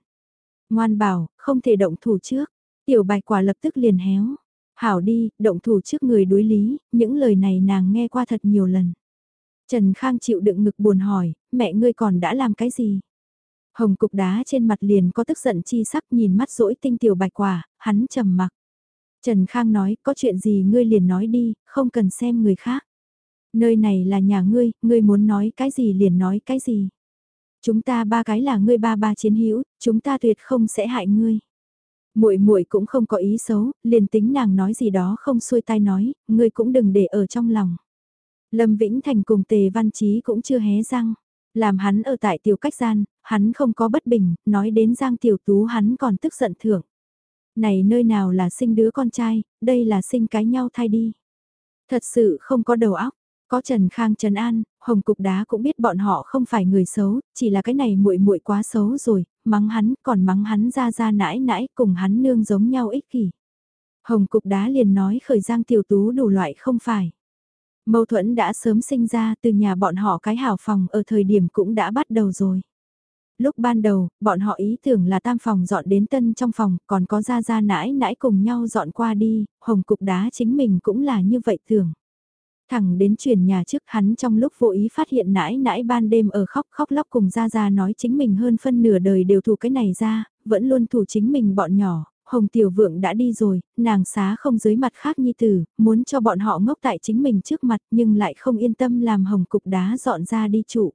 Ngoan bảo, không thể động thủ trước. Tiểu bạch quả lập tức liền héo. Hảo đi, động thủ trước người đối lý, những lời này nàng nghe qua thật nhiều lần. Trần Khang chịu đựng ngực buồn hỏi, mẹ ngươi còn đã làm cái gì? Hồng cục đá trên mặt liền có tức giận chi sắc nhìn mắt rỗi tinh tiểu bạch quả, hắn trầm mặc. Trần Khang nói, có chuyện gì ngươi liền nói đi, không cần xem người khác. Nơi này là nhà ngươi, ngươi muốn nói cái gì liền nói cái gì. Chúng ta ba cái là ngươi ba ba chiến hữu, chúng ta tuyệt không sẽ hại ngươi muội muội cũng không có ý xấu, liền tính nàng nói gì đó không xuôi tai nói, ngươi cũng đừng để ở trong lòng. Lâm Vĩnh Thành cùng Tề Văn Chí cũng chưa hé răng, làm hắn ở tại tiểu cách gian, hắn không có bất bình, nói đến Giang Tiểu Tú hắn còn tức giận thưởng. Này nơi nào là sinh đứa con trai, đây là sinh cái nhau thai đi. Thật sự không có đầu óc, có Trần Khang Trần An, Hồng Cục Đá cũng biết bọn họ không phải người xấu, chỉ là cái này muội muội quá xấu rồi, mắng hắn, còn mắng hắn ra ra nãi nãi, cùng hắn nương giống nhau ích kỷ. Hồng Cục Đá liền nói khởi Giang Tiểu Tú đủ loại không phải. Mâu thuẫn đã sớm sinh ra từ nhà bọn họ cái hào phòng ở thời điểm cũng đã bắt đầu rồi. Lúc ban đầu, bọn họ ý tưởng là tam phòng dọn đến tân trong phòng, còn có ra ra nãi nãi cùng nhau dọn qua đi, hồng cục đá chính mình cũng là như vậy tưởng. Thẳng đến chuyển nhà trước hắn trong lúc vô ý phát hiện nãi nãi ban đêm ở khóc khóc lóc cùng ra ra nói chính mình hơn phân nửa đời đều thủ cái này ra, vẫn luôn thủ chính mình bọn nhỏ, Hồng Tiểu Vượng đã đi rồi, nàng xá không dưới mặt khác nhi tử, muốn cho bọn họ ngốc tại chính mình trước mặt nhưng lại không yên tâm làm Hồng Cục đá dọn ra đi trụ.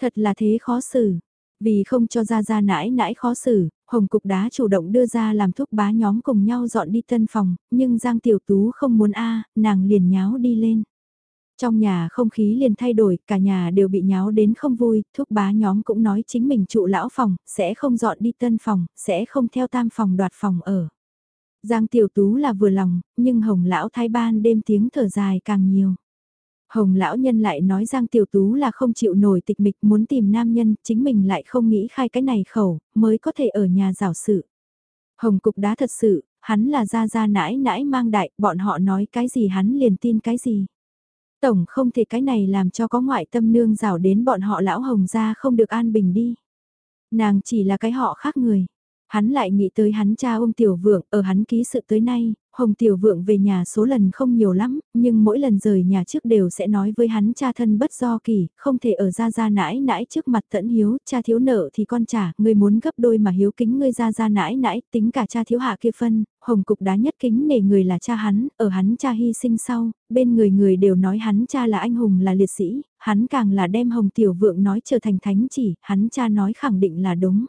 Thật là thế khó xử. Vì không cho ra ra nãi nãi khó xử, Hồng Cục Đá chủ động đưa ra làm thúc bá nhóm cùng nhau dọn đi tân phòng, nhưng Giang Tiểu Tú không muốn a nàng liền nháo đi lên. Trong nhà không khí liền thay đổi, cả nhà đều bị nháo đến không vui, thúc bá nhóm cũng nói chính mình trụ lão phòng, sẽ không dọn đi tân phòng, sẽ không theo tam phòng đoạt phòng ở. Giang Tiểu Tú là vừa lòng, nhưng Hồng Lão Thái Ban đêm tiếng thở dài càng nhiều. Hồng Lão Nhân lại nói Giang Tiểu Tú là không chịu nổi tịch mịch muốn tìm nam nhân, chính mình lại không nghĩ khai cái này khẩu, mới có thể ở nhà giảo sự. Hồng Cục đá thật sự, hắn là ra ra nãi nãi mang đại, bọn họ nói cái gì hắn liền tin cái gì. Tổng không thể cái này làm cho có ngoại tâm nương rào đến bọn họ lão hồng ra không được an bình đi. Nàng chỉ là cái họ khác người. Hắn lại nghĩ tới hắn cha ông Tiểu Vượng, ở hắn ký sự tới nay, Hồng Tiểu Vượng về nhà số lần không nhiều lắm, nhưng mỗi lần rời nhà trước đều sẽ nói với hắn cha thân bất do kỳ, không thể ở ra ra nãi nãi trước mặt tận hiếu, cha thiếu nợ thì con trả, ngươi muốn gấp đôi mà hiếu kính ngươi ra ra nãi nãi, tính cả cha thiếu hạ kia phân, Hồng Cục đá nhất kính nể người là cha hắn, ở hắn cha hy sinh sau, bên người người đều nói hắn cha là anh hùng là liệt sĩ, hắn càng là đem Hồng Tiểu Vượng nói trở thành thánh chỉ, hắn cha nói khẳng định là đúng.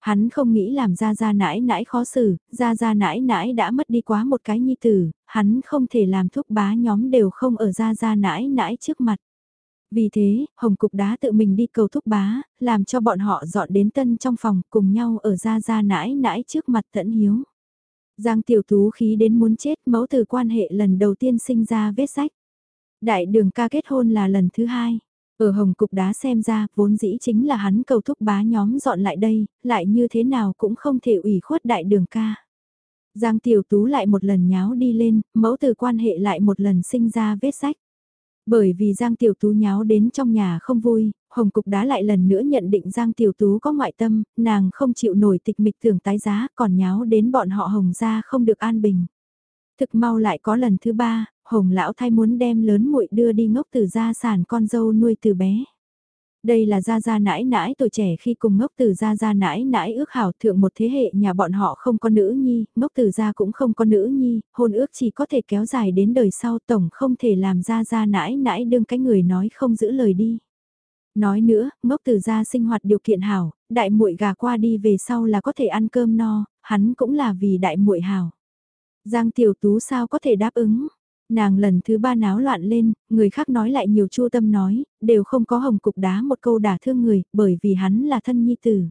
Hắn không nghĩ làm ra ra nãi nãi khó xử, ra ra nãi nãi đã mất đi quá một cái nhi tử, hắn không thể làm thúc bá nhóm đều không ở ra ra nãi nãi trước mặt. Vì thế, Hồng Cục Đá tự mình đi cầu thúc bá, làm cho bọn họ dọn đến tân trong phòng cùng nhau ở ra ra nãi nãi trước mặt tận hiếu. Giang Tiểu Tú khí đến muốn chết mẫu từ quan hệ lần đầu tiên sinh ra vết sách. Đại đường ca kết hôn là lần thứ hai. Ở hồng cục đá xem ra, vốn dĩ chính là hắn cầu thúc bá nhóm dọn lại đây, lại như thế nào cũng không thể ủy khuất đại đường ca. Giang tiểu tú lại một lần nháo đi lên, mẫu từ quan hệ lại một lần sinh ra vết sách. Bởi vì Giang Tiểu Tú nháo đến trong nhà không vui, Hồng Cục đá lại lần nữa nhận định Giang Tiểu Tú có ngoại tâm, nàng không chịu nổi tịch mịch tưởng tái giá, còn nháo đến bọn họ Hồng ra không được an bình. Thực mau lại có lần thứ ba, Hồng lão thay muốn đem lớn muội đưa đi ngốc từ gia sản con dâu nuôi từ bé. Đây là gia gia nãi nãi tuổi trẻ khi cùng ngốc từ gia gia nãi nãi ước hảo thượng một thế hệ nhà bọn họ không có nữ nhi, ngốc từ gia cũng không có nữ nhi, hôn ước chỉ có thể kéo dài đến đời sau tổng không thể làm gia gia nãi nãi đương cái người nói không giữ lời đi. Nói nữa, ngốc từ gia sinh hoạt điều kiện hảo, đại muội gà qua đi về sau là có thể ăn cơm no, hắn cũng là vì đại muội hảo. Giang tiểu tú sao có thể đáp ứng? Nàng lần thứ ba náo loạn lên, người khác nói lại nhiều chu tâm nói, đều không có hồng cục đá một câu đả thương người, bởi vì hắn là thân nhi tử.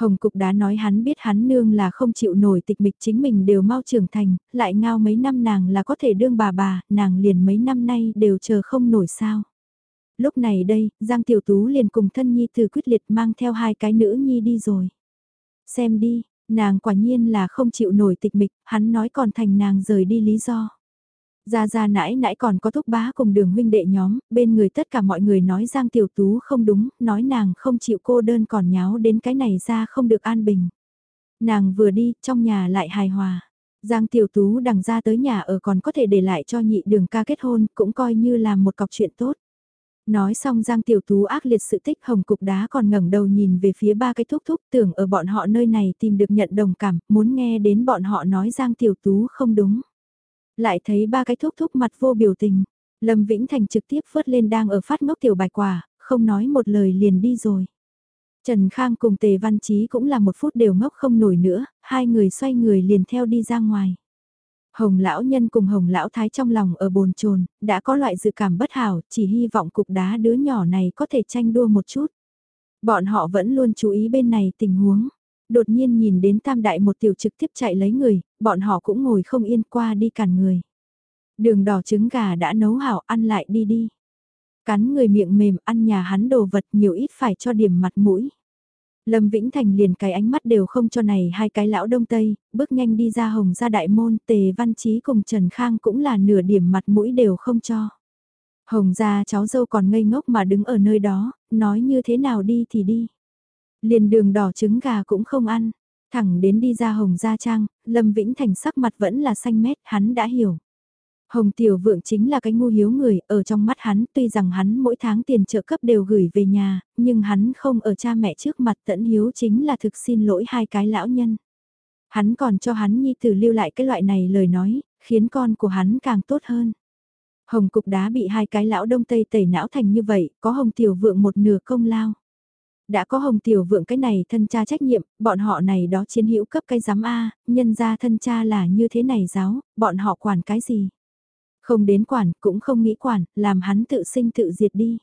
Hồng cục đá nói hắn biết hắn nương là không chịu nổi tịch mịch chính mình đều mau trưởng thành, lại ngao mấy năm nàng là có thể đương bà bà, nàng liền mấy năm nay đều chờ không nổi sao. Lúc này đây, Giang Tiểu Tú liền cùng thân nhi tử quyết liệt mang theo hai cái nữ nhi đi rồi. Xem đi, nàng quả nhiên là không chịu nổi tịch mịch, hắn nói còn thành nàng rời đi lý do gia gia nãi nãi còn có thúc bá cùng đường huynh đệ nhóm, bên người tất cả mọi người nói Giang Tiểu Tú không đúng, nói nàng không chịu cô đơn còn nháo đến cái này ra không được an bình. Nàng vừa đi, trong nhà lại hài hòa. Giang Tiểu Tú đằng ra tới nhà ở còn có thể để lại cho nhị đường ca kết hôn, cũng coi như là một cọc chuyện tốt. Nói xong Giang Tiểu Tú ác liệt sự tích hồng cục đá còn ngẩng đầu nhìn về phía ba cái thúc thúc tưởng ở bọn họ nơi này tìm được nhận đồng cảm, muốn nghe đến bọn họ nói Giang Tiểu Tú không đúng. Lại thấy ba cái thúc thúc mặt vô biểu tình. Lâm Vĩnh Thành trực tiếp phớt lên đang ở phát ngốc tiểu bài quả, không nói một lời liền đi rồi. Trần Khang cùng Tề Văn Chí cũng là một phút đều ngốc không nổi nữa, hai người xoay người liền theo đi ra ngoài. Hồng lão nhân cùng hồng lão thái trong lòng ở bồn chồn đã có loại dự cảm bất hảo, chỉ hy vọng cục đá đứa nhỏ này có thể tranh đua một chút. Bọn họ vẫn luôn chú ý bên này tình huống, đột nhiên nhìn đến tam đại một tiểu trực tiếp chạy lấy người, bọn họ cũng ngồi không yên qua đi cản người. Đường đỏ trứng gà đã nấu hảo ăn lại đi đi. Cắn người miệng mềm ăn nhà hắn đồ vật nhiều ít phải cho điểm mặt mũi. Lâm Vĩnh Thành liền cái ánh mắt đều không cho này hai cái lão đông tây, bước nhanh đi ra hồng ra đại môn, tề văn trí cùng Trần Khang cũng là nửa điểm mặt mũi đều không cho. Hồng ra cháu dâu còn ngây ngốc mà đứng ở nơi đó, nói như thế nào đi thì đi. Liền đường đỏ trứng gà cũng không ăn, thẳng đến đi ra Hồng Gia Trang, Lâm Vĩnh Thành sắc mặt vẫn là xanh mét, hắn đã hiểu. Hồng Tiểu Vượng chính là cái ngu hiếu người, ở trong mắt hắn tuy rằng hắn mỗi tháng tiền trợ cấp đều gửi về nhà, nhưng hắn không ở cha mẹ trước mặt tận hiếu chính là thực xin lỗi hai cái lão nhân. Hắn còn cho hắn nhi tử lưu lại cái loại này lời nói, khiến con của hắn càng tốt hơn. Hồng cục đá bị hai cái lão đông tây tẩy não thành như vậy, có hồng tiểu vượng một nửa công lao. Đã có hồng tiểu vượng cái này thân cha trách nhiệm, bọn họ này đó chiến hữu cấp cái giám A, nhân ra thân cha là như thế này giáo, bọn họ quản cái gì. Không đến quản, cũng không nghĩ quản, làm hắn tự sinh tự diệt đi.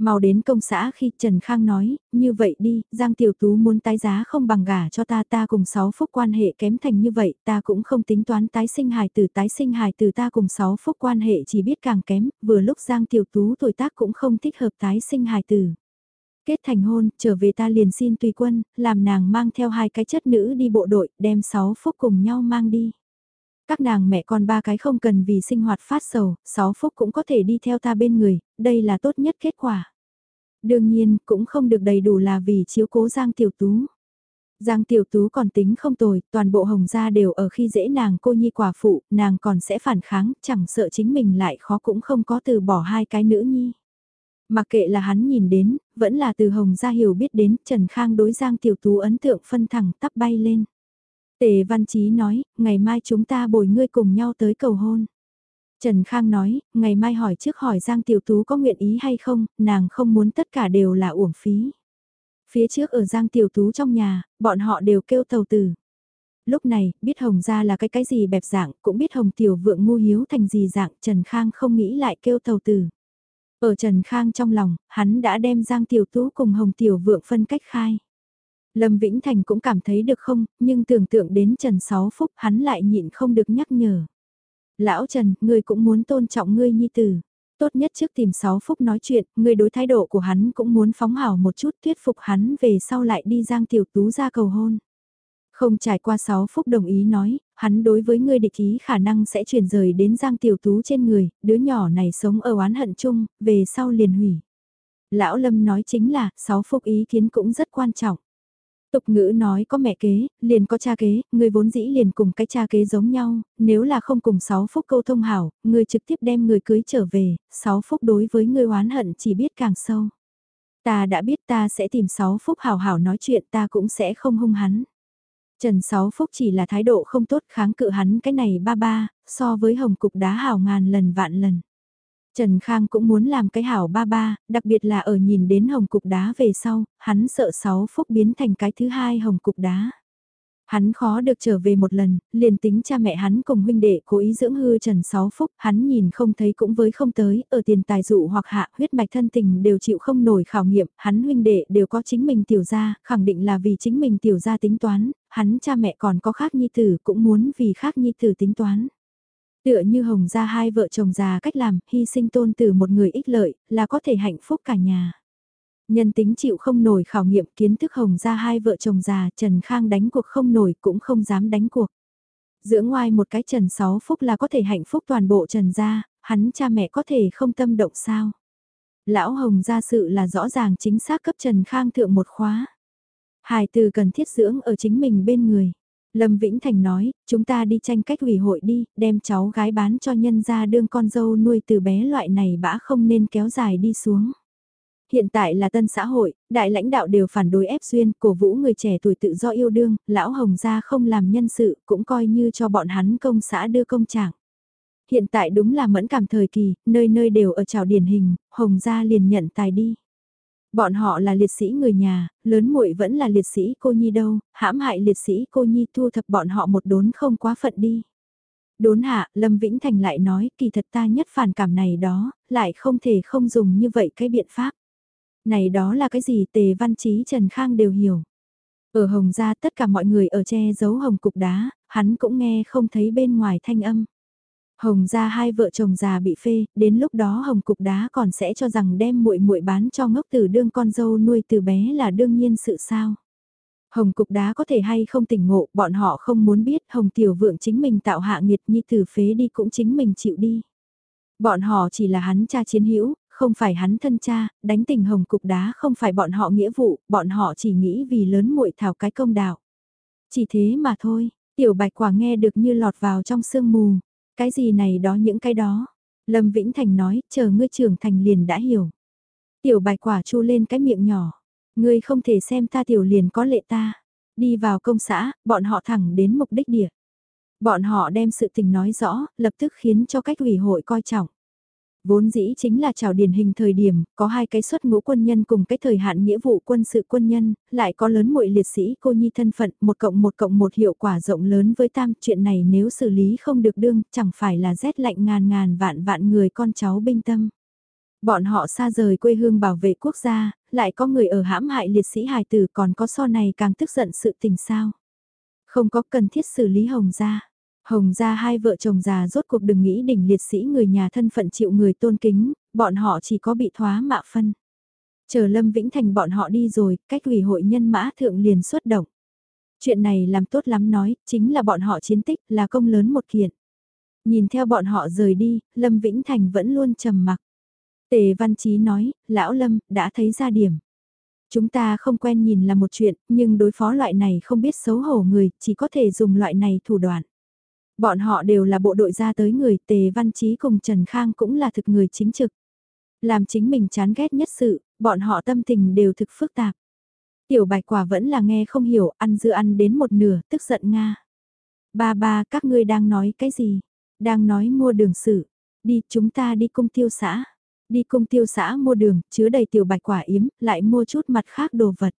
Mau đến công xã khi Trần Khang nói, như vậy đi, Giang Tiểu Tú muốn tái giá không bằng gả cho ta ta cùng 6 phúc quan hệ kém thành như vậy, ta cũng không tính toán tái sinh hài từ tái sinh hài từ ta cùng 6 phúc quan hệ chỉ biết càng kém, vừa lúc Giang Tiểu Tú tuổi tác cũng không thích hợp tái sinh hài từ. Kết thành hôn, trở về ta liền xin tùy quân, làm nàng mang theo hai cái chất nữ đi bộ đội, đem sáu phúc cùng nhau mang đi. Các nàng mẹ con ba cái không cần vì sinh hoạt phát sầu, sáu phúc cũng có thể đi theo ta bên người, đây là tốt nhất kết quả. Đương nhiên, cũng không được đầy đủ là vì chiếu cố Giang Tiểu Tú. Giang Tiểu Tú còn tính không tồi, toàn bộ hồng gia đều ở khi dễ nàng cô nhi quả phụ, nàng còn sẽ phản kháng, chẳng sợ chính mình lại khó cũng không có từ bỏ hai cái nữ nhi. Mặc kệ là hắn nhìn đến, vẫn là từ hồng gia hiểu biết đến, Trần Khang đối Giang Tiểu Tú ấn tượng phân thẳng tắp bay lên. Tề Văn Chí nói, ngày mai chúng ta bồi ngươi cùng nhau tới cầu hôn. Trần Khang nói, ngày mai hỏi trước hỏi Giang Tiểu Tú có nguyện ý hay không, nàng không muốn tất cả đều là uổng phí. Phía trước ở Giang Tiểu Tú trong nhà, bọn họ đều kêu tàu tử. Lúc này, biết Hồng ra là cái cái gì bẹp dạng, cũng biết Hồng Tiểu Vượng ngu hiếu thành gì dạng, Trần Khang không nghĩ lại kêu tàu tử. Ở Trần Khang trong lòng, hắn đã đem Giang Tiểu Tú cùng Hồng Tiểu Vượng phân cách khai. Lâm Vĩnh Thành cũng cảm thấy được không, nhưng tưởng tượng đến Trần Sáu Phúc hắn lại nhịn không được nhắc nhở. Lão Trần, ngươi cũng muốn tôn trọng ngươi nhi tử. Tốt nhất trước tìm Sáu Phúc nói chuyện, ngươi đối thái độ của hắn cũng muốn phóng hảo một chút thuyết phục hắn về sau lại đi giang tiểu tú ra cầu hôn. Không trải qua sáu phúc đồng ý nói, hắn đối với ngươi địch ý khả năng sẽ chuyển rời đến Giang Tiểu Tú trên người, đứa nhỏ này sống ở oán hận chung, về sau liền hủy. Lão Lâm nói chính là, sáu phúc ý kiến cũng rất quan trọng. Tục ngữ nói có mẹ kế, liền có cha kế, người vốn dĩ liền cùng cái cha kế giống nhau, nếu là không cùng sáu phúc câu thông hảo, người trực tiếp đem người cưới trở về, sáu phúc đối với người oán hận chỉ biết càng sâu. Ta đã biết ta sẽ tìm sáu phúc hảo hảo nói chuyện ta cũng sẽ không hung hắn. Trần Sáu Phúc chỉ là thái độ không tốt kháng cự hắn cái này ba ba, so với hồng cục đá hảo ngàn lần vạn lần. Trần Khang cũng muốn làm cái hảo ba ba, đặc biệt là ở nhìn đến hồng cục đá về sau, hắn sợ sáu phúc biến thành cái thứ hai hồng cục đá. Hắn khó được trở về một lần, liền tính cha mẹ hắn cùng huynh đệ cố ý dưỡng hư Trần Sáu Phúc, hắn nhìn không thấy cũng với không tới, ở tiền tài dụ hoặc hạ huyết mạch thân tình đều chịu không nổi khảo nghiệm, hắn huynh đệ đều có chính mình tiểu gia, khẳng định là vì chính mình tiểu gia tính toán, hắn cha mẹ còn có khác nhi tử cũng muốn vì khác nhi tử tính toán. Tựa như hồng gia hai vợ chồng già cách làm, hy sinh tôn từ một người ích lợi, là có thể hạnh phúc cả nhà. Nhân tính chịu không nổi khảo nghiệm kiến thức hồng gia hai vợ chồng già, Trần Khang đánh cuộc không nổi cũng không dám đánh cuộc. Giữa ngoài một cái Trần Sáu Phúc là có thể hạnh phúc toàn bộ Trần gia, hắn cha mẹ có thể không tâm động sao. Lão Hồng gia sự là rõ ràng chính xác cấp Trần Khang thượng một khóa. Hài từ cần thiết dưỡng ở chính mình bên người. Lâm Vĩnh Thành nói, chúng ta đi tranh cách hủy hội đi, đem cháu gái bán cho nhân gia đương con dâu nuôi từ bé loại này bã không nên kéo dài đi xuống. Hiện tại là tân xã hội, đại lãnh đạo đều phản đối ép duyên, cổ vũ người trẻ tuổi tự do yêu đương, lão hồng gia không làm nhân sự, cũng coi như cho bọn hắn công xã đưa công trạng. Hiện tại đúng là mẫn cảm thời kỳ, nơi nơi đều ở trào điển hình, hồng gia liền nhận tài đi. Bọn họ là liệt sĩ người nhà, lớn muội vẫn là liệt sĩ cô nhi đâu, hãm hại liệt sĩ cô nhi thu thập bọn họ một đốn không quá phận đi. Đốn hạ, Lâm Vĩnh Thành lại nói, kỳ thật ta nhất phản cảm này đó, lại không thể không dùng như vậy cái biện pháp. Này đó là cái gì tề văn trí Trần Khang đều hiểu. Ở Hồng Gia tất cả mọi người ở che giấu hồng cục đá, hắn cũng nghe không thấy bên ngoài thanh âm. Hồng gia hai vợ chồng già bị phê, đến lúc đó Hồng cục đá còn sẽ cho rằng đem muội muội bán cho ngốc tử đương con dâu nuôi từ bé là đương nhiên sự sao. Hồng cục đá có thể hay không tỉnh ngộ, bọn họ không muốn biết Hồng tiểu vượng chính mình tạo hạ nghiệt nhi tử phế đi cũng chính mình chịu đi. Bọn họ chỉ là hắn cha chiến hữu, không phải hắn thân cha, đánh tình Hồng cục đá không phải bọn họ nghĩa vụ, bọn họ chỉ nghĩ vì lớn muội thảo cái công đạo. Chỉ thế mà thôi, tiểu bạch quả nghe được như lọt vào trong sương mù. Cái gì này đó những cái đó. Lâm Vĩnh Thành nói, chờ ngươi trưởng thành liền đã hiểu. Tiểu bạch quả chu lên cái miệng nhỏ. Ngươi không thể xem ta tiểu liền có lệ ta. Đi vào công xã, bọn họ thẳng đến mục đích địa. Bọn họ đem sự tình nói rõ, lập tức khiến cho cách ủy hội coi trọng. Vốn dĩ chính là chào điển hình thời điểm, có hai cái xuất ngũ quân nhân cùng cái thời hạn nghĩa vụ quân sự quân nhân, lại có lớn muội liệt sĩ cô nhi thân phận, một cộng một cộng một hiệu quả rộng lớn với tam, chuyện này nếu xử lý không được đương, chẳng phải là rét lạnh ngàn ngàn vạn vạn người con cháu binh tâm. Bọn họ xa rời quê hương bảo vệ quốc gia, lại có người ở hãm hại liệt sĩ hài tử còn có so này càng tức giận sự tình sao. Không có cần thiết xử lý hồng gia. Hồng gia hai vợ chồng già rốt cuộc đừng nghĩ đỉnh liệt sĩ người nhà thân phận chịu người tôn kính, bọn họ chỉ có bị thoá mạ phân. Chờ Lâm Vĩnh Thành bọn họ đi rồi, cách ủy hội nhân mã thượng liền xuất động. Chuyện này làm tốt lắm nói, chính là bọn họ chiến tích, là công lớn một kiện. Nhìn theo bọn họ rời đi, Lâm Vĩnh Thành vẫn luôn trầm mặc. Tề Văn Chí nói, Lão Lâm, đã thấy ra điểm. Chúng ta không quen nhìn là một chuyện, nhưng đối phó loại này không biết xấu hổ người, chỉ có thể dùng loại này thủ đoạn. Bọn họ đều là bộ đội ra tới người, Tề Văn Chí cùng Trần Khang cũng là thực người chính trực. Làm chính mình chán ghét nhất sự, bọn họ tâm tình đều thực phức tạp. Tiểu bạch quả vẫn là nghe không hiểu, ăn dưa ăn đến một nửa, tức giận Nga. Ba ba, các ngươi đang nói cái gì? Đang nói mua đường sự. Đi, chúng ta đi cung tiêu xã. Đi cung tiêu xã mua đường, chứa đầy tiểu bạch quả yếm, lại mua chút mặt khác đồ vật.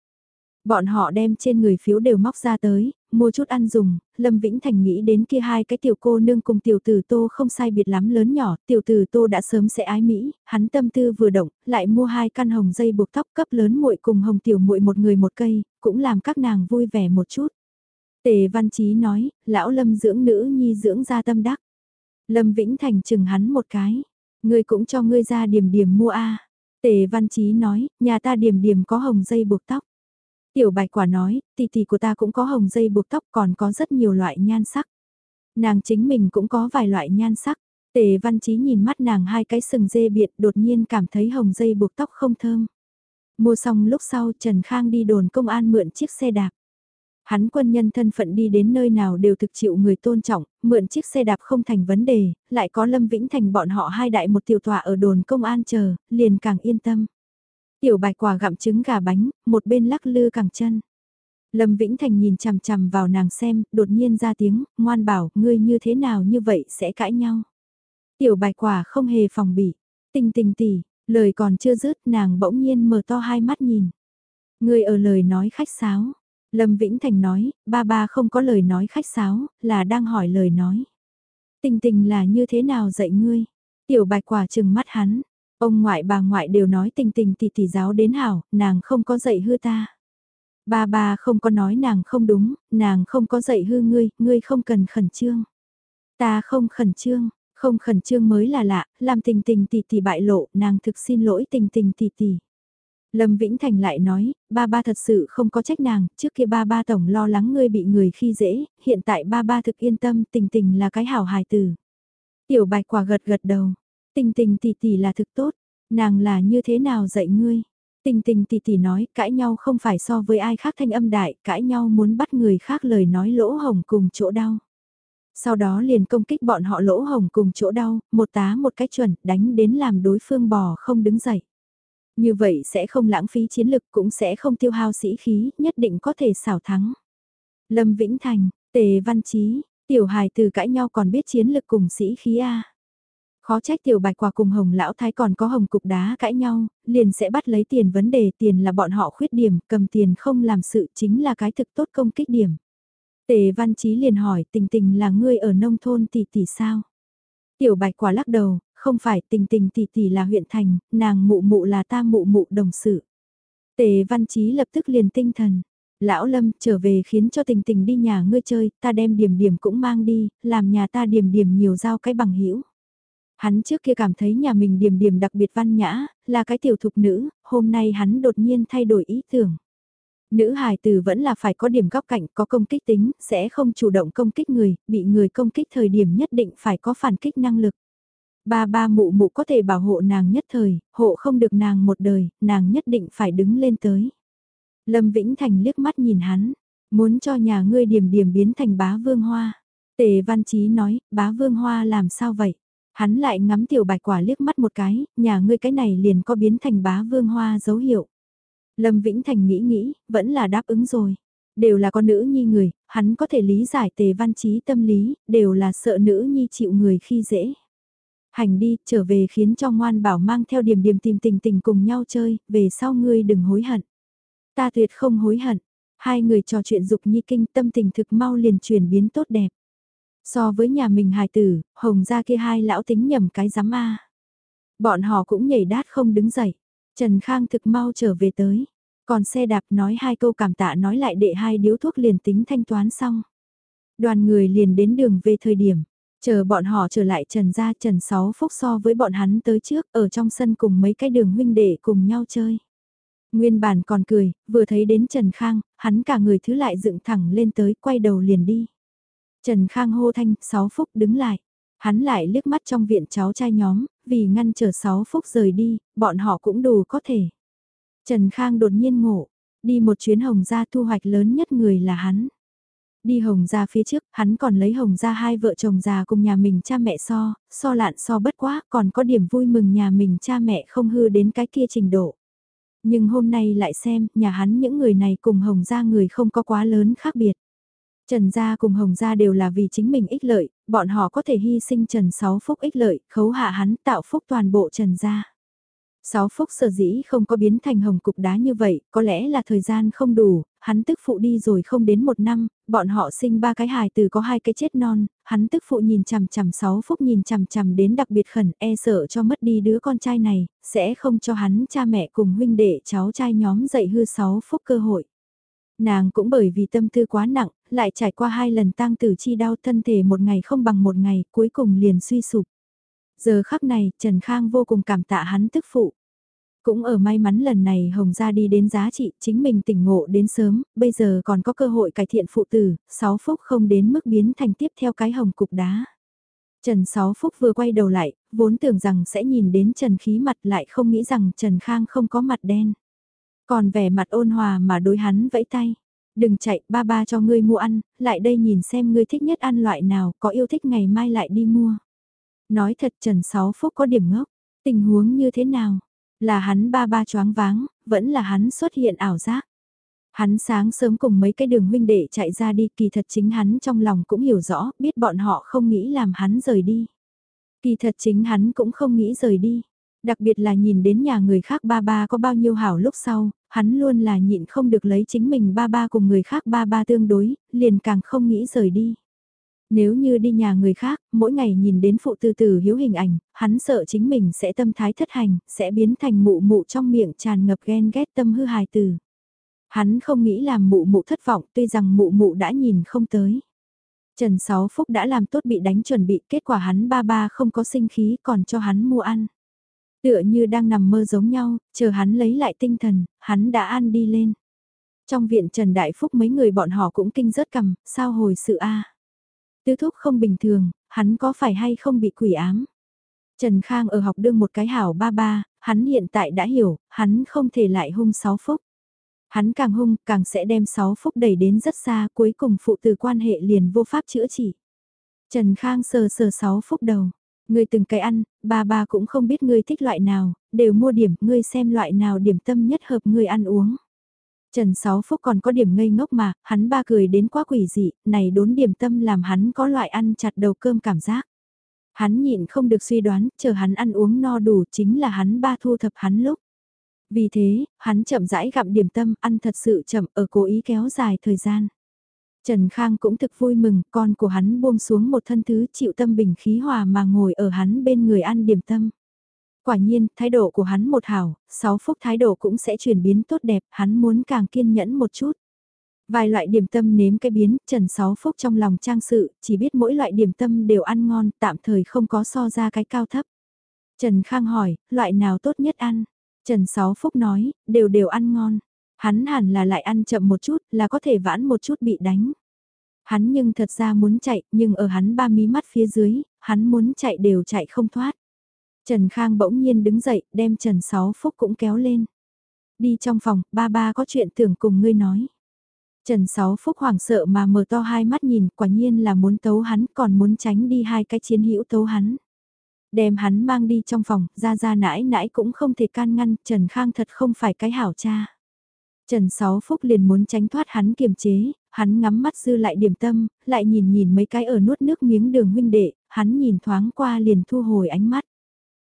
Bọn họ đem trên người phiếu đều móc ra tới, mua chút ăn dùng, Lâm Vĩnh Thành nghĩ đến kia hai cái tiểu cô nương cùng tiểu tử tô không sai biệt lắm lớn nhỏ, tiểu tử tô đã sớm sẽ ái Mỹ, hắn tâm tư vừa động, lại mua hai căn hồng dây buộc tóc cấp lớn muội cùng hồng tiểu muội một người một cây, cũng làm các nàng vui vẻ một chút. Tề Văn Chí nói, lão Lâm dưỡng nữ nhi dưỡng ra tâm đắc. Lâm Vĩnh Thành chừng hắn một cái, ngươi cũng cho ngươi ra điểm điểm mua a. Tề Văn Chí nói, nhà ta điểm điểm có hồng dây buộc tóc. Tiểu bạch quả nói, tỷ tỷ của ta cũng có hồng dây buộc tóc còn có rất nhiều loại nhan sắc. Nàng chính mình cũng có vài loại nhan sắc. Tề văn trí nhìn mắt nàng hai cái sừng dê biệt đột nhiên cảm thấy hồng dây buộc tóc không thơm. Mua xong lúc sau Trần Khang đi đồn công an mượn chiếc xe đạp. Hắn quân nhân thân phận đi đến nơi nào đều thực chịu người tôn trọng, mượn chiếc xe đạp không thành vấn đề, lại có Lâm Vĩnh Thành bọn họ hai đại một tiểu tòa ở đồn công an chờ, liền càng yên tâm. Tiểu bạch quả gặm trứng gà bánh, một bên lắc lư cẳng chân. Lâm Vĩnh Thành nhìn chằm chằm vào nàng xem, đột nhiên ra tiếng, ngoan bảo, ngươi như thế nào như vậy sẽ cãi nhau. Tiểu bạch quả không hề phòng bị, tình tình tỉ, lời còn chưa dứt nàng bỗng nhiên mở to hai mắt nhìn. Ngươi ở lời nói khách sáo. Lâm Vĩnh Thành nói, ba ba không có lời nói khách sáo, là đang hỏi lời nói. Tình tình là như thế nào dạy ngươi? Tiểu bạch quả trừng mắt hắn, Ông ngoại bà ngoại đều nói tình tình tỷ tỷ giáo đến hảo, nàng không có dạy hư ta. Ba ba không có nói nàng không đúng, nàng không có dạy hư ngươi, ngươi không cần khẩn trương. Ta không khẩn trương, không khẩn trương mới là lạ, làm tình tình tỷ tỷ bại lộ, nàng thực xin lỗi tình tình tỷ tỷ. Lâm Vĩnh Thành lại nói, ba ba thật sự không có trách nàng, trước kia ba ba tổng lo lắng ngươi bị người khi dễ, hiện tại ba ba thực yên tâm tình tình là cái hảo hài tử. Tiểu bạch quả gật gật đầu, Tình tình tỷ tỷ là thực tốt, nàng là như thế nào dạy ngươi? Tình tình tỷ tỷ nói cãi nhau không phải so với ai khác thanh âm đại, cãi nhau muốn bắt người khác lời nói lỗ hồng cùng chỗ đau. Sau đó liền công kích bọn họ lỗ hồng cùng chỗ đau, một tá một cách chuẩn, đánh đến làm đối phương bò không đứng dậy. Như vậy sẽ không lãng phí chiến lực cũng sẽ không tiêu hao sĩ khí, nhất định có thể xảo thắng. Lâm Vĩnh Thành, Tề Văn Chí, tiểu hài từ cãi nhau còn biết chiến lực cùng sĩ khí A. Khó trách tiểu bạch quả cùng hồng lão thái còn có hồng cục đá cãi nhau, liền sẽ bắt lấy tiền vấn đề tiền là bọn họ khuyết điểm, cầm tiền không làm sự chính là cái thực tốt công kích điểm. Tề văn chí liền hỏi tình tình là ngươi ở nông thôn tỷ tỷ sao? Tiểu bạch quả lắc đầu, không phải tình tình tỷ tỷ là huyện thành, nàng mụ mụ là ta mụ mụ đồng sự. Tề văn chí lập tức liền tinh thần. Lão Lâm trở về khiến cho tình tình đi nhà ngươi chơi, ta đem điểm điểm cũng mang đi, làm nhà ta điểm điểm nhiều giao cái bằng hữu Hắn trước kia cảm thấy nhà mình điểm điểm đặc biệt văn nhã, là cái tiểu thục nữ, hôm nay hắn đột nhiên thay đổi ý tưởng. Nữ hài tử vẫn là phải có điểm góc cạnh, có công kích tính, sẽ không chủ động công kích người, bị người công kích thời điểm nhất định phải có phản kích năng lực. Ba ba mụ mụ có thể bảo hộ nàng nhất thời, hộ không được nàng một đời, nàng nhất định phải đứng lên tới. Lâm Vĩnh Thành liếc mắt nhìn hắn, muốn cho nhà ngươi điểm điểm biến thành bá vương hoa. Tề Văn Chí nói, bá vương hoa làm sao vậy? Hắn lại ngắm tiểu bạch quả liếc mắt một cái, nhà ngươi cái này liền có biến thành bá vương hoa dấu hiệu. Lâm Vĩnh Thành nghĩ nghĩ, vẫn là đáp ứng rồi. Đều là con nữ nhi người, hắn có thể lý giải tề văn trí tâm lý, đều là sợ nữ nhi chịu người khi dễ. Hành đi, trở về khiến cho ngoan bảo mang theo điểm điểm tìm tình tình cùng nhau chơi, về sau ngươi đừng hối hận. Ta tuyệt không hối hận. Hai người trò chuyện dục nhi kinh tâm tình thực mau liền chuyển biến tốt đẹp. So với nhà mình hài tử, hồng ra kia hai lão tính nhầm cái giám a Bọn họ cũng nhảy đát không đứng dậy. Trần Khang thực mau trở về tới. Còn xe đạp nói hai câu cảm tạ nói lại đệ hai điếu thuốc liền tính thanh toán xong. Đoàn người liền đến đường về thời điểm. Chờ bọn họ trở lại Trần ra Trần Sáu Phúc so với bọn hắn tới trước ở trong sân cùng mấy cái đường huynh đệ cùng nhau chơi. Nguyên bản còn cười, vừa thấy đến Trần Khang, hắn cả người thứ lại dựng thẳng lên tới quay đầu liền đi. Trần Khang hô thanh, Sáu Phúc đứng lại. Hắn lại liếc mắt trong viện cháu trai nhóm, vì ngăn chờ Sáu Phúc rời đi, bọn họ cũng đủ có thể. Trần Khang đột nhiên ngộ, đi một chuyến hồng gia thu hoạch lớn nhất người là hắn. Đi hồng gia phía trước, hắn còn lấy hồng gia hai vợ chồng già cùng nhà mình cha mẹ so, so lạn so bất quá, còn có điểm vui mừng nhà mình cha mẹ không hư đến cái kia trình độ. Nhưng hôm nay lại xem, nhà hắn những người này cùng hồng gia người không có quá lớn khác biệt. Trần Gia cùng Hồng Gia đều là vì chính mình ích lợi, bọn họ có thể hy sinh Trần Sáu Phúc ích lợi, khấu hạ hắn tạo phúc toàn bộ Trần Gia. Sáu Phúc sở dĩ không có biến thành hồng cục đá như vậy, có lẽ là thời gian không đủ, hắn tức phụ đi rồi không đến một năm, bọn họ sinh ba cái hài từ có hai cái chết non, hắn tức phụ nhìn chằm chằm Sáu Phúc nhìn chằm chằm đến đặc biệt khẩn e sợ cho mất đi đứa con trai này, sẽ không cho hắn cha mẹ cùng huynh đệ cháu trai nhóm dạy hư Sáu Phúc cơ hội. Nàng cũng bởi vì tâm tư quá nặng, lại trải qua hai lần tang tử chi đau thân thể một ngày không bằng một ngày, cuối cùng liền suy sụp. Giờ khắc này, Trần Khang vô cùng cảm tạ hắn tức phụ. Cũng ở may mắn lần này Hồng ra đi đến giá trị, chính mình tỉnh ngộ đến sớm, bây giờ còn có cơ hội cải thiện phụ tử, sáu phúc không đến mức biến thành tiếp theo cái hồng cục đá. Trần Sáu Phúc vừa quay đầu lại, vốn tưởng rằng sẽ nhìn đến Trần khí mặt lại không nghĩ rằng Trần Khang không có mặt đen. Còn vẻ mặt ôn hòa mà đối hắn vẫy tay. Đừng chạy, ba ba cho ngươi mua ăn, lại đây nhìn xem ngươi thích nhất ăn loại nào, có yêu thích ngày mai lại đi mua. Nói thật Trần Sáu Phúc có điểm ngốc, tình huống như thế nào? Là hắn ba ba choáng váng, vẫn là hắn xuất hiện ảo giác. Hắn sáng sớm cùng mấy cái đường huynh đệ chạy ra đi, kỳ thật chính hắn trong lòng cũng hiểu rõ, biết bọn họ không nghĩ làm hắn rời đi. Kỳ thật chính hắn cũng không nghĩ rời đi. Đặc biệt là nhìn đến nhà người khác ba ba có bao nhiêu hảo lúc sau, hắn luôn là nhịn không được lấy chính mình ba ba cùng người khác ba ba tương đối, liền càng không nghĩ rời đi. Nếu như đi nhà người khác, mỗi ngày nhìn đến phụ tư tử hiếu hình ảnh, hắn sợ chính mình sẽ tâm thái thất hành, sẽ biến thành mụ mụ trong miệng tràn ngập ghen ghét tâm hư hài từ. Hắn không nghĩ làm mụ mụ thất vọng tuy rằng mụ mụ đã nhìn không tới. Trần Sáu Phúc đã làm tốt bị đánh chuẩn bị, kết quả hắn ba ba không có sinh khí còn cho hắn mua ăn. Tựa như đang nằm mơ giống nhau, chờ hắn lấy lại tinh thần, hắn đã ăn đi lên. Trong viện Trần Đại Phúc mấy người bọn họ cũng kinh rớt cầm, sao hồi sự a Tứ thúc không bình thường, hắn có phải hay không bị quỷ ám? Trần Khang ở học đương một cái hảo ba ba, hắn hiện tại đã hiểu, hắn không thể lại hung sáu phúc. Hắn càng hung, càng sẽ đem sáu phúc đẩy đến rất xa, cuối cùng phụ từ quan hệ liền vô pháp chữa trị. Trần Khang sờ sờ sáu phúc đầu. Ngươi từng cái ăn, ba ba cũng không biết ngươi thích loại nào, đều mua điểm, ngươi xem loại nào điểm tâm nhất hợp ngươi ăn uống. Trần Sáu Phúc còn có điểm ngây ngốc mà, hắn ba cười đến quá quỷ dị, này đốn điểm tâm làm hắn có loại ăn chặt đầu cơm cảm giác. Hắn nhịn không được suy đoán, chờ hắn ăn uống no đủ chính là hắn ba thu thập hắn lúc. Vì thế, hắn chậm rãi gặm điểm tâm, ăn thật sự chậm ở cố ý kéo dài thời gian. Trần Khang cũng thực vui mừng, con của hắn buông xuống một thân thứ chịu tâm bình khí hòa mà ngồi ở hắn bên người ăn điểm tâm. Quả nhiên, thái độ của hắn một hảo, sáu phút thái độ cũng sẽ chuyển biến tốt đẹp, hắn muốn càng kiên nhẫn một chút. Vài loại điểm tâm nếm cái biến, Trần Sáu Phúc trong lòng trang sự, chỉ biết mỗi loại điểm tâm đều ăn ngon, tạm thời không có so ra cái cao thấp. Trần Khang hỏi, loại nào tốt nhất ăn? Trần Sáu Phúc nói, đều đều ăn ngon. Hắn hẳn là lại ăn chậm một chút, là có thể vãn một chút bị đánh. Hắn nhưng thật ra muốn chạy, nhưng ở hắn ba mí mắt phía dưới, hắn muốn chạy đều chạy không thoát. Trần Khang bỗng nhiên đứng dậy, đem Trần Sáu Phúc cũng kéo lên. Đi trong phòng, ba ba có chuyện tưởng cùng ngươi nói. Trần Sáu Phúc hoảng sợ mà mở to hai mắt nhìn, quả nhiên là muốn tấu hắn, còn muốn tránh đi hai cái chiến hữu tấu hắn. Đem hắn mang đi trong phòng, ra ra nãi nãi cũng không thể can ngăn, Trần Khang thật không phải cái hảo cha. Trần Sáu Phúc liền muốn tránh thoát hắn kiềm chế, hắn ngắm mắt dư lại điểm tâm, lại nhìn nhìn mấy cái ở nuốt nước miếng đường huynh đệ, hắn nhìn thoáng qua liền thu hồi ánh mắt.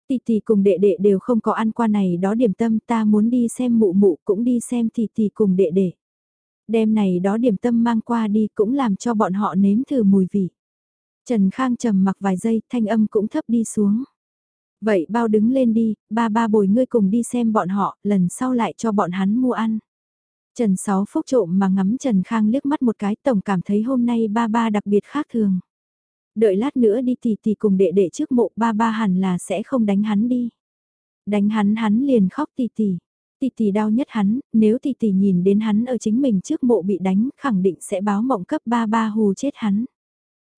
Tì tì cùng đệ đệ đều không có ăn qua này đó điểm tâm ta muốn đi xem mụ mụ cũng đi xem tì tì cùng đệ đệ. Đêm này đó điểm tâm mang qua đi cũng làm cho bọn họ nếm thử mùi vị. Trần Khang trầm mặc vài giây thanh âm cũng thấp đi xuống. Vậy bao đứng lên đi, ba ba bồi ngươi cùng đi xem bọn họ, lần sau lại cho bọn hắn mua ăn. Trần Sáu Phúc trộm mà ngắm Trần Khang liếc mắt một cái tổng cảm thấy hôm nay ba ba đặc biệt khác thường. Đợi lát nữa đi tỷ tỷ cùng đệ đệ trước mộ ba ba hẳn là sẽ không đánh hắn đi. Đánh hắn hắn liền khóc tỷ tỷ. Tỷ tỷ đau nhất hắn, nếu tỷ tỷ nhìn đến hắn ở chính mình trước mộ bị đánh khẳng định sẽ báo mộng cấp ba ba hù chết hắn.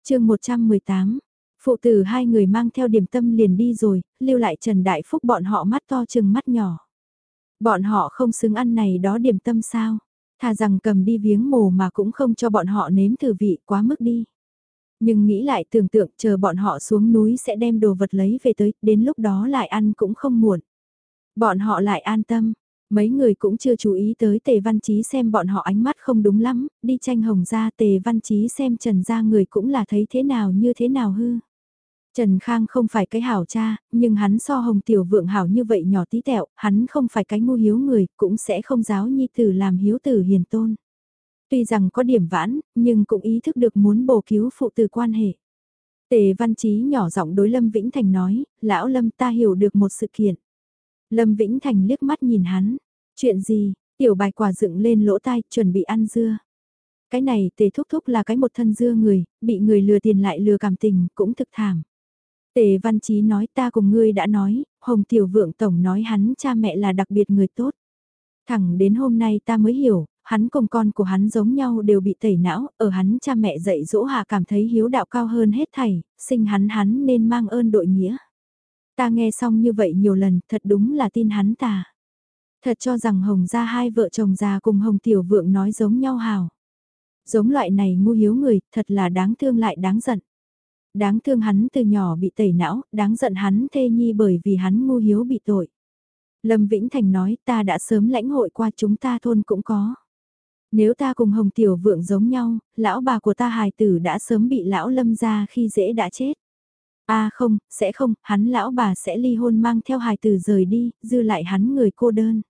chương 118, phụ tử hai người mang theo điểm tâm liền đi rồi, lưu lại Trần Đại Phúc bọn họ mắt to chừng mắt nhỏ. Bọn họ không xứng ăn này đó điểm tâm sao, thà rằng cầm đi viếng mồ mà cũng không cho bọn họ nếm thử vị quá mức đi. Nhưng nghĩ lại tưởng tượng chờ bọn họ xuống núi sẽ đem đồ vật lấy về tới, đến lúc đó lại ăn cũng không muộn. Bọn họ lại an tâm, mấy người cũng chưa chú ý tới tề văn chí xem bọn họ ánh mắt không đúng lắm, đi tranh hồng ra tề văn chí xem trần ra người cũng là thấy thế nào như thế nào hư. Trần Khang không phải cái hảo cha, nhưng hắn so hồng tiểu vượng hảo như vậy nhỏ tí tẹo, hắn không phải cái ngu hiếu người, cũng sẽ không giáo nhi tử làm hiếu tử hiền tôn. Tuy rằng có điểm vãn, nhưng cũng ý thức được muốn bổ cứu phụ tử quan hệ. Tề Văn Chí nhỏ giọng đối Lâm Vĩnh Thành nói, lão Lâm ta hiểu được một sự kiện. Lâm Vĩnh Thành liếc mắt nhìn hắn, chuyện gì, tiểu bài quả dựng lên lỗ tai, chuẩn bị ăn dưa. Cái này tề thúc thúc là cái một thân dưa người, bị người lừa tiền lại lừa cảm tình, cũng thực thảm. Tề Văn Chí nói ta cùng ngươi đã nói, Hồng Tiểu Vượng Tổng nói hắn cha mẹ là đặc biệt người tốt. Thẳng đến hôm nay ta mới hiểu, hắn cùng con của hắn giống nhau đều bị tẩy não, ở hắn cha mẹ dạy dỗ hạ cảm thấy hiếu đạo cao hơn hết thảy, sinh hắn hắn nên mang ơn đội nghĩa. Ta nghe xong như vậy nhiều lần, thật đúng là tin hắn ta. Thật cho rằng Hồng gia hai vợ chồng già cùng Hồng Tiểu Vượng nói giống nhau hào. Giống loại này ngu hiếu người, thật là đáng thương lại đáng giận. Đáng thương hắn từ nhỏ bị tẩy não, đáng giận hắn thê nhi bởi vì hắn ngu hiếu bị tội. Lâm Vĩnh Thành nói ta đã sớm lãnh hội qua chúng ta thôn cũng có. Nếu ta cùng Hồng Tiểu Vượng giống nhau, lão bà của ta hài tử đã sớm bị lão lâm ra khi dễ đã chết. a à không, sẽ không, hắn lão bà sẽ ly hôn mang theo hài tử rời đi, dư lại hắn người cô đơn.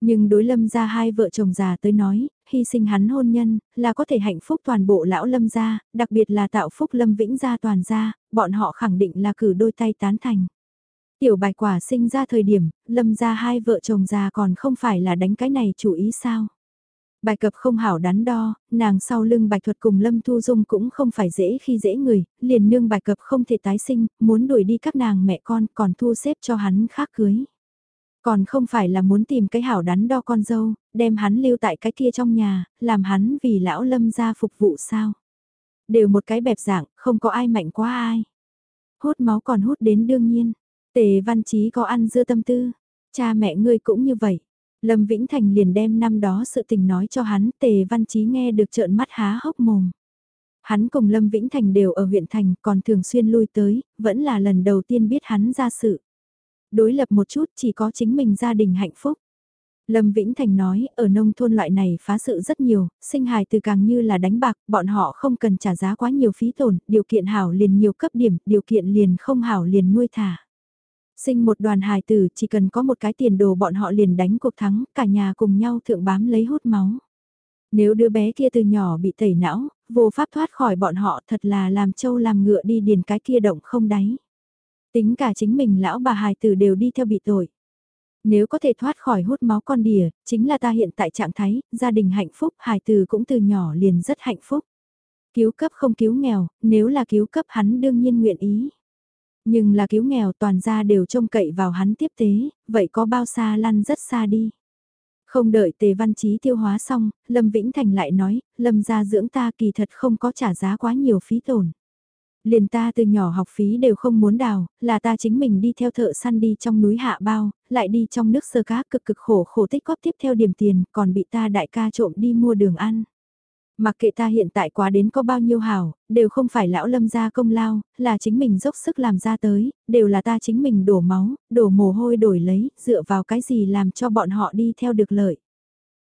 Nhưng đối lâm ra hai vợ chồng già tới nói, hy sinh hắn hôn nhân, là có thể hạnh phúc toàn bộ lão lâm gia, đặc biệt là tạo phúc lâm vĩnh gia toàn gia, bọn họ khẳng định là cử đôi tay tán thành. Tiểu bạch quả sinh ra thời điểm, lâm gia hai vợ chồng già còn không phải là đánh cái này chủ ý sao. Bài cập không hảo đắn đo, nàng sau lưng bạch thuật cùng Lâm Thu Dung cũng không phải dễ khi dễ người, liền nương bài cập không thể tái sinh, muốn đuổi đi các nàng mẹ con còn thu xếp cho hắn khác cưới. Còn không phải là muốn tìm cái hảo đắn đo con dâu, đem hắn lưu tại cái kia trong nhà, làm hắn vì lão Lâm ra phục vụ sao. Đều một cái bẹp dạng, không có ai mạnh quá ai. Hút máu còn hút đến đương nhiên. Tề văn chí có ăn dưa tâm tư. Cha mẹ ngươi cũng như vậy. Lâm Vĩnh Thành liền đem năm đó sự tình nói cho hắn, Tề Văn Chí nghe được trợn mắt há hốc mồm. Hắn cùng Lâm Vĩnh Thành đều ở huyện thành, còn thường xuyên lui tới, vẫn là lần đầu tiên biết hắn ra sự. Đối lập một chút chỉ có chính mình gia đình hạnh phúc. Lâm Vĩnh Thành nói, ở nông thôn loại này phá sự rất nhiều, sinh hài từ càng như là đánh bạc, bọn họ không cần trả giá quá nhiều phí tổn, điều kiện hảo liền nhiều cấp điểm, điều kiện liền không hảo liền nuôi thả. Sinh một đoàn hài tử chỉ cần có một cái tiền đồ bọn họ liền đánh cuộc thắng, cả nhà cùng nhau thượng bám lấy hút máu. Nếu đứa bé kia từ nhỏ bị tẩy não, vô pháp thoát khỏi bọn họ thật là làm trâu làm ngựa đi điền cái kia động không đáy. Tính cả chính mình lão bà hài tử đều đi theo bị tội. Nếu có thể thoát khỏi hút máu con đỉa, chính là ta hiện tại trạng thái, gia đình hạnh phúc, hài tử cũng từ nhỏ liền rất hạnh phúc. Cứu cấp không cứu nghèo, nếu là cứu cấp hắn đương nhiên nguyện ý. Nhưng là cứu nghèo toàn gia đều trông cậy vào hắn tiếp tế, vậy có bao xa lăn rất xa đi. Không đợi tề văn chí tiêu hóa xong, Lâm Vĩnh Thành lại nói, Lâm gia dưỡng ta kỳ thật không có trả giá quá nhiều phí tổn. Liền ta từ nhỏ học phí đều không muốn đào, là ta chính mình đi theo thợ săn đi trong núi hạ bao, lại đi trong nước sơ cá cực cực khổ khổ tích góp tiếp theo điểm tiền, còn bị ta đại ca trộm đi mua đường ăn. Mặc kệ ta hiện tại quá đến có bao nhiêu hảo, đều không phải lão lâm gia công lao, là chính mình dốc sức làm ra tới, đều là ta chính mình đổ máu, đổ mồ hôi đổi lấy, dựa vào cái gì làm cho bọn họ đi theo được lợi.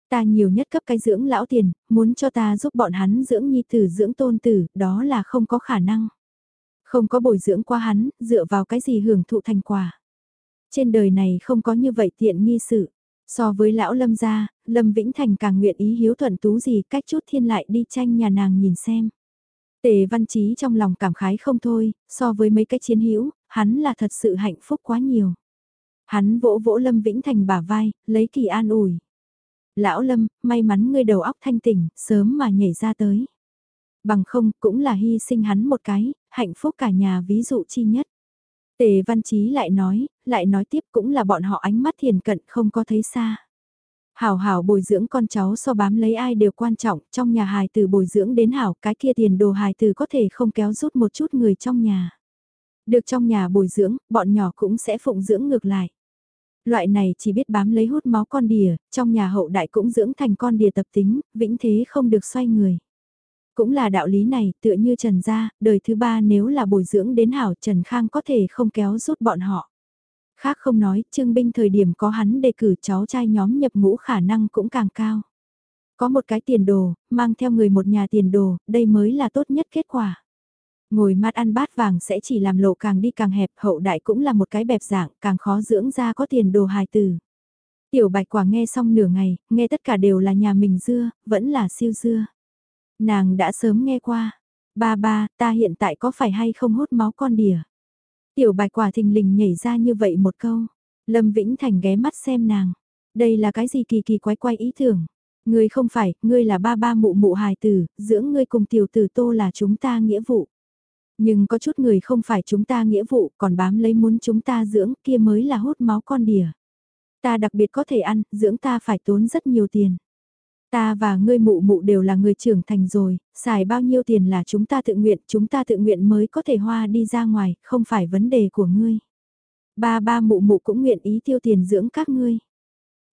Ta nhiều nhất cấp cái dưỡng lão tiền, muốn cho ta giúp bọn hắn dưỡng nhi tử dưỡng tôn tử, đó là không có khả năng. Không có bồi dưỡng qua hắn, dựa vào cái gì hưởng thụ thành quả. Trên đời này không có như vậy tiện nghi sự. So với lão lâm gia, lâm Vĩnh Thành càng nguyện ý hiếu thuận tú gì cách chút thiên lại đi tranh nhà nàng nhìn xem. Tề văn trí trong lòng cảm khái không thôi, so với mấy cái chiến hữu hắn là thật sự hạnh phúc quá nhiều. Hắn vỗ vỗ Lâm Vĩnh Thành bả vai, lấy kỳ an ủi. Lão Lâm, may mắn ngươi đầu óc thanh tỉnh, sớm mà nhảy ra tới. Bằng không, cũng là hy sinh hắn một cái, hạnh phúc cả nhà ví dụ chi nhất. Tề Văn Chí lại nói, lại nói tiếp cũng là bọn họ ánh mắt thiền cận không có thấy xa. Hảo hảo bồi dưỡng con cháu so bám lấy ai đều quan trọng, trong nhà hài từ bồi dưỡng đến hảo, cái kia tiền đồ hài từ có thể không kéo rút một chút người trong nhà. Được trong nhà bồi dưỡng, bọn nhỏ cũng sẽ phụng dưỡng ngược lại. Loại này chỉ biết bám lấy hút máu con đìa, trong nhà hậu đại cũng dưỡng thành con đìa tập tính, vĩnh thế không được xoay người. Cũng là đạo lý này, tựa như Trần gia, đời thứ ba nếu là bồi dưỡng đến hảo Trần Khang có thể không kéo rút bọn họ. Khác không nói, trương binh thời điểm có hắn đề cử cháu trai nhóm nhập ngũ khả năng cũng càng cao. Có một cái tiền đồ, mang theo người một nhà tiền đồ, đây mới là tốt nhất kết quả. Ngồi mát ăn bát vàng sẽ chỉ làm lộ càng đi càng hẹp, hậu đại cũng là một cái bẹp dạng, càng khó dưỡng ra có tiền đồ hài từ. Tiểu bạch quả nghe xong nửa ngày, nghe tất cả đều là nhà mình dưa, vẫn là siêu dưa. Nàng đã sớm nghe qua, ba ba, ta hiện tại có phải hay không hút máu con đỉa. Tiểu bạch quả thình lình nhảy ra như vậy một câu, Lâm Vĩnh Thành ghé mắt xem nàng, đây là cái gì kỳ kỳ quái quái ý tưởng. Ngươi không phải, ngươi là ba ba mụ mụ hài tử, dưỡng ngươi cùng tiểu tử tô là chúng ta nghĩa vụ. Nhưng có chút người không phải chúng ta nghĩa vụ còn bám lấy muốn chúng ta dưỡng kia mới là hút máu con đỉa. Ta đặc biệt có thể ăn, dưỡng ta phải tốn rất nhiều tiền. Ta và ngươi mụ mụ đều là người trưởng thành rồi, xài bao nhiêu tiền là chúng ta tự nguyện, chúng ta tự nguyện mới có thể hoa đi ra ngoài, không phải vấn đề của ngươi. Ba ba mụ mụ cũng nguyện ý tiêu tiền dưỡng các ngươi.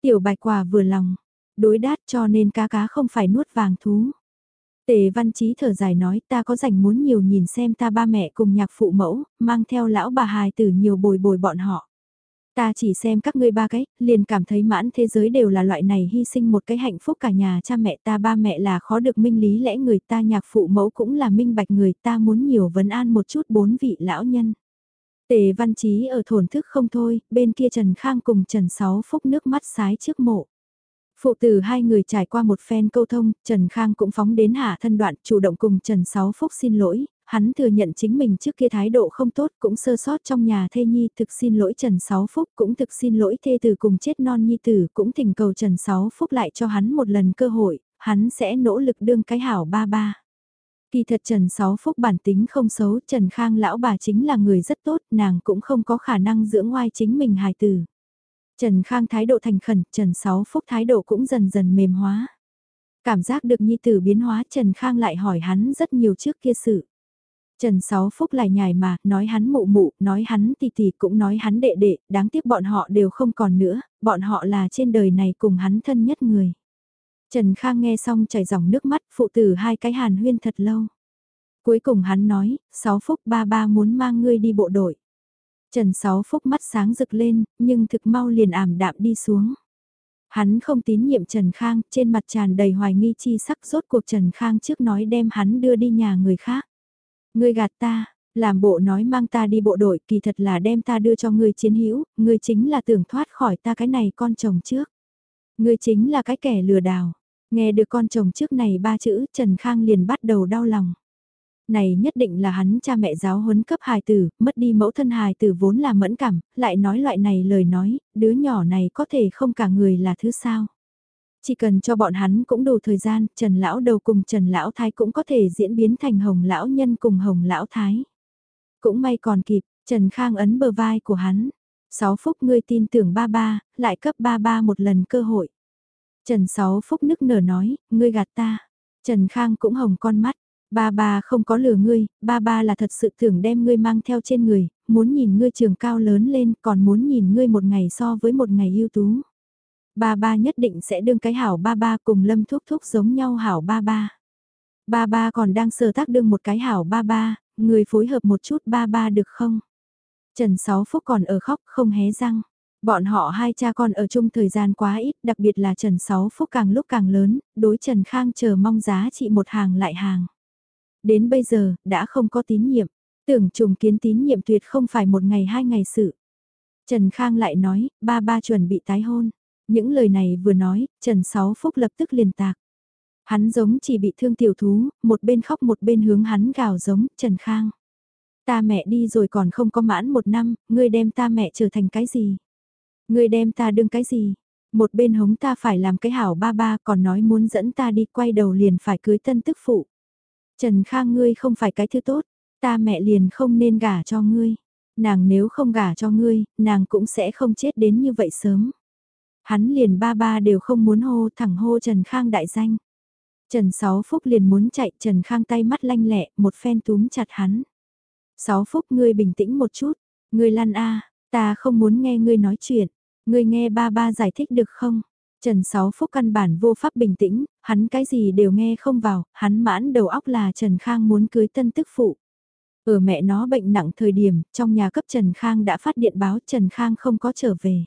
Tiểu bạch quả vừa lòng, đối đát cho nên cá cá không phải nuốt vàng thú. Tề văn trí thở dài nói ta có rảnh muốn nhiều nhìn xem ta ba mẹ cùng nhạc phụ mẫu, mang theo lão bà hài tử nhiều bồi bồi bọn họ. Ta chỉ xem các ngươi ba cái, liền cảm thấy mãn thế giới đều là loại này hy sinh một cái hạnh phúc cả nhà cha mẹ ta ba mẹ là khó được minh lý lẽ người ta nhạc phụ mẫu cũng là minh bạch người ta muốn nhiều vấn an một chút bốn vị lão nhân. Tề văn trí ở thổn thức không thôi, bên kia Trần Khang cùng Trần Sáu Phúc nước mắt sái trước mộ. Phụ tử hai người trải qua một phen câu thông, Trần Khang cũng phóng đến hạ thân đoạn chủ động cùng Trần Sáu Phúc xin lỗi, hắn thừa nhận chính mình trước kia thái độ không tốt cũng sơ sót trong nhà thê nhi thực xin lỗi Trần Sáu Phúc cũng thực xin lỗi thê tử cùng chết non nhi tử cũng thỉnh cầu Trần Sáu Phúc lại cho hắn một lần cơ hội, hắn sẽ nỗ lực đương cái hảo ba ba. Kỳ thật Trần Sáu Phúc bản tính không xấu, Trần Khang lão bà chính là người rất tốt, nàng cũng không có khả năng dưỡng ngoai chính mình hài tử. Trần Khang thái độ thành khẩn, Trần Sáu Phúc thái độ cũng dần dần mềm hóa. Cảm giác được nhi tử biến hóa Trần Khang lại hỏi hắn rất nhiều trước kia sự. Trần Sáu Phúc lại nhài mà, nói hắn mụ mụ, nói hắn tì tì cũng nói hắn đệ đệ, đáng tiếc bọn họ đều không còn nữa, bọn họ là trên đời này cùng hắn thân nhất người. Trần Khang nghe xong chảy dòng nước mắt, phụ tử hai cái hàn huyên thật lâu. Cuối cùng hắn nói, Sáu Phúc ba ba muốn mang ngươi đi bộ đội. Trần Sáu Phúc mắt sáng rực lên, nhưng thực mau liền ảm đạm đi xuống. Hắn không tín nhiệm Trần Khang, trên mặt tràn đầy hoài nghi chi sắc rốt cuộc Trần Khang trước nói đem hắn đưa đi nhà người khác. Ngươi gạt ta, làm bộ nói mang ta đi bộ đội kỳ thật là đem ta đưa cho ngươi chiến hữu, ngươi chính là tưởng thoát khỏi ta cái này con chồng trước. Ngươi chính là cái kẻ lừa đảo. Nghe được con chồng trước này ba chữ Trần Khang liền bắt đầu đau lòng này nhất định là hắn cha mẹ giáo huấn cấp hài tử, mất đi mẫu thân hài tử vốn là mẫn cảm, lại nói loại này lời nói, đứa nhỏ này có thể không cả người là thứ sao. Chỉ cần cho bọn hắn cũng đủ thời gian, Trần Lão đầu cùng Trần Lão Thái cũng có thể diễn biến thành Hồng Lão Nhân cùng Hồng Lão Thái. Cũng may còn kịp, Trần Khang ấn bờ vai của hắn. Sáu phúc ngươi tin tưởng ba ba, lại cấp ba ba một lần cơ hội. Trần Sáu phúc nức nở nói, ngươi gạt ta. Trần Khang cũng hồng con mắt, Ba ba không có lừa ngươi, ba ba là thật sự tưởng đem ngươi mang theo trên người, muốn nhìn ngươi trường cao lớn lên còn muốn nhìn ngươi một ngày so với một ngày ưu tú. Ba ba nhất định sẽ đương cái hảo ba ba cùng lâm thúc thúc giống nhau hảo ba ba. Ba ba còn đang sơ tác đương một cái hảo ba ba, người phối hợp một chút ba ba được không? Trần Sáu Phúc còn ở khóc không hé răng. Bọn họ hai cha con ở chung thời gian quá ít, đặc biệt là Trần Sáu Phúc càng lúc càng lớn, đối Trần Khang chờ mong giá trị một hàng lại hàng. Đến bây giờ, đã không có tín nhiệm, tưởng trùng kiến tín nhiệm tuyệt không phải một ngày hai ngày sự. Trần Khang lại nói, ba ba chuẩn bị tái hôn. Những lời này vừa nói, Trần Sáu Phúc lập tức liền tạc. Hắn giống chỉ bị thương tiểu thú, một bên khóc một bên hướng hắn gào giống, Trần Khang. Ta mẹ đi rồi còn không có mãn một năm, ngươi đem ta mẹ trở thành cái gì? Ngươi đem ta đương cái gì? Một bên hống ta phải làm cái hảo ba ba còn nói muốn dẫn ta đi quay đầu liền phải cưới tân tức phụ. Trần Khang ngươi không phải cái thứ tốt, ta mẹ liền không nên gả cho ngươi. Nàng nếu không gả cho ngươi, nàng cũng sẽ không chết đến như vậy sớm. Hắn liền ba ba đều không muốn hô thẳng hô Trần Khang đại danh. Trần Sáu Phúc liền muốn chạy Trần Khang tay mắt lanh lẹ, một phen túm chặt hắn. Sáu Phúc ngươi bình tĩnh một chút, ngươi lăn a, ta không muốn nghe ngươi nói chuyện, ngươi nghe ba ba giải thích được không? Trần Sáu Phúc căn bản vô pháp bình tĩnh, hắn cái gì đều nghe không vào, hắn mãn đầu óc là Trần Khang muốn cưới tân tức phụ. Ở mẹ nó bệnh nặng thời điểm, trong nhà cấp Trần Khang đã phát điện báo Trần Khang không có trở về.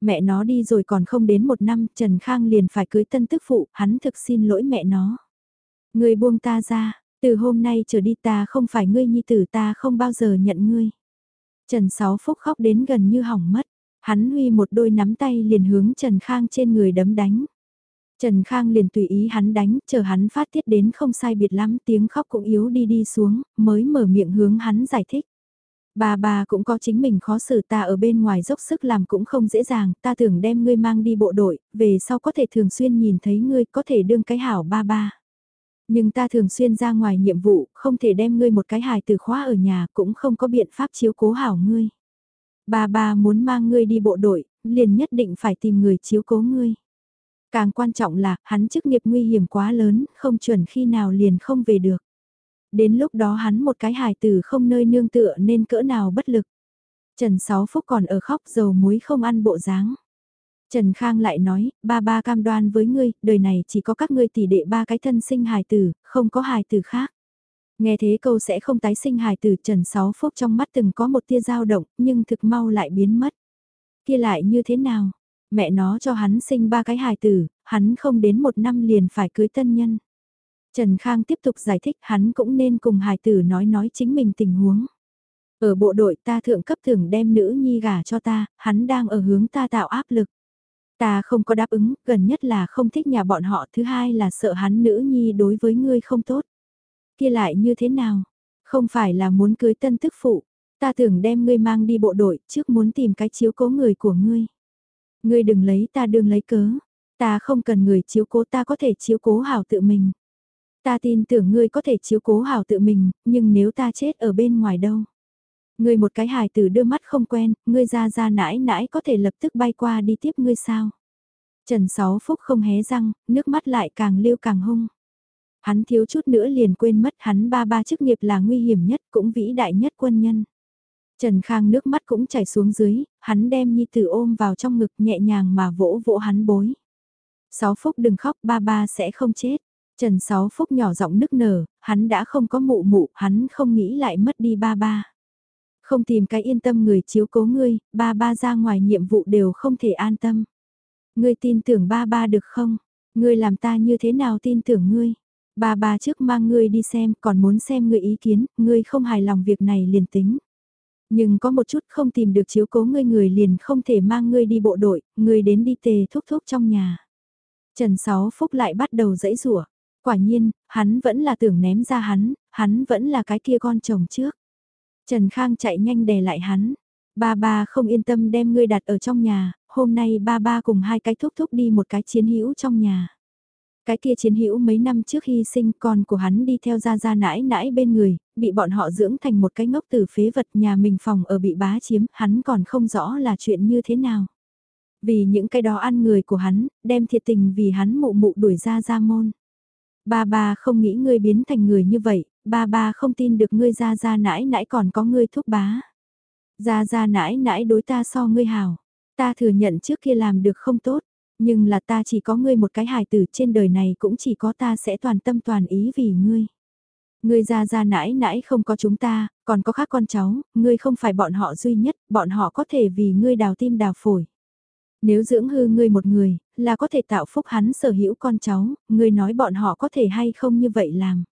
Mẹ nó đi rồi còn không đến một năm, Trần Khang liền phải cưới tân tức phụ, hắn thực xin lỗi mẹ nó. Người buông ta ra, từ hôm nay trở đi ta không phải ngươi nhi tử ta không bao giờ nhận ngươi. Trần Sáu Phúc khóc đến gần như hỏng mất, hắn huy một đôi nắm tay liền hướng Trần Khang trên người đấm đánh. Trần Khang liền tùy ý hắn đánh, chờ hắn phát tiết đến không sai biệt lắm, tiếng khóc cũng yếu đi đi xuống, mới mở miệng hướng hắn giải thích. Bà bà cũng có chính mình khó xử ta ở bên ngoài dốc sức làm cũng không dễ dàng, ta tưởng đem ngươi mang đi bộ đội, về sau có thể thường xuyên nhìn thấy ngươi có thể đương cái hảo ba ba. Nhưng ta thường xuyên ra ngoài nhiệm vụ, không thể đem ngươi một cái hài từ khóa ở nhà cũng không có biện pháp chiếu cố hảo ngươi. Bà bà muốn mang ngươi đi bộ đội, liền nhất định phải tìm người chiếu cố ngươi. Càng quan trọng là, hắn chức nghiệp nguy hiểm quá lớn, không chuẩn khi nào liền không về được. Đến lúc đó hắn một cái hài tử không nơi nương tựa nên cỡ nào bất lực. Trần Sáu Phúc còn ở khóc dầu muối không ăn bộ dáng. Trần Khang lại nói, ba ba cam đoan với ngươi, đời này chỉ có các ngươi tỷ đệ ba cái thân sinh hài tử, không có hài tử khác. Nghe thế câu sẽ không tái sinh hài tử Trần Sáu Phúc trong mắt từng có một tia dao động, nhưng thực mau lại biến mất. Kia lại như thế nào? Mẹ nó cho hắn sinh ba cái hài tử, hắn không đến một năm liền phải cưới tân nhân. Trần Khang tiếp tục giải thích hắn cũng nên cùng hài tử nói nói chính mình tình huống. Ở bộ đội ta thượng cấp thường đem nữ nhi gả cho ta, hắn đang ở hướng ta tạo áp lực. Ta không có đáp ứng, gần nhất là không thích nhà bọn họ, thứ hai là sợ hắn nữ nhi đối với ngươi không tốt. Kia lại như thế nào? Không phải là muốn cưới tân tức phụ, ta tưởng đem ngươi mang đi bộ đội, trước muốn tìm cái chiếu cố người của ngươi. Ngươi đừng lấy ta đừng lấy cớ, ta không cần người chiếu cố ta có thể chiếu cố hảo tự mình. Ta tin tưởng ngươi có thể chiếu cố hảo tự mình, nhưng nếu ta chết ở bên ngoài đâu? Ngươi một cái hài tử đưa mắt không quen, ngươi ra ra nãi nãi có thể lập tức bay qua đi tiếp ngươi sao? Trần Sáu Phúc không hé răng, nước mắt lại càng lưu càng hung. Hắn thiếu chút nữa liền quên mất hắn ba ba chức nghiệp là nguy hiểm nhất cũng vĩ đại nhất quân nhân. Trần Khang nước mắt cũng chảy xuống dưới, hắn đem Nhi Tử ôm vào trong ngực nhẹ nhàng mà vỗ vỗ hắn bối. Sáu Phúc đừng khóc ba ba sẽ không chết. Trần Sáu Phúc nhỏ giọng nức nở, hắn đã không có mụ mụ, hắn không nghĩ lại mất đi ba ba. Không tìm cái yên tâm người chiếu cố ngươi, ba ba ra ngoài nhiệm vụ đều không thể an tâm. Ngươi tin tưởng ba ba được không? Ngươi làm ta như thế nào tin tưởng ngươi? Ba ba trước mang ngươi đi xem, còn muốn xem ngươi ý kiến, ngươi không hài lòng việc này liền tính. Nhưng có một chút không tìm được chiếu cố ngươi người liền không thể mang ngươi đi bộ đội, ngươi đến đi tề thúc thúc trong nhà. Trần Sáu Phúc lại bắt đầu dãy rủa Quả nhiên, hắn vẫn là tưởng ném ra hắn, hắn vẫn là cái kia con chồng trước. Trần Khang chạy nhanh đè lại hắn. Ba ba không yên tâm đem ngươi đặt ở trong nhà, hôm nay ba ba cùng hai cái thúc thúc đi một cái chiến hữu trong nhà. Cái kia chiến hữu mấy năm trước hy sinh con của hắn đi theo ra ra nãi nãi bên người, bị bọn họ dưỡng thành một cái ngốc tử phế vật nhà mình phòng ở bị bá chiếm, hắn còn không rõ là chuyện như thế nào. Vì những cái đó ăn người của hắn, đem thiệt tình vì hắn mụ mụ đuổi ra ra môn. Ba ba không nghĩ ngươi biến thành người như vậy, ba ba không tin được ngươi ra ra nãi nãi còn có ngươi thúc bá. Ra ra nãi nãi đối ta so ngươi hào, ta thừa nhận trước kia làm được không tốt, nhưng là ta chỉ có ngươi một cái hài tử trên đời này cũng chỉ có ta sẽ toàn tâm toàn ý vì ngươi. Ngươi ra ra nãi nãi không có chúng ta, còn có khác con cháu, ngươi không phải bọn họ duy nhất, bọn họ có thể vì ngươi đào tim đào phổi. Nếu dưỡng hư ngươi một người, là có thể tạo phúc hắn sở hữu con cháu, ngươi nói bọn họ có thể hay không như vậy làm.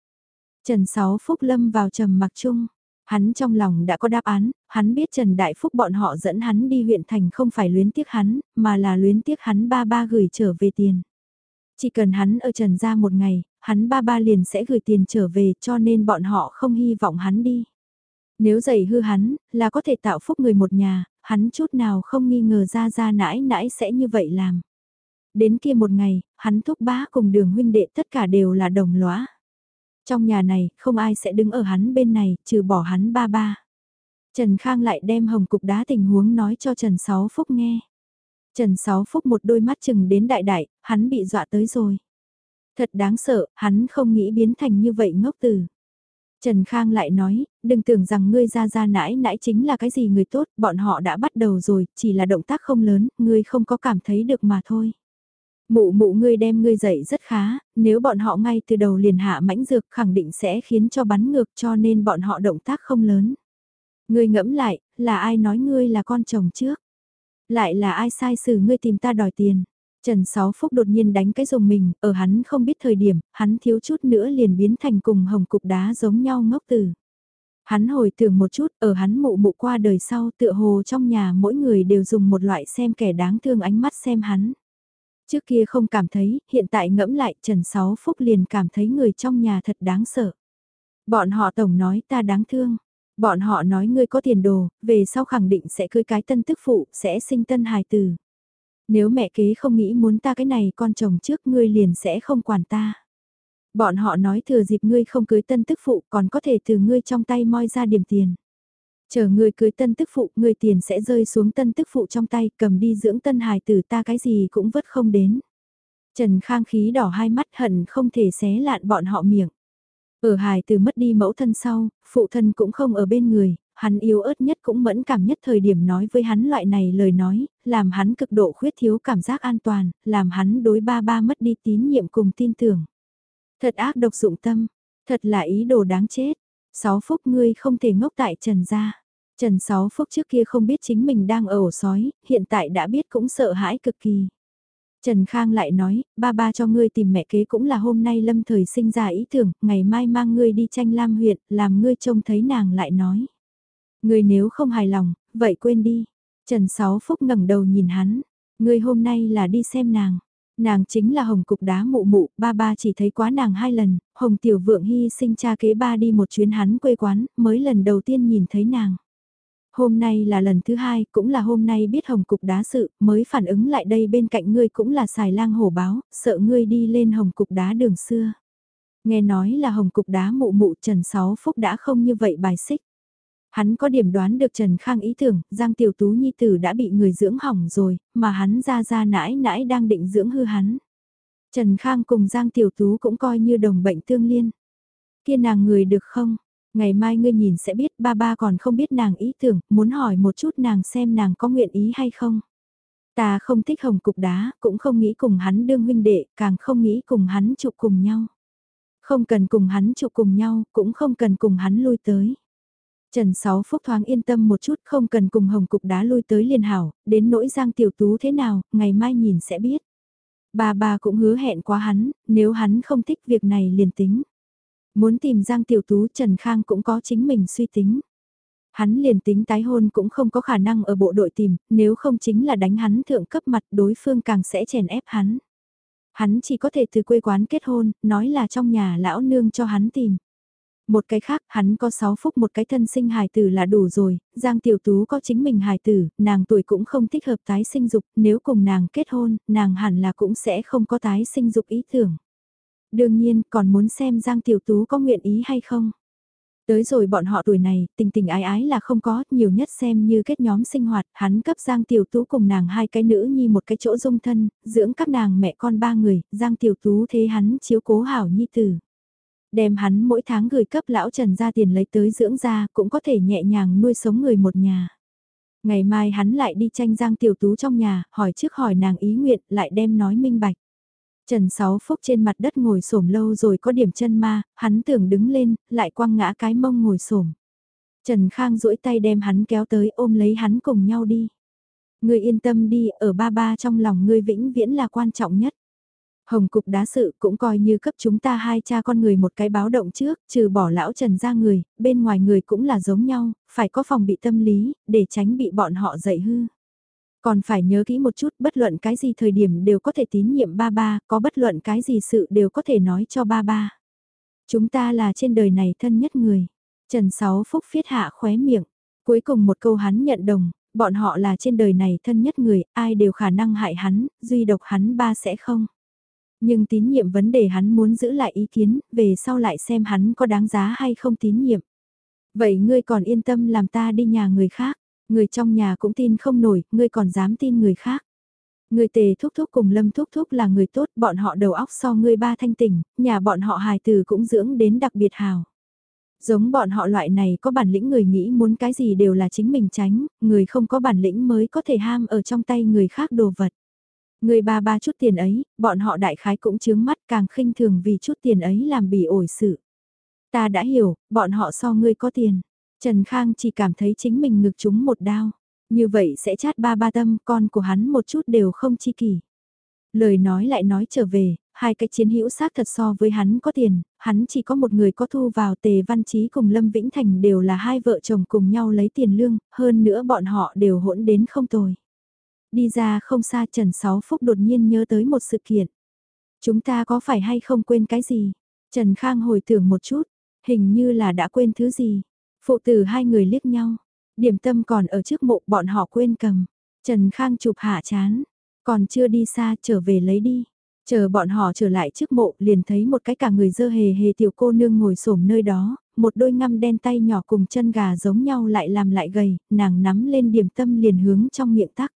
Trần Sáu Phúc lâm vào trầm mặc chung. Hắn trong lòng đã có đáp án, hắn biết Trần Đại Phúc bọn họ dẫn hắn đi huyện thành không phải luyến tiếc hắn, mà là luyến tiếc hắn ba ba gửi trở về tiền. Chỉ cần hắn ở Trần ra một ngày, hắn ba ba liền sẽ gửi tiền trở về cho nên bọn họ không hy vọng hắn đi. Nếu dạy hư hắn, là có thể tạo phúc người một nhà, hắn chút nào không nghi ngờ ra ra nãi nãi sẽ như vậy làm. Đến kia một ngày, hắn thúc bá cùng đường huynh đệ tất cả đều là đồng lõa. Trong nhà này, không ai sẽ đứng ở hắn bên này, trừ bỏ hắn ba ba. Trần Khang lại đem hồng cục đá tình huống nói cho Trần Sáu Phúc nghe. Trần Sáu Phúc một đôi mắt chừng đến đại đại, hắn bị dọa tới rồi. Thật đáng sợ, hắn không nghĩ biến thành như vậy ngốc từ. Trần Khang lại nói, đừng tưởng rằng ngươi ra ra nãi nãi chính là cái gì người tốt, bọn họ đã bắt đầu rồi, chỉ là động tác không lớn, ngươi không có cảm thấy được mà thôi. Mụ mụ ngươi đem ngươi dạy rất khá, nếu bọn họ ngay từ đầu liền hạ mãnh dược khẳng định sẽ khiến cho bắn ngược cho nên bọn họ động tác không lớn. Ngươi ngẫm lại, là ai nói ngươi là con chồng trước? Lại là ai sai xử ngươi tìm ta đòi tiền? Trần Sáu Phúc đột nhiên đánh cái rồng mình, ở hắn không biết thời điểm, hắn thiếu chút nữa liền biến thành cùng hồng cục đá giống nhau ngốc từ. Hắn hồi tưởng một chút, ở hắn mụ mụ qua đời sau tựa hồ trong nhà mỗi người đều dùng một loại xem kẻ đáng thương ánh mắt xem hắn. Trước kia không cảm thấy, hiện tại ngẫm lại Trần Sáu Phúc liền cảm thấy người trong nhà thật đáng sợ. Bọn họ tổng nói ta đáng thương. Bọn họ nói ngươi có tiền đồ, về sau khẳng định sẽ cưới cái tân tức phụ, sẽ sinh tân hài tử. Nếu mẹ kế không nghĩ muốn ta cái này con chồng trước ngươi liền sẽ không quản ta. Bọn họ nói thừa dịp ngươi không cưới tân tức phụ còn có thể từ ngươi trong tay moi ra điểm tiền. Chờ ngươi cưới tân tức phụ, ngươi tiền sẽ rơi xuống tân tức phụ trong tay, cầm đi dưỡng tân hài tử ta cái gì cũng vất không đến. Trần Khang khí đỏ hai mắt hận không thể xé lạn bọn họ miệng. Ở hài tử mất đi mẫu thân sau, phụ thân cũng không ở bên người, hắn yếu ớt nhất cũng mẫn cảm nhất thời điểm nói với hắn loại này lời nói, làm hắn cực độ khuyết thiếu cảm giác an toàn, làm hắn đối ba ba mất đi tín nhiệm cùng tin tưởng. Thật ác độc dụng tâm, thật là ý đồ đáng chết. Sáu phúc ngươi không thể ngốc tại Trần gia. Trần Sáu Phúc trước kia không biết chính mình đang ở ổ sói, hiện tại đã biết cũng sợ hãi cực kỳ. Trần Khang lại nói, ba ba cho ngươi tìm mẹ kế cũng là hôm nay lâm thời sinh ra ý tưởng, ngày mai mang ngươi đi tranh lam huyện, làm ngươi trông thấy nàng lại nói người nếu không hài lòng, vậy quên đi. Trần Sáu Phúc ngẩng đầu nhìn hắn, người hôm nay là đi xem nàng. Nàng chính là hồng cục đá mụ mụ, ba ba chỉ thấy quá nàng hai lần, hồng tiểu vượng hy sinh cha kế ba đi một chuyến hắn quê quán, mới lần đầu tiên nhìn thấy nàng. Hôm nay là lần thứ hai, cũng là hôm nay biết hồng cục đá sự, mới phản ứng lại đây bên cạnh ngươi cũng là xài lang hổ báo, sợ ngươi đi lên hồng cục đá đường xưa. Nghe nói là hồng cục đá mụ mụ Trần Sáu Phúc đã không như vậy bài xích. Hắn có điểm đoán được Trần Khang ý tưởng, Giang Tiểu Tú Nhi Tử đã bị người dưỡng hỏng rồi, mà hắn ra ra nãi nãi đang định dưỡng hư hắn. Trần Khang cùng Giang Tiểu Tú cũng coi như đồng bệnh tương liên. Kia nàng người được không? Ngày mai ngươi nhìn sẽ biết ba ba còn không biết nàng ý tưởng, muốn hỏi một chút nàng xem nàng có nguyện ý hay không. Ta không thích hồng cục đá, cũng không nghĩ cùng hắn đương huynh đệ, càng không nghĩ cùng hắn chụp cùng nhau. Không cần cùng hắn chụp cùng nhau, cũng không cần cùng hắn lui tới. Trần Sáu Phúc thoáng yên tâm một chút không cần cùng hồng cục đá lui tới liền hảo, đến nỗi giang tiểu tú thế nào, ngày mai nhìn sẽ biết. Bà bà cũng hứa hẹn quá hắn, nếu hắn không thích việc này liền tính. Muốn tìm Giang Tiểu Tú Trần Khang cũng có chính mình suy tính. Hắn liền tính tái hôn cũng không có khả năng ở bộ đội tìm, nếu không chính là đánh hắn thượng cấp mặt đối phương càng sẽ chèn ép hắn. Hắn chỉ có thể từ quê quán kết hôn, nói là trong nhà lão nương cho hắn tìm. Một cái khác, hắn có 6 phúc một cái thân sinh hài tử là đủ rồi, Giang Tiểu Tú có chính mình hài tử, nàng tuổi cũng không thích hợp tái sinh dục, nếu cùng nàng kết hôn, nàng hẳn là cũng sẽ không có tái sinh dục ý tưởng. Đương nhiên, còn muốn xem Giang Tiểu Tú có nguyện ý hay không. Tới rồi bọn họ tuổi này, tình tình ái ái là không có, nhiều nhất xem như kết nhóm sinh hoạt, hắn cấp Giang Tiểu Tú cùng nàng hai cái nữ nhi một cái chỗ dung thân, dưỡng các nàng mẹ con ba người, Giang Tiểu Tú thế hắn chiếu cố hảo nhi tử. Đem hắn mỗi tháng gửi cấp lão Trần ra tiền lấy tới dưỡng ra cũng có thể nhẹ nhàng nuôi sống người một nhà. Ngày mai hắn lại đi tranh Giang Tiểu Tú trong nhà, hỏi trước hỏi nàng ý nguyện, lại đem nói minh bạch. Trần Sáu Phúc trên mặt đất ngồi xổm lâu rồi có điểm chân ma, hắn tưởng đứng lên, lại quăng ngã cái mông ngồi xổm. Trần Khang duỗi tay đem hắn kéo tới ôm lấy hắn cùng nhau đi. Ngươi yên tâm đi, ở ba ba trong lòng ngươi vĩnh viễn là quan trọng nhất. Hồng cục đá sự cũng coi như cấp chúng ta hai cha con người một cái báo động trước, trừ bỏ lão trần ra người, bên ngoài người cũng là giống nhau, phải có phòng bị tâm lý, để tránh bị bọn họ dậy hư. Còn phải nhớ kỹ một chút, bất luận cái gì thời điểm đều có thể tín nhiệm ba ba, có bất luận cái gì sự đều có thể nói cho ba ba. Chúng ta là trên đời này thân nhất người. Trần Sáu Phúc phiết hạ khóe miệng. Cuối cùng một câu hắn nhận đồng, bọn họ là trên đời này thân nhất người, ai đều khả năng hại hắn, duy độc hắn ba sẽ không. Nhưng tín nhiệm vấn đề hắn muốn giữ lại ý kiến, về sau lại xem hắn có đáng giá hay không tín nhiệm. Vậy ngươi còn yên tâm làm ta đi nhà người khác, người trong nhà cũng tin không nổi, ngươi còn dám tin người khác. Người tề thúc thúc cùng lâm thúc thúc là người tốt, bọn họ đầu óc so ngươi ba thanh tỉnh, nhà bọn họ hài từ cũng dưỡng đến đặc biệt hào. Giống bọn họ loại này có bản lĩnh người nghĩ muốn cái gì đều là chính mình tránh, người không có bản lĩnh mới có thể ham ở trong tay người khác đồ vật. Người ba ba chút tiền ấy, bọn họ đại khái cũng chướng mắt càng khinh thường vì chút tiền ấy làm bỉ ổi sự. Ta đã hiểu, bọn họ so ngươi có tiền. Trần Khang chỉ cảm thấy chính mình ngực chúng một đao. Như vậy sẽ chát ba ba tâm con của hắn một chút đều không chi kỷ. Lời nói lại nói trở về, hai cái chiến hữu xác thật so với hắn có tiền, hắn chỉ có một người có thu vào tề văn trí cùng Lâm Vĩnh Thành đều là hai vợ chồng cùng nhau lấy tiền lương, hơn nữa bọn họ đều hỗn đến không tồi. Đi ra không xa Trần Sáu Phúc đột nhiên nhớ tới một sự kiện. Chúng ta có phải hay không quên cái gì? Trần Khang hồi tưởng một chút, hình như là đã quên thứ gì. Phụ tử hai người liếc nhau, điểm tâm còn ở trước mộ bọn họ quên cầm. Trần Khang chụp hạ chán, còn chưa đi xa trở về lấy đi. Chờ bọn họ trở lại trước mộ liền thấy một cái cả người dơ hề hề tiểu cô nương ngồi xổm nơi đó, một đôi ngăm đen tay nhỏ cùng chân gà giống nhau lại làm lại gầy, nàng nắm lên điểm tâm liền hướng trong miệng tắc.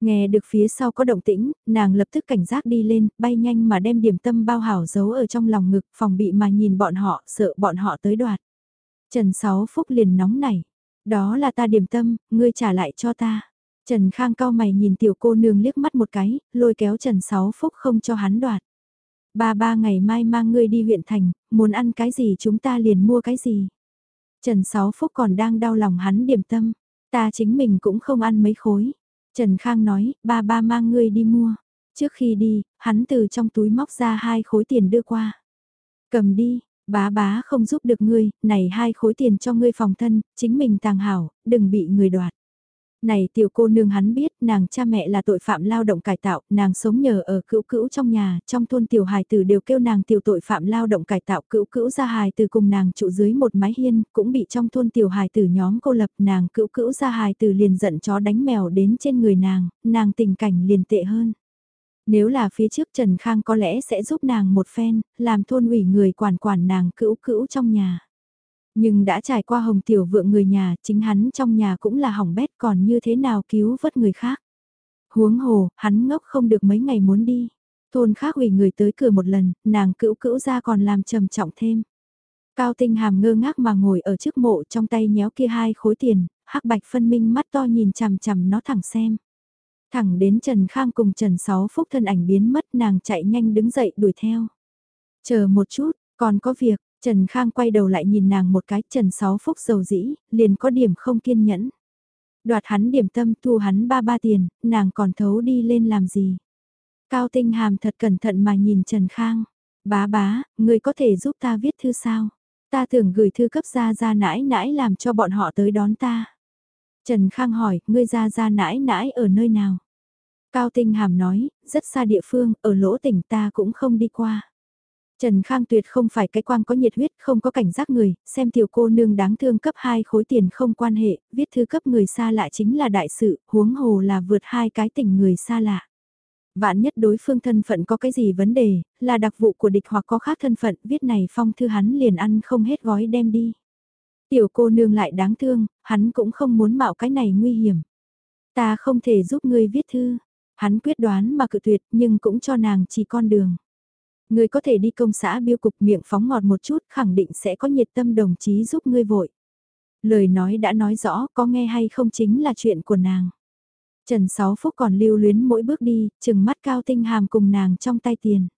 Nghe được phía sau có động tĩnh, nàng lập tức cảnh giác đi lên, bay nhanh mà đem điểm tâm bao hảo giấu ở trong lòng ngực, phòng bị mà nhìn bọn họ, sợ bọn họ tới đoạt. Trần Sáu Phúc liền nóng nảy, đó là ta điểm tâm, ngươi trả lại cho ta. Trần Khang cao mày nhìn tiểu cô nương liếc mắt một cái, lôi kéo Trần Sáu Phúc không cho hắn đoạt. Ba ba ngày mai mang ngươi đi huyện thành, muốn ăn cái gì chúng ta liền mua cái gì. Trần Sáu Phúc còn đang đau lòng hắn điểm tâm, ta chính mình cũng không ăn mấy khối. Trần Khang nói, ba ba mang ngươi đi mua. Trước khi đi, hắn từ trong túi móc ra hai khối tiền đưa qua. Cầm đi, bá bá không giúp được ngươi, này hai khối tiền cho ngươi phòng thân, chính mình tàng hảo, đừng bị người đoạt. Này tiểu cô nương hắn biết nàng cha mẹ là tội phạm lao động cải tạo, nàng sống nhờ ở cữu cữu trong nhà, trong thôn tiểu hài tử đều kêu nàng tiểu tội phạm lao động cải tạo cữu cữu ra hài tử cùng nàng trụ dưới một mái hiên, cũng bị trong thôn tiểu hài tử nhóm cô lập nàng cữu cữu ra hài tử liền giận chó đánh mèo đến trên người nàng, nàng tình cảnh liền tệ hơn. Nếu là phía trước Trần Khang có lẽ sẽ giúp nàng một phen, làm thôn ủy người quản quản nàng cữu cữu trong nhà. Nhưng đã trải qua hồng tiểu vượng người nhà, chính hắn trong nhà cũng là hỏng bét còn như thế nào cứu vớt người khác. Huống hồ, hắn ngốc không được mấy ngày muốn đi. Thôn khác hủy người tới cửa một lần, nàng cữu cữu ra còn làm trầm trọng thêm. Cao tinh hàm ngơ ngác mà ngồi ở trước mộ trong tay nhéo kia hai khối tiền, hắc bạch phân minh mắt to nhìn chằm chằm nó thẳng xem. Thẳng đến Trần Khang cùng Trần Sáu Phúc thân ảnh biến mất nàng chạy nhanh đứng dậy đuổi theo. Chờ một chút, còn có việc, Trần Khang quay đầu lại nhìn nàng một cái, Trần Sáu Phúc dầu dĩ, liền có điểm không kiên nhẫn. Đoạt hắn điểm tâm thu hắn ba ba tiền, nàng còn thấu đi lên làm gì. Cao Tinh Hàm thật cẩn thận mà nhìn Trần Khang. Bá bá, người có thể giúp ta viết thư sao? Ta tưởng gửi thư cấp ra ra nãi nãi làm cho bọn họ tới đón ta. Trần Khang hỏi, ngươi ra ra nãi nãi ở nơi nào? Cao Tinh Hàm nói, rất xa địa phương, ở lỗ tỉnh ta cũng không đi qua. Trần Khang tuyệt không phải cái quang có nhiệt huyết, không có cảnh giác người, xem tiểu cô nương đáng thương cấp hai khối tiền không quan hệ, viết thư cấp người xa lạ chính là đại sự, huống hồ là vượt hai cái tình người xa lạ. Vạn nhất đối phương thân phận có cái gì vấn đề, là đặc vụ của địch hoặc có khác thân phận, viết này phong thư hắn liền ăn không hết gói đem đi. Tiểu cô nương lại đáng thương, hắn cũng không muốn mạo cái này nguy hiểm. Ta không thể giúp ngươi viết thư. Hắn quyết đoán mà cự tuyệt nhưng cũng cho nàng chỉ con đường. Ngươi có thể đi công xã biêu cục miệng phóng ngọt một chút khẳng định sẽ có nhiệt tâm đồng chí giúp ngươi vội. Lời nói đã nói rõ có nghe hay không chính là chuyện của nàng. Trần Sáu Phúc còn lưu luyến mỗi bước đi, chừng mắt cao tinh hàm cùng nàng trong tay tiền.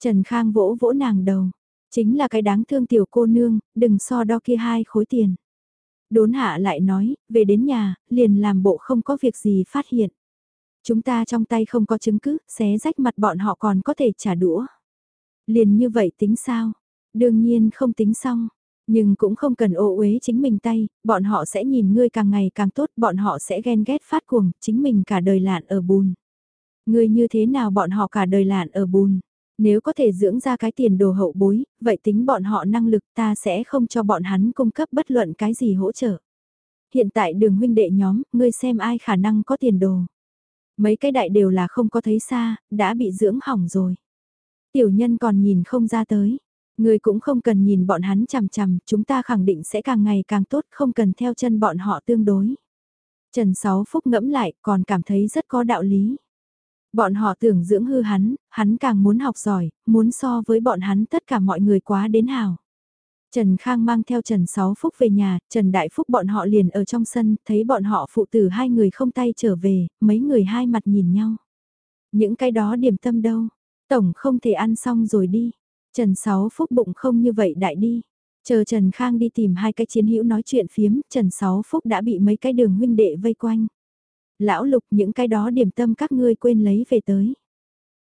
Trần Khang vỗ vỗ nàng đầu. Chính là cái đáng thương tiểu cô nương, đừng so đo kia hai khối tiền. Đốn hạ lại nói, về đến nhà, liền làm bộ không có việc gì phát hiện. Chúng ta trong tay không có chứng cứ, xé rách mặt bọn họ còn có thể trả đũa. Liền như vậy tính sao? Đương nhiên không tính xong. Nhưng cũng không cần ô uế chính mình tay, bọn họ sẽ nhìn ngươi càng ngày càng tốt, bọn họ sẽ ghen ghét phát cuồng, chính mình cả đời lạn ở bùn. Ngươi như thế nào bọn họ cả đời lạn ở bùn. Nếu có thể dưỡng ra cái tiền đồ hậu bối, vậy tính bọn họ năng lực ta sẽ không cho bọn hắn cung cấp bất luận cái gì hỗ trợ. Hiện tại đường huynh đệ nhóm, ngươi xem ai khả năng có tiền đồ. Mấy cái đại đều là không có thấy xa, đã bị dưỡng hỏng rồi. Tiểu nhân còn nhìn không ra tới. người cũng không cần nhìn bọn hắn chằm chằm, chúng ta khẳng định sẽ càng ngày càng tốt, không cần theo chân bọn họ tương đối. Trần Sáu Phúc ngẫm lại, còn cảm thấy rất có đạo lý. Bọn họ tưởng dưỡng hư hắn, hắn càng muốn học giỏi, muốn so với bọn hắn tất cả mọi người quá đến hào. Trần Khang mang theo Trần Sáu Phúc về nhà, Trần Đại Phúc bọn họ liền ở trong sân, thấy bọn họ phụ tử hai người không tay trở về, mấy người hai mặt nhìn nhau. Những cái đó điểm tâm đâu, tổng không thể ăn xong rồi đi. Trần Sáu Phúc bụng không như vậy đại đi. Chờ Trần Khang đi tìm hai cái chiến hữu nói chuyện phiếm, Trần Sáu Phúc đã bị mấy cái đường huynh đệ vây quanh. Lão Lục những cái đó điểm tâm các ngươi quên lấy về tới.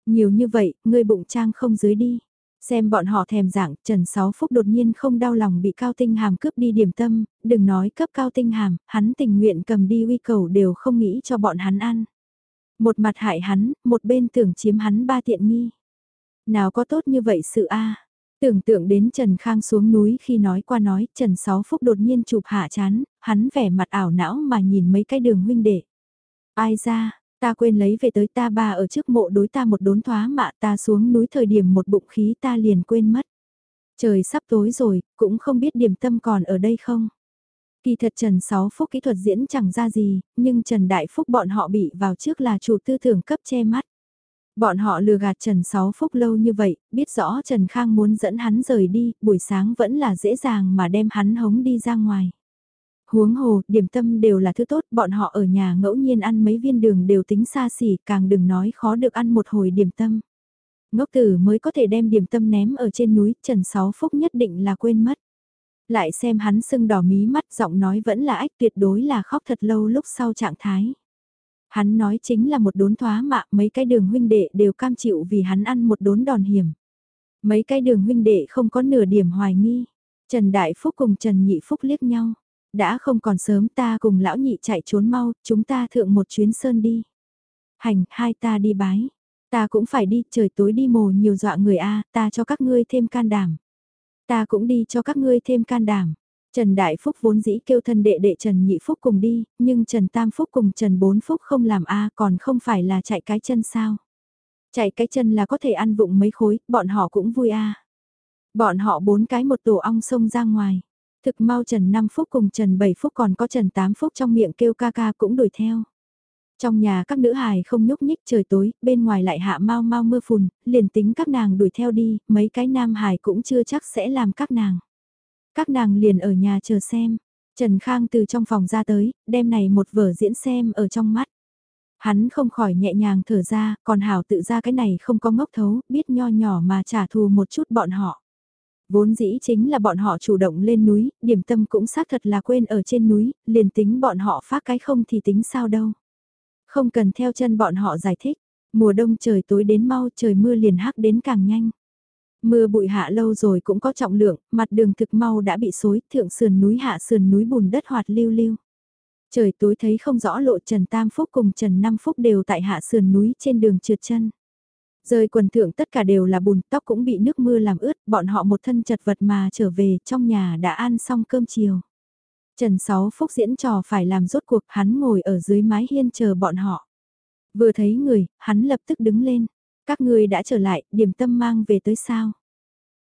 Nhiều như vậy, ngươi bụng trang không dưới đi. Xem bọn họ thèm dạng, Trần Sáu Phúc đột nhiên không đau lòng bị Cao Tinh Hàm cướp đi điểm tâm, đừng nói cấp Cao Tinh Hàm, hắn tình nguyện cầm đi uy cầu đều không nghĩ cho bọn hắn ăn. Một mặt hại hắn, một bên tưởng chiếm hắn ba tiện nghi. Nào có tốt như vậy sự a Tưởng tượng đến Trần Khang xuống núi khi nói qua nói, Trần Sáu Phúc đột nhiên chụp hạ chán, hắn vẻ mặt ảo não mà nhìn mấy cái đường huynh đệ. Ai ra, ta quên lấy về tới ta ba ở trước mộ đối ta một đốn thoá mạ ta xuống núi thời điểm một bụng khí ta liền quên mất. Trời sắp tối rồi, cũng không biết điểm tâm còn ở đây không. Kỳ thật Trần Sáu Phúc kỹ thuật diễn chẳng ra gì, nhưng Trần Đại Phúc bọn họ bị vào trước là chủ tư tưởng cấp che mắt. Bọn họ lừa gạt Trần Sáu Phúc lâu như vậy, biết rõ Trần Khang muốn dẫn hắn rời đi, buổi sáng vẫn là dễ dàng mà đem hắn hống đi ra ngoài. Huống hồ, điểm tâm đều là thứ tốt, bọn họ ở nhà ngẫu nhiên ăn mấy viên đường đều tính xa xỉ, càng đừng nói khó được ăn một hồi điểm tâm. Ngốc tử mới có thể đem điểm tâm ném ở trên núi, Trần Sáu Phúc nhất định là quên mất. Lại xem hắn sưng đỏ mí mắt giọng nói vẫn là ách tuyệt đối là khóc thật lâu lúc sau trạng thái. Hắn nói chính là một đốn thoá mạ mấy cái đường huynh đệ đều cam chịu vì hắn ăn một đốn đòn hiểm. Mấy cái đường huynh đệ không có nửa điểm hoài nghi. Trần Đại Phúc cùng Trần Nhị Phúc liếc nhau. Đã không còn sớm ta cùng lão nhị chạy trốn mau, chúng ta thượng một chuyến sơn đi. Hành, hai ta đi bái. Ta cũng phải đi, trời tối đi mồ nhiều dọa người a ta cho các ngươi thêm can đảm. Ta cũng đi cho các ngươi thêm can đảm. Trần Đại Phúc vốn dĩ kêu thân đệ đệ Trần Nhị Phúc cùng đi, nhưng Trần Tam Phúc cùng Trần Bốn Phúc không làm a còn không phải là chạy cái chân sao. Chạy cái chân là có thể ăn vụng mấy khối, bọn họ cũng vui a Bọn họ bốn cái một tổ ong sông ra ngoài. Thực mau Trần Năm Phúc cùng Trần Bảy Phúc còn có Trần Tám Phúc trong miệng kêu ca ca cũng đuổi theo. Trong nhà các nữ hài không nhúc nhích trời tối, bên ngoài lại hạ mau mau mưa phùn, liền tính các nàng đuổi theo đi, mấy cái nam hài cũng chưa chắc sẽ làm các nàng. Các nàng liền ở nhà chờ xem. Trần Khang từ trong phòng ra tới, đem này một vở diễn xem ở trong mắt. Hắn không khỏi nhẹ nhàng thở ra, còn Hảo tự ra cái này không có ngốc thấu, biết nho nhỏ mà trả thù một chút bọn họ. Vốn dĩ chính là bọn họ chủ động lên núi, điểm tâm cũng xác thật là quên ở trên núi, liền tính bọn họ phát cái không thì tính sao đâu. Không cần theo chân bọn họ giải thích, mùa đông trời tối đến mau trời mưa liền hắc đến càng nhanh. Mưa bụi hạ lâu rồi cũng có trọng lượng, mặt đường thực mau đã bị xối, thượng sườn núi hạ sườn núi bùn đất hoạt lưu lưu. Trời tối thấy không rõ lộ Trần Tam Phúc cùng Trần Năm Phúc đều tại hạ sườn núi trên đường trượt chân. Rơi quần thượng tất cả đều là bùn, tóc cũng bị nước mưa làm ướt, bọn họ một thân chật vật mà trở về, trong nhà đã ăn xong cơm chiều. Trần Sáu Phúc diễn trò phải làm rốt cuộc, hắn ngồi ở dưới mái hiên chờ bọn họ. Vừa thấy người, hắn lập tức đứng lên. Các người đã trở lại, điểm tâm mang về tới sao?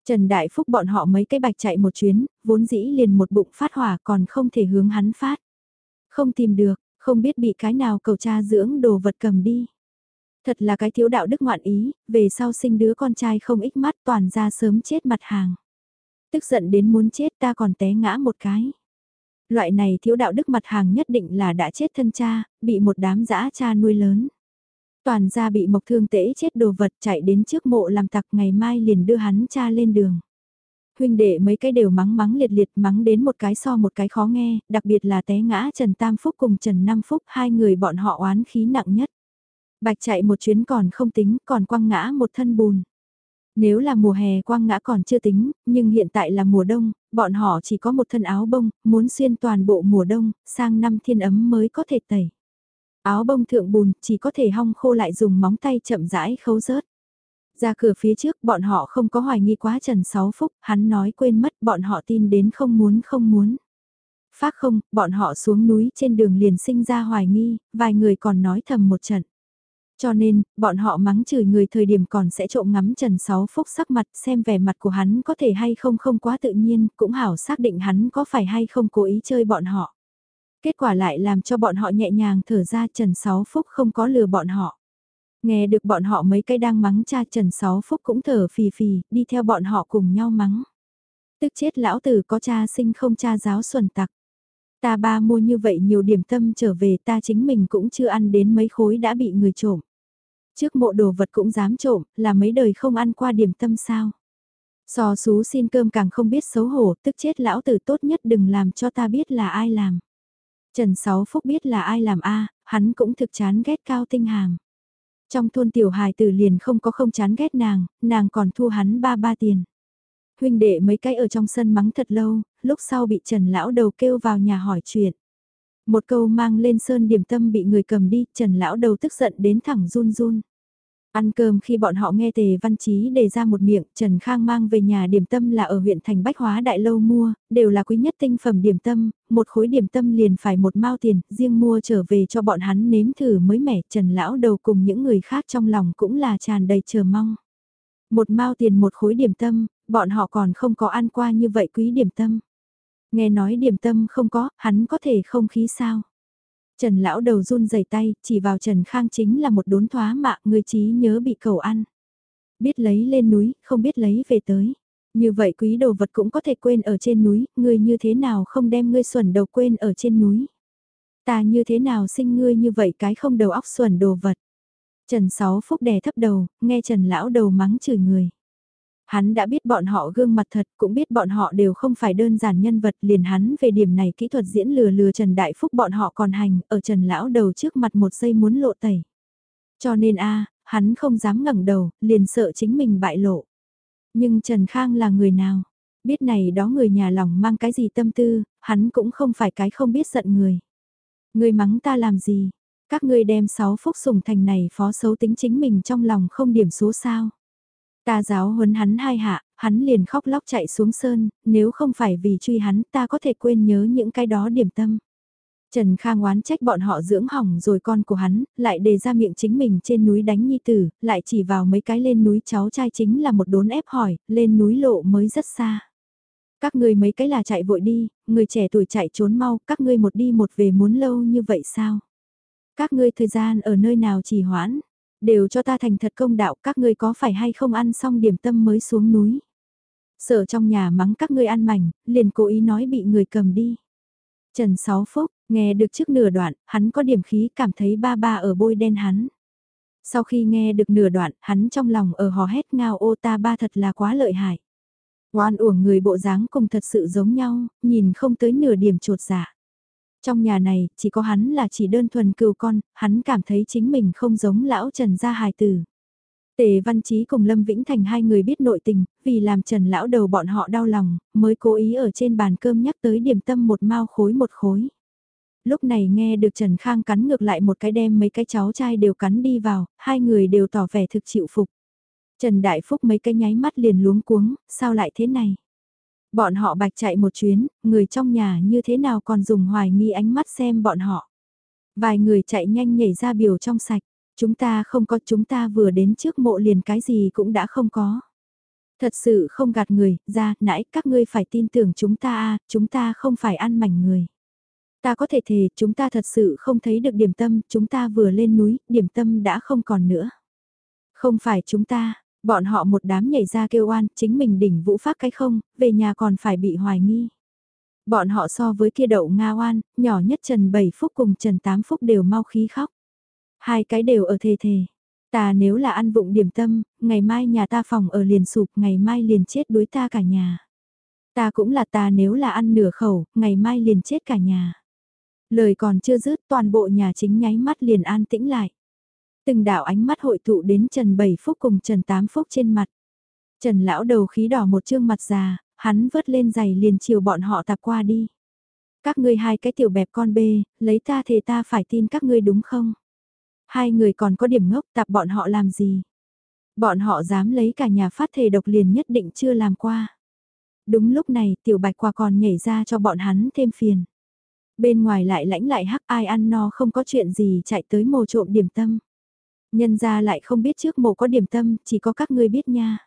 Trần Đại Phúc bọn họ mấy cái bạch chạy một chuyến, vốn dĩ liền một bụng phát hỏa còn không thể hướng hắn phát. Không tìm được, không biết bị cái nào cầu cha dưỡng đồ vật cầm đi. Thật là cái thiếu đạo đức ngoạn ý, về sau sinh đứa con trai không ích mắt toàn ra sớm chết mặt hàng. Tức giận đến muốn chết ta còn té ngã một cái. Loại này thiếu đạo đức mặt hàng nhất định là đã chết thân cha, bị một đám dã cha nuôi lớn. Toàn gia bị mộc thương tễ chết đồ vật chạy đến trước mộ làm tặc ngày mai liền đưa hắn cha lên đường. Huynh đệ mấy cái đều mắng mắng liệt liệt mắng đến một cái so một cái khó nghe, đặc biệt là té ngã Trần Tam Phúc cùng Trần Nam Phúc hai người bọn họ oán khí nặng nhất. Bạch chạy một chuyến còn không tính, còn quăng ngã một thân bùn. Nếu là mùa hè quang ngã còn chưa tính, nhưng hiện tại là mùa đông, bọn họ chỉ có một thân áo bông, muốn xuyên toàn bộ mùa đông, sang năm thiên ấm mới có thể tẩy. Áo bông thượng bùn chỉ có thể hong khô lại dùng móng tay chậm rãi khấu rớt. Ra cửa phía trước bọn họ không có hoài nghi quá Trần Sáu Phúc, hắn nói quên mất bọn họ tin đến không muốn không muốn. Phát không, bọn họ xuống núi trên đường liền sinh ra hoài nghi, vài người còn nói thầm một trận. Cho nên, bọn họ mắng chửi người thời điểm còn sẽ trộm ngắm Trần Sáu Phúc sắc mặt xem vẻ mặt của hắn có thể hay không không quá tự nhiên, cũng hảo xác định hắn có phải hay không cố ý chơi bọn họ. Kết quả lại làm cho bọn họ nhẹ nhàng thở ra Trần Sáu Phúc không có lừa bọn họ. Nghe được bọn họ mấy cái đang mắng cha Trần Sáu Phúc cũng thở phì phì, đi theo bọn họ cùng nhau mắng. Tức chết lão tử có cha sinh không cha giáo xuẩn tặc. Ta ba mua như vậy nhiều điểm tâm trở về ta chính mình cũng chưa ăn đến mấy khối đã bị người trộm. Trước mộ đồ vật cũng dám trộm, là mấy đời không ăn qua điểm tâm sao. Sò xú xin cơm càng không biết xấu hổ, tức chết lão tử tốt nhất đừng làm cho ta biết là ai làm. Trần Sáu Phúc biết là ai làm a hắn cũng thực chán ghét cao tinh hàm. Trong thôn tiểu hài tử liền không có không chán ghét nàng, nàng còn thua hắn ba ba tiền. Huynh đệ mấy cái ở trong sân mắng thật lâu, lúc sau bị Trần Lão đầu kêu vào nhà hỏi chuyện. Một câu mang lên sơn điểm tâm bị người cầm đi, Trần Lão đầu tức giận đến thẳng run run. Ăn cơm khi bọn họ nghe Tề Văn Chí đề ra một miệng, Trần Khang mang về nhà điểm tâm là ở huyện thành Bách Hóa Đại Lâu mua, đều là quý nhất tinh phẩm điểm tâm, một khối điểm tâm liền phải một mao tiền, riêng mua trở về cho bọn hắn nếm thử mới mẻ, Trần Lão đầu cùng những người khác trong lòng cũng là tràn đầy chờ mong. Một mao tiền một khối điểm tâm, bọn họ còn không có ăn qua như vậy quý điểm tâm. Nghe nói điểm tâm không có, hắn có thể không khí sao? Trần lão đầu run rẩy tay, chỉ vào Trần Khang chính là một đốn thoá mạ, người trí nhớ bị cầu ăn. Biết lấy lên núi, không biết lấy về tới. Như vậy quý đồ vật cũng có thể quên ở trên núi, ngươi như thế nào không đem ngươi xuẩn đầu quên ở trên núi. Ta như thế nào sinh ngươi như vậy cái không đầu óc xuẩn đồ vật. Trần Sáu Phúc đè thấp đầu, nghe Trần Lão đầu mắng chửi người. Hắn đã biết bọn họ gương mặt thật, cũng biết bọn họ đều không phải đơn giản nhân vật liền hắn về điểm này kỹ thuật diễn lừa lừa Trần Đại Phúc bọn họ còn hành, ở Trần Lão đầu trước mặt một giây muốn lộ tẩy. Cho nên a hắn không dám ngẩng đầu, liền sợ chính mình bại lộ. Nhưng Trần Khang là người nào? Biết này đó người nhà lòng mang cái gì tâm tư, hắn cũng không phải cái không biết giận người. Người mắng ta làm gì? Các ngươi đem sáu phúc sùng thành này phó xấu tính chính mình trong lòng không điểm số sao? Ta giáo huấn hắn hai hạ, hắn liền khóc lóc chạy xuống sơn, nếu không phải vì truy hắn ta có thể quên nhớ những cái đó điểm tâm. Trần Khang oán trách bọn họ dưỡng hỏng rồi con của hắn, lại đề ra miệng chính mình trên núi đánh nhi tử, lại chỉ vào mấy cái lên núi cháu trai chính là một đốn ép hỏi, lên núi lộ mới rất xa. Các ngươi mấy cái là chạy vội đi, người trẻ tuổi chạy trốn mau, các ngươi một đi một về muốn lâu như vậy sao? Các ngươi thời gian ở nơi nào chỉ hoãn? Đều cho ta thành thật công đạo các ngươi có phải hay không ăn xong điểm tâm mới xuống núi. Sợ trong nhà mắng các ngươi ăn mảnh, liền cố ý nói bị người cầm đi. Trần Sáu Phúc, nghe được trước nửa đoạn, hắn có điểm khí cảm thấy ba ba ở bôi đen hắn. Sau khi nghe được nửa đoạn, hắn trong lòng ở hò hét ngao ô ta ba thật là quá lợi hại. Oan uổng người bộ dáng cùng thật sự giống nhau, nhìn không tới nửa điểm trột dạ. Trong nhà này, chỉ có hắn là chỉ đơn thuần cừu con, hắn cảm thấy chính mình không giống lão Trần gia hài tử. Tề Văn Chí cùng Lâm Vĩnh Thành hai người biết nội tình, vì làm Trần lão đầu bọn họ đau lòng, mới cố ý ở trên bàn cơm nhắc tới điểm tâm một mao khối một khối. Lúc này nghe được Trần Khang cắn ngược lại một cái đem mấy cái cháu trai đều cắn đi vào, hai người đều tỏ vẻ thực chịu phục. Trần Đại Phúc mấy cái nháy mắt liền luống cuống, sao lại thế này? Bọn họ bạch chạy một chuyến, người trong nhà như thế nào còn dùng hoài nghi ánh mắt xem bọn họ. Vài người chạy nhanh nhảy ra biểu trong sạch, chúng ta không có chúng ta vừa đến trước mộ liền cái gì cũng đã không có. Thật sự không gạt người, ra, nãy các ngươi phải tin tưởng chúng ta a chúng ta không phải ăn mảnh người. Ta có thể thề, chúng ta thật sự không thấy được điểm tâm, chúng ta vừa lên núi, điểm tâm đã không còn nữa. Không phải chúng ta, Bọn họ một đám nhảy ra kêu oan, chính mình đỉnh vũ phát cái không, về nhà còn phải bị hoài nghi. Bọn họ so với kia đậu Nga oan, nhỏ nhất Trần 7 Phúc cùng Trần 8 Phúc đều mau khí khóc. Hai cái đều ở thề thề. Ta nếu là ăn vụng điểm tâm, ngày mai nhà ta phòng ở liền sụp, ngày mai liền chết đuối ta cả nhà. Ta cũng là ta nếu là ăn nửa khẩu, ngày mai liền chết cả nhà. Lời còn chưa dứt toàn bộ nhà chính nháy mắt liền an tĩnh lại. Từng đạo ánh mắt hội tụ đến Trần Bảy Phúc cùng Trần Tám Phúc trên mặt. Trần lão đầu khí đỏ một trương mặt già, hắn vớt lên giày liền chiều bọn họ tạp qua đi. Các ngươi hai cái tiểu bẹp con bê, lấy ta thề ta phải tin các ngươi đúng không? Hai người còn có điểm ngốc tạp bọn họ làm gì? Bọn họ dám lấy cả nhà phát thề độc liền nhất định chưa làm qua. Đúng lúc này tiểu bạch quả còn nhảy ra cho bọn hắn thêm phiền. Bên ngoài lại lãnh lại hắc ai ăn no không có chuyện gì chạy tới mồ trộm điểm tâm. Nhân ra lại không biết trước mộ có điểm tâm, chỉ có các ngươi biết nha.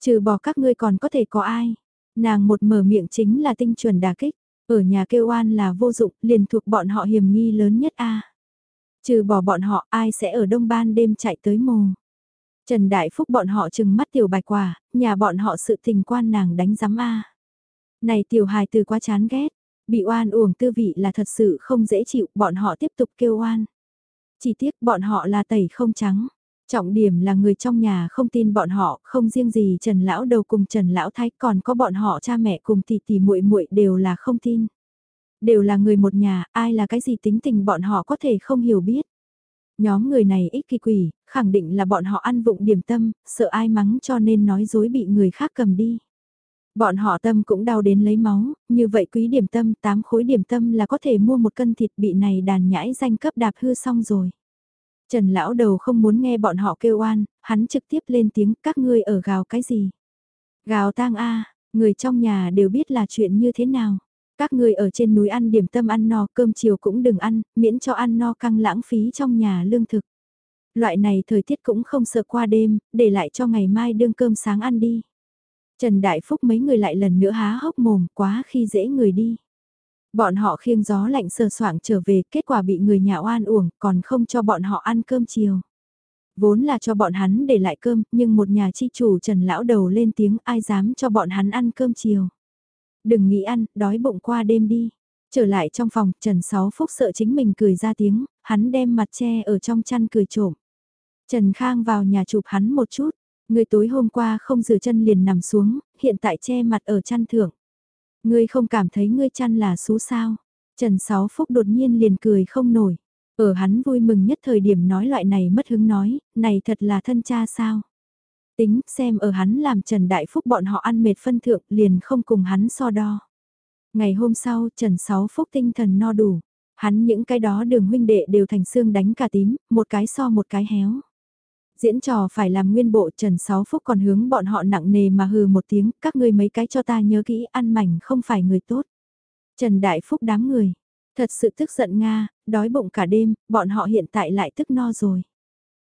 Trừ bỏ các ngươi còn có thể có ai. Nàng một mở miệng chính là tinh chuẩn đà kích. Ở nhà kêu oan là vô dụng, liền thuộc bọn họ hiểm nghi lớn nhất a. Trừ bỏ bọn họ ai sẽ ở đông ban đêm chạy tới mồ. Trần Đại Phúc bọn họ chừng mắt tiểu bạch quả, nhà bọn họ sự tình quan nàng đánh giám a. Này tiểu hài từ quá chán ghét, bị oan uổng tư vị là thật sự không dễ chịu, bọn họ tiếp tục kêu oan. Chỉ tiếc bọn họ là tẩy không trắng. Trọng điểm là người trong nhà không tin bọn họ, không riêng gì Trần lão đầu cùng Trần lão thái, còn có bọn họ cha mẹ cùng tỷ tỷ muội muội đều là không tin. Đều là người một nhà, ai là cái gì tính tình bọn họ có thể không hiểu biết. Nhóm người này ích kỳ quỷ, khẳng định là bọn họ ăn vụng điểm tâm, sợ ai mắng cho nên nói dối bị người khác cầm đi. Bọn họ tâm cũng đau đến lấy máu, như vậy quý điểm tâm, 8 khối điểm tâm là có thể mua một cân thịt bị này đàn nhãi danh cấp đạp hư xong rồi. Trần lão đầu không muốn nghe bọn họ kêu oan, hắn trực tiếp lên tiếng các ngươi ở gào cái gì. Gào tang a người trong nhà đều biết là chuyện như thế nào. Các ngươi ở trên núi ăn điểm tâm ăn no cơm chiều cũng đừng ăn, miễn cho ăn no căng lãng phí trong nhà lương thực. Loại này thời tiết cũng không sợ qua đêm, để lại cho ngày mai đương cơm sáng ăn đi. Trần Đại Phúc mấy người lại lần nữa há hốc mồm quá khi dễ người đi. Bọn họ khiêng gió lạnh sờ soạng trở về, kết quả bị người nhà oan uổng, còn không cho bọn họ ăn cơm chiều. Vốn là cho bọn hắn để lại cơm, nhưng một nhà chi chủ Trần Lão đầu lên tiếng ai dám cho bọn hắn ăn cơm chiều. Đừng nghĩ ăn, đói bụng qua đêm đi. Trở lại trong phòng, Trần Sáu Phúc sợ chính mình cười ra tiếng, hắn đem mặt che ở trong chăn cười trộm. Trần Khang vào nhà chụp hắn một chút, người tối hôm qua không rửa chân liền nằm xuống, hiện tại che mặt ở chăn thưởng. Ngươi không cảm thấy ngươi chăn là xú sao? Trần Sáu Phúc đột nhiên liền cười không nổi. Ở hắn vui mừng nhất thời điểm nói loại này mất hứng nói, này thật là thân cha sao? Tính xem ở hắn làm Trần Đại Phúc bọn họ ăn mệt phân thượng liền không cùng hắn so đo. Ngày hôm sau Trần Sáu Phúc tinh thần no đủ. Hắn những cái đó đường huynh đệ đều thành xương đánh cả tím, một cái so một cái héo. Diễn trò phải làm nguyên bộ Trần Sáu Phúc còn hướng bọn họ nặng nề mà hừ một tiếng, các ngươi mấy cái cho ta nhớ kỹ ăn mảnh không phải người tốt. Trần Đại Phúc đám người, thật sự tức giận Nga, đói bụng cả đêm, bọn họ hiện tại lại tức no rồi.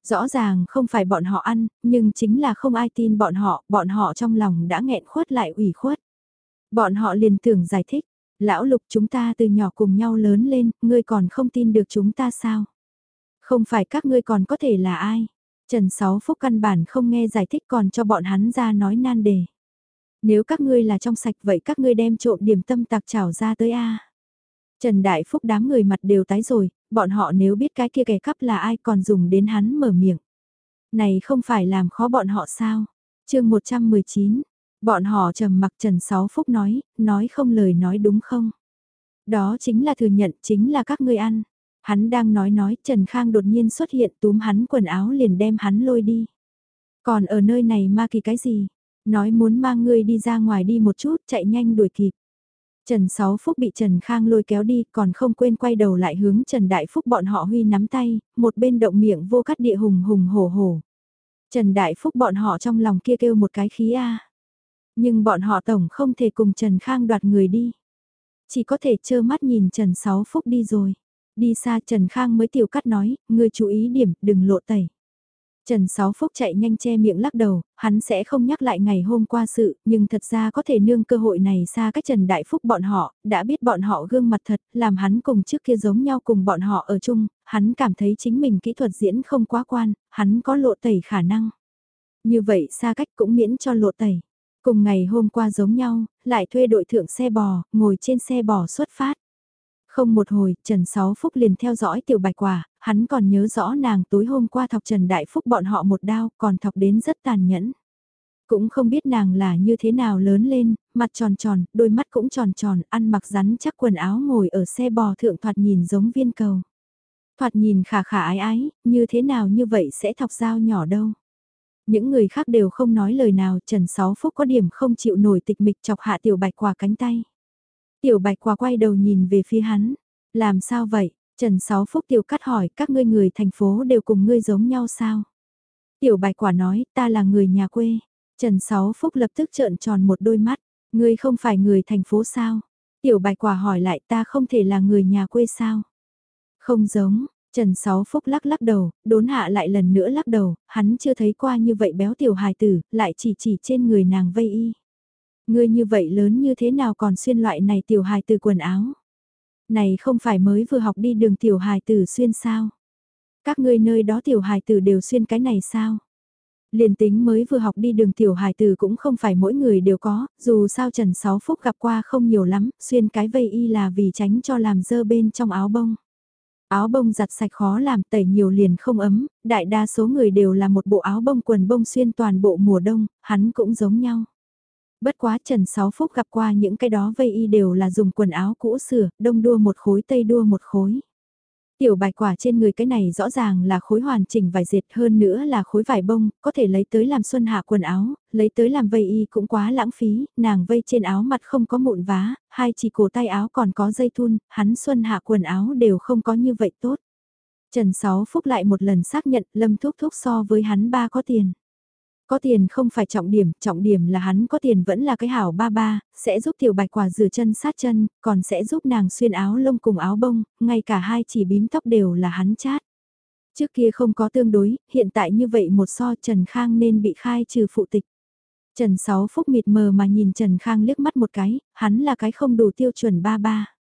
Rõ ràng không phải bọn họ ăn, nhưng chính là không ai tin bọn họ, bọn họ trong lòng đã nghẹn khuất lại ủy khuất. Bọn họ liền tưởng giải thích, lão lục chúng ta từ nhỏ cùng nhau lớn lên, ngươi còn không tin được chúng ta sao? Không phải các ngươi còn có thể là ai? Trần Sáu Phúc căn bản không nghe giải thích còn cho bọn hắn ra nói nan đề. Nếu các ngươi là trong sạch vậy các ngươi đem trộm điểm tâm tạc trảo ra tới A. Trần Đại Phúc đám người mặt đều tái rồi, bọn họ nếu biết cái kia kẻ cắp là ai còn dùng đến hắn mở miệng. Này không phải làm khó bọn họ sao? chương 119, bọn họ trầm mặc Trần Sáu Phúc nói, nói không lời nói đúng không? Đó chính là thừa nhận chính là các ngươi ăn. Hắn đang nói nói, Trần Khang đột nhiên xuất hiện túm hắn quần áo liền đem hắn lôi đi. Còn ở nơi này ma kỳ cái gì? Nói muốn mang ngươi đi ra ngoài đi một chút, chạy nhanh đuổi kịp. Trần Sáu Phúc bị Trần Khang lôi kéo đi, còn không quên quay đầu lại hướng Trần Đại Phúc bọn họ huy nắm tay, một bên động miệng vô cắt địa hùng hùng hổ hổ. Trần Đại Phúc bọn họ trong lòng kia kêu một cái khí A. Nhưng bọn họ tổng không thể cùng Trần Khang đoạt người đi. Chỉ có thể trơ mắt nhìn Trần Sáu Phúc đi rồi. Đi xa Trần Khang mới tiểu cắt nói, ngươi chú ý điểm, đừng lộ tẩy. Trần Sáu Phúc chạy nhanh che miệng lắc đầu, hắn sẽ không nhắc lại ngày hôm qua sự, nhưng thật ra có thể nương cơ hội này xa cách Trần Đại Phúc bọn họ, đã biết bọn họ gương mặt thật, làm hắn cùng trước kia giống nhau cùng bọn họ ở chung, hắn cảm thấy chính mình kỹ thuật diễn không quá quan, hắn có lộ tẩy khả năng. Như vậy xa cách cũng miễn cho lộ tẩy. Cùng ngày hôm qua giống nhau, lại thuê đội thượng xe bò, ngồi trên xe bò xuất phát. Không một hồi, Trần Sáu Phúc liền theo dõi tiểu bạch quả, hắn còn nhớ rõ nàng tối hôm qua thọc Trần Đại Phúc bọn họ một đao, còn thọc đến rất tàn nhẫn. Cũng không biết nàng là như thế nào lớn lên, mặt tròn tròn, đôi mắt cũng tròn tròn, ăn mặc rắn chắc quần áo ngồi ở xe bò thượng thoạt nhìn giống viên cầu. Thoạt nhìn khả khả ái ái, như thế nào như vậy sẽ thọc dao nhỏ đâu. Những người khác đều không nói lời nào, Trần Sáu Phúc có điểm không chịu nổi tịch mịch chọc hạ tiểu bạch quả cánh tay. Tiểu bạch quả quay đầu nhìn về phía hắn. Làm sao vậy? Trần Sáu Phúc tiểu cắt hỏi các ngươi người thành phố đều cùng ngươi giống nhau sao? Tiểu bạch quả nói ta là người nhà quê. Trần Sáu Phúc lập tức trợn tròn một đôi mắt. Ngươi không phải người thành phố sao? Tiểu bạch quả hỏi lại ta không thể là người nhà quê sao? Không giống, Trần Sáu Phúc lắc lắc đầu, đốn hạ lại lần nữa lắc đầu, hắn chưa thấy qua như vậy béo tiểu hài tử, lại chỉ chỉ trên người nàng vây y. Ngươi như vậy lớn như thế nào còn xuyên loại này tiểu hài tử quần áo? Này không phải mới vừa học đi đường tiểu hài tử xuyên sao? Các ngươi nơi đó tiểu hài tử đều xuyên cái này sao? Liền tính mới vừa học đi đường tiểu hài tử cũng không phải mỗi người đều có, dù sao Trần Sáu Phúc gặp qua không nhiều lắm, xuyên cái vây y là vì tránh cho làm dơ bên trong áo bông. Áo bông giặt sạch khó làm tẩy nhiều liền không ấm, đại đa số người đều là một bộ áo bông quần bông xuyên toàn bộ mùa đông, hắn cũng giống nhau. Bất quá Trần Sáu Phúc gặp qua những cái đó vây y đều là dùng quần áo cũ sửa, đông đua một khối tây đua một khối. Tiểu bài quả trên người cái này rõ ràng là khối hoàn chỉnh vải dệt hơn nữa là khối vải bông, có thể lấy tới làm xuân hạ quần áo, lấy tới làm vây y cũng quá lãng phí, nàng vây trên áo mặt không có mụn vá, hai chỉ cổ tay áo còn có dây thun, hắn xuân hạ quần áo đều không có như vậy tốt. Trần Sáu Phúc lại một lần xác nhận Lâm Thúc Thúc so với hắn ba có tiền. Có tiền không phải trọng điểm, trọng điểm là hắn có tiền vẫn là cái hảo ba ba, sẽ giúp tiểu bạch quả rửa chân sát chân, còn sẽ giúp nàng xuyên áo lông cùng áo bông, ngay cả hai chỉ bím tóc đều là hắn chát. Trước kia không có tương đối, hiện tại như vậy một so Trần Khang nên bị khai trừ phụ tịch. Trần Sáu Phúc mịt mờ mà nhìn Trần Khang liếc mắt một cái, hắn là cái không đủ tiêu chuẩn ba ba.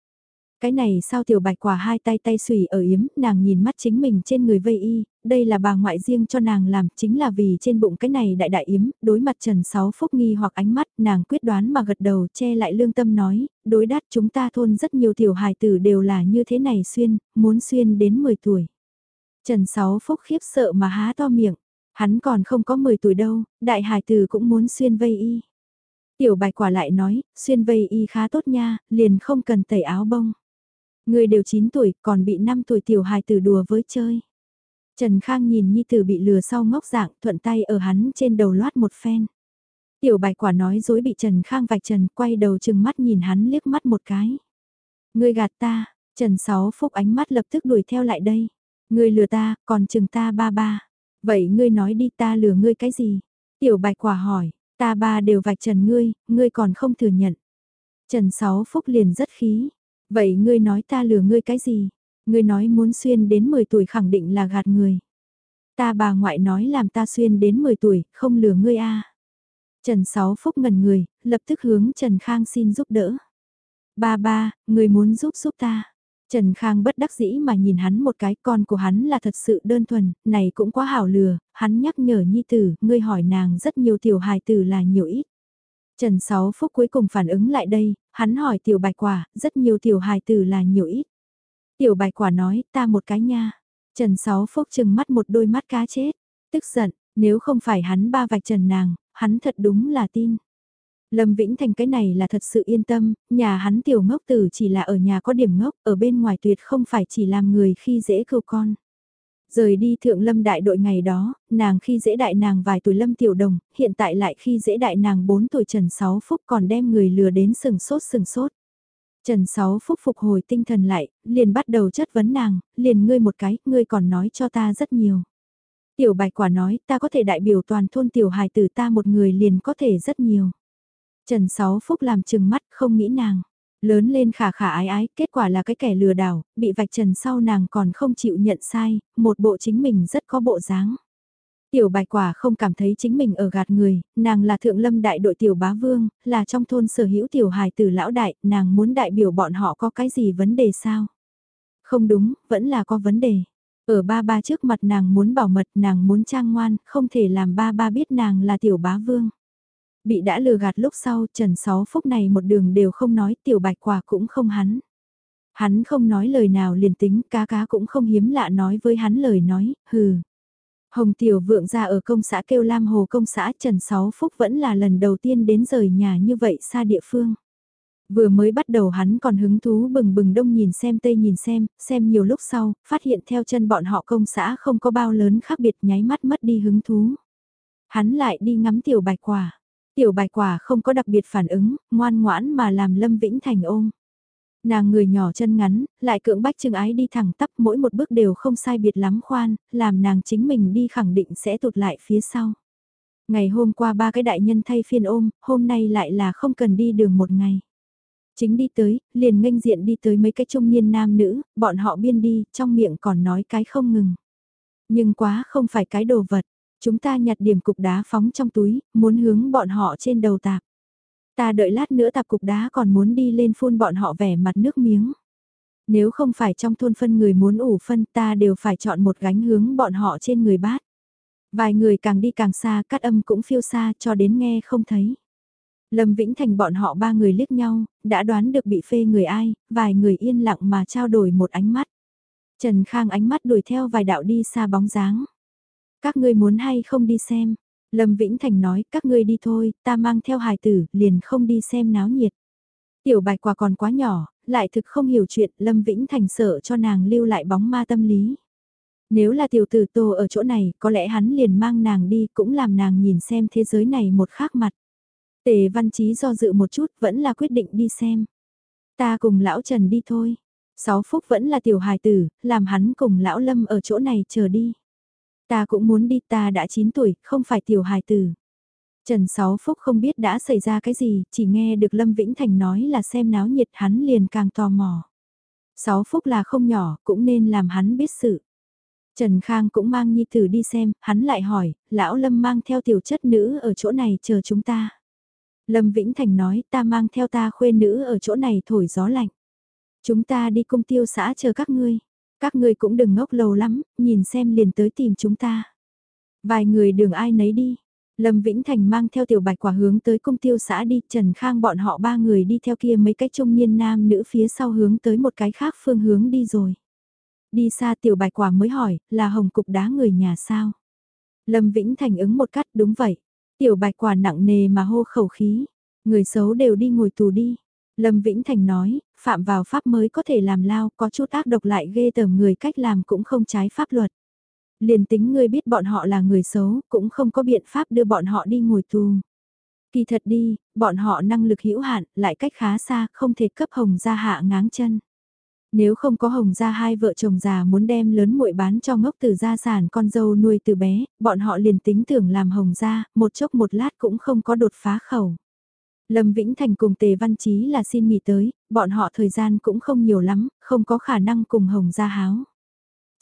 Cái này sao tiểu bạch quả hai tay tay xùy ở yếm, nàng nhìn mắt chính mình trên người vây y, đây là bà ngoại riêng cho nàng làm, chính là vì trên bụng cái này đại đại yếm, đối mặt Trần Sáu Phúc nghi hoặc ánh mắt, nàng quyết đoán mà gật đầu che lại lương tâm nói, đối đắt chúng ta thôn rất nhiều tiểu hài tử đều là như thế này xuyên, muốn xuyên đến 10 tuổi. Trần Sáu Phúc khiếp sợ mà há to miệng, hắn còn không có 10 tuổi đâu, đại hài tử cũng muốn xuyên vây y. Tiểu bạch quả lại nói, xuyên vây y khá tốt nha, liền không cần tẩy áo bông. Người đều 9 tuổi, còn bị 5 tuổi tiểu hài tử đùa với chơi. Trần Khang nhìn Nhi Tử bị lừa sau ngốc dạng, thuận tay ở hắn trên đầu loát một phen. Tiểu bạch quả nói dối bị Trần Khang vạch trần, quay đầu chừng mắt nhìn hắn liếc mắt một cái. Ngươi gạt ta, Trần Sáu Phúc ánh mắt lập tức đuổi theo lại đây. Ngươi lừa ta, còn chừng ta ba ba. Vậy ngươi nói đi ta lừa ngươi cái gì? Tiểu bạch quả hỏi, ta ba đều vạch trần ngươi, ngươi còn không thừa nhận. Trần Sáu Phúc liền rất khí, Vậy ngươi nói ta lừa ngươi cái gì? Ngươi nói muốn xuyên đến 10 tuổi khẳng định là gạt người. Ta bà ngoại nói làm ta xuyên đến 10 tuổi, không lừa ngươi a. Trần Sáu Phúc ngần người, lập tức hướng Trần Khang xin giúp đỡ. Ba ba, người muốn giúp giúp ta. Trần Khang bất đắc dĩ mà nhìn hắn một cái con của hắn là thật sự đơn thuần, này cũng quá hảo lừa, hắn nhắc nhở nhi tử, ngươi hỏi nàng rất nhiều tiểu hài tử là nhiều ít. Trần Sáu Phúc cuối cùng phản ứng lại đây, hắn hỏi tiểu bạch quả, rất nhiều tiểu hài tử là nhiều ít. Tiểu bạch quả nói, ta một cái nha. Trần Sáu Phúc chừng mắt một đôi mắt cá chết, tức giận, nếu không phải hắn ba vạch trần nàng, hắn thật đúng là tin. Lâm Vĩnh Thành cái này là thật sự yên tâm, nhà hắn tiểu ngốc tử chỉ là ở nhà có điểm ngốc, ở bên ngoài tuyệt không phải chỉ làm người khi dễ cầu con. Rời đi thượng lâm đại đội ngày đó, nàng khi dễ đại nàng vài tuổi lâm tiểu đồng, hiện tại lại khi dễ đại nàng 4 tuổi Trần Sáu Phúc còn đem người lừa đến sừng sốt sừng sốt. Trần Sáu Phúc phục hồi tinh thần lại, liền bắt đầu chất vấn nàng, liền ngươi một cái, ngươi còn nói cho ta rất nhiều. Tiểu bạch quả nói, ta có thể đại biểu toàn thôn tiểu hài tử ta một người liền có thể rất nhiều. Trần Sáu Phúc làm chừng mắt, không nghĩ nàng. Lớn lên khả khả ái ái, kết quả là cái kẻ lừa đảo, bị vạch trần sau nàng còn không chịu nhận sai, một bộ chính mình rất có bộ dáng. Tiểu bạch quả không cảm thấy chính mình ở gạt người, nàng là thượng lâm đại đội tiểu bá vương, là trong thôn sở hữu tiểu hài tử lão đại, nàng muốn đại biểu bọn họ có cái gì vấn đề sao? Không đúng, vẫn là có vấn đề. Ở ba ba trước mặt nàng muốn bảo mật, nàng muốn trang ngoan, không thể làm ba ba biết nàng là tiểu bá vương. Bị đã lừa gạt lúc sau, Trần Sáu Phúc này một đường đều không nói tiểu bạch quả cũng không hắn. Hắn không nói lời nào liền tính, cá cá cũng không hiếm lạ nói với hắn lời nói, hừ. Hồng Tiểu Vượng ra ở công xã kêu Lam Hồ công xã Trần Sáu Phúc vẫn là lần đầu tiên đến rời nhà như vậy xa địa phương. Vừa mới bắt đầu hắn còn hứng thú bừng bừng đông nhìn xem tây nhìn xem, xem nhiều lúc sau, phát hiện theo chân bọn họ công xã không có bao lớn khác biệt nháy mắt mất đi hứng thú. Hắn lại đi ngắm tiểu bạch quả. Tiểu bạch quả không có đặc biệt phản ứng, ngoan ngoãn mà làm Lâm Vĩnh Thành ôm. Nàng người nhỏ chân ngắn, lại cưỡng bách chừng ái đi thẳng tắp mỗi một bước đều không sai biệt lắm khoan, làm nàng chính mình đi khẳng định sẽ tụt lại phía sau. Ngày hôm qua ba cái đại nhân thay phiên ôm, hôm nay lại là không cần đi đường một ngày. Chính đi tới, liền nghênh diện đi tới mấy cái trung niên nam nữ, bọn họ biên đi, trong miệng còn nói cái không ngừng. Nhưng quá không phải cái đồ vật, chúng ta nhặt điểm cục đá phóng trong túi, muốn hướng bọn họ trên đầu tạp. Ta đợi lát nữa tạp cục đá còn muốn đi lên phun bọn họ vẻ mặt nước miếng. Nếu không phải trong thôn phân người muốn ủ phân ta đều phải chọn một gánh hướng bọn họ trên người bát. Vài người càng đi càng xa cắt âm cũng phiêu xa cho đến nghe không thấy. Lâm Vĩnh Thành bọn họ ba người liếc nhau, đã đoán được bị phê người ai, vài người yên lặng mà trao đổi một ánh mắt. Trần Khang ánh mắt đuổi theo vài đạo đi xa bóng dáng. Các ngươi muốn hay không đi xem? Lâm Vĩnh Thành nói, các ngươi đi thôi, ta mang theo hài tử, liền không đi xem náo nhiệt. Tiểu bạch quả còn quá nhỏ, lại thực không hiểu chuyện, Lâm Vĩnh Thành sợ cho nàng lưu lại bóng ma tâm lý. Nếu là tiểu tử tô ở chỗ này, có lẽ hắn liền mang nàng đi, cũng làm nàng nhìn xem thế giới này một khác mặt. Tề văn trí do dự một chút, vẫn là quyết định đi xem. Ta cùng lão Trần đi thôi. Sáu phúc vẫn là tiểu hài tử, làm hắn cùng lão Lâm ở chỗ này chờ đi. Ta cũng muốn đi ta đã 9 tuổi, không phải tiểu hài tử. Trần Sáu Phúc không biết đã xảy ra cái gì, chỉ nghe được Lâm Vĩnh Thành nói là xem náo nhiệt hắn liền càng tò mò. Sáu Phúc là không nhỏ, cũng nên làm hắn biết sự. Trần Khang cũng mang Nhi Tử đi xem, hắn lại hỏi, lão Lâm mang theo tiểu chất nữ ở chỗ này chờ chúng ta. Lâm Vĩnh Thành nói ta mang theo ta khuê nữ ở chỗ này thổi gió lạnh. Chúng ta đi cung tiêu xã chờ các ngươi. Các ngươi cũng đừng ngốc lâu lắm, nhìn xem liền tới tìm chúng ta. Vài người đường ai nấy đi. Lâm Vĩnh Thành mang theo tiểu bạch quả hướng tới công tiêu xã đi, Trần Khang bọn họ ba người đi theo kia mấy cái trung niên nam nữ phía sau hướng tới một cái khác phương hướng đi rồi. Đi xa tiểu bạch quả mới hỏi, là hồng cục đá người nhà sao? Lâm Vĩnh Thành ứng một cắt đúng vậy. Tiểu bạch quả nặng nề mà hô khẩu khí. Người xấu đều đi ngồi tù đi. Lâm Vĩnh Thành nói, phạm vào pháp mới có thể làm lao, có chút ác độc lại ghê tởm người cách làm cũng không trái pháp luật. Liền tính ngươi biết bọn họ là người xấu, cũng không có biện pháp đưa bọn họ đi ngồi tù. Kỳ thật đi, bọn họ năng lực hữu hạn, lại cách khá xa, không thể cấp hồng ra hạ ngáng chân. Nếu không có hồng ra hai vợ chồng già muốn đem lớn muội bán cho ngốc từ gia sản con dâu nuôi từ bé, bọn họ liền tính tưởng làm hồng ra, một chốc một lát cũng không có đột phá khẩu. Lâm Vĩnh Thành cùng Tề Văn Chí là xin nghỉ tới, bọn họ thời gian cũng không nhiều lắm, không có khả năng cùng Hồng ra háo.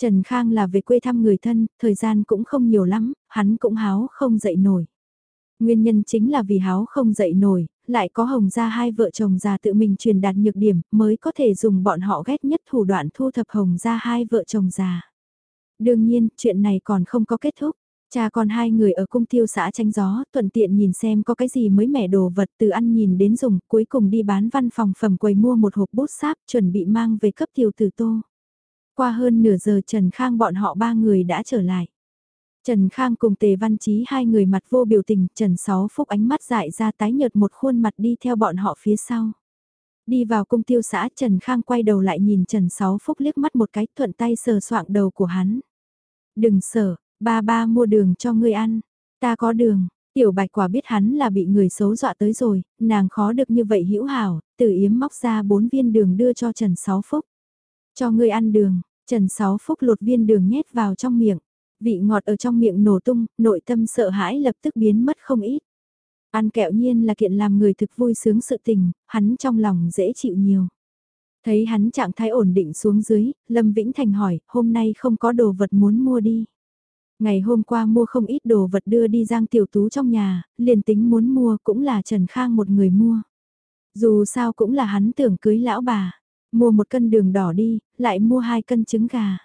Trần Khang là về quê thăm người thân, thời gian cũng không nhiều lắm, hắn cũng háo không dậy nổi. Nguyên nhân chính là vì háo không dậy nổi, lại có Hồng ra hai vợ chồng già tự mình truyền đạt nhược điểm mới có thể dùng bọn họ ghét nhất thủ đoạn thu thập Hồng ra hai vợ chồng già. Đương nhiên, chuyện này còn không có kết thúc. Cha con hai người ở cung tiêu xã tranh gió, thuận tiện nhìn xem có cái gì mới mẻ đồ vật từ ăn nhìn đến dùng, cuối cùng đi bán văn phòng phẩm quầy mua một hộp bút sáp chuẩn bị mang về cấp tiêu tử tô. Qua hơn nửa giờ Trần Khang bọn họ ba người đã trở lại. Trần Khang cùng Tề Văn Chí hai người mặt vô biểu tình, Trần Sáu Phúc ánh mắt dại ra tái nhợt một khuôn mặt đi theo bọn họ phía sau. Đi vào cung tiêu xã Trần Khang quay đầu lại nhìn Trần Sáu Phúc liếc mắt một cái thuận tay sờ soạng đầu của hắn. Đừng sợ, Ba ba mua đường cho ngươi ăn. Ta có đường. Tiểu bạch quả biết hắn là bị người xấu dọa tới rồi, nàng khó được như vậy hữu hảo, từ yếm móc ra bốn viên đường đưa cho Trần Sáu Phúc. Cho ngươi ăn đường, Trần Sáu Phúc lột viên đường nhét vào trong miệng. Vị ngọt ở trong miệng nổ tung, nội tâm sợ hãi lập tức biến mất không ít. Ăn kẹo nhiên là kiện làm người thực vui sướng sự tình, hắn trong lòng dễ chịu nhiều. Thấy hắn trạng thái ổn định xuống dưới, Lâm Vĩnh Thành hỏi, hôm nay không có đồ vật muốn mua đi. Ngày hôm qua mua không ít đồ vật đưa đi Giang Tiểu Tú trong nhà, liền tính muốn mua cũng là Trần Khang một người mua. Dù sao cũng là hắn tưởng cưới lão bà, mua một cân đường đỏ đi, lại mua hai cân trứng gà.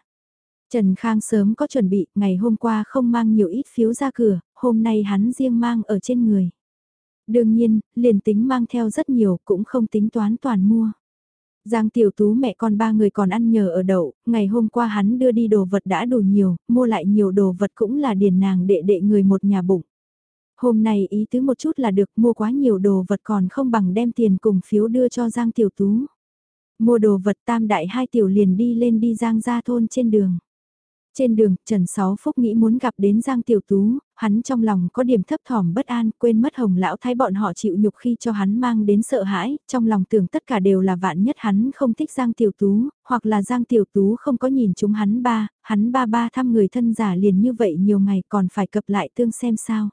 Trần Khang sớm có chuẩn bị, ngày hôm qua không mang nhiều ít phiếu ra cửa, hôm nay hắn riêng mang ở trên người. Đương nhiên, liền tính mang theo rất nhiều cũng không tính toán toàn mua. Giang Tiểu Tú mẹ con ba người còn ăn nhờ ở đậu, ngày hôm qua hắn đưa đi đồ vật đã đủ nhiều, mua lại nhiều đồ vật cũng là điền nàng đệ đệ người một nhà bụng. Hôm nay ý tứ một chút là được mua quá nhiều đồ vật còn không bằng đem tiền cùng phiếu đưa cho Giang Tiểu Tú. Mua đồ vật tam đại hai tiểu liền đi lên đi Giang ra thôn trên đường. Trên đường, Trần Sáu Phúc nghĩ muốn gặp đến Giang Tiểu Tú, hắn trong lòng có điểm thấp thỏm bất an, quên mất hồng lão thái bọn họ chịu nhục khi cho hắn mang đến sợ hãi, trong lòng tưởng tất cả đều là vạn nhất hắn không thích Giang Tiểu Tú, hoặc là Giang Tiểu Tú không có nhìn chúng hắn ba, hắn ba ba thăm người thân giả liền như vậy nhiều ngày còn phải cập lại tương xem sao.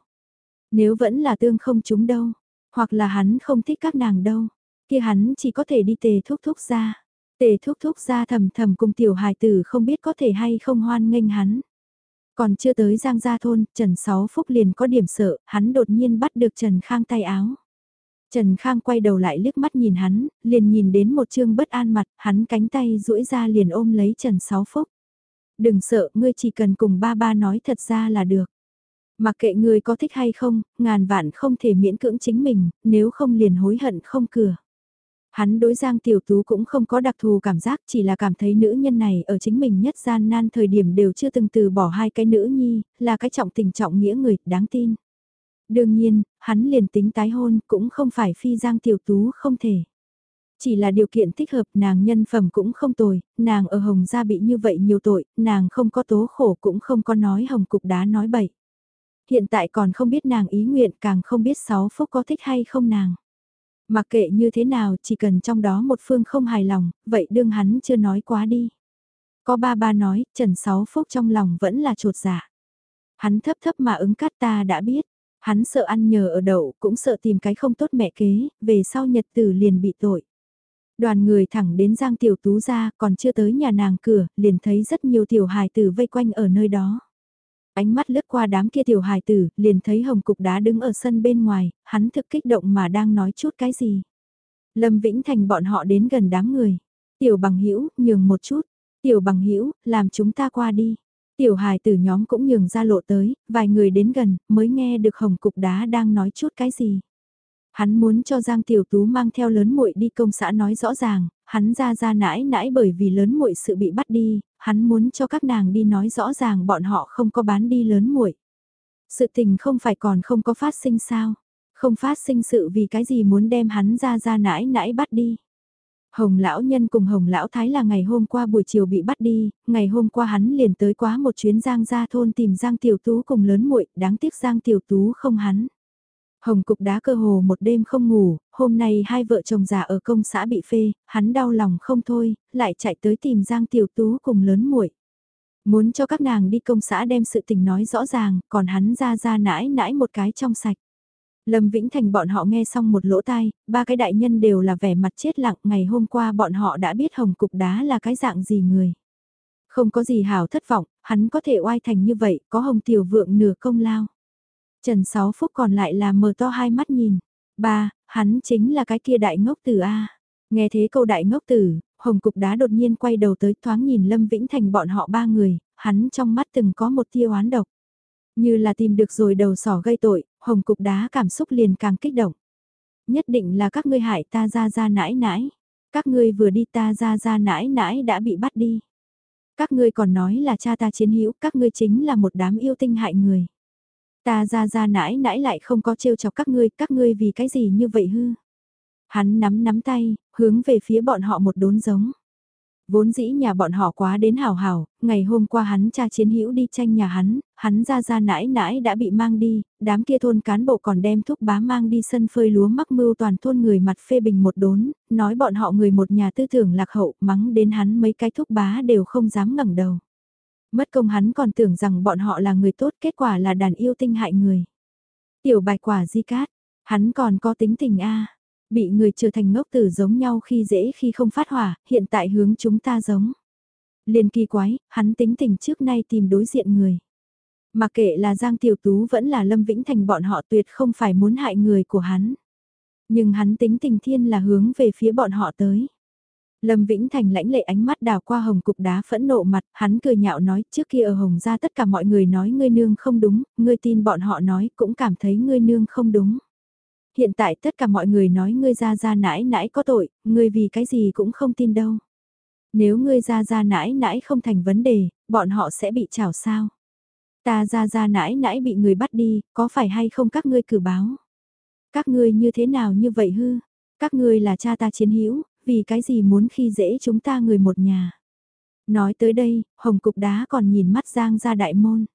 Nếu vẫn là tương không chúng đâu, hoặc là hắn không thích các nàng đâu, kia hắn chỉ có thể đi tề thúc thúc ra. Tề thúc thúc ra thầm thầm cùng tiểu hài tử không biết có thể hay không hoan nghênh hắn. Còn chưa tới Giang Gia Thôn, Trần Sáu Phúc liền có điểm sợ, hắn đột nhiên bắt được Trần Khang tay áo. Trần Khang quay đầu lại liếc mắt nhìn hắn, liền nhìn đến một chương bất an mặt, hắn cánh tay duỗi ra liền ôm lấy Trần Sáu Phúc. Đừng sợ, ngươi chỉ cần cùng ba ba nói thật ra là được. Mặc kệ ngươi có thích hay không, ngàn vạn không thể miễn cưỡng chính mình, nếu không liền hối hận không cửa. Hắn đối Giang Tiểu Tú cũng không có đặc thù cảm giác chỉ là cảm thấy nữ nhân này ở chính mình nhất gian nan thời điểm đều chưa từng từ bỏ hai cái nữ nhi, là cái trọng tình trọng nghĩa người, đáng tin. Đương nhiên, hắn liền tính tái hôn cũng không phải phi Giang Tiểu Tú không thể. Chỉ là điều kiện thích hợp nàng nhân phẩm cũng không tồi, nàng ở Hồng Gia bị như vậy nhiều tội, nàng không có tố khổ cũng không có nói Hồng Cục Đá nói bậy. Hiện tại còn không biết nàng ý nguyện càng không biết sáu phúc có thích hay không nàng. Mặc kệ như thế nào, chỉ cần trong đó một phương không hài lòng, vậy đương hắn chưa nói quá đi. Có ba ba nói, Trần Sáu Phúc trong lòng vẫn là trột giả Hắn thấp thấp mà ứng cát ta đã biết. Hắn sợ ăn nhờ ở đậu, cũng sợ tìm cái không tốt mẹ kế, về sau nhật tử liền bị tội. Đoàn người thẳng đến Giang Tiểu Tú ra, còn chưa tới nhà nàng cửa, liền thấy rất nhiều tiểu hài tử vây quanh ở nơi đó. Ánh mắt lướt qua đám kia tiểu hài tử, liền thấy hồng cục đá đứng ở sân bên ngoài, hắn thực kích động mà đang nói chút cái gì. Lâm Vĩnh Thành bọn họ đến gần đám người. Tiểu bằng hữu nhường một chút. Tiểu bằng hữu làm chúng ta qua đi. Tiểu hài tử nhóm cũng nhường ra lộ tới, vài người đến gần, mới nghe được hồng cục đá đang nói chút cái gì. Hắn muốn cho Giang Tiểu Tú mang theo lớn muội đi công xã nói rõ ràng, hắn ra ra nãi nãi bởi vì lớn muội sự bị bắt đi, hắn muốn cho các nàng đi nói rõ ràng bọn họ không có bán đi lớn muội. Sự tình không phải còn không có phát sinh sao? Không phát sinh sự vì cái gì muốn đem hắn ra ra nãi nãi bắt đi? Hồng lão nhân cùng Hồng lão thái là ngày hôm qua buổi chiều bị bắt đi, ngày hôm qua hắn liền tới quá một chuyến Giang gia thôn tìm Giang Tiểu Tú cùng lớn muội, đáng tiếc Giang Tiểu Tú không hắn. Hồng cục đá cơ hồ một đêm không ngủ, hôm nay hai vợ chồng già ở công xã bị phê, hắn đau lòng không thôi, lại chạy tới tìm Giang Tiểu Tú cùng lớn muội. Muốn cho các nàng đi công xã đem sự tình nói rõ ràng, còn hắn ra ra nãi nãi một cái trong sạch. Lâm Vĩnh Thành bọn họ nghe xong một lỗ tai, ba cái đại nhân đều là vẻ mặt chết lặng, ngày hôm qua bọn họ đã biết hồng cục đá là cái dạng gì người. Không có gì hảo thất vọng, hắn có thể oai thành như vậy, có hồng tiểu vượng nửa công lao. Trần Sáu Phúc còn lại là mở to hai mắt nhìn. Ba, hắn chính là cái kia đại ngốc tử A. Nghe thế câu đại ngốc tử, Hồng Cục Đá đột nhiên quay đầu tới thoáng nhìn Lâm Vĩnh Thành bọn họ ba người, hắn trong mắt từng có một tia oán độc. Như là tìm được rồi đầu sỏ gây tội, Hồng Cục Đá cảm xúc liền càng kích động. Nhất định là các ngươi hại ta ra ra nãi nãi. Các ngươi vừa đi ta ra ra nãi nãi đã bị bắt đi. Các ngươi còn nói là cha ta chiến hữu, các ngươi chính là một đám yêu tinh hại người. Ta ra ra nãi nãi lại không có trêu chọc các ngươi, các ngươi vì cái gì như vậy hư. Hắn nắm nắm tay, hướng về phía bọn họ một đốn giống. Vốn dĩ nhà bọn họ quá đến hào hào, ngày hôm qua hắn cha chiến hữu đi tranh nhà hắn, hắn ra ra nãi nãi đã bị mang đi, đám kia thôn cán bộ còn đem thúc bá mang đi sân phơi lúa mắc mưu toàn thôn người mặt phê bình một đốn, nói bọn họ người một nhà tư tưởng lạc hậu, mắng đến hắn mấy cái thúc bá đều không dám ngẩng đầu. Mất công hắn còn tưởng rằng bọn họ là người tốt kết quả là đàn yêu tinh hại người. Tiểu bài quả di cát, hắn còn có tính tình a Bị người trở thành ngốc tử giống nhau khi dễ khi không phát hỏa, hiện tại hướng chúng ta giống. liên kỳ quái, hắn tính tình trước nay tìm đối diện người. Mà kệ là Giang Tiểu Tú vẫn là Lâm Vĩnh Thành bọn họ tuyệt không phải muốn hại người của hắn. Nhưng hắn tính tình thiên là hướng về phía bọn họ tới. Lâm Vĩnh Thành lãnh lệ ánh mắt đào qua hồng cục đá phẫn nộ mặt, hắn cười nhạo nói trước kia ở hồng ra tất cả mọi người nói ngươi nương không đúng, ngươi tin bọn họ nói cũng cảm thấy ngươi nương không đúng. hiện tại tất cả mọi người nói ngươi ra ra nãi nãi có tội, ngươi vì cái gì cũng không tin đâu. Nếu ngươi ra ra nãi nãi không thành vấn đề, bọn họ sẽ bị chảo sao? Ta ra ra nãi nãi bị người bắt đi, có phải hay không các ngươi cử báo? Các ngươi như thế nào như vậy hư? Các ngươi là cha ta chiến hữu, vì cái gì muốn khi dễ chúng ta người một nhà? Nói tới đây, hồng cục đá còn nhìn mắt Giang ra đại môn.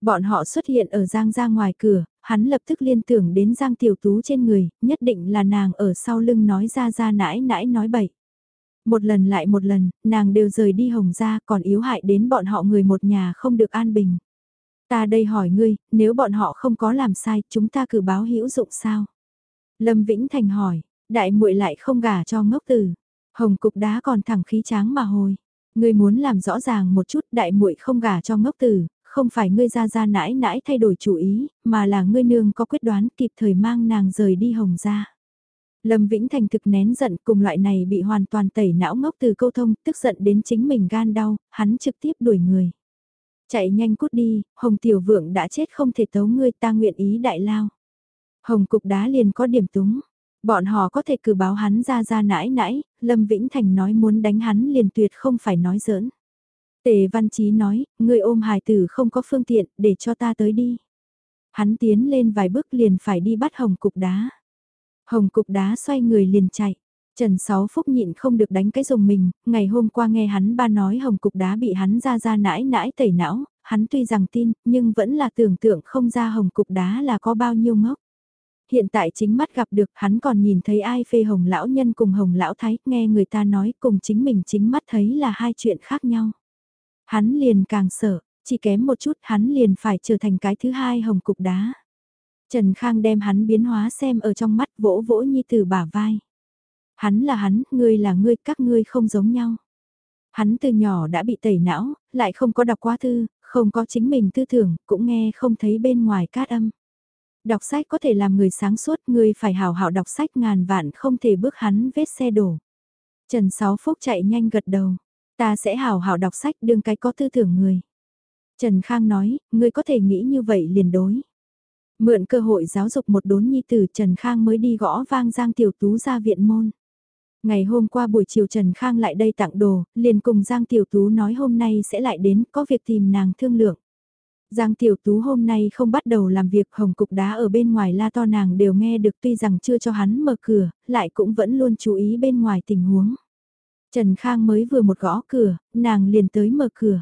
Bọn họ xuất hiện ở Giang ra ngoài cửa, hắn lập tức liên tưởng đến Giang Tiểu Tú trên người, nhất định là nàng ở sau lưng nói ra ra nãi nãi nói bậy. Một lần lại một lần, nàng đều rời đi hồng ra còn yếu hại đến bọn họ người một nhà không được an bình. Ta đây hỏi ngươi, nếu bọn họ không có làm sai, chúng ta cử báo hữu dụng sao? Lâm Vĩnh Thành hỏi, đại muội lại không gả cho ngốc tử. Hồng cục đá còn thẳng khí tráng mà hồi. Ngươi muốn làm rõ ràng một chút đại muội không gả cho ngốc tử, không phải ngươi ra ra nãi nãi thay đổi chủ ý, mà là ngươi nương có quyết đoán kịp thời mang nàng rời đi hồng ra. Lâm Vĩnh Thành thực nén giận cùng loại này bị hoàn toàn tẩy não ngốc từ câu thông, tức giận đến chính mình gan đau, hắn trực tiếp đuổi người. Chạy nhanh cút đi, Hồng Tiểu Vượng đã chết không thể tấu ngươi ta nguyện ý đại lao. Hồng cục đá liền có điểm túng. Bọn họ có thể cử báo hắn ra ra nãi nãi, Lâm Vĩnh Thành nói muốn đánh hắn liền tuyệt không phải nói giỡn. Tề Văn Chí nói, người ôm hài tử không có phương tiện, để cho ta tới đi. Hắn tiến lên vài bước liền phải đi bắt hồng cục đá. Hồng cục đá xoay người liền chạy. Trần Sáu Phúc nhịn không được đánh cái rồng mình, ngày hôm qua nghe hắn ba nói hồng cục đá bị hắn ra ra nãi nãi tẩy não, hắn tuy rằng tin, nhưng vẫn là tưởng tượng không ra hồng cục đá là có bao nhiêu ngốc. Hiện tại chính mắt gặp được hắn còn nhìn thấy ai phê hồng lão nhân cùng hồng lão thái, nghe người ta nói cùng chính mình chính mắt thấy là hai chuyện khác nhau. Hắn liền càng sợ, chỉ kém một chút hắn liền phải trở thành cái thứ hai hồng cục đá. Trần Khang đem hắn biến hóa xem ở trong mắt vỗ vỗ nhi từ bả vai. Hắn là hắn, ngươi là ngươi, các ngươi không giống nhau. Hắn từ nhỏ đã bị tẩy não, lại không có đọc quá thư, không có chính mình tư tưởng, cũng nghe không thấy bên ngoài cát âm. Đọc sách có thể làm người sáng suốt, người phải hào hảo đọc sách ngàn vạn không thể bước hắn vết xe đổ. Trần Sáu Phúc chạy nhanh gật đầu, ta sẽ hào hảo đọc sách đương cái có tư tưởng người. Trần Khang nói, ngươi có thể nghĩ như vậy liền đối. Mượn cơ hội giáo dục một đốn nhi tử Trần Khang mới đi gõ vang Giang Tiểu Tú ra viện môn. Ngày hôm qua buổi chiều Trần Khang lại đây tặng đồ, liền cùng Giang Tiểu Tú nói hôm nay sẽ lại đến, có việc tìm nàng thương lượng. Giang Tiểu Tú hôm nay không bắt đầu làm việc hồng cục đá ở bên ngoài la to nàng đều nghe được tuy rằng chưa cho hắn mở cửa, lại cũng vẫn luôn chú ý bên ngoài tình huống. Trần Khang mới vừa một gõ cửa, nàng liền tới mở cửa.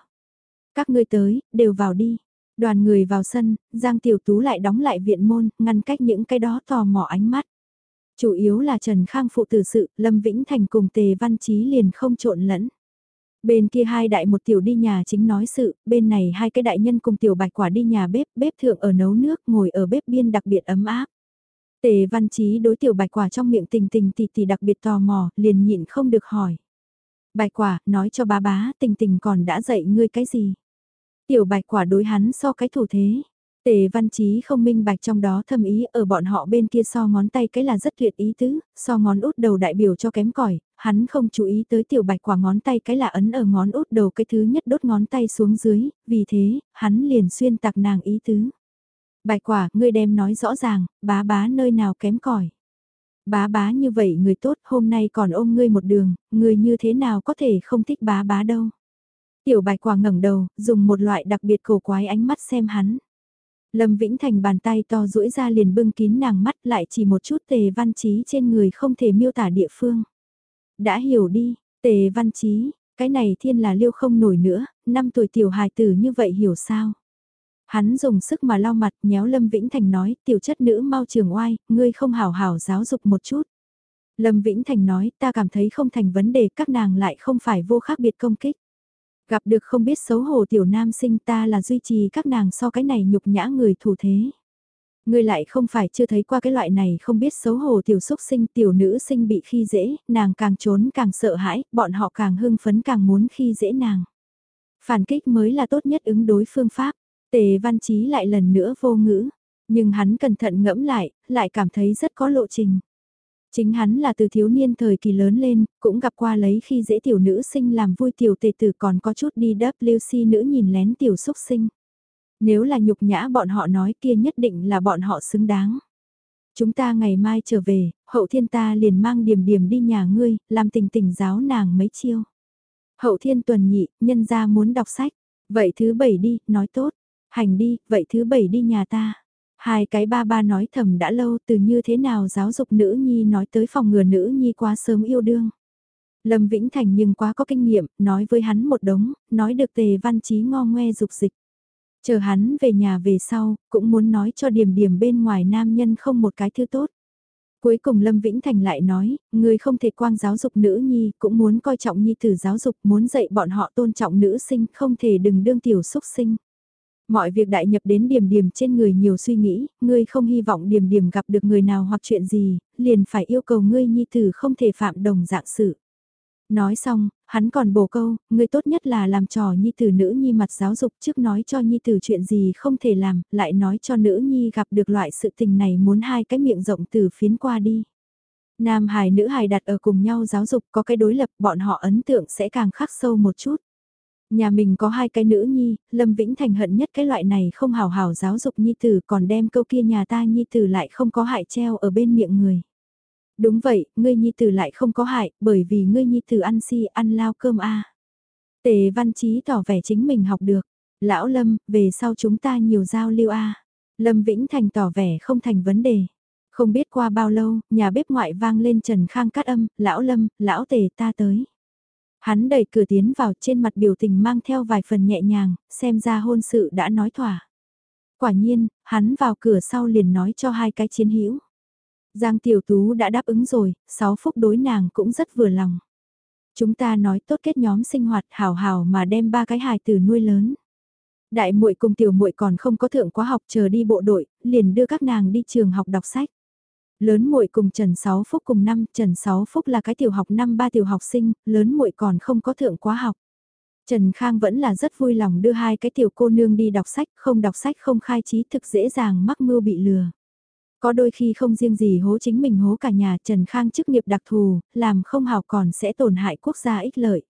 Các ngươi tới, đều vào đi. Đoàn người vào sân, Giang Tiểu Tú lại đóng lại viện môn, ngăn cách những cái đó tò mò ánh mắt. Chủ yếu là Trần Khang phụ tử sự, Lâm Vĩnh Thành cùng Tề Văn Chí liền không trộn lẫn. Bên kia hai đại một tiểu đi nhà chính nói sự, bên này hai cái đại nhân cùng tiểu bạch quả đi nhà bếp, bếp thượng ở nấu nước, ngồi ở bếp biên đặc biệt ấm áp. Tề Văn trí đối tiểu bạch quả trong miệng tình tình tỷ tỷ đặc biệt tò mò, liền nhịn không được hỏi. Bạch quả, nói cho bá bá, tình tình còn đã dạy ngươi cái gì? Tiểu bạch quả đối hắn so cái thủ thế. Tề văn trí không minh bạch trong đó thâm ý ở bọn họ bên kia so ngón tay cái là rất tuyệt ý tứ, so ngón út đầu đại biểu cho kém cỏi hắn không chú ý tới tiểu bạch quả ngón tay cái là ấn ở ngón út đầu cái thứ nhất đốt ngón tay xuống dưới, vì thế, hắn liền xuyên tạc nàng ý tứ. Bạch quả, ngươi đem nói rõ ràng, bá bá nơi nào kém cỏi Bá bá như vậy người tốt hôm nay còn ôm ngươi một đường, ngươi như thế nào có thể không thích bá bá đâu. Tiểu bạch quả ngẩng đầu, dùng một loại đặc biệt cổ quái ánh mắt xem hắn. Lâm Vĩnh Thành bàn tay to duỗi ra liền bưng kín nàng mắt lại chỉ một chút tề văn trí trên người không thể miêu tả địa phương. Đã hiểu đi, tề văn trí, cái này thiên là liêu không nổi nữa, năm tuổi tiểu hài tử như vậy hiểu sao? Hắn dùng sức mà lau mặt nhéo Lâm Vĩnh Thành nói tiểu chất nữ mau trường oai, ngươi không hảo hảo giáo dục một chút. Lâm Vĩnh Thành nói ta cảm thấy không thành vấn đề các nàng lại không phải vô khác biệt công kích. Gặp được không biết xấu hổ tiểu nam sinh ta là duy trì các nàng so cái này nhục nhã người thủ thế. Ngươi lại không phải chưa thấy qua cái loại này không biết xấu hổ tiểu xúc sinh tiểu nữ sinh bị khi dễ, nàng càng trốn càng sợ hãi, bọn họ càng hưng phấn càng muốn khi dễ nàng. Phản kích mới là tốt nhất ứng đối phương pháp, tề văn chí lại lần nữa vô ngữ, nhưng hắn cẩn thận ngẫm lại, lại cảm thấy rất có lộ trình. Chính hắn là từ thiếu niên thời kỳ lớn lên, cũng gặp qua lấy khi dễ tiểu nữ sinh làm vui tiểu tề tử còn có chút đi WC nữ nhìn lén tiểu xúc sinh. Nếu là nhục nhã bọn họ nói kia nhất định là bọn họ xứng đáng. Chúng ta ngày mai trở về, hậu thiên ta liền mang điểm điểm đi nhà ngươi, làm tình tình giáo nàng mấy chiêu. Hậu thiên tuần nhị, nhân gia muốn đọc sách. Vậy thứ bảy đi, nói tốt. Hành đi, vậy thứ bảy đi nhà ta. Hai cái ba ba nói thầm đã lâu từ như thế nào giáo dục nữ nhi nói tới phòng ngừa nữ nhi quá sớm yêu đương. Lâm Vĩnh Thành nhưng quá có kinh nghiệm, nói với hắn một đống, nói được tề văn trí ngo ngoe dục dịch. Chờ hắn về nhà về sau, cũng muốn nói cho điểm điểm bên ngoài nam nhân không một cái thứ tốt. Cuối cùng Lâm Vĩnh Thành lại nói, người không thể quang giáo dục nữ nhi, cũng muốn coi trọng nhi tử giáo dục, muốn dạy bọn họ tôn trọng nữ sinh, không thể đừng đương tiểu xúc sinh. Mọi việc đại nhập đến điểm điểm trên người nhiều suy nghĩ, ngươi không hy vọng điểm điểm gặp được người nào hoặc chuyện gì, liền phải yêu cầu ngươi nhi tử không thể phạm đồng dạng sự. Nói xong, hắn còn bổ câu, người tốt nhất là làm trò nhi tử nữ nhi mặt giáo dục trước nói cho nhi tử chuyện gì không thể làm, lại nói cho nữ nhi gặp được loại sự tình này muốn hai cái miệng rộng từ phiến qua đi. Nam hài nữ hài đặt ở cùng nhau giáo dục có cái đối lập bọn họ ấn tượng sẽ càng khắc sâu một chút. Nhà mình có hai cái nữ nhi, Lâm Vĩnh Thành hận nhất cái loại này không hào hào giáo dục nhi tử còn đem câu kia nhà ta nhi tử lại không có hại treo ở bên miệng người. Đúng vậy, ngươi nhi tử lại không có hại, bởi vì ngươi nhi tử ăn si ăn lao cơm a. Tề văn trí tỏ vẻ chính mình học được. Lão Lâm, về sau chúng ta nhiều giao lưu a. Lâm Vĩnh Thành tỏ vẻ không thành vấn đề. Không biết qua bao lâu, nhà bếp ngoại vang lên Trần Khang cắt âm, lão Lâm, lão Tề ta tới. Hắn đẩy cửa tiến vào trên mặt biểu tình mang theo vài phần nhẹ nhàng, xem ra hôn sự đã nói thỏa. Quả nhiên, hắn vào cửa sau liền nói cho hai cái chiến hữu. Giang Tiểu Tú đã đáp ứng rồi, sáu phúc đối nàng cũng rất vừa lòng. Chúng ta nói tốt kết nhóm sinh hoạt hào hào mà đem ba cái hài tử nuôi lớn. Đại muội cùng tiểu muội còn không có thượng quá học chờ đi bộ đội, liền đưa các nàng đi trường học đọc sách. Lớn muội cùng Trần Sáu Phúc cùng năm, Trần Sáu Phúc là cái tiểu học năm ba tiểu học sinh, lớn muội còn không có thượng quá học. Trần Khang vẫn là rất vui lòng đưa hai cái tiểu cô nương đi đọc sách, không đọc sách không khai trí thực dễ dàng mắc mưu bị lừa. Có đôi khi không riêng gì hố chính mình hố cả nhà Trần Khang chức nghiệp đặc thù, làm không hào còn sẽ tổn hại quốc gia ích lợi.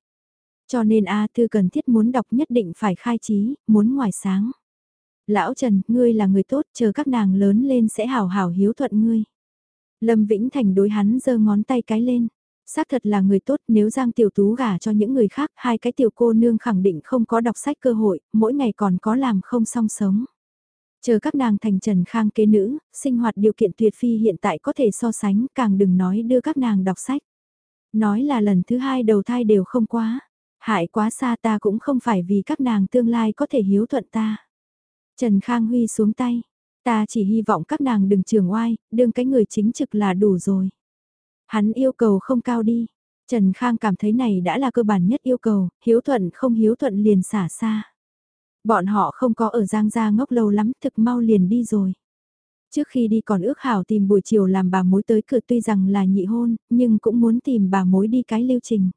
Cho nên A Thư cần thiết muốn đọc nhất định phải khai trí, muốn ngoài sáng. Lão Trần, ngươi là người tốt, chờ các nàng lớn lên sẽ hào hào hiếu thuận ngươi. Lâm Vĩnh Thành đối hắn giơ ngón tay cái lên. Xác thật là người tốt nếu Giang Tiểu Tú gả cho những người khác, hai cái tiểu cô nương khẳng định không có đọc sách cơ hội, mỗi ngày còn có làm không song sống. Chờ các nàng thành trần khang kế nữ, sinh hoạt điều kiện tuyệt phi hiện tại có thể so sánh, càng đừng nói đưa các nàng đọc sách. Nói là lần thứ hai đầu thai đều không quá, hại quá xa ta cũng không phải vì các nàng tương lai có thể hiếu thuận ta. Trần Khang Huy xuống tay, ta chỉ hy vọng các nàng đừng trường oai, đương cái người chính trực là đủ rồi. Hắn yêu cầu không cao đi, Trần Khang cảm thấy này đã là cơ bản nhất yêu cầu, hiếu thuận không hiếu thuận liền xả xa. Bọn họ không có ở Giang Gia ngốc lâu lắm, thực mau liền đi rồi. Trước khi đi còn ước hảo tìm buổi chiều làm bà mối tới cửa tuy rằng là nhị hôn, nhưng cũng muốn tìm bà mối đi cái lưu trình.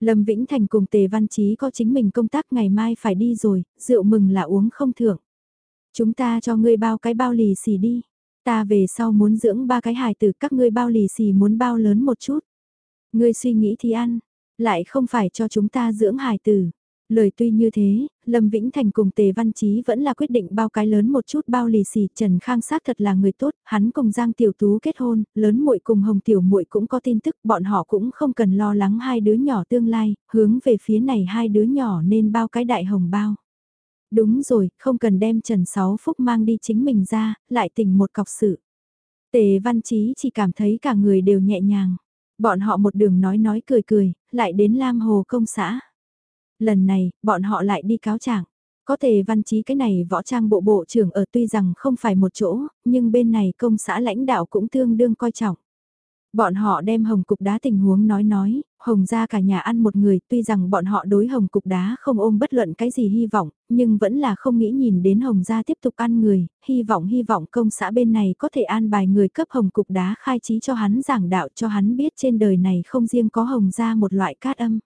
Lâm Vĩnh Thành cùng Tề Văn Chí có chính mình công tác ngày mai phải đi rồi, rượu mừng là uống không thưởng. Chúng ta cho ngươi bao cái bao lì xì đi. Ta về sau muốn dưỡng ba cái hài tử các ngươi bao lì xì muốn bao lớn một chút. Ngươi suy nghĩ thì ăn, lại không phải cho chúng ta dưỡng hài tử. Lời tuy như thế, Lâm Vĩnh Thành cùng Tề Văn Chí vẫn là quyết định bao cái lớn một chút bao lì xì, Trần Khang sát thật là người tốt, hắn cùng Giang Tiểu Tú kết hôn, lớn muội cùng Hồng Tiểu muội cũng có tin tức, bọn họ cũng không cần lo lắng hai đứa nhỏ tương lai, hướng về phía này hai đứa nhỏ nên bao cái đại hồng bao. Đúng rồi, không cần đem Trần Sáu Phúc mang đi chính mình ra, lại tình một cọc sự. Tề Văn Chí chỉ cảm thấy cả người đều nhẹ nhàng. Bọn họ một đường nói nói cười cười, lại đến Lam Hồ công xã. Lần này, bọn họ lại đi cáo trạng. Có thể văn trí cái này võ trang bộ bộ trưởng ở tuy rằng không phải một chỗ, nhưng bên này công xã lãnh đạo cũng tương đương coi trọng. Bọn họ đem hồng cục đá tình huống nói nói, hồng ra cả nhà ăn một người, tuy rằng bọn họ đối hồng cục đá không ôm bất luận cái gì hy vọng, nhưng vẫn là không nghĩ nhìn đến hồng ra tiếp tục ăn người, hy vọng hy vọng công xã bên này có thể an bài người cấp hồng cục đá khai trí cho hắn giảng đạo cho hắn biết trên đời này không riêng có hồng ra một loại cát âm.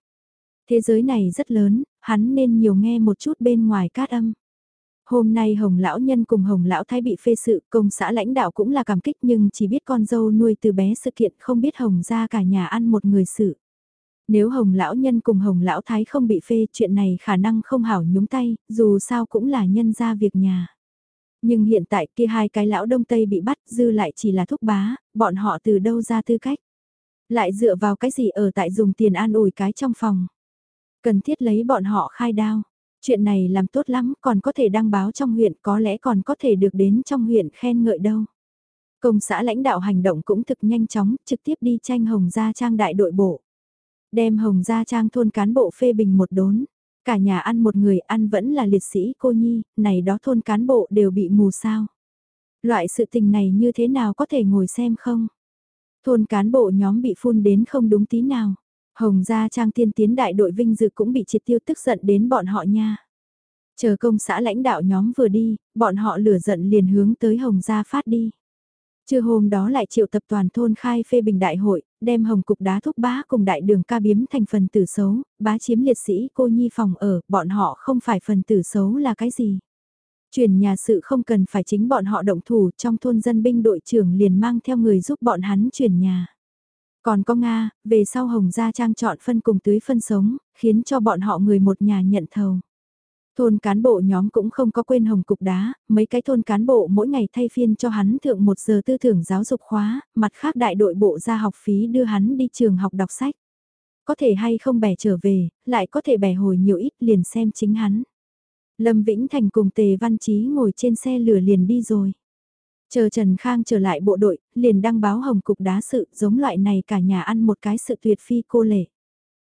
Thế giới này rất lớn, hắn nên nhiều nghe một chút bên ngoài cát âm. Hôm nay Hồng Lão Nhân cùng Hồng Lão Thái bị phê sự, công xã lãnh đạo cũng là cảm kích nhưng chỉ biết con dâu nuôi từ bé sự kiện không biết Hồng ra cả nhà ăn một người sự. Nếu Hồng Lão Nhân cùng Hồng Lão Thái không bị phê chuyện này khả năng không hảo nhúng tay, dù sao cũng là nhân ra việc nhà. Nhưng hiện tại kia hai cái lão đông tây bị bắt dư lại chỉ là thúc bá, bọn họ từ đâu ra tư cách. Lại dựa vào cái gì ở tại dùng tiền an ủi cái trong phòng. Cần thiết lấy bọn họ khai đao. Chuyện này làm tốt lắm còn có thể đăng báo trong huyện có lẽ còn có thể được đến trong huyện khen ngợi đâu. Công xã lãnh đạo hành động cũng thực nhanh chóng, trực tiếp đi tranh Hồng Gia Trang đại đội bộ. Đem Hồng Gia Trang thôn cán bộ phê bình một đốn. Cả nhà ăn một người ăn vẫn là liệt sĩ cô nhi, này đó thôn cán bộ đều bị mù sao. Loại sự tình này như thế nào có thể ngồi xem không? Thôn cán bộ nhóm bị phun đến không đúng tí nào. Hồng Gia Trang tiên tiến đại đội vinh dự cũng bị triệt tiêu tức giận đến bọn họ nha. Chờ công xã lãnh đạo nhóm vừa đi, bọn họ lửa giận liền hướng tới Hồng Gia phát đi. Trưa hôm đó lại triệu tập toàn thôn khai phê bình đại hội, đem hồng cục đá thúc bá cùng đại đường ca biếm thành phần tử xấu, bá chiếm liệt sĩ cô nhi phòng ở, bọn họ không phải phần tử xấu là cái gì. Chuyển nhà sự không cần phải chính bọn họ động thủ trong thôn dân binh đội trưởng liền mang theo người giúp bọn hắn chuyển nhà. Còn có Nga, về sau Hồng Gia Trang chọn phân cùng tưới phân sống, khiến cho bọn họ người một nhà nhận thầu. Thôn cán bộ nhóm cũng không có quên hồng cục đá, mấy cái thôn cán bộ mỗi ngày thay phiên cho hắn thượng một giờ tư tưởng giáo dục khóa, mặt khác đại đội bộ ra học phí đưa hắn đi trường học đọc sách. Có thể hay không bẻ trở về, lại có thể bẻ hồi nhiều ít liền xem chính hắn. Lâm Vĩnh Thành cùng Tề Văn Chí ngồi trên xe lửa liền đi rồi. Chờ Trần Khang trở lại bộ đội, liền đăng báo hồng cục đá sự giống loại này cả nhà ăn một cái sự tuyệt phi cô lệ.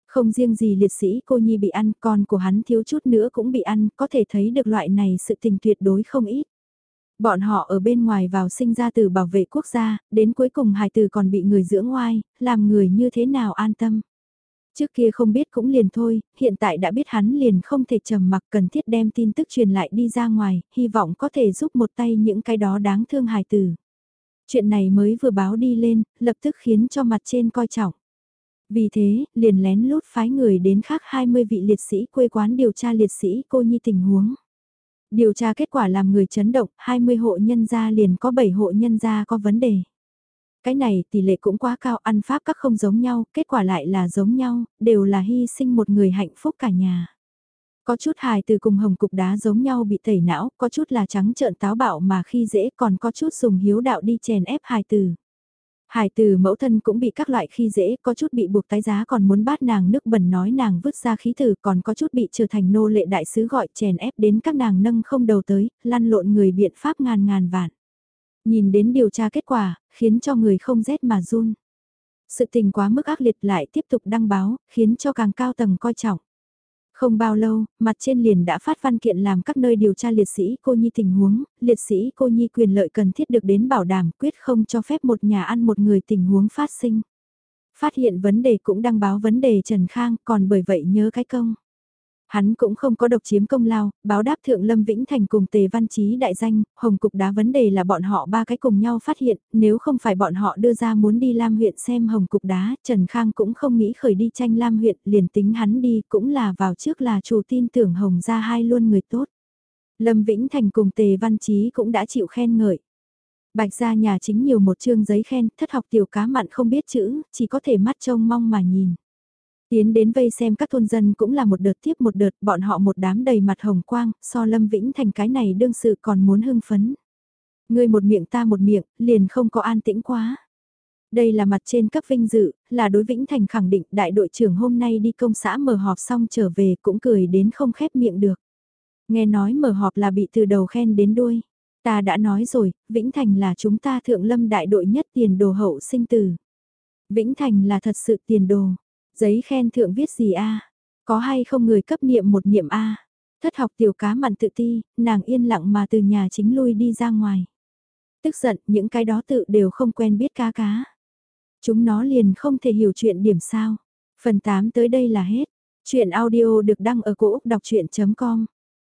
Không riêng gì liệt sĩ cô Nhi bị ăn, con của hắn thiếu chút nữa cũng bị ăn, có thể thấy được loại này sự tình tuyệt đối không ít. Bọn họ ở bên ngoài vào sinh ra từ bảo vệ quốc gia, đến cuối cùng hài tử còn bị người dưỡng ngoai, làm người như thế nào an tâm. Trước kia không biết cũng liền thôi, hiện tại đã biết hắn liền không thể trầm mặc cần thiết đem tin tức truyền lại đi ra ngoài, hy vọng có thể giúp một tay những cái đó đáng thương hài tử. Chuyện này mới vừa báo đi lên, lập tức khiến cho mặt trên coi trọng. Vì thế, liền lén lút phái người đến khác 20 vị liệt sĩ quê quán điều tra liệt sĩ cô nhi tình huống. Điều tra kết quả làm người chấn động, 20 hộ nhân gia liền có 7 hộ nhân gia có vấn đề. Cái này tỷ lệ cũng quá cao, ăn pháp các không giống nhau, kết quả lại là giống nhau, đều là hy sinh một người hạnh phúc cả nhà. Có chút hài từ cùng hồng cục đá giống nhau bị tẩy não, có chút là trắng trợn táo bạo mà khi dễ còn có chút dùng hiếu đạo đi chèn ép hài từ. Hải từ mẫu thân cũng bị các loại khi dễ, có chút bị buộc tái giá còn muốn bát nàng nước bẩn nói nàng vứt ra khí tử còn có chút bị trở thành nô lệ đại sứ gọi chèn ép đến các nàng nâng không đầu tới, lăn lộn người biện pháp ngàn ngàn vạn. Nhìn đến điều tra kết quả, khiến cho người không rét mà run. Sự tình quá mức ác liệt lại tiếp tục đăng báo, khiến cho càng cao tầng coi trọng. Không bao lâu, mặt trên liền đã phát văn kiện làm các nơi điều tra liệt sĩ cô nhi tình huống, liệt sĩ cô nhi quyền lợi cần thiết được đến bảo đảm quyết không cho phép một nhà ăn một người tình huống phát sinh. Phát hiện vấn đề cũng đăng báo vấn đề Trần Khang còn bởi vậy nhớ cái công. Hắn cũng không có độc chiếm công lao, báo đáp thượng Lâm Vĩnh Thành cùng Tề Văn Chí đại danh, Hồng Cục đá vấn đề là bọn họ ba cái cùng nhau phát hiện, nếu không phải bọn họ đưa ra muốn đi Lam huyện xem Hồng Cục đá, Trần Khang cũng không nghĩ khởi đi tranh Lam huyện, liền tính hắn đi cũng là vào trước là chủ tin tưởng Hồng ra hai luôn người tốt. Lâm Vĩnh Thành cùng Tề Văn Chí cũng đã chịu khen ngợi. Bạch gia nhà chính nhiều một chương giấy khen, thất học tiểu cá mặn không biết chữ, chỉ có thể mắt trông mong mà nhìn. Tiến đến vây xem các thôn dân cũng là một đợt tiếp một đợt, bọn họ một đám đầy mặt hồng quang, so Lâm Vĩnh thành cái này đương sự còn muốn hưng phấn. Người một miệng ta một miệng, liền không có an tĩnh quá. Đây là mặt trên cấp vinh dự, là đối Vĩnh Thành khẳng định đại đội trưởng hôm nay đi công xã mở họp xong trở về cũng cười đến không khép miệng được. Nghe nói mở họp là bị từ đầu khen đến đuôi. Ta đã nói rồi, Vĩnh Thành là chúng ta thượng lâm đại đội nhất tiền đồ hậu sinh tử. Vĩnh Thành là thật sự tiền đồ. Giấy khen thượng viết gì a? Có hay không người cấp niệm một niệm a? Thất học tiểu cá mặn tự ti, nàng yên lặng mà từ nhà chính lui đi ra ngoài. Tức giận, những cái đó tự đều không quen biết cá cá. Chúng nó liền không thể hiểu chuyện điểm sao. Phần 8 tới đây là hết. Chuyện audio được đăng ở cổ Úc đọc chuyện.com